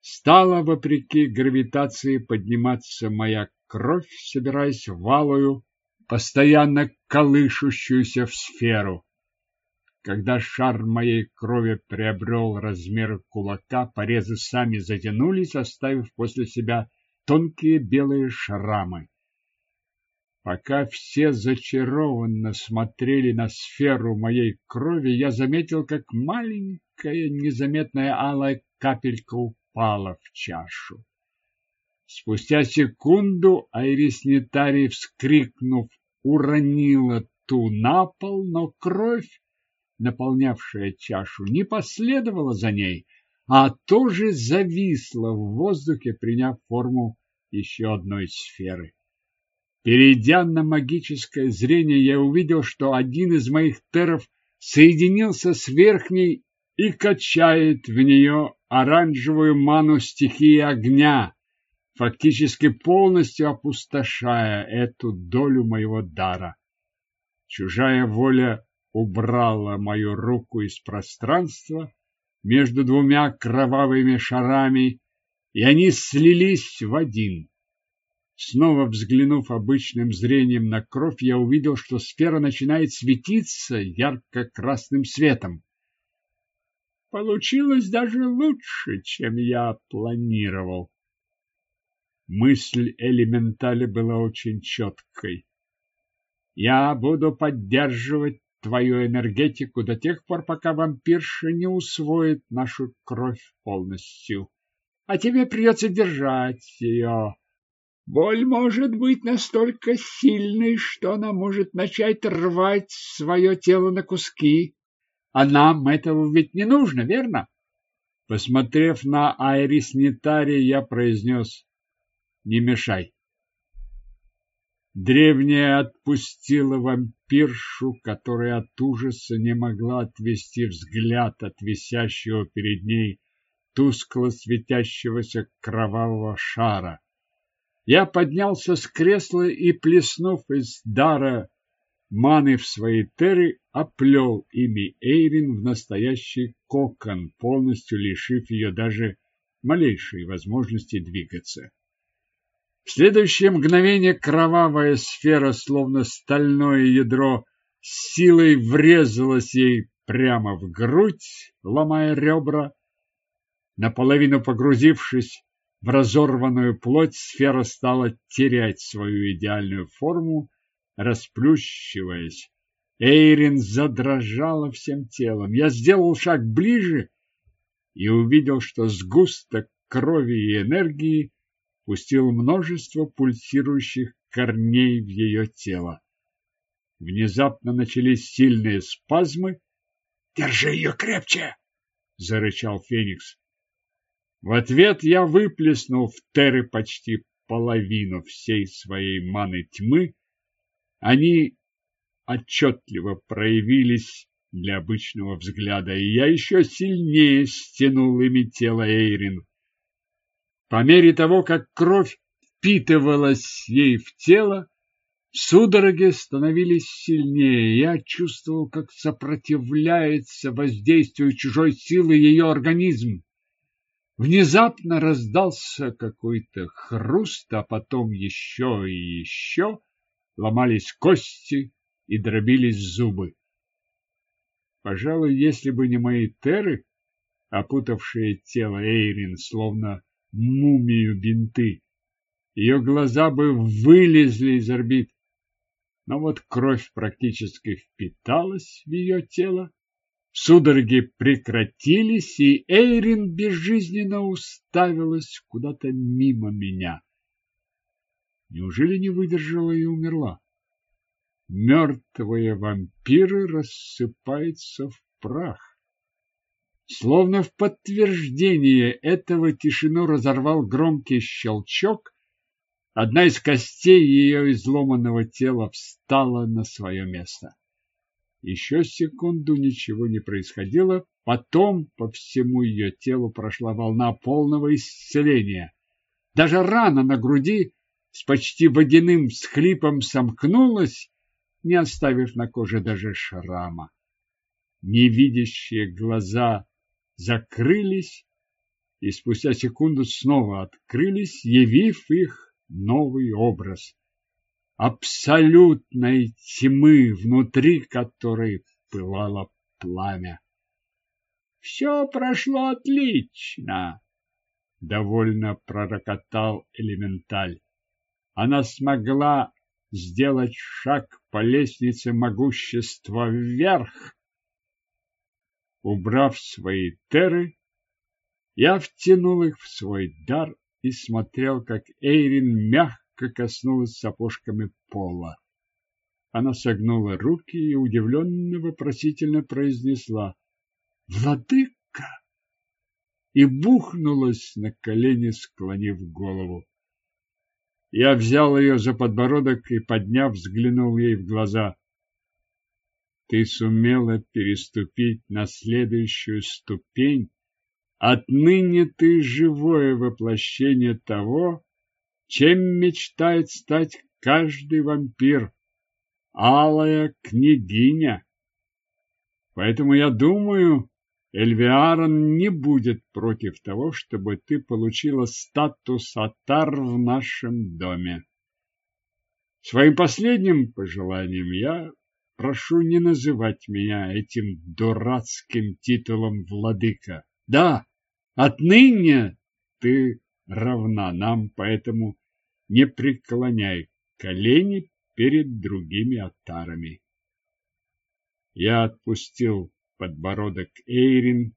стала, вопреки гравитации, подниматься моя кровь, собираясь в алую, постоянно колышущуюся в сферу. Когда шар моей крови приобрел размер кулака, порезы сами затянулись, оставив после себя тонкие белые шрамы. Пока все зачарованно смотрели на сферу моей крови, я заметил, как маленькая незаметная алая капелька упала в чашу. Спустя секунду Айрис Нетари, вскрикнув, уронила ту на пол, но кровь, наполнявшая чашу, не последовала за ней, а тоже зависла в воздухе, приняв форму еще одной сферы. Перейдя на магическое зрение, я увидел, что один из моих теров соединился с верхней и качает в нее оранжевую ману стихии огня, фактически полностью опустошая эту долю моего дара. Чужая воля убрала мою руку из пространства между двумя кровавыми шарами, и они слились в один. Снова взглянув обычным зрением на кровь, я увидел, что сфера начинает светиться ярко-красным светом. Получилось даже лучше, чем я планировал. Мысль элементали была очень четкой. Я буду поддерживать твою энергетику до тех пор, пока вампирша не усвоит нашу кровь полностью. А тебе придется держать ее Боль может быть настолько сильной, что она может начать рвать свое тело на куски. А нам этого ведь не нужно, верно? Посмотрев на Айрис Нитари, я произнес «Не мешай». Древняя отпустила вампиршу, которая от ужаса не могла отвести взгляд от висящего перед ней тускло светящегося кровавого шара. Я поднялся с кресла и, плеснув из дара маны в свои теры, оплел ими Эйрин в настоящий кокон, полностью лишив ее даже малейшей возможности двигаться. В следующее мгновение кровавая сфера, словно стальное ядро, силой врезалась ей прямо в грудь, ломая ребра. Наполовину погрузившись в разорванную плоть сфера стала терять свою идеальную форму, расплющиваясь. Эйрин задрожала всем телом. Я сделал шаг ближе и увидел, что сгусток крови и энергии пустил множество пульсирующих корней в ее тело. Внезапно начались сильные спазмы. «Держи ее крепче!» — зарычал Феникс. В ответ я выплеснул в Теры почти половину всей своей маны тьмы. Они отчетливо проявились для обычного взгляда, и я еще сильнее стянул ими тело Эйрин. По мере того, как кровь впитывалась ей в тело, судороги становились сильнее. Я чувствовал, как сопротивляется воздействию чужой силы ее организм. Внезапно раздался какой-то хруст, а потом еще и еще ломались кости и дробились зубы. Пожалуй, если бы не мои теры, опутавшие тело Эйрин, словно мумию бинты, ее глаза бы вылезли из орбит. Но вот кровь практически впиталась в ее тело, Судороги прекратились, и Эйрин безжизненно уставилась куда-то мимо меня. Неужели не выдержала и умерла? Мертвые вампиры рассыпаются в прах. Словно в подтверждение этого тишину разорвал громкий щелчок. Одна из костей ее изломанного тела встала на свое место. Еще секунду ничего не происходило, потом по всему ее телу прошла волна полного исцеления. Даже рана на груди с почти водяным всхлипом сомкнулась, не оставив на коже даже шрама. невидящие глаза закрылись и спустя секунду снова открылись, явив их новый образ абсолютной тьмы, внутри которой пылало пламя. Все прошло отлично, довольно пророкотал элементаль. Она смогла сделать шаг по лестнице могущества вверх. Убрав свои теры, я втянул их в свой дар и смотрел, как Эйрин мягко коснулась сапожками пола. Она согнула руки и удивленно вопросительно произнесла «Владыка!» и бухнулась на колени, склонив голову. Я взял ее за подбородок и, подняв, взглянул ей в глаза. Ты сумела переступить на следующую ступень. Отныне ты живое воплощение того, чем мечтает стать каждый вампир. Алая княгиня. Поэтому я думаю, Эльвиарон не будет против того, чтобы ты получила статус Атар в нашем доме. Своим последним пожеланием я прошу не называть меня этим дурацким титулом владыка. Да, отныне ты равна нам, поэтому не преклоняй колени перед другими атарами. Я отпустил подбородок Эйрин,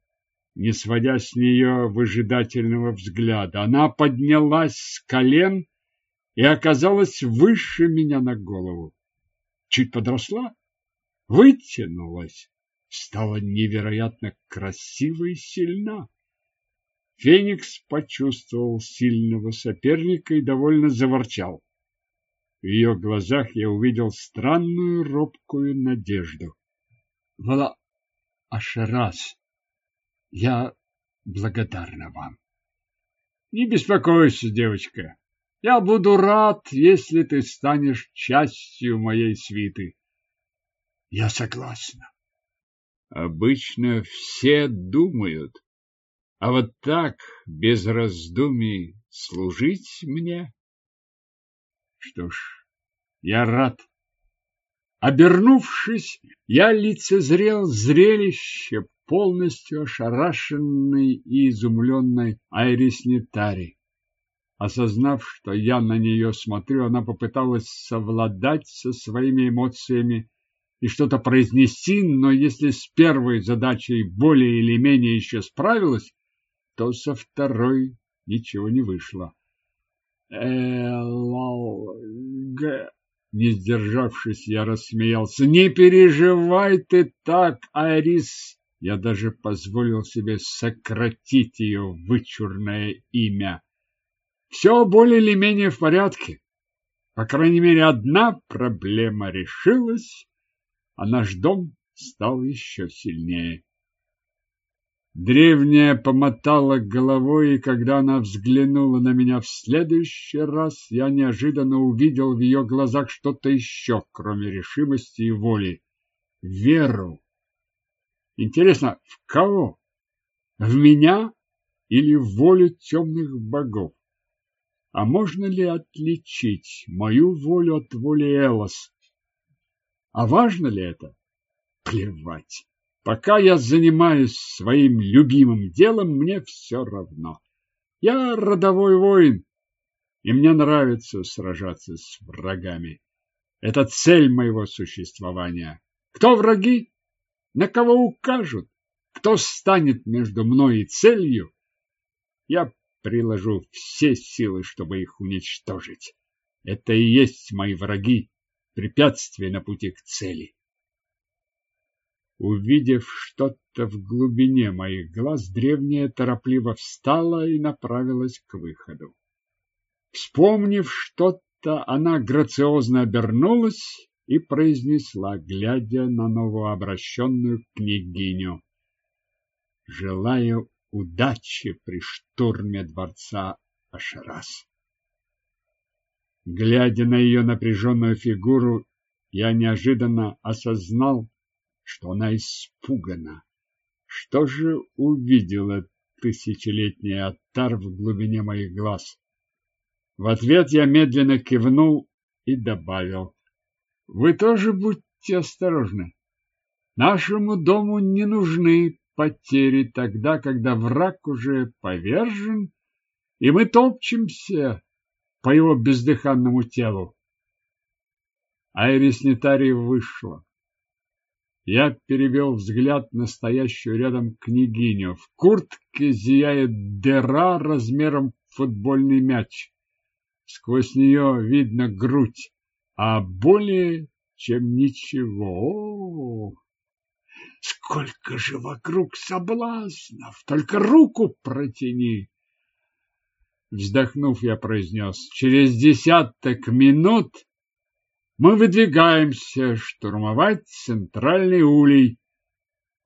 не сводя с нее выжидательного взгляда. Она поднялась с колен и оказалась выше меня на голову. Чуть подросла, вытянулась, стала невероятно красивой и сильна. Феникс почувствовал сильного соперника и довольно заворчал. В ее глазах я увидел странную робкую надежду. Вала Ашерас, я благодарна вам. Не беспокойся, девочка. Я буду рад, если ты станешь частью моей свиты. Я согласна. Обычно все думают, а вот так, без раздумий, служить мне? Что ж, я рад. Обернувшись, я лицезрел зрелище полностью ошарашенной и изумленной Айрис Нетари. Осознав, что я на нее смотрю, она попыталась совладать со своими эмоциями и что-то произнести, но если с первой задачей более или менее еще справилась, то со второй ничего не вышло. Элалга не сдержавшись, я рассмеялся. Не переживай ты так, Арис. Я даже позволил себе сократить ее вычурное имя. Все более или менее в порядке. По крайней мере, одна проблема решилась, а наш дом стал еще сильнее. Древняя помотала головой, и когда она взглянула на меня в следующий раз, я неожиданно увидел в ее глазах что-то еще, кроме решимости и воли. Веру. Интересно, в кого? В меня или в волю темных богов? А можно ли отличить мою волю от воли Элос? А важно ли это? Плевать. Пока я занимаюсь своим любимым делом, мне все равно. Я родовой воин, и мне нравится сражаться с врагами. Это цель моего существования. Кто враги? На кого укажут? Кто станет между мной и целью? Я приложу все силы, чтобы их уничтожить. Это и есть мои враги, препятствия на пути к цели. Увидев что-то в глубине моих глаз, древняя торопливо встала и направилась к выходу. Вспомнив что-то, она грациозно обернулась и произнесла, глядя на новообращенную княгиню. Желаю удачи при штурме дворца Ашарас. Глядя на ее напряженную фигуру, я неожиданно осознал, что она испугана. Что же увидела тысячелетняя оттар в глубине моих глаз? В ответ я медленно кивнул и добавил. Вы тоже будьте осторожны. Нашему дому не нужны потери тогда, когда враг уже повержен, и мы топчемся по его бездыханному телу. Айрис Нетари вышла. Я перевел взгляд на стоящую рядом княгиню. В куртке зияет дыра размером футбольный мяч. Сквозь нее видно грудь, а более чем ничего. Сколько же вокруг соблазнов! Только руку протяни! Вздохнув, я произнес, через десяток минут мы выдвигаемся штурмовать центральный улей.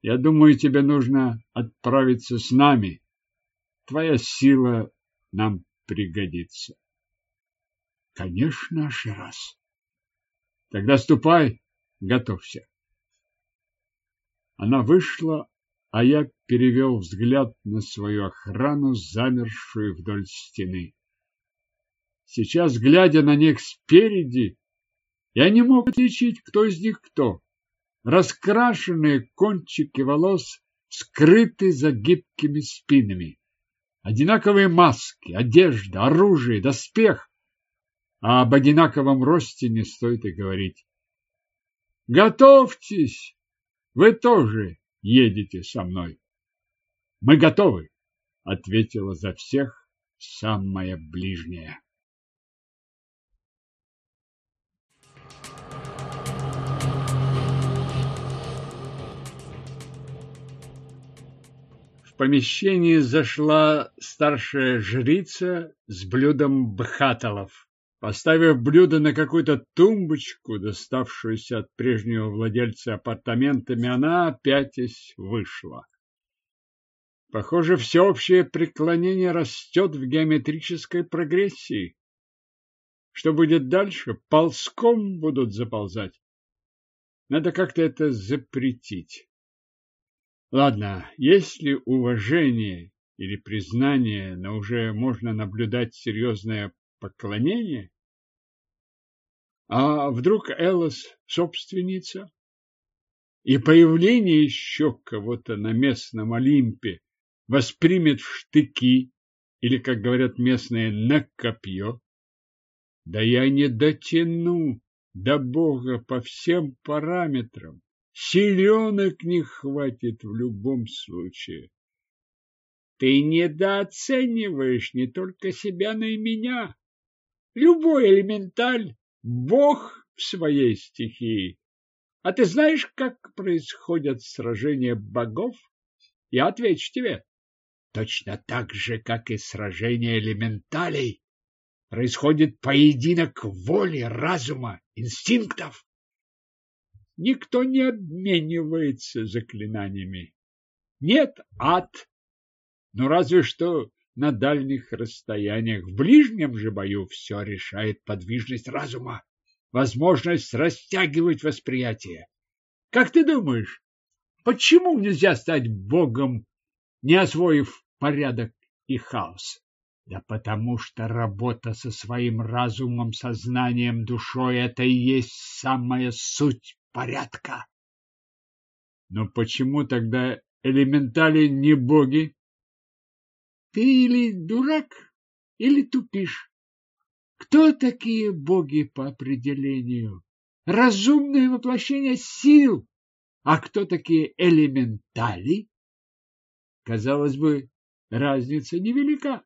Я думаю, тебе нужно отправиться с нами. Твоя сила нам пригодится. Конечно, Шерас. Тогда ступай, готовься. Она вышла, а я перевел взгляд на свою охрану, замершую вдоль стены. Сейчас, глядя на них спереди, я не мог отличить, кто из них кто. Раскрашенные кончики волос скрыты за гибкими спинами. Одинаковые маски, одежда, оружие, доспех. А об одинаковом росте не стоит и говорить. Готовьтесь! Вы тоже едете со мной. Мы готовы, ответила за всех самая ближняя. В помещении зашла старшая жрица с блюдом бхаталов. Поставив блюдо на какую-то тумбочку, доставшуюся от прежнего владельца апартаментами, она опятись вышла. Похоже, всеобщее преклонение растет в геометрической прогрессии. Что будет дальше? Ползком будут заползать. Надо как-то это запретить. Ладно, если уважение или признание, но уже можно наблюдать серьезное поклонение? А вдруг Элос собственница? И появление еще кого-то на местном Олимпе воспримет в штыки или, как говорят местные, на копье? Да я не дотяну до Бога по всем параметрам. Силенок не хватит в любом случае. Ты недооцениваешь не только себя, но и меня. Любой элементаль – бог в своей стихии. А ты знаешь, как происходят сражения богов? Я отвечу тебе. Точно так же, как и сражения элементалей, происходит поединок воли, разума, инстинктов. Никто не обменивается заклинаниями. Нет ад, но разве что на дальних расстояниях. В ближнем же бою все решает подвижность разума, возможность растягивать восприятие. Как ты думаешь, почему нельзя стать богом, не освоив порядок и хаос? Да потому что работа со своим разумом, сознанием, душой – это и есть самая суть порядка. Но почему тогда элементали не боги? Ты или дурак, или тупишь. Кто такие боги по определению? Разумное воплощение сил. А кто такие элементали? Казалось бы, разница невелика.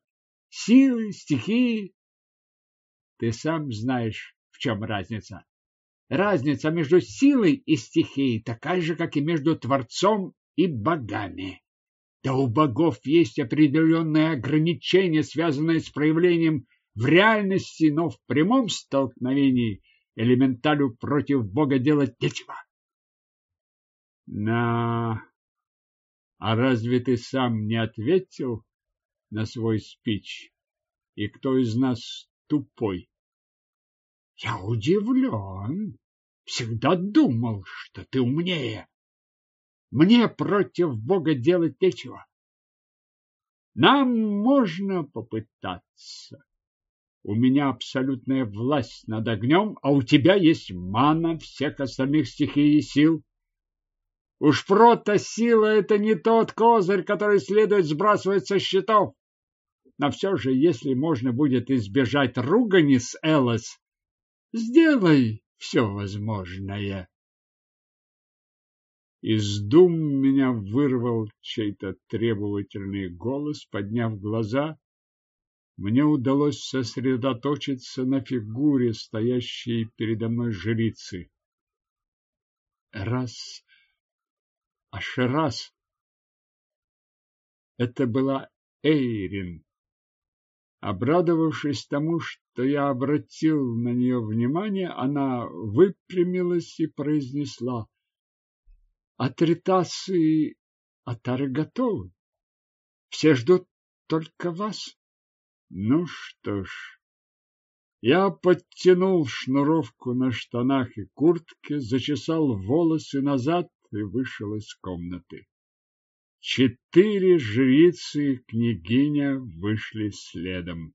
Силы, стихии. Ты сам знаешь, в чем разница. Разница между силой и стихией такая же, как и между Творцом и богами. Да у богов есть определенные ограничения, связанные с проявлением в реальности, но в прямом столкновении элементалю против бога делать нечего. На... А разве ты сам не ответил на свой спич? И кто из нас тупой? Я удивлен. Всегда думал, что ты умнее. Мне против Бога делать нечего. Нам можно попытаться. У меня абсолютная власть над огнем, а у тебя есть мана всех остальных стихий и сил. Уж прото-сила — это не тот козырь, который следует сбрасывать со счетов. Но все же, если можно будет избежать ругани с Элос, сделай все возможное. Из дум меня вырвал чей-то требовательный голос, подняв глаза. Мне удалось сосредоточиться на фигуре, стоящей передо мной жрицы. Раз, аж раз. Это была Эйрин. Обрадовавшись тому, что я обратил на нее внимание, она выпрямилась и произнесла. Атритас Атары готовы. Все ждут только вас. Ну что ж, я подтянул шнуровку на штанах и куртке, зачесал волосы назад и вышел из комнаты. Четыре жрицы и княгиня вышли следом.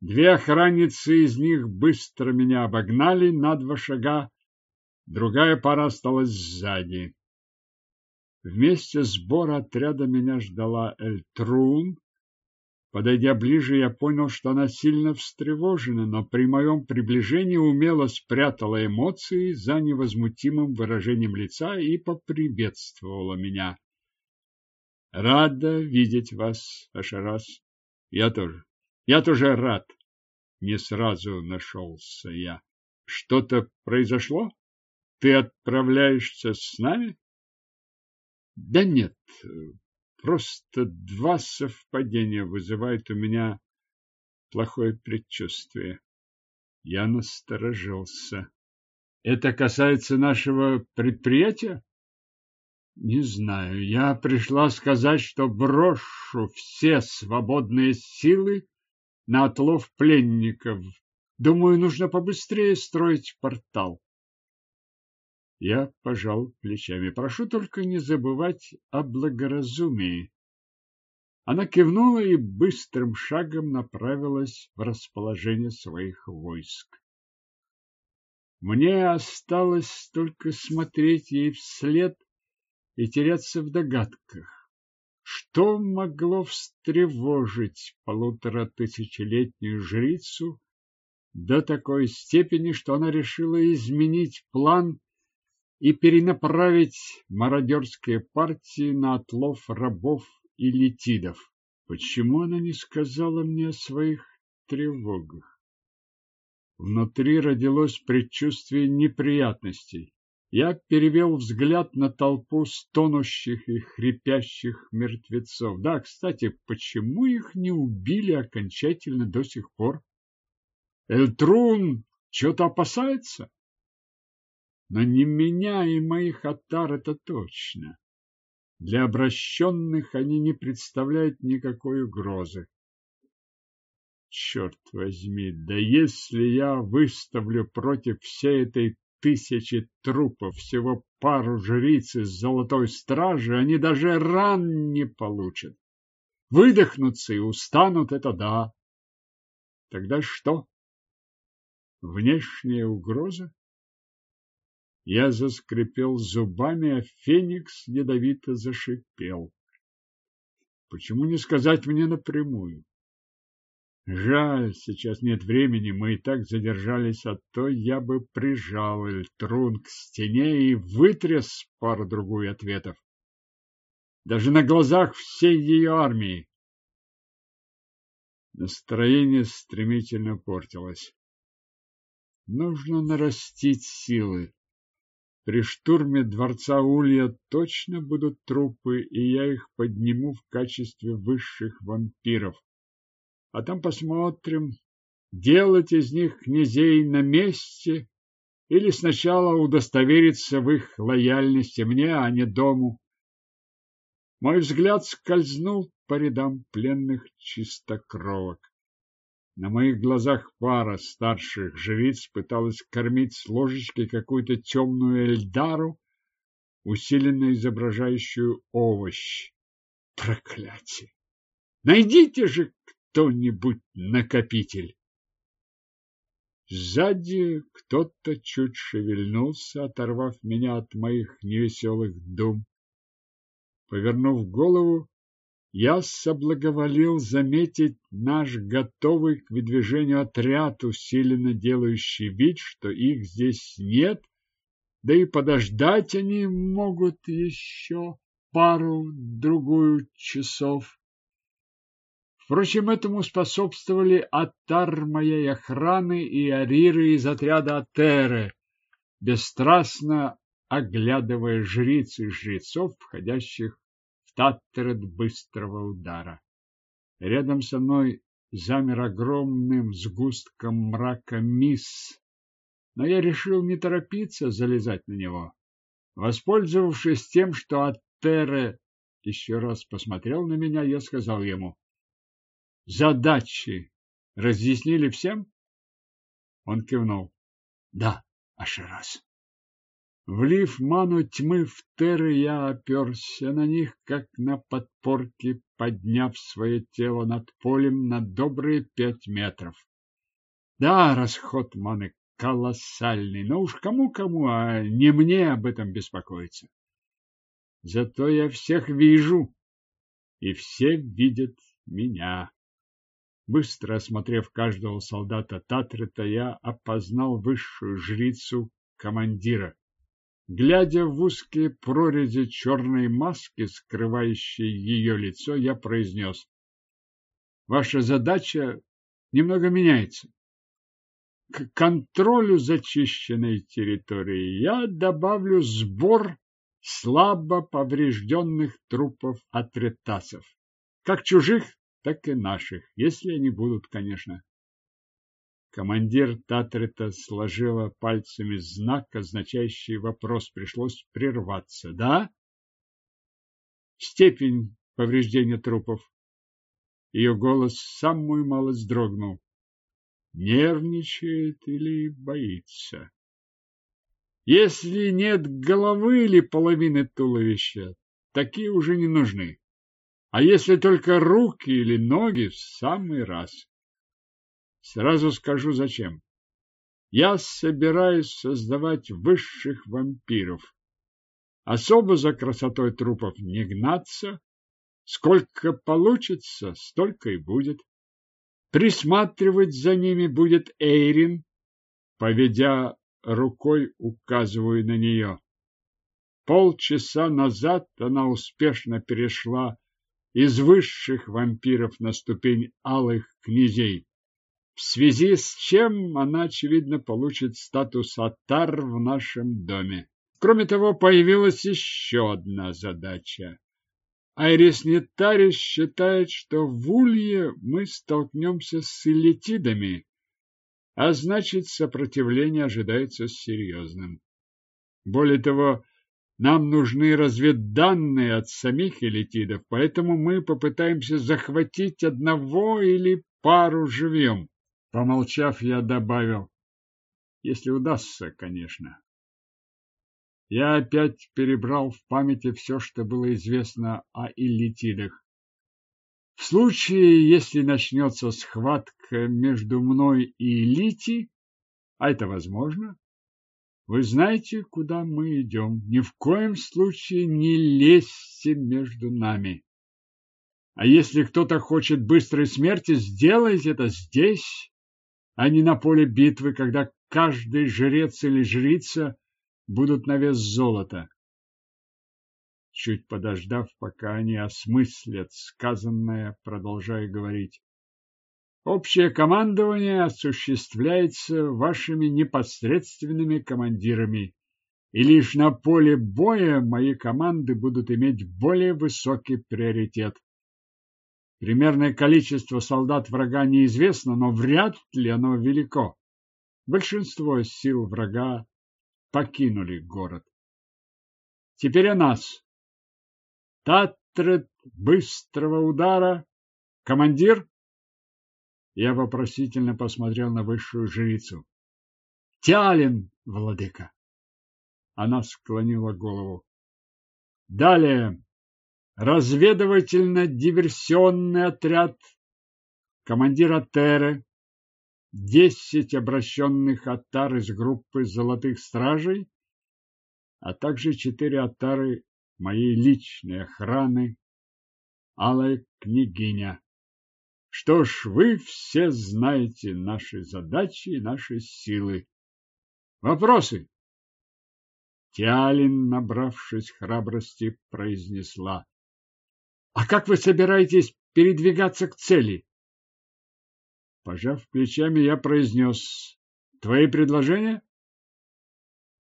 Две охранницы из них быстро меня обогнали на два шага, другая пара осталась сзади. Вместе сбора отряда меня ждала Эльтрун. Подойдя ближе, я понял, что она сильно встревожена, но при моем приближении умело спрятала эмоции за невозмутимым выражением лица и поприветствовала меня. Рада видеть вас, Ашарас. Я тоже. Я тоже рад. Не сразу нашелся я. Что-то произошло? Ты отправляешься с нами? Да нет, просто два совпадения вызывают у меня плохое предчувствие. Я насторожился. Это касается нашего предприятия? Не знаю. Я пришла сказать, что брошу все свободные силы на отлов пленников. Думаю, нужно побыстрее строить портал. Я пожал плечами. Прошу только не забывать о благоразумии. Она кивнула и быстрым шагом направилась в расположение своих войск. Мне осталось только смотреть ей вслед и теряться в догадках. Что могло встревожить полутора тысячелетнюю жрицу до такой степени, что она решила изменить план и перенаправить мародерские партии на отлов рабов и летидов. Почему она не сказала мне о своих тревогах? Внутри родилось предчувствие неприятностей. Я перевел взгляд на толпу стонущих и хрипящих мертвецов. Да, кстати, почему их не убили окончательно до сих пор? Эльтрун что-то опасается? Но не меня и моих отар это точно. Для обращенных они не представляют никакой угрозы. Черт возьми, да если я выставлю против всей этой тысячи трупов всего пару жриц из золотой стражи, они даже ран не получат. Выдохнутся и устанут, это да. Тогда что? Внешняя угроза? Я заскрипел зубами, а Феникс ядовито зашипел. Почему не сказать мне напрямую? Жаль, сейчас нет времени, мы и так задержались, а то я бы прижал Эльтрун к стене и вытряс пару-другую ответов. Даже на глазах всей ее армии. Настроение стремительно портилось. Нужно нарастить силы. При штурме дворца Улья точно будут трупы, и я их подниму в качестве высших вампиров. А там посмотрим, делать из них князей на месте или сначала удостовериться в их лояльности мне, а не дому. Мой взгляд скользнул по рядам пленных чистокровок. На моих глазах пара старших жриц пыталась кормить с ложечки какую-то темную эльдару, усиленно изображающую овощ. Проклятие! Найдите же кто-нибудь накопитель. Сзади кто-то чуть шевельнулся, оторвав меня от моих невеселых дум. Повернув голову, я соблаговолил заметить наш готовый к выдвижению отряд, усиленно делающий вид, что их здесь нет, да и подождать они могут еще пару-другую часов. Впрочем, этому способствовали Атар моей охраны и Ариры из отряда Атеры, бесстрастно оглядывая жриц и жрецов, входящих в Таттерет быстрого удара. Рядом со мной замер огромным сгустком мрака мисс, но я решил не торопиться залезать на него. Воспользовавшись тем, что Атере еще раз посмотрел на меня, я сказал ему, задачи разъяснили всем? Он кивнул. Да, Ашерас. Влив ману тьмы в теры, я оперся на них, как на подпорке, подняв свое тело над полем на добрые пять метров. Да, расход маны колоссальный, но уж кому-кому, а не мне об этом беспокоиться. Зато я всех вижу, и все видят меня. Быстро осмотрев каждого солдата Татрета, я опознал высшую жрицу командира. Глядя в узкие прорези черной маски, скрывающей ее лицо, я произнес. Ваша задача немного меняется. К контролю зачищенной территории я добавлю сбор слабо поврежденных трупов атретасов, как чужих, так и наших, если они будут, конечно. Командир Татрета сложила пальцами знак, означающий вопрос. Пришлось прерваться. Да? Степень повреждения трупов. Ее голос самую малость дрогнул. Нервничает или боится? Если нет головы или половины туловища, такие уже не нужны. А если только руки или ноги, в самый раз. Сразу скажу, зачем. Я собираюсь создавать высших вампиров. Особо за красотой трупов не гнаться. Сколько получится, столько и будет. Присматривать за ними будет Эйрин, поведя рукой, указываю на нее. Полчаса назад она успешно перешла из высших вампиров на ступень алых князей, в связи с чем она, очевидно, получит статус атар в нашем доме. Кроме того, появилась еще одна задача. Айрис Нетарис считает, что в Улье мы столкнемся с элитидами, а значит, сопротивление ожидается серьезным. Более того, нам нужны разведданные от самих элитидов, поэтому мы попытаемся захватить одного или пару живьем. Помолчав, я добавил, если удастся, конечно. Я опять перебрал в памяти все, что было известно о элитидах. В случае, если начнется схватка между мной и Лити, а это возможно, вы знаете, куда мы идем. Ни в коем случае не лезьте между нами. А если кто-то хочет быстрой смерти, сделайте это здесь, а не на поле битвы, когда каждый жрец или жрица будут на вес золота. Чуть подождав, пока они осмыслят сказанное, продолжаю говорить. Общее командование осуществляется вашими непосредственными командирами, и лишь на поле боя мои команды будут иметь более высокий приоритет. Примерное количество солдат врага неизвестно, но вряд ли оно велико. Большинство сил врага покинули город. Теперь о нас. Татрет быстрого удара. Командир? Я вопросительно посмотрел на высшую жрицу. Тялин, владыка. Она склонила голову. Далее. Разведывательно-диверсионный отряд командира Теры, десять обращенных атар из группы золотых стражей, а также четыре атары моей личной охраны, алая княгиня. Что ж, вы все знаете наши задачи и наши силы. Вопросы? Тиалин, набравшись храбрости, произнесла. А как вы собираетесь передвигаться к цели? Пожав плечами, я произнес. Твои предложения?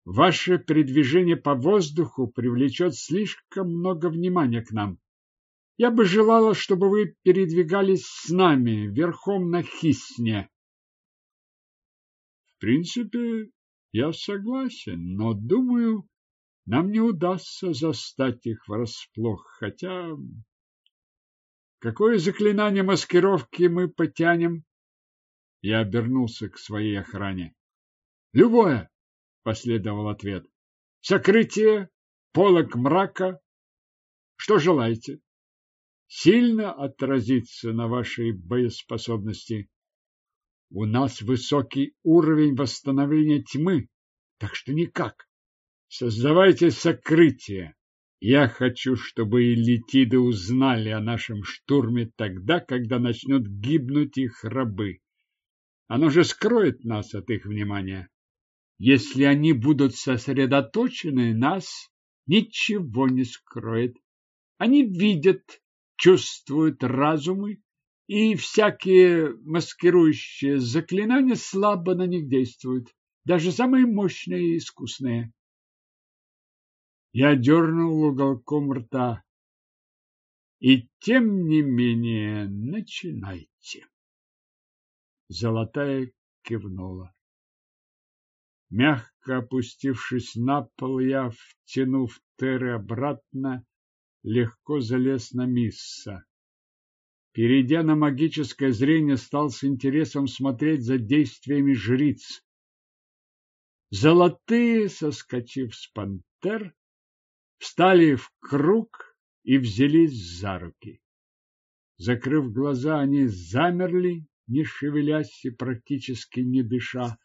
Ваше передвижение по воздуху привлечет слишком много внимания к нам. Я бы желала, чтобы вы передвигались с нами верхом на хисне. В принципе, я согласен, но, думаю, нам не удастся застать их врасплох, хотя... Какое заклинание маскировки мы потянем? Я обернулся к своей охране. Любое, последовал ответ. Сокрытие, полок мрака. Что желаете? Сильно отразится на вашей боеспособности. У нас высокий уровень восстановления тьмы, так что никак. Создавайте сокрытие. Я хочу, чтобы и летиды узнали о нашем штурме тогда, когда начнут гибнуть их рабы. Оно же скроет нас от их внимания. Если они будут сосредоточены, нас ничего не скроет. Они видят, чувствуют разумы и всякие маскирующие заклинания слабо на них действуют, даже самые мощные и искусные. Я дернул уголком рта. И тем не менее, начинайте. Золотая кивнула. Мягко опустившись на пол, я, втянув Теры обратно, легко залез на Мисса. Перейдя на магическое зрение, стал с интересом смотреть за действиями жриц. Золотые, соскочив с пантер, встали в круг и взялись за руки. Закрыв глаза, они замерли, не шевелясь и практически не дыша.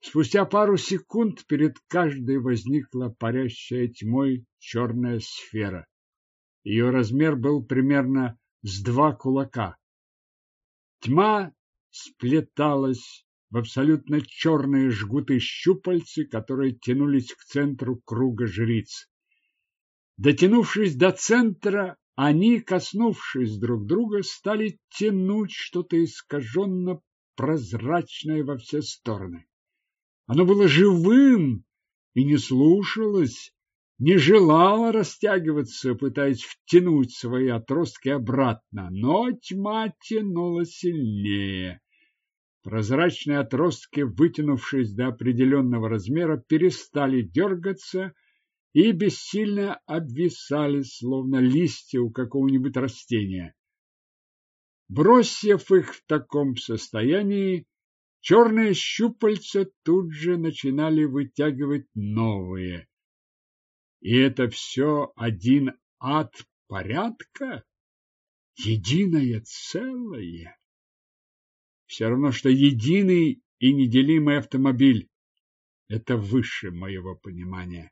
Спустя пару секунд перед каждой возникла парящая тьмой черная сфера. Ее размер был примерно с два кулака. Тьма сплеталась в абсолютно черные жгуты щупальцы, которые тянулись к центру круга жриц. Дотянувшись до центра, они, коснувшись друг друга, стали тянуть что-то искаженно прозрачное во все стороны. Оно было живым и не слушалось, не желала растягиваться, пытаясь втянуть свои отростки обратно, но тьма тянула сильнее. Прозрачные отростки, вытянувшись до определенного размера, перестали дергаться и бессильно обвисали, словно листья у какого-нибудь растения. Бросив их в таком состоянии, черные щупальца тут же начинали вытягивать новые. И это все один ад порядка? Единое целое? Все равно, что единый и неделимый автомобиль. Это выше моего понимания.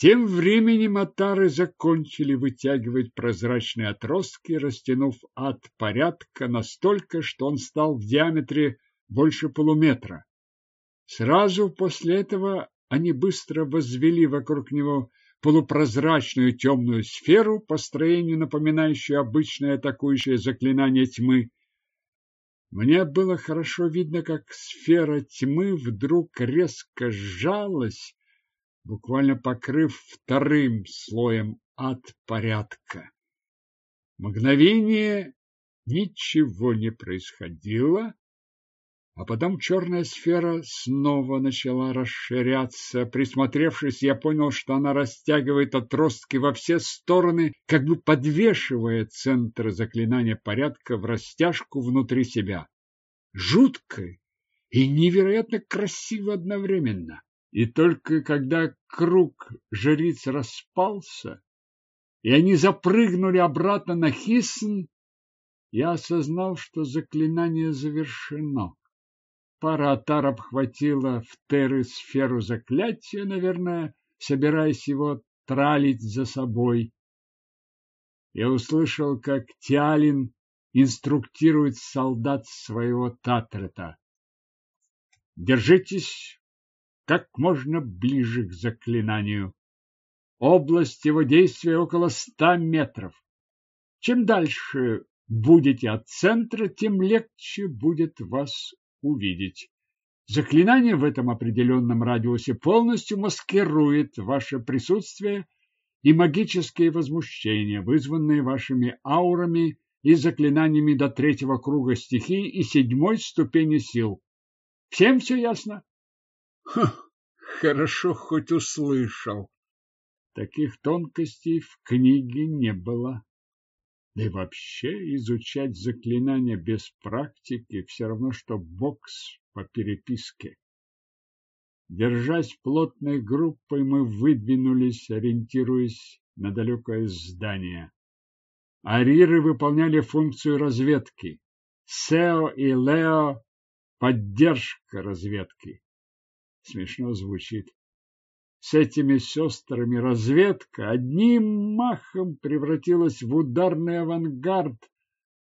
Тем временем отары закончили вытягивать прозрачные отростки, растянув ад порядка настолько, что он стал в диаметре больше полуметра. Сразу после этого они быстро возвели вокруг него полупрозрачную темную сферу, по строению напоминающую обычное атакующее заклинание тьмы. Мне было хорошо видно, как сфера тьмы вдруг резко сжалась, буквально покрыв вторым слоем от порядка. Мгновение ничего не происходило, а потом черная сфера снова начала расширяться. Присмотревшись, я понял, что она растягивает отростки во все стороны, как бы подвешивая центр заклинания порядка в растяжку внутри себя. Жутко и невероятно красиво одновременно. И только когда круг жриц распался, и они запрыгнули обратно на Хиссен, я осознал, что заклинание завершено. Пара атар обхватила в Теры сферу заклятия, наверное, собираясь его тралить за собой. Я услышал, как Тиалин инструктирует солдат своего Татрета. Держитесь как можно ближе к заклинанию. Область его действия около ста метров. Чем дальше будете от центра, тем легче будет вас увидеть. Заклинание в этом определенном радиусе полностью маскирует ваше присутствие и магические возмущения, вызванные вашими аурами и заклинаниями до третьего круга стихий и седьмой ступени сил. Всем все ясно? Ха, хорошо хоть услышал. Таких тонкостей в книге не было. Да и вообще изучать заклинания без практики все равно, что бокс по переписке. Держась плотной группой, мы выдвинулись, ориентируясь на далекое здание. Ариры выполняли функцию разведки. Сео и Лео – поддержка разведки. Смешно звучит. С этими сестрами разведка одним махом превратилась в ударный авангард,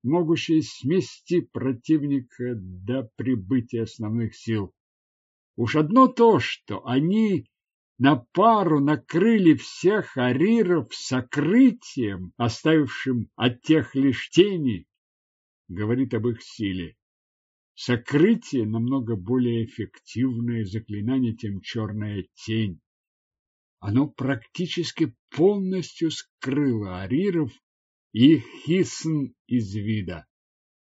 могущий смести противника до прибытия основных сил. Уж одно то, что они на пару накрыли всех ариров сокрытием, оставившим от тех лишь тени, говорит об их силе. Сокрытие намного более эффективное заклинание, чем черная тень. Оно практически полностью скрыло ариров и хисн из вида.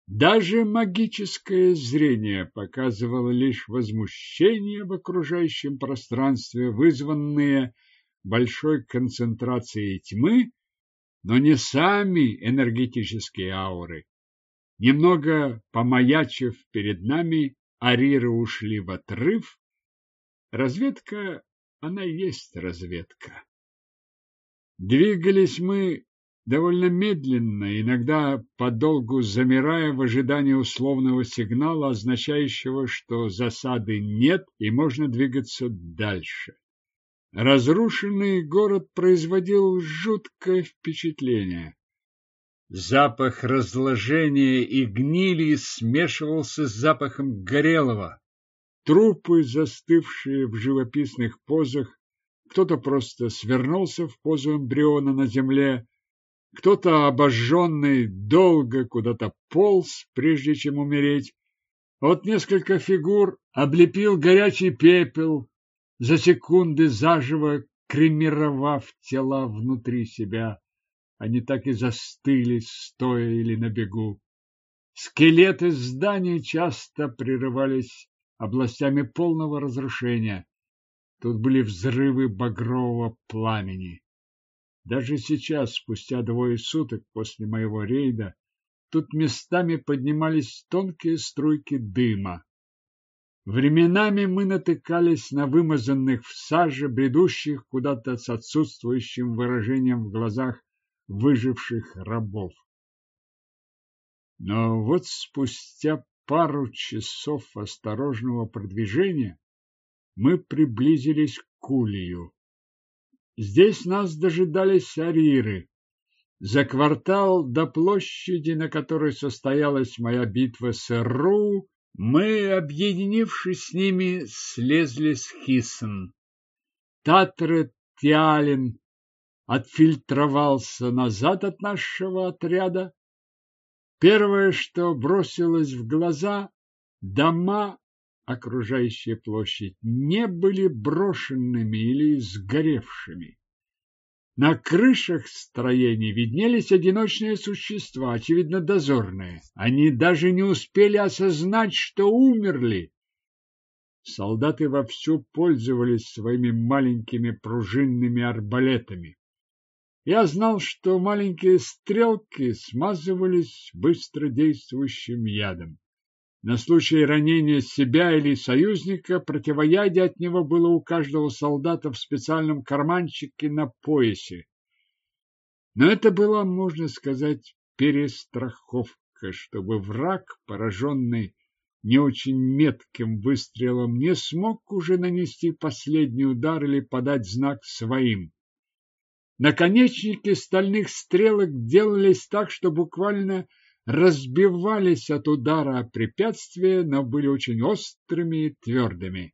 Даже магическое зрение показывало лишь возмущение в окружающем пространстве, вызванные большой концентрацией тьмы, но не сами энергетические ауры. Немного помаячив перед нами, ариры ушли в отрыв. Разведка она есть разведка. Двигались мы довольно медленно, иногда подолгу замирая в ожидании условного сигнала, означающего, что засады нет и можно двигаться дальше. Разрушенный город производил жуткое впечатление. Запах разложения и гнили смешивался с запахом горелого. Трупы, застывшие в живописных позах, кто-то просто свернулся в позу эмбриона на земле, кто-то обожженный долго куда-то полз, прежде чем умереть. Вот несколько фигур облепил горячий пепел, за секунды заживо кремировав тела внутри себя. Они так и застыли, стоя или на бегу. Скелеты зданий часто прерывались областями полного разрушения. Тут были взрывы багрового пламени. Даже сейчас, спустя двое суток после моего рейда, тут местами поднимались тонкие струйки дыма. Временами мы натыкались на вымазанных в саже, бредущих куда-то с отсутствующим выражением в глазах выживших рабов. Но вот спустя пару часов осторожного продвижения мы приблизились к Кулию. Здесь нас дожидались ариры. За квартал до площади, на которой состоялась моя битва с Ру, мы, объединившись с ними, слезли с Хиссен. Татрет Тиалин отфильтровался назад от нашего отряда, Первое, что бросилось в глаза, дома, окружающие площадь, не были брошенными или сгоревшими. На крышах строений виднелись одиночные существа, очевидно, дозорные. Они даже не успели осознать, что умерли. Солдаты вовсю пользовались своими маленькими пружинными арбалетами. Я знал, что маленькие стрелки смазывались быстродействующим ядом. На случай ранения себя или союзника противоядие от него было у каждого солдата в специальном карманчике на поясе. Но это была, можно сказать, перестраховка, чтобы враг, пораженный не очень метким выстрелом, не смог уже нанести последний удар или подать знак своим. Наконечники стальных стрелок делались так, что буквально разбивались от удара о препятствие, но были очень острыми и твердыми.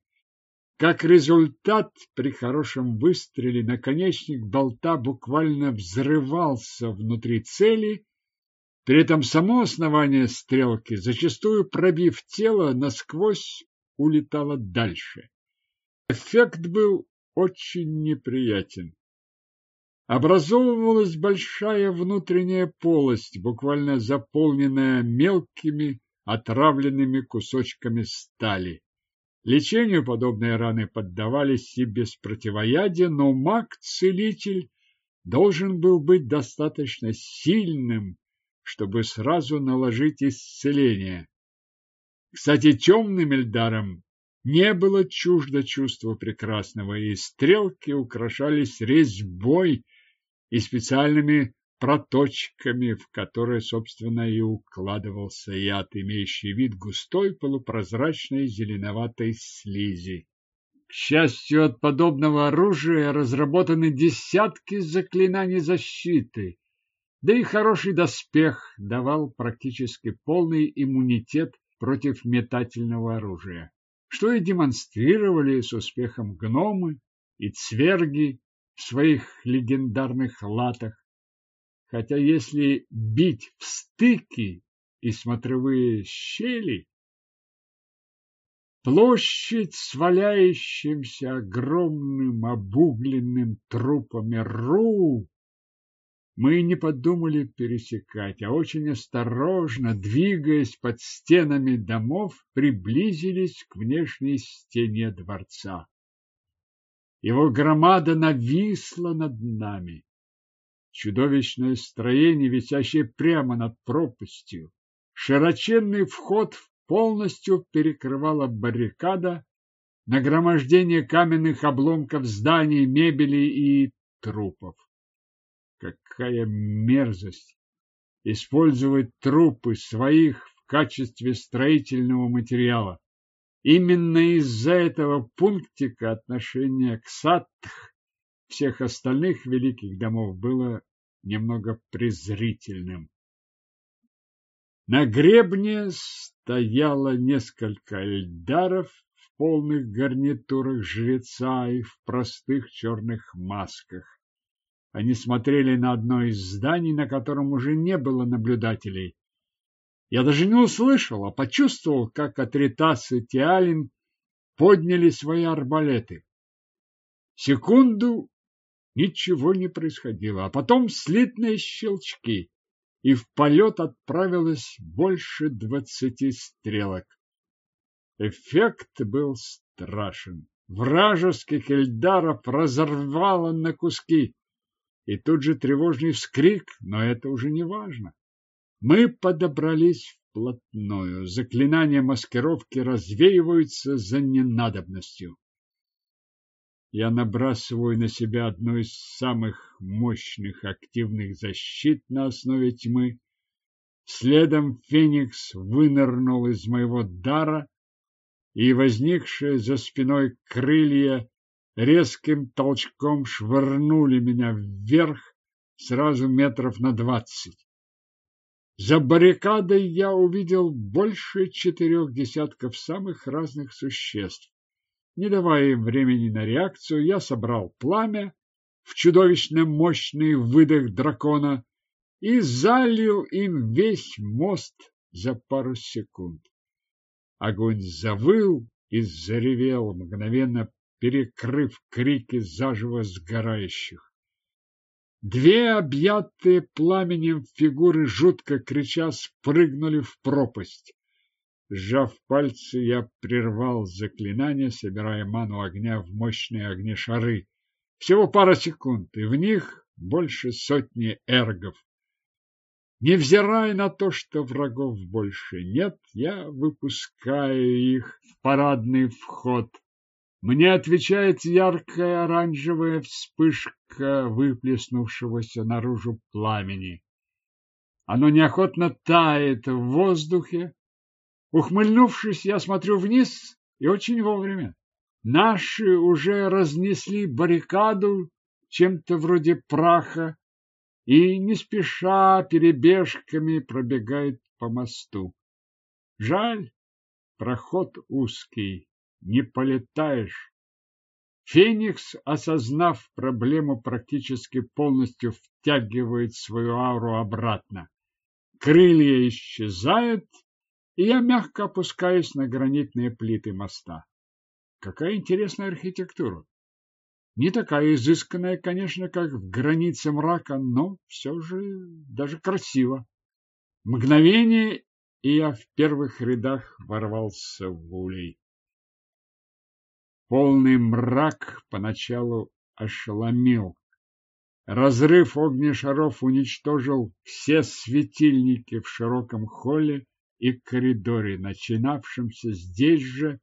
Как результат, при хорошем выстреле наконечник болта буквально взрывался внутри цели, при этом само основание стрелки, зачастую пробив тело, насквозь улетало дальше. Эффект был очень неприятен. Образовывалась большая внутренняя полость, буквально заполненная мелкими отравленными кусочками стали. Лечению подобные раны поддавались и без противоядия, но маг-целитель должен был быть достаточно сильным, чтобы сразу наложить исцеление. Кстати, темным Эльдаром не было чуждо чувства прекрасного, и стрелки украшались резьбой и специальными проточками, в которые, собственно, и укладывался яд, имеющий вид густой полупрозрачной зеленоватой слизи. К счастью, от подобного оружия разработаны десятки заклинаний защиты, да и хороший доспех давал практически полный иммунитет против метательного оружия, что и демонстрировали с успехом гномы и цверги в своих легендарных латах. Хотя если бить в стыки и смотровые щели, площадь с валяющимся огромным обугленным трупами Ру мы не подумали пересекать, а очень осторожно, двигаясь под стенами домов, приблизились к внешней стене дворца. Его громада нависла над нами. Чудовищное строение, висящее прямо над пропастью. Широченный вход полностью перекрывала баррикада, нагромождение каменных обломков зданий, мебели и трупов. Какая мерзость! Использовать трупы своих в качестве строительного материала. Именно из-за этого пунктика отношение к Саттх всех остальных великих домов было немного презрительным. На гребне стояло несколько эльдаров в полных гарнитурах жреца и в простых черных масках. Они смотрели на одно из зданий, на котором уже не было наблюдателей. Я даже не услышал, а почувствовал, как Атритас и Тиалин подняли свои арбалеты. Секунду ничего не происходило, а потом слитные щелчки, и в полет отправилось больше двадцати стрелок. Эффект был страшен. Вражеских эльдаров разорвало на куски. И тут же тревожный вскрик, но это уже не важно. Мы подобрались вплотную. Заклинания маскировки развеиваются за ненадобностью. Я набрасываю на себя одну из самых мощных активных защит на основе тьмы. Следом Феникс вынырнул из моего дара, и возникшие за спиной крылья резким толчком швырнули меня вверх сразу метров на двадцать. За баррикадой я увидел больше четырех десятков самых разных существ. Не давая им времени на реакцию, я собрал пламя в чудовищно мощный выдох дракона и залил им весь мост за пару секунд. Огонь завыл и заревел, мгновенно перекрыв крики заживо сгорающих. Две объятые пламенем фигуры, жутко крича, спрыгнули в пропасть. Сжав пальцы, я прервал заклинание, собирая ману огня в мощные огнешары. Всего пара секунд, и в них больше сотни эргов. Невзирая на то, что врагов больше нет, я выпускаю их в парадный вход Мне отвечает яркая оранжевая вспышка выплеснувшегося наружу пламени. Оно неохотно тает в воздухе. Ухмыльнувшись, я смотрю вниз и очень вовремя. Наши уже разнесли баррикаду чем-то вроде праха и не спеша перебежками пробегает по мосту. Жаль, проход узкий, не полетаешь. Феникс, осознав проблему, практически полностью втягивает свою ауру обратно. Крылья исчезают, и я мягко опускаюсь на гранитные плиты моста. Какая интересная архитектура! Не такая изысканная, конечно, как в границе мрака, но все же даже красиво. Мгновение, и я в первых рядах ворвался в улей. Полный мрак поначалу ошеломил. Разрыв огнешаров уничтожил все светильники в широком холле и коридоре, начинавшемся здесь же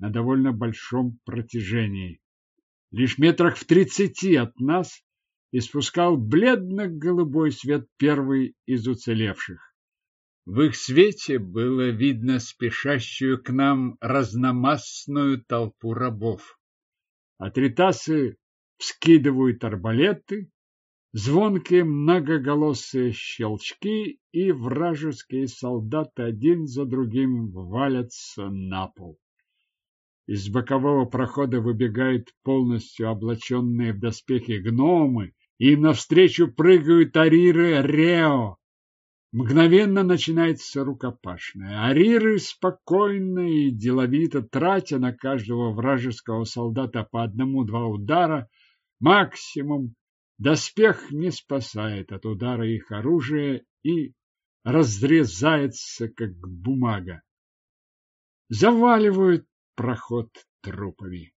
на довольно большом протяжении. Лишь метрах в тридцати от нас испускал бледно-голубой свет первый из уцелевших. В их свете было видно спешащую к нам разномастную толпу рабов. Атритасы вскидывают арбалеты, звонкие многоголосые щелчки, и вражеские солдаты один за другим валятся на пол. Из бокового прохода выбегают полностью облаченные в доспехи гномы, и навстречу прыгают ариры Рео, Мгновенно начинается рукопашная. Ариры спокойно и деловито, тратя на каждого вражеского солдата по одному-два удара, максимум, доспех не спасает от удара их оружия и разрезается, как бумага. Заваливают проход трупами.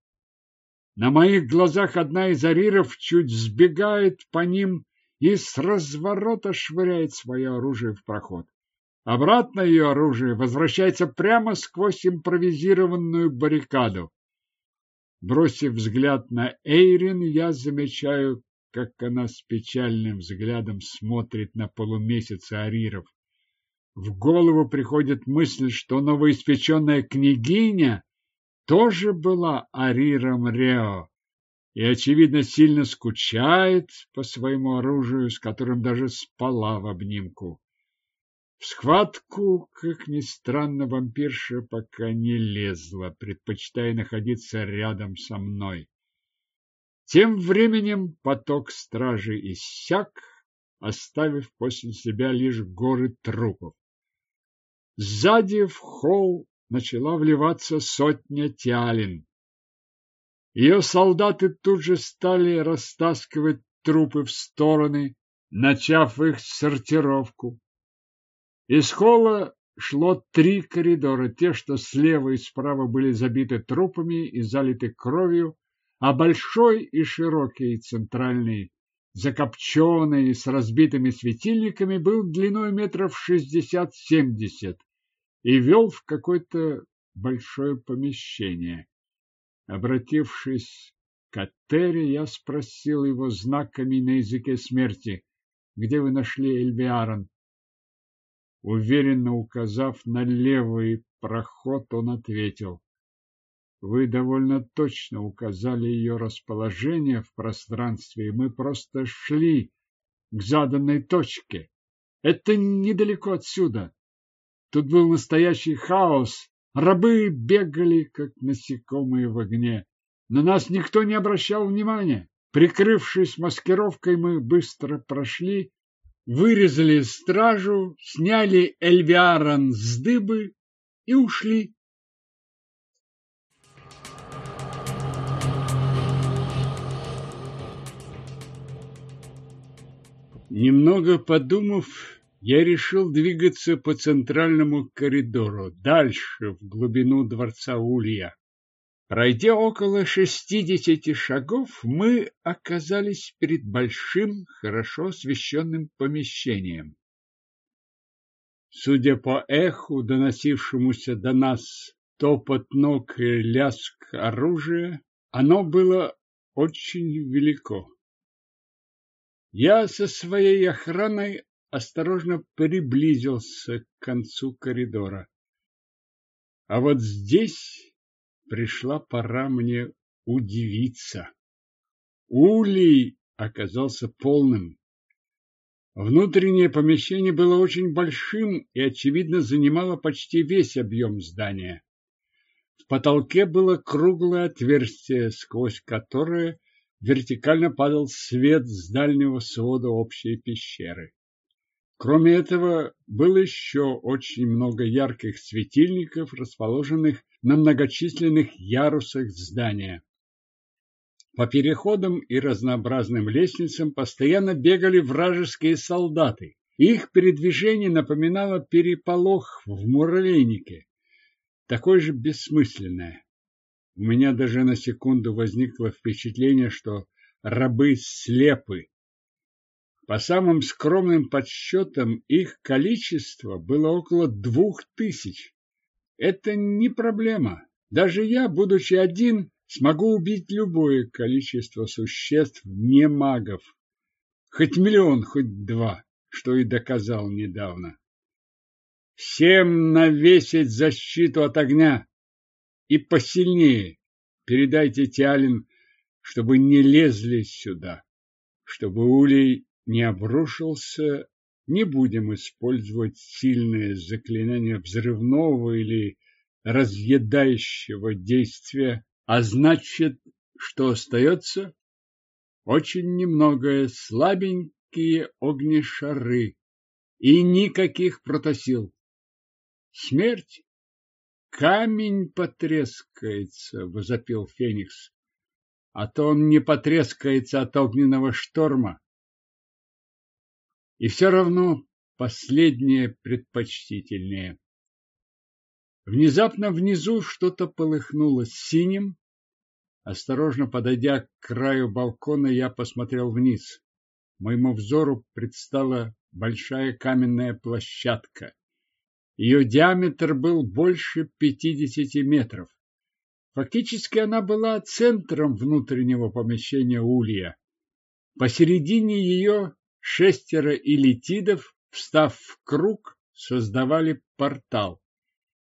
На моих глазах одна из ариров чуть сбегает по ним и с разворота швыряет свое оружие в проход. Обратно ее оружие возвращается прямо сквозь импровизированную баррикаду. Бросив взгляд на Эйрин, я замечаю, как она с печальным взглядом смотрит на полумесяц ариров. В голову приходит мысль, что новоиспеченная княгиня тоже была ариром Рео и, очевидно, сильно скучает по своему оружию, с которым даже спала в обнимку. В схватку, как ни странно, вампирша пока не лезла, предпочитая находиться рядом со мной. Тем временем поток стражи иссяк, оставив после себя лишь горы трупов. Сзади в холл начала вливаться сотня тялин. Ее солдаты тут же стали растаскивать трупы в стороны, начав их сортировку. Из холла шло три коридора, те, что слева и справа были забиты трупами и залиты кровью, а большой и широкий центральный, закопченный с разбитыми светильниками, был длиной метров шестьдесят-семьдесят и вел в какое-то большое помещение. Обратившись к Атере, я спросил его знаками на языке смерти, где вы нашли Эльвиарон. Уверенно указав на левый проход, он ответил. Вы довольно точно указали ее расположение в пространстве, и мы просто шли к заданной точке. Это недалеко отсюда. Тут был настоящий хаос, Рабы бегали, как насекомые в огне. На нас никто не обращал внимания. Прикрывшись маскировкой, мы быстро прошли, вырезали стражу, сняли Эльвиарон с дыбы и ушли. Немного подумав, я решил двигаться по центральному коридору, дальше, в глубину дворца Улья. Пройдя около шестидесяти шагов, мы оказались перед большим, хорошо освещенным помещением. Судя по эху, доносившемуся до нас топот ног и лязг оружия, оно было очень велико. Я со своей охраной осторожно приблизился к концу коридора. А вот здесь пришла пора мне удивиться. Улей оказался полным. Внутреннее помещение было очень большим и, очевидно, занимало почти весь объем здания. В потолке было круглое отверстие, сквозь которое вертикально падал свет с дальнего свода общей пещеры. Кроме этого, было еще очень много ярких светильников, расположенных на многочисленных ярусах здания. По переходам и разнообразным лестницам постоянно бегали вражеские солдаты. Их передвижение напоминало переполох в муравейнике, такое же бессмысленное. У меня даже на секунду возникло впечатление, что рабы слепы. По самым скромным подсчетам, их количество было около двух тысяч. Это не проблема. Даже я, будучи один, смогу убить любое количество существ не магов. Хоть миллион, хоть два, что и доказал недавно. Всем навесить защиту от огня и посильнее. Передайте Тиалин, чтобы не лезли сюда, чтобы улей не обрушился. Не будем использовать сильные заклинания взрывного или разъедающего действия а значит, что остается? Очень немногое, слабенькие огнешары и никаких протосил. Смерть? Камень потрескается, возопил Феникс. А то он не потрескается от огненного шторма. И все равно последнее предпочтительнее. Внезапно внизу что-то полыхнуло синим. Осторожно подойдя к краю балкона, я посмотрел вниз. Моему взору предстала большая каменная площадка. Ее диаметр был больше пятидесяти метров. Фактически она была центром внутреннего помещения улья. Посередине ее шестеро элитидов, встав в круг, создавали портал.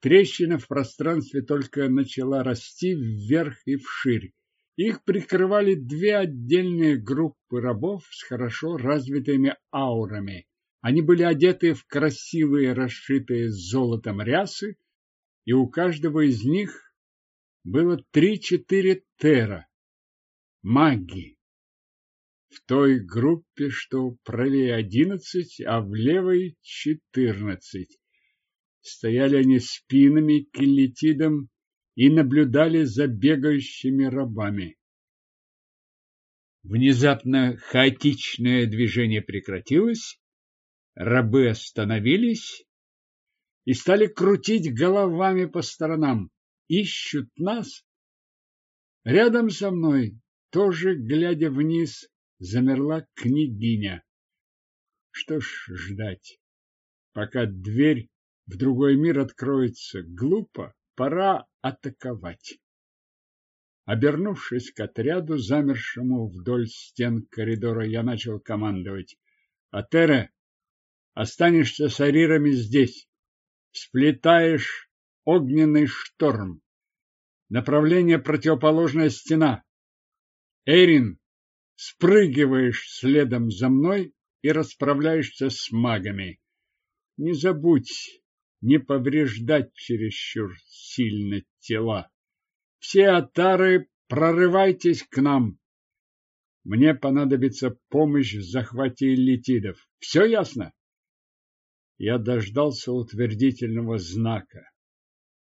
Трещина в пространстве только начала расти вверх и вширь. Их прикрывали две отдельные группы рабов с хорошо развитыми аурами. Они были одеты в красивые, расшитые золотом рясы, и у каждого из них было три-четыре тера. Маги. В той группе, что правее одиннадцать, а в левой четырнадцать. Стояли они спинами к элитидам и наблюдали за бегающими рабами. Внезапно хаотичное движение прекратилось, рабы остановились и стали крутить головами по сторонам. Ищут нас. Рядом со мной, тоже глядя вниз, замерла княгиня. Что ж ждать, пока дверь в другой мир откроется. Глупо, пора атаковать. Обернувшись к отряду, замершему вдоль стен коридора, я начал командовать. Атере, останешься с арирами здесь. Сплетаешь огненный шторм. Направление противоположная стена. Эрин, спрыгиваешь следом за мной и расправляешься с магами. Не забудь, не повреждать чересчур сильно тела. Все отары прорывайтесь к нам. Мне понадобится помощь в захвате элитидов. Все ясно? Я дождался утвердительного знака.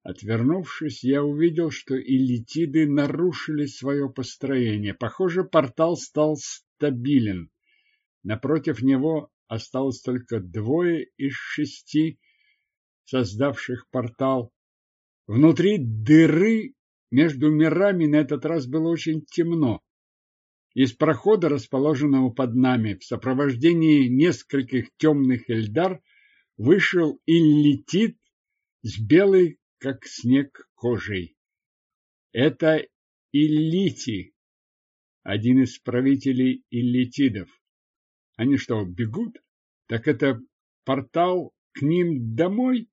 Отвернувшись, я увидел, что элитиды нарушили свое построение. Похоже, портал стал стабилен. Напротив него осталось только двое из шести создавших портал. Внутри дыры между мирами на этот раз было очень темно. Из прохода, расположенного под нами, в сопровождении нескольких темных эльдар, вышел Иллитит с белой как снег кожей. Это Иллити, один из правителей иллитидов. Они что, бегут? Так это портал к ним домой?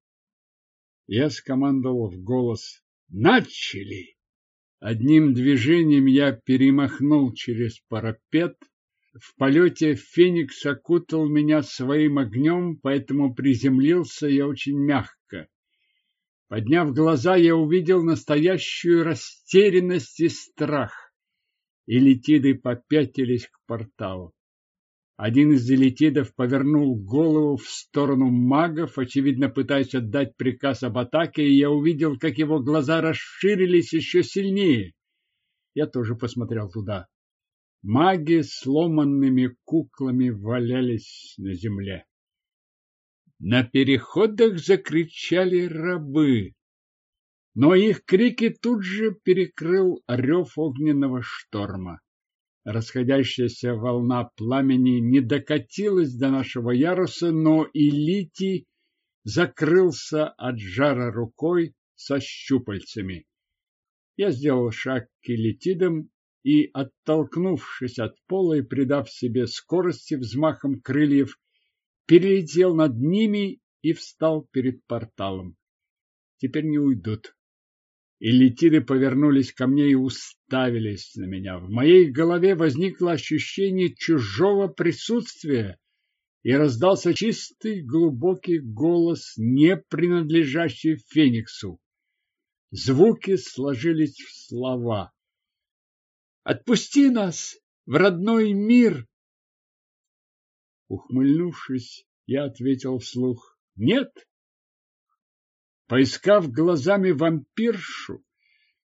Я скомандовал в голос. Начали! Одним движением я перемахнул через парапет. В полете Феникс окутал меня своим огнем, поэтому приземлился я очень мягко. Подняв глаза, я увидел настоящую растерянность и страх. И летиды попятились к порталу. Один из элитидов повернул голову в сторону магов, очевидно пытаясь отдать приказ об атаке, и я увидел, как его глаза расширились еще сильнее. Я тоже посмотрел туда. Маги сломанными куклами валялись на земле. На переходах закричали рабы, но их крики тут же перекрыл рев огненного шторма. Расходящаяся волна пламени не докатилась до нашего яруса, но и Литий закрылся от жара рукой со щупальцами. Я сделал шаг к элитидам и, оттолкнувшись от пола и придав себе скорости взмахом крыльев, перелетел над ними и встал перед порталом. Теперь не уйдут и летиды повернулись ко мне и уставились на меня. В моей голове возникло ощущение чужого присутствия, и раздался чистый глубокий голос, не принадлежащий Фениксу. Звуки сложились в слова. «Отпусти нас в родной мир!» Ухмыльнувшись, я ответил вслух «Нет!» Поискав глазами вампиршу,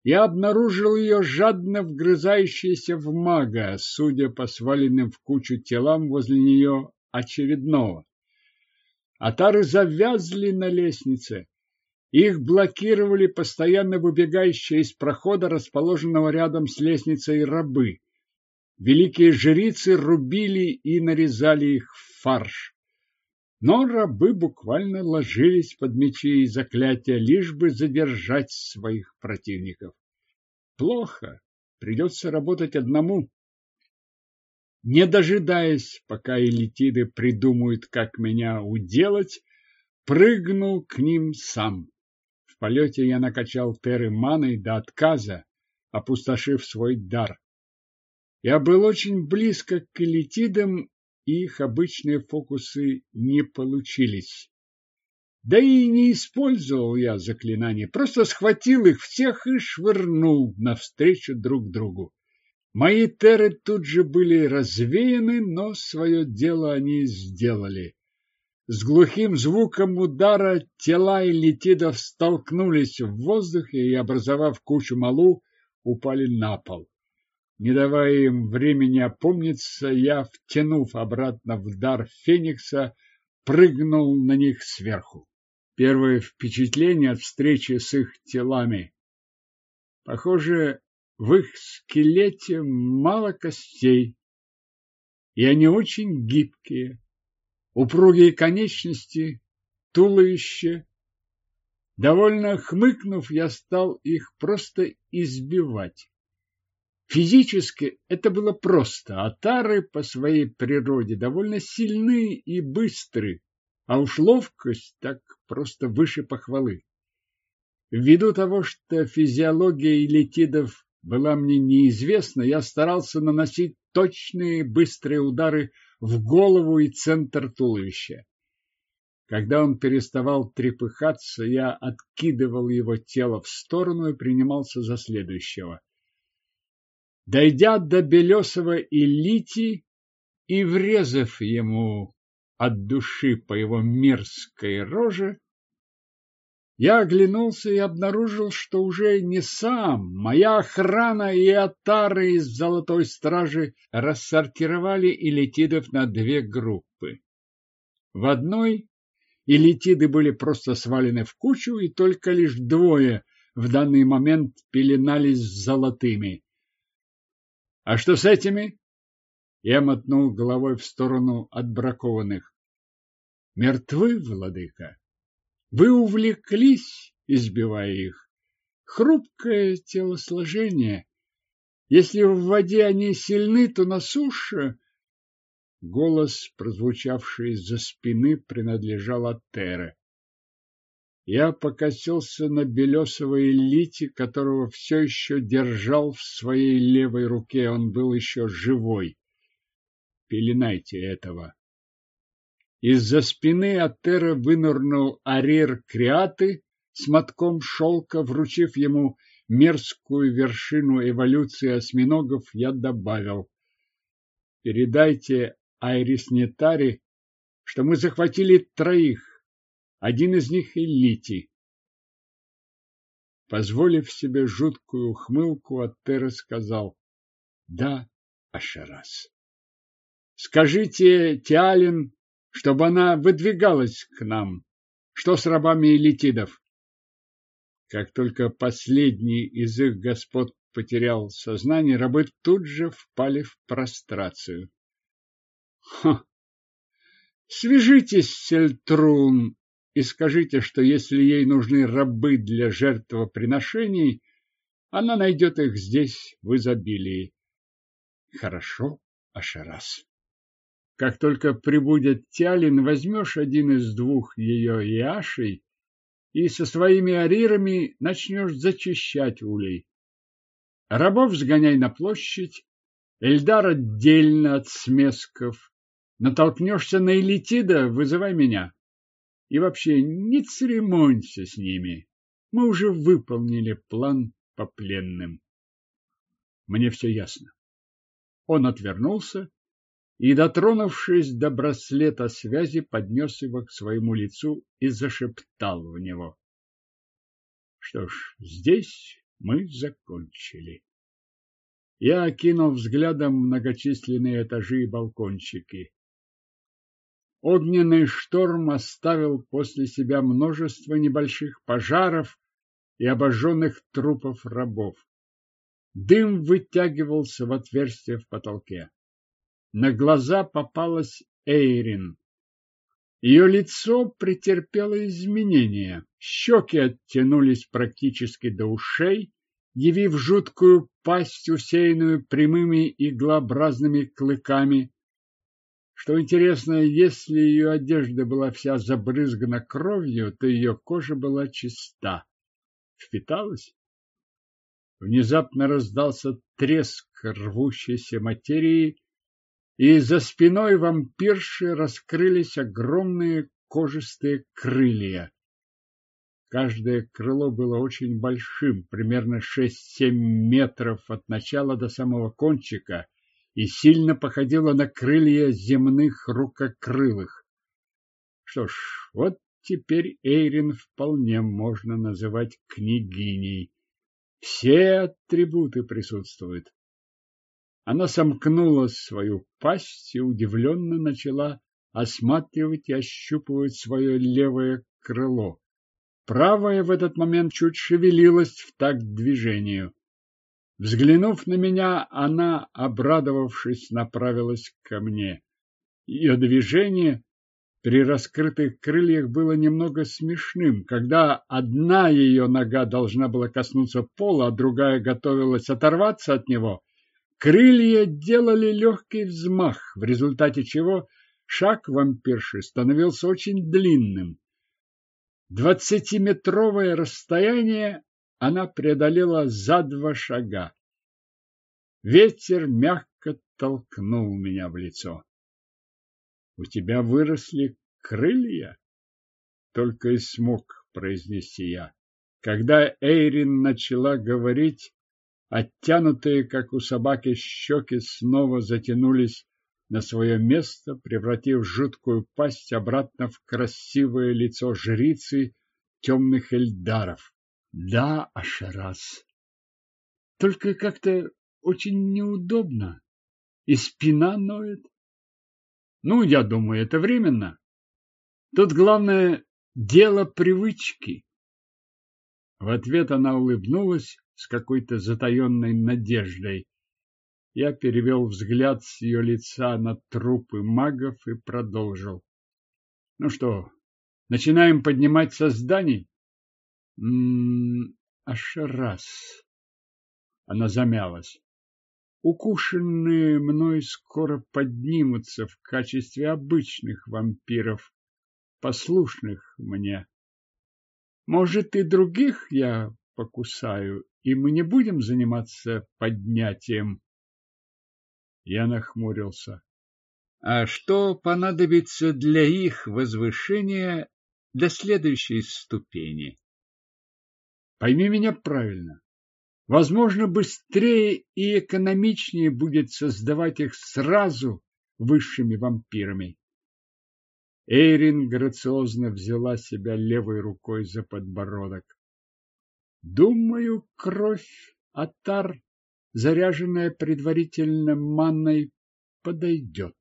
я обнаружил ее жадно вгрызающейся в мага, судя по сваленным в кучу телам возле нее очередного. Атары завязли на лестнице. Их блокировали постоянно выбегающие из прохода, расположенного рядом с лестницей, рабы. Великие жрицы рубили и нарезали их в фарш. Но рабы буквально ложились под мечи и заклятия, лишь бы задержать своих противников. Плохо, придется работать одному. Не дожидаясь, пока элитиды придумают, как меня уделать, прыгнул к ним сам. В полете я накачал теры маной до отказа, опустошив свой дар. Я был очень близко к элитидам их обычные фокусы не получились. Да и не использовал я заклинания, просто схватил их всех и швырнул навстречу друг другу. Мои теры тут же были развеяны, но свое дело они сделали. С глухим звуком удара тела элитидов столкнулись в воздухе и, образовав кучу малу, упали на пол. Не давая им времени опомниться, я, втянув обратно в дар Феникса, прыгнул на них сверху. Первое впечатление от встречи с их телами. Похоже, в их скелете мало костей, и они очень гибкие. Упругие конечности, туловище. Довольно хмыкнув, я стал их просто избивать. Физически это было просто, а тары по своей природе довольно сильны и быстры, а уж ловкость так просто выше похвалы. Ввиду того, что физиология элитидов была мне неизвестна, я старался наносить точные быстрые удары в голову и центр туловища. Когда он переставал трепыхаться, я откидывал его тело в сторону и принимался за следующего. Дойдя до Белесова и Лити и врезав ему от души по его мерзкой роже, я оглянулся и обнаружил, что уже не сам, моя охрана и отары из Золотой Стражи рассортировали элитидов на две группы. В одной элитиды были просто свалены в кучу, и только лишь двое в данный момент пеленались золотыми. А что с этими? Я мотнул головой в сторону отбракованных. Мертвы, владыка. Вы увлеклись избивая их. Хрупкое телосложение. Если в воде они сильны, то на суше... Голос, прозвучавший из-за спины, принадлежал Атере. Я покосился на белесого элите, которого все еще держал в своей левой руке. Он был еще живой. Пеленайте этого. Из-за спины Атера вынырнул Арир Криаты с мотком шелка, вручив ему мерзкую вершину эволюции осьминогов, я добавил. Передайте Айрис Нетари, что мы захватили троих, один из них и Лити. Позволив себе жуткую ухмылку, Аттера сказал «Да, Ашерас». «Скажите Тиалин, чтобы она выдвигалась к нам. Что с рабами элитидов?» Как только последний из их господ потерял сознание, рабы тут же впали в прострацию. «Ха! Свяжитесь с Сельтрун и скажите, что если ей нужны рабы для жертвоприношений, она найдет их здесь в изобилии. Хорошо, Ашарас. Как только прибудет Тялин, возьмешь один из двух ее яшей и со своими арирами начнешь зачищать улей. Рабов сгоняй на площадь, Эльдар отдельно от смесков. Натолкнешься на Элитида, вызывай меня. И вообще не церемонься с ними. Мы уже выполнили план по пленным. Мне все ясно. Он отвернулся и, дотронувшись до браслета связи, поднес его к своему лицу и зашептал в него. Что ж, здесь мы закончили. Я окинул взглядом многочисленные этажи и балкончики. Огненный шторм оставил после себя множество небольших пожаров и обожженных трупов рабов. Дым вытягивался в отверстие в потолке. На глаза попалась Эйрин. Ее лицо претерпело изменения. Щеки оттянулись практически до ушей, явив жуткую пасть, усеянную прямыми иглообразными клыками. Что интересно, если ее одежда была вся забрызгана кровью, то ее кожа была чиста. Впиталась? Внезапно раздался треск рвущейся материи, и за спиной вампирши раскрылись огромные кожистые крылья. Каждое крыло было очень большим, примерно 6-7 метров от начала до самого кончика, и сильно походила на крылья земных рукокрылых. Что ж, вот теперь Эйрин вполне можно называть княгиней. Все атрибуты присутствуют. Она сомкнула свою пасть и удивленно начала осматривать и ощупывать свое левое крыло. Правое в этот момент чуть шевелилось в такт движению. Взглянув на меня, она, обрадовавшись, направилась ко мне. Ее движение при раскрытых крыльях было немного смешным, когда одна ее нога должна была коснуться пола, а другая готовилась оторваться от него. Крылья делали легкий взмах, в результате чего шаг вампирши становился очень длинным. Двадцатиметровое расстояние она преодолела за два шага. Ветер мягко толкнул меня в лицо. — У тебя выросли крылья? — только и смог произнести я. Когда Эйрин начала говорить, оттянутые, как у собаки, щеки снова затянулись на свое место, превратив жуткую пасть обратно в красивое лицо жрицы темных эльдаров. Да, Ашарас. Только как-то очень неудобно. И спина ноет. Ну, я думаю, это временно. Тут главное дело привычки. В ответ она улыбнулась с какой-то затаенной надеждой. Я перевел взгляд с ее лица на трупы магов и продолжил. Ну что, начинаем поднимать созданий? М-м, аж раз. Она замялась. Укушенные мной скоро поднимутся в качестве обычных вампиров, послушных мне. Может, и других я покусаю, и мы не будем заниматься поднятием. Я нахмурился. А что понадобится для их возвышения до следующей ступени? Пойми меня правильно. Возможно, быстрее и экономичнее будет создавать их сразу высшими вампирами. Эйрин грациозно взяла себя левой рукой за подбородок. Думаю, кровь Атар, заряженная предварительно манной, подойдет.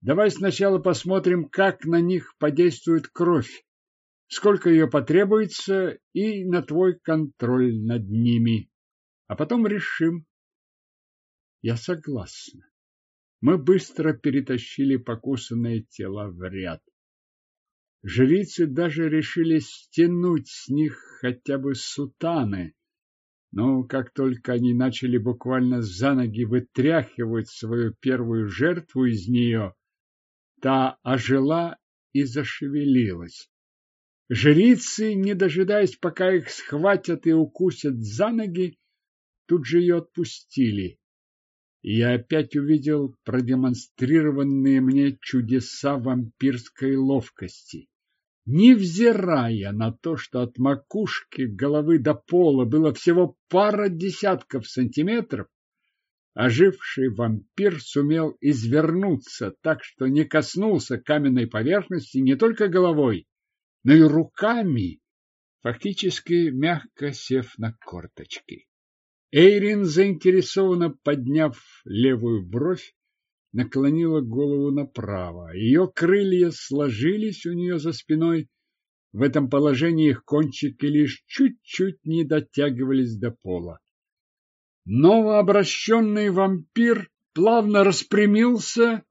Давай сначала посмотрим, как на них подействует кровь, сколько ее потребуется и на твой контроль над ними. А потом решим. Я согласна. Мы быстро перетащили покусанные тела в ряд. Жрицы даже решили стянуть с них хотя бы сутаны, но как только они начали буквально за ноги вытряхивать свою первую жертву из нее, та ожила и зашевелилась. Жрицы, не дожидаясь, пока их схватят и укусят за ноги, тут же ее отпустили. И я опять увидел продемонстрированные мне чудеса вампирской ловкости. Невзирая на то, что от макушки головы до пола было всего пара десятков сантиметров, оживший вампир сумел извернуться так, что не коснулся каменной поверхности не только головой, но и руками, фактически мягко сев на корточки. Эйрин, заинтересованно подняв левую бровь, наклонила голову направо. Ее крылья сложились у нее за спиной. В этом положении их кончики лишь чуть-чуть не дотягивались до пола. Новообращенный вампир плавно распрямился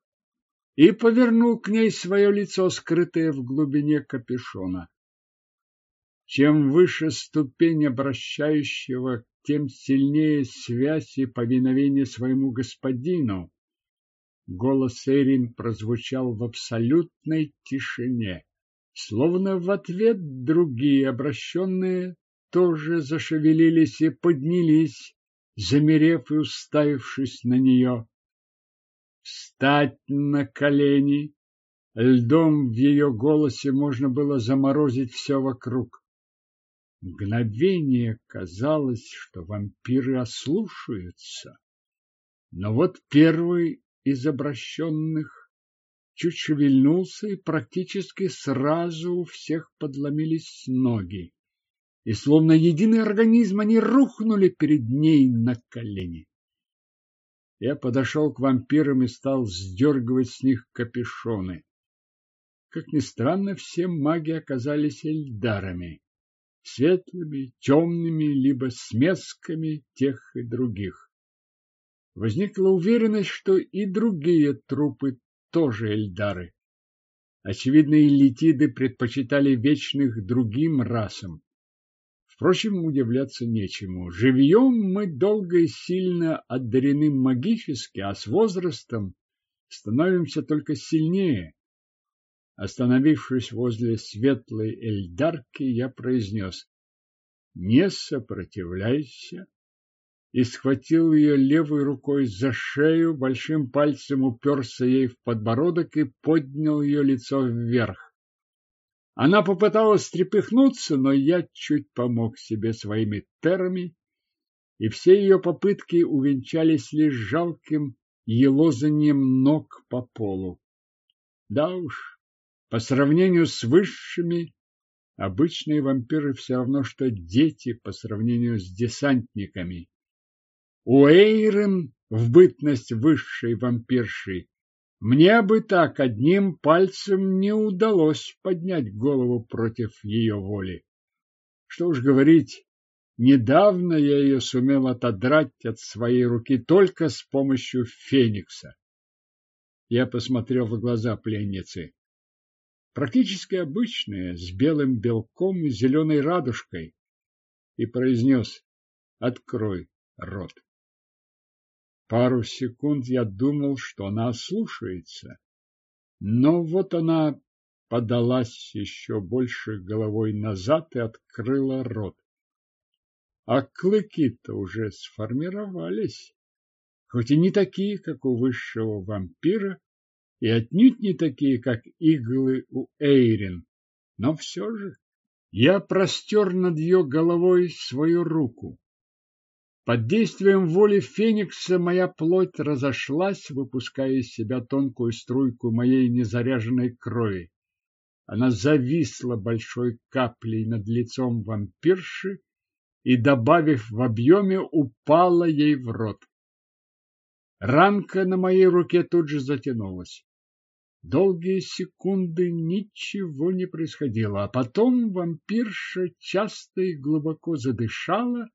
и повернул к ней свое лицо, скрытое в глубине капюшона. Чем выше ступень обращающего, тем сильнее связь и повиновение своему господину. Голос Эрин прозвучал в абсолютной тишине. Словно в ответ другие обращенные тоже зашевелились и поднялись, замерев и уставившись на нее встать на колени. Льдом в ее голосе можно было заморозить все вокруг. Мгновение казалось, что вампиры ослушаются. Но вот первый из обращенных чуть шевельнулся, и практически сразу у всех подломились ноги. И словно единый организм они рухнули перед ней на колени. Я подошел к вампирам и стал сдергивать с них капюшоны. Как ни странно, все маги оказались эльдарами. Светлыми, темными, либо смесками тех и других. Возникла уверенность, что и другие трупы тоже эльдары. Очевидно, элитиды предпочитали вечных другим расам. Впрочем, удивляться нечему. Живьем мы долго и сильно одарены магически, а с возрастом становимся только сильнее. Остановившись возле светлой эльдарки, я произнес «Не сопротивляйся» и схватил ее левой рукой за шею, большим пальцем уперся ей в подбородок и поднял ее лицо вверх. Она попыталась трепыхнуться, но я чуть помог себе своими терами, и все ее попытки увенчались лишь жалким елозанием ног по полу. Да уж, по сравнению с высшими, обычные вампиры все равно, что дети по сравнению с десантниками. У Эйрен в бытность высшей вампиршей мне бы так одним пальцем не удалось поднять голову против ее воли. Что уж говорить, недавно я ее сумел отодрать от своей руки только с помощью феникса. Я посмотрел в глаза пленницы. практически обычные, с белым белком и зеленой радужкой, и произнес «Открой рот». Пару секунд я думал, что она слушается, но вот она подалась еще больше головой назад и открыла рот. А клыки-то уже сформировались, хоть и не такие, как у высшего вампира, и отнюдь не такие, как иглы у Эйрин, но все же я простер над ее головой свою руку. Под действием воли Феникса моя плоть разошлась, выпуская из себя тонкую струйку моей незаряженной крови. Она зависла большой каплей над лицом вампирши и, добавив в объеме, упала ей в рот. Ранка на моей руке тут же затянулась. Долгие секунды ничего не происходило, а потом вампирша часто и глубоко задышала,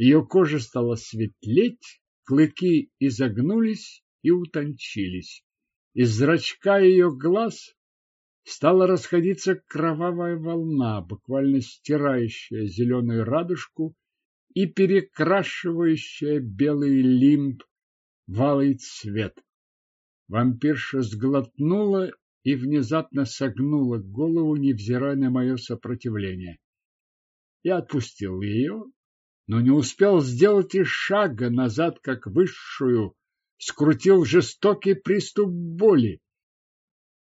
ее кожа стала светлеть, клыки изогнулись и утончились. Из зрачка ее глаз стала расходиться кровавая волна, буквально стирающая зеленую радужку и перекрашивающая белый лимб в алый цвет. Вампирша сглотнула и внезапно согнула голову, невзирая на мое сопротивление. Я отпустил ее, но не успел сделать и шага назад, как высшую, скрутил жестокий приступ боли.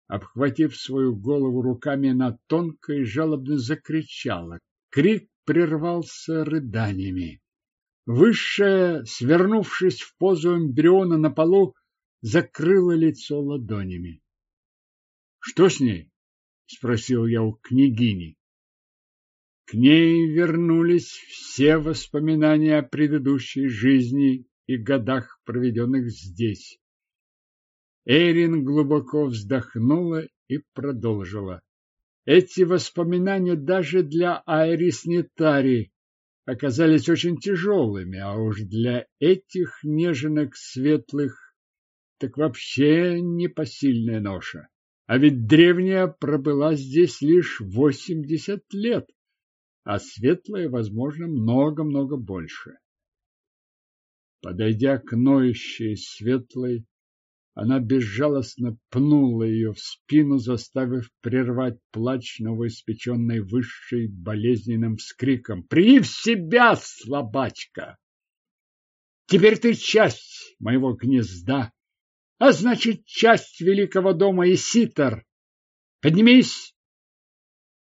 Обхватив свою голову руками, она тонко и жалобно закричала. Крик прервался рыданиями. Высшая, свернувшись в позу эмбриона на полу, закрыла лицо ладонями. — Что с ней? — спросил я у княгини. К ней вернулись все воспоминания о предыдущей жизни и годах, проведенных здесь. Эрин глубоко вздохнула и продолжила. Эти воспоминания даже для Айрис Нетари оказались очень тяжелыми, а уж для этих неженок светлых так вообще непосильная ноша. А ведь древняя пробыла здесь лишь восемьдесят лет а светлое, возможно, много-много больше. Подойдя к ноющей светлой, она безжалостно пнула ее в спину, заставив прервать плач новоиспеченной высшей болезненным вскриком. «При в себя, слабачка! Теперь ты часть моего гнезда, а значит, часть великого дома и ситар. Поднимись!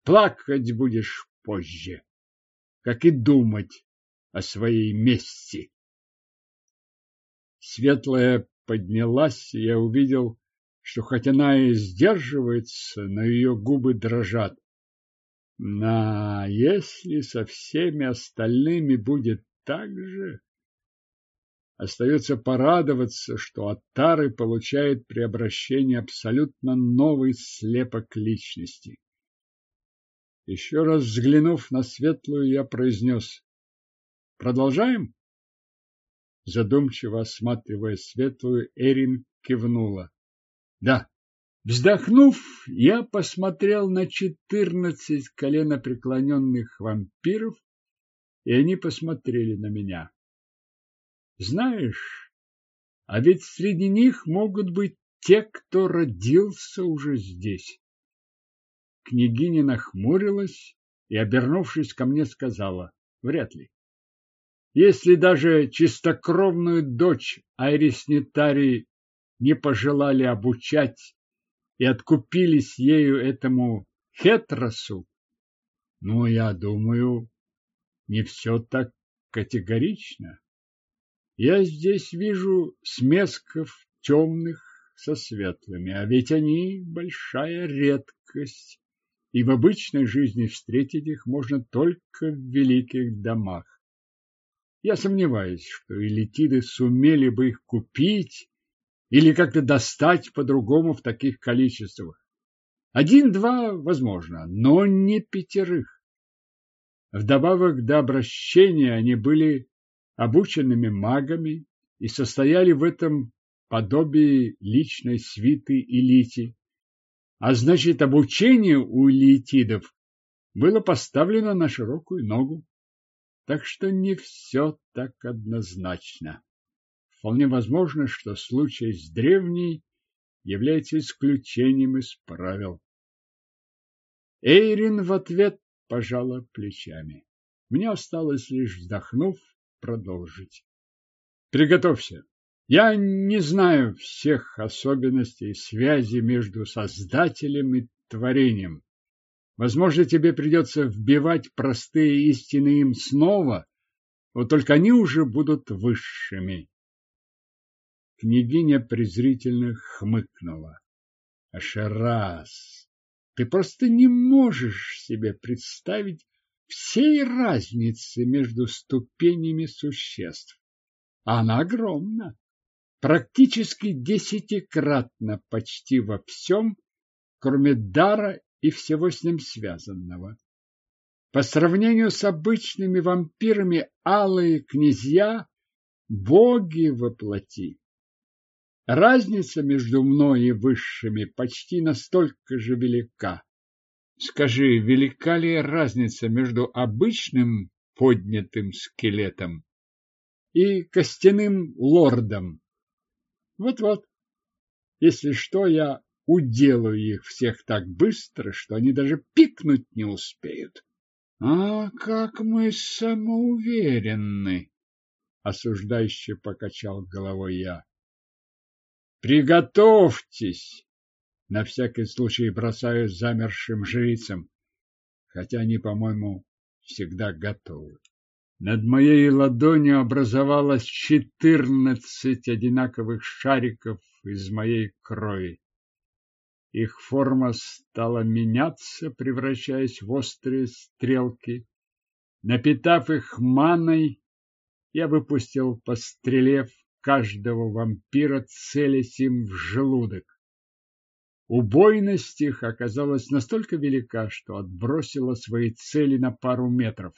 Плакать будешь позже, как и думать о своей мести. Светлая поднялась, и я увидел, что хоть она и сдерживается, но ее губы дрожат. На, если со всеми остальными будет так же, остается порадоваться, что от Тары получает при обращении абсолютно новый слепок личности. Еще раз взглянув на светлую, я произнес. Продолжаем? Задумчиво осматривая светлую, Эрин кивнула. Да. Вздохнув, я посмотрел на четырнадцать коленопреклоненных вампиров, и они посмотрели на меня. Знаешь, а ведь среди них могут быть те, кто родился уже здесь. Княгиня нахмурилась и, обернувшись ко мне, сказала, вряд ли. Если даже чистокровную дочь Айриснитари не пожелали обучать и откупились ею этому Хетросу, ну, я думаю, не все так категорично. Я здесь вижу смесков темных со светлыми, а ведь они большая редкость и в обычной жизни встретить их можно только в великих домах. Я сомневаюсь, что элитиды сумели бы их купить или как-то достать по-другому в таких количествах. Один-два, возможно, но не пятерых. Вдобавок до обращения они были обученными магами и состояли в этом подобии личной свиты элите. А значит, обучение у лейтидов было поставлено на широкую ногу. Так что не все так однозначно. Вполне возможно, что случай с древней является исключением из правил. Эйрин в ответ пожала плечами. Мне осталось лишь вздохнув, продолжить. Приготовься. Я не знаю всех особенностей связи между Создателем и творением. Возможно, тебе придется вбивать простые истины им снова, вот только они уже будут высшими. Княгиня презрительно хмыкнула. Ашераз, ты просто не можешь себе представить всей разницы между ступенями существ. Она огромна, практически десятикратно почти во всем, кроме дара и всего с ним связанного. По сравнению с обычными вампирами алые князья – боги воплоти. Разница между мной и высшими почти настолько же велика. Скажи, велика ли разница между обычным поднятым скелетом и костяным лордом? Вот-вот. Если что, я уделаю их всех так быстро, что они даже пикнуть не успеют. А как мы самоуверенны, осуждающе покачал головой я. Приготовьтесь, на всякий случай бросаю замершим жрицам, хотя они, по-моему, всегда готовы. Над моей ладонью образовалось четырнадцать одинаковых шариков из моей крови. Их форма стала меняться, превращаясь в острые стрелки. Напитав их маной, я выпустил по стреле в каждого вампира, целясь им в желудок. Убойность их оказалась настолько велика, что отбросила свои цели на пару метров.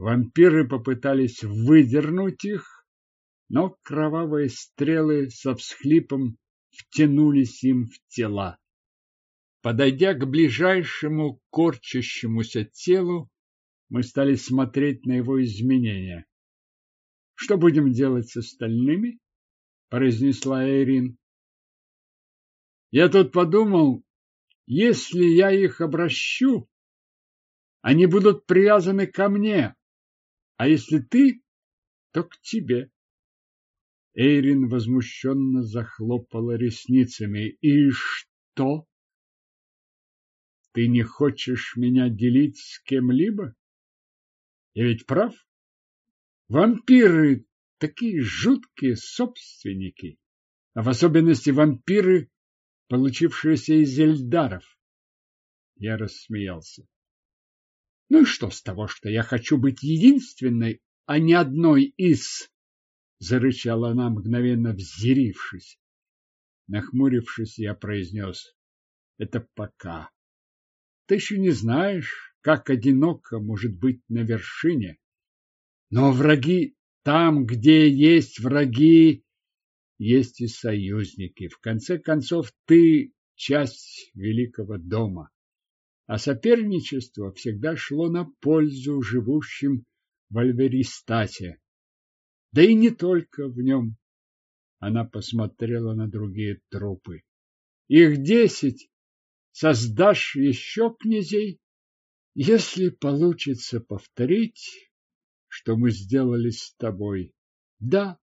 Вампиры попытались выдернуть их, но кровавые стрелы со всхлипом втянулись им в тела. Подойдя к ближайшему корчащемуся телу, мы стали смотреть на его изменения. Что будем делать с остальными? произнесла Эрин. Я тут подумал, если я их обращу, они будут привязаны ко мне, а если ты, то к тебе. Эйрин возмущенно захлопала ресницами. И что? Ты не хочешь меня делить с кем-либо? Я ведь прав? Вампиры такие жуткие собственники, а в особенности вампиры, получившиеся из эльдаров. Я рассмеялся. Ну и что с того, что я хочу быть единственной, а не одной из зарычала она, мгновенно взъярившись. Нахмурившись, я произнес, это пока. Ты еще не знаешь, как одиноко может быть на вершине. Но враги там, где есть враги, есть и союзники. В конце концов, ты часть великого дома. А соперничество всегда шло на пользу живущим в Альверистате. Да и не только в нем. Она посмотрела на другие трупы. Их десять. Создашь еще князей? Если получится повторить, что мы сделали с тобой. Да.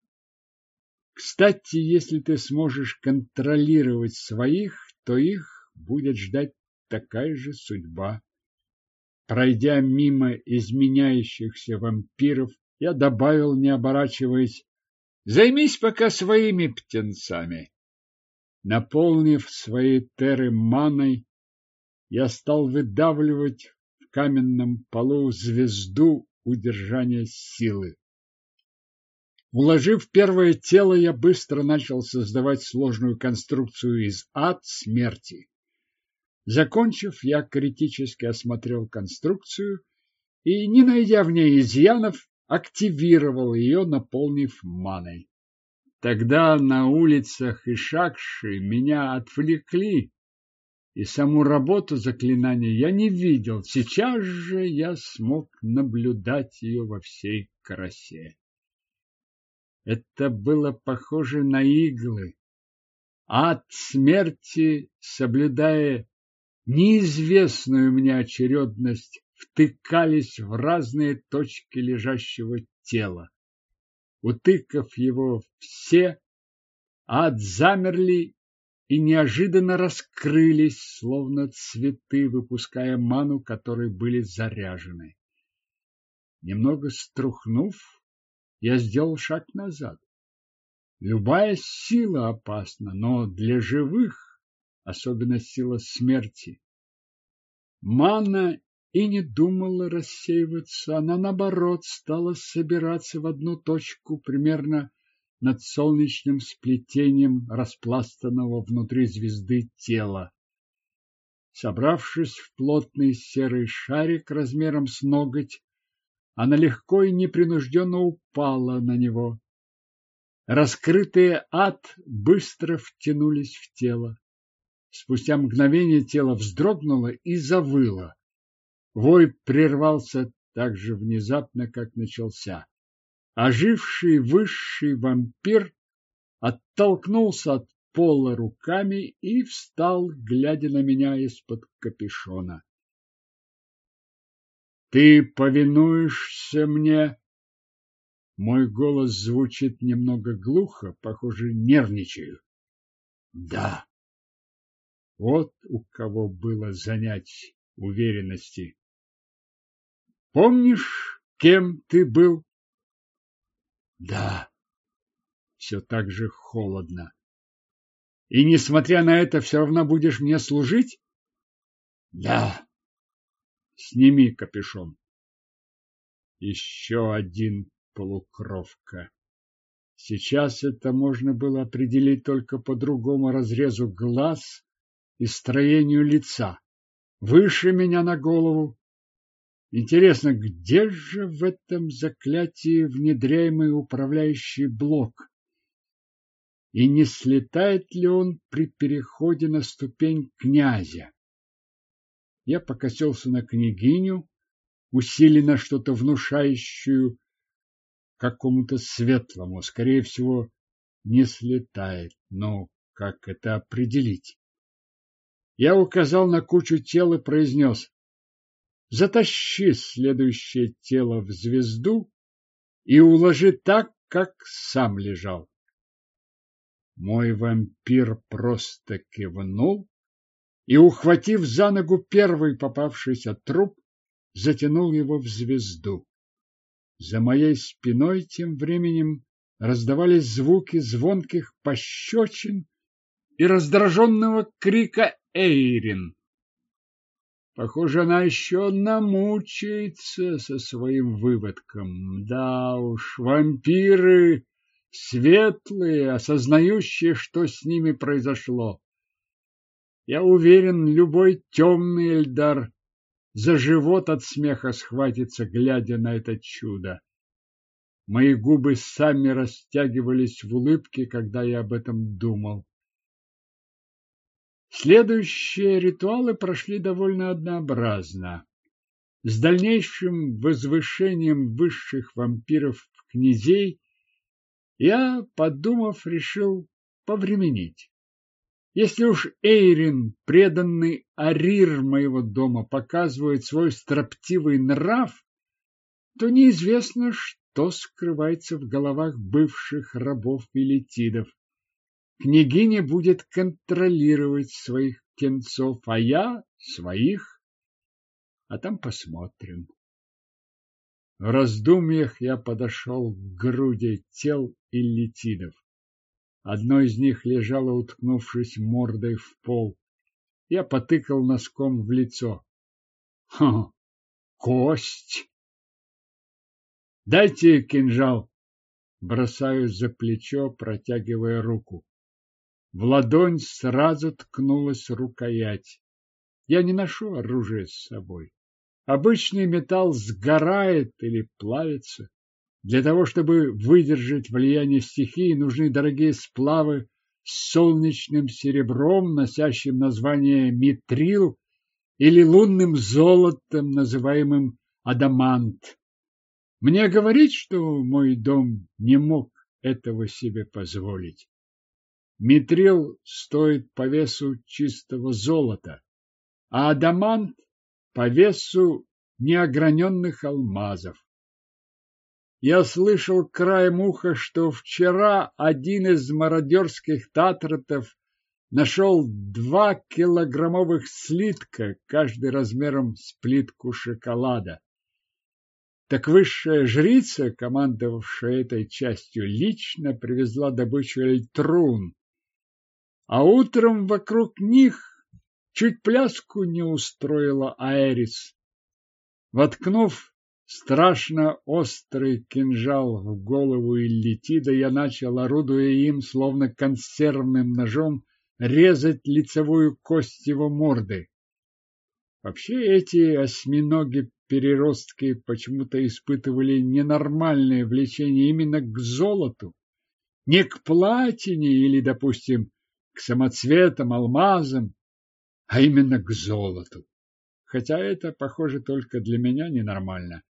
Кстати, если ты сможешь контролировать своих, то их будет ждать такая же судьба. Пройдя мимо изменяющихся вампиров, я добавил, не оборачиваясь, займись пока своими птенцами. Наполнив свои теры маной, я стал выдавливать в каменном полу звезду удержания силы. Уложив первое тело, я быстро начал создавать сложную конструкцию из ад смерти. Закончив, я критически осмотрел конструкцию и, не найдя в ней изъянов, активировал ее, наполнив маной. Тогда на улицах Ишакши меня отвлекли, и саму работу заклинания я не видел. Сейчас же я смог наблюдать ее во всей красе. Это было похоже на иглы. Ад смерти, соблюдая неизвестную мне очередность, втыкались в разные точки лежащего тела. Утыкав его все, ад замерли и неожиданно раскрылись, словно цветы, выпуская ману, которой были заряжены. Немного струхнув, я сделал шаг назад. Любая сила опасна, но для живых, особенно сила смерти. Мана и не думала рассеиваться, она, наоборот, стала собираться в одну точку примерно над солнечным сплетением распластанного внутри звезды тела. Собравшись в плотный серый шарик размером с ноготь, она легко и непринужденно упала на него. Раскрытые ад быстро втянулись в тело. Спустя мгновение тело вздрогнуло и завыло. Вой прервался так же внезапно, как начался. Оживший высший вампир оттолкнулся от пола руками и встал, глядя на меня из-под капюшона. Ты повинуешься мне? Мой голос звучит немного глухо, похоже, нервничаю. Да. Вот у кого было занять уверенности. Помнишь, кем ты был? Да. Все так же холодно. И, несмотря на это, все равно будешь мне служить? Да. Сними капюшон. Еще один полукровка. Сейчас это можно было определить только по другому разрезу глаз и строению лица. Выше меня на голову, Интересно, где же в этом заклятии внедряемый управляющий блок? И не слетает ли он при переходе на ступень князя? Я покосился на княгиню, усиленно что-то внушающую какому-то светлому, скорее всего, не слетает. Но как это определить? Я указал на кучу тел и произнес Затащи следующее тело в звезду и уложи так, как сам лежал. Мой вампир просто кивнул и, ухватив за ногу первый попавшийся труп, затянул его в звезду. За моей спиной тем временем раздавались звуки звонких пощечин и раздраженного крика Эйрин. Похоже, она еще намучается со своим выводком. Да уж, вампиры светлые, осознающие, что с ними произошло. Я уверен, любой темный Эльдар за живот от смеха схватится, глядя на это чудо. Мои губы сами растягивались в улыбке, когда я об этом думал. Следующие ритуалы прошли довольно однообразно. С дальнейшим возвышением высших вампиров в князей я, подумав, решил повременить. Если уж Эйрин, преданный Арир моего дома, показывает свой строптивый нрав, то неизвестно, что скрывается в головах бывших рабов Велитидов. Княгиня будет контролировать своих птенцов, а я своих. А там посмотрим. В раздумьях я подошел к груди тел иллитидов. Одно из них лежало, уткнувшись мордой в пол. Я потыкал носком в лицо. Ха, кость! Дайте кинжал. Бросаю за плечо, протягивая руку. В ладонь сразу ткнулась рукоять. Я не ношу оружие с собой. Обычный металл сгорает или плавится. Для того, чтобы выдержать влияние стихии, нужны дорогие сплавы с солнечным серебром, носящим название митрил, или лунным золотом, называемым адамант. Мне говорить, что мой дом не мог этого себе позволить. Митрил стоит по весу чистого золота, а адамант по весу неограненных алмазов. Я слышал краем уха, что вчера один из мародерских татратов нашел два килограммовых слитка, каждый размером с плитку шоколада. Так высшая жрица, командовавшая этой частью, лично привезла добычу Эльтрун. А утром вокруг них чуть пляску не устроила Аэрис. Воткнув страшно острый кинжал в голову Иллитида, я начал, орудуя им, словно консервным ножом, резать лицевую кость его морды. Вообще эти осьминоги-переростки почему-то испытывали ненормальное влечение именно к золоту, не к платине или, допустим, к самоцветам, алмазам, а именно к золоту. Хотя это, похоже, только для меня ненормально.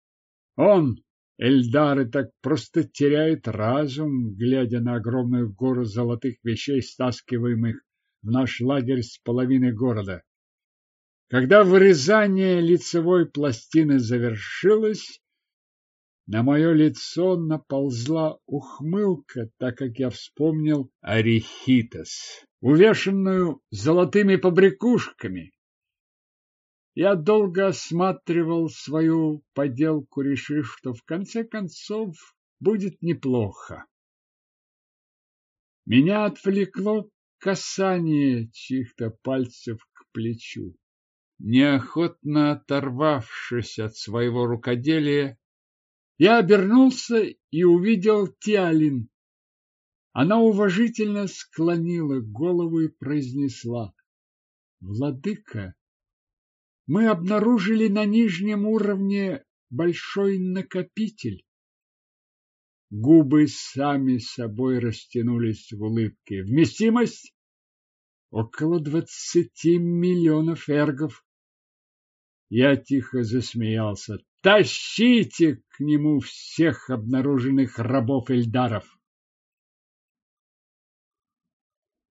Он, Эльдары, так просто теряет разум, глядя на огромную гору золотых вещей, стаскиваемых в наш лагерь с половины города. Когда вырезание лицевой пластины завершилось, на мое лицо наползла ухмылка, так как я вспомнил Арихитас, увешанную золотыми побрякушками. Я долго осматривал свою поделку, решив, что в конце концов будет неплохо. Меня отвлекло касание чьих-то пальцев к плечу. Неохотно оторвавшись от своего рукоделия, я обернулся и увидел Тиалин. Она уважительно склонила голову и произнесла. Владыка, мы обнаружили на нижнем уровне большой накопитель. Губы сами собой растянулись в улыбке. Вместимость около двадцати миллионов эргов. Я тихо засмеялся. Тащите к нему всех обнаруженных рабов Эльдаров.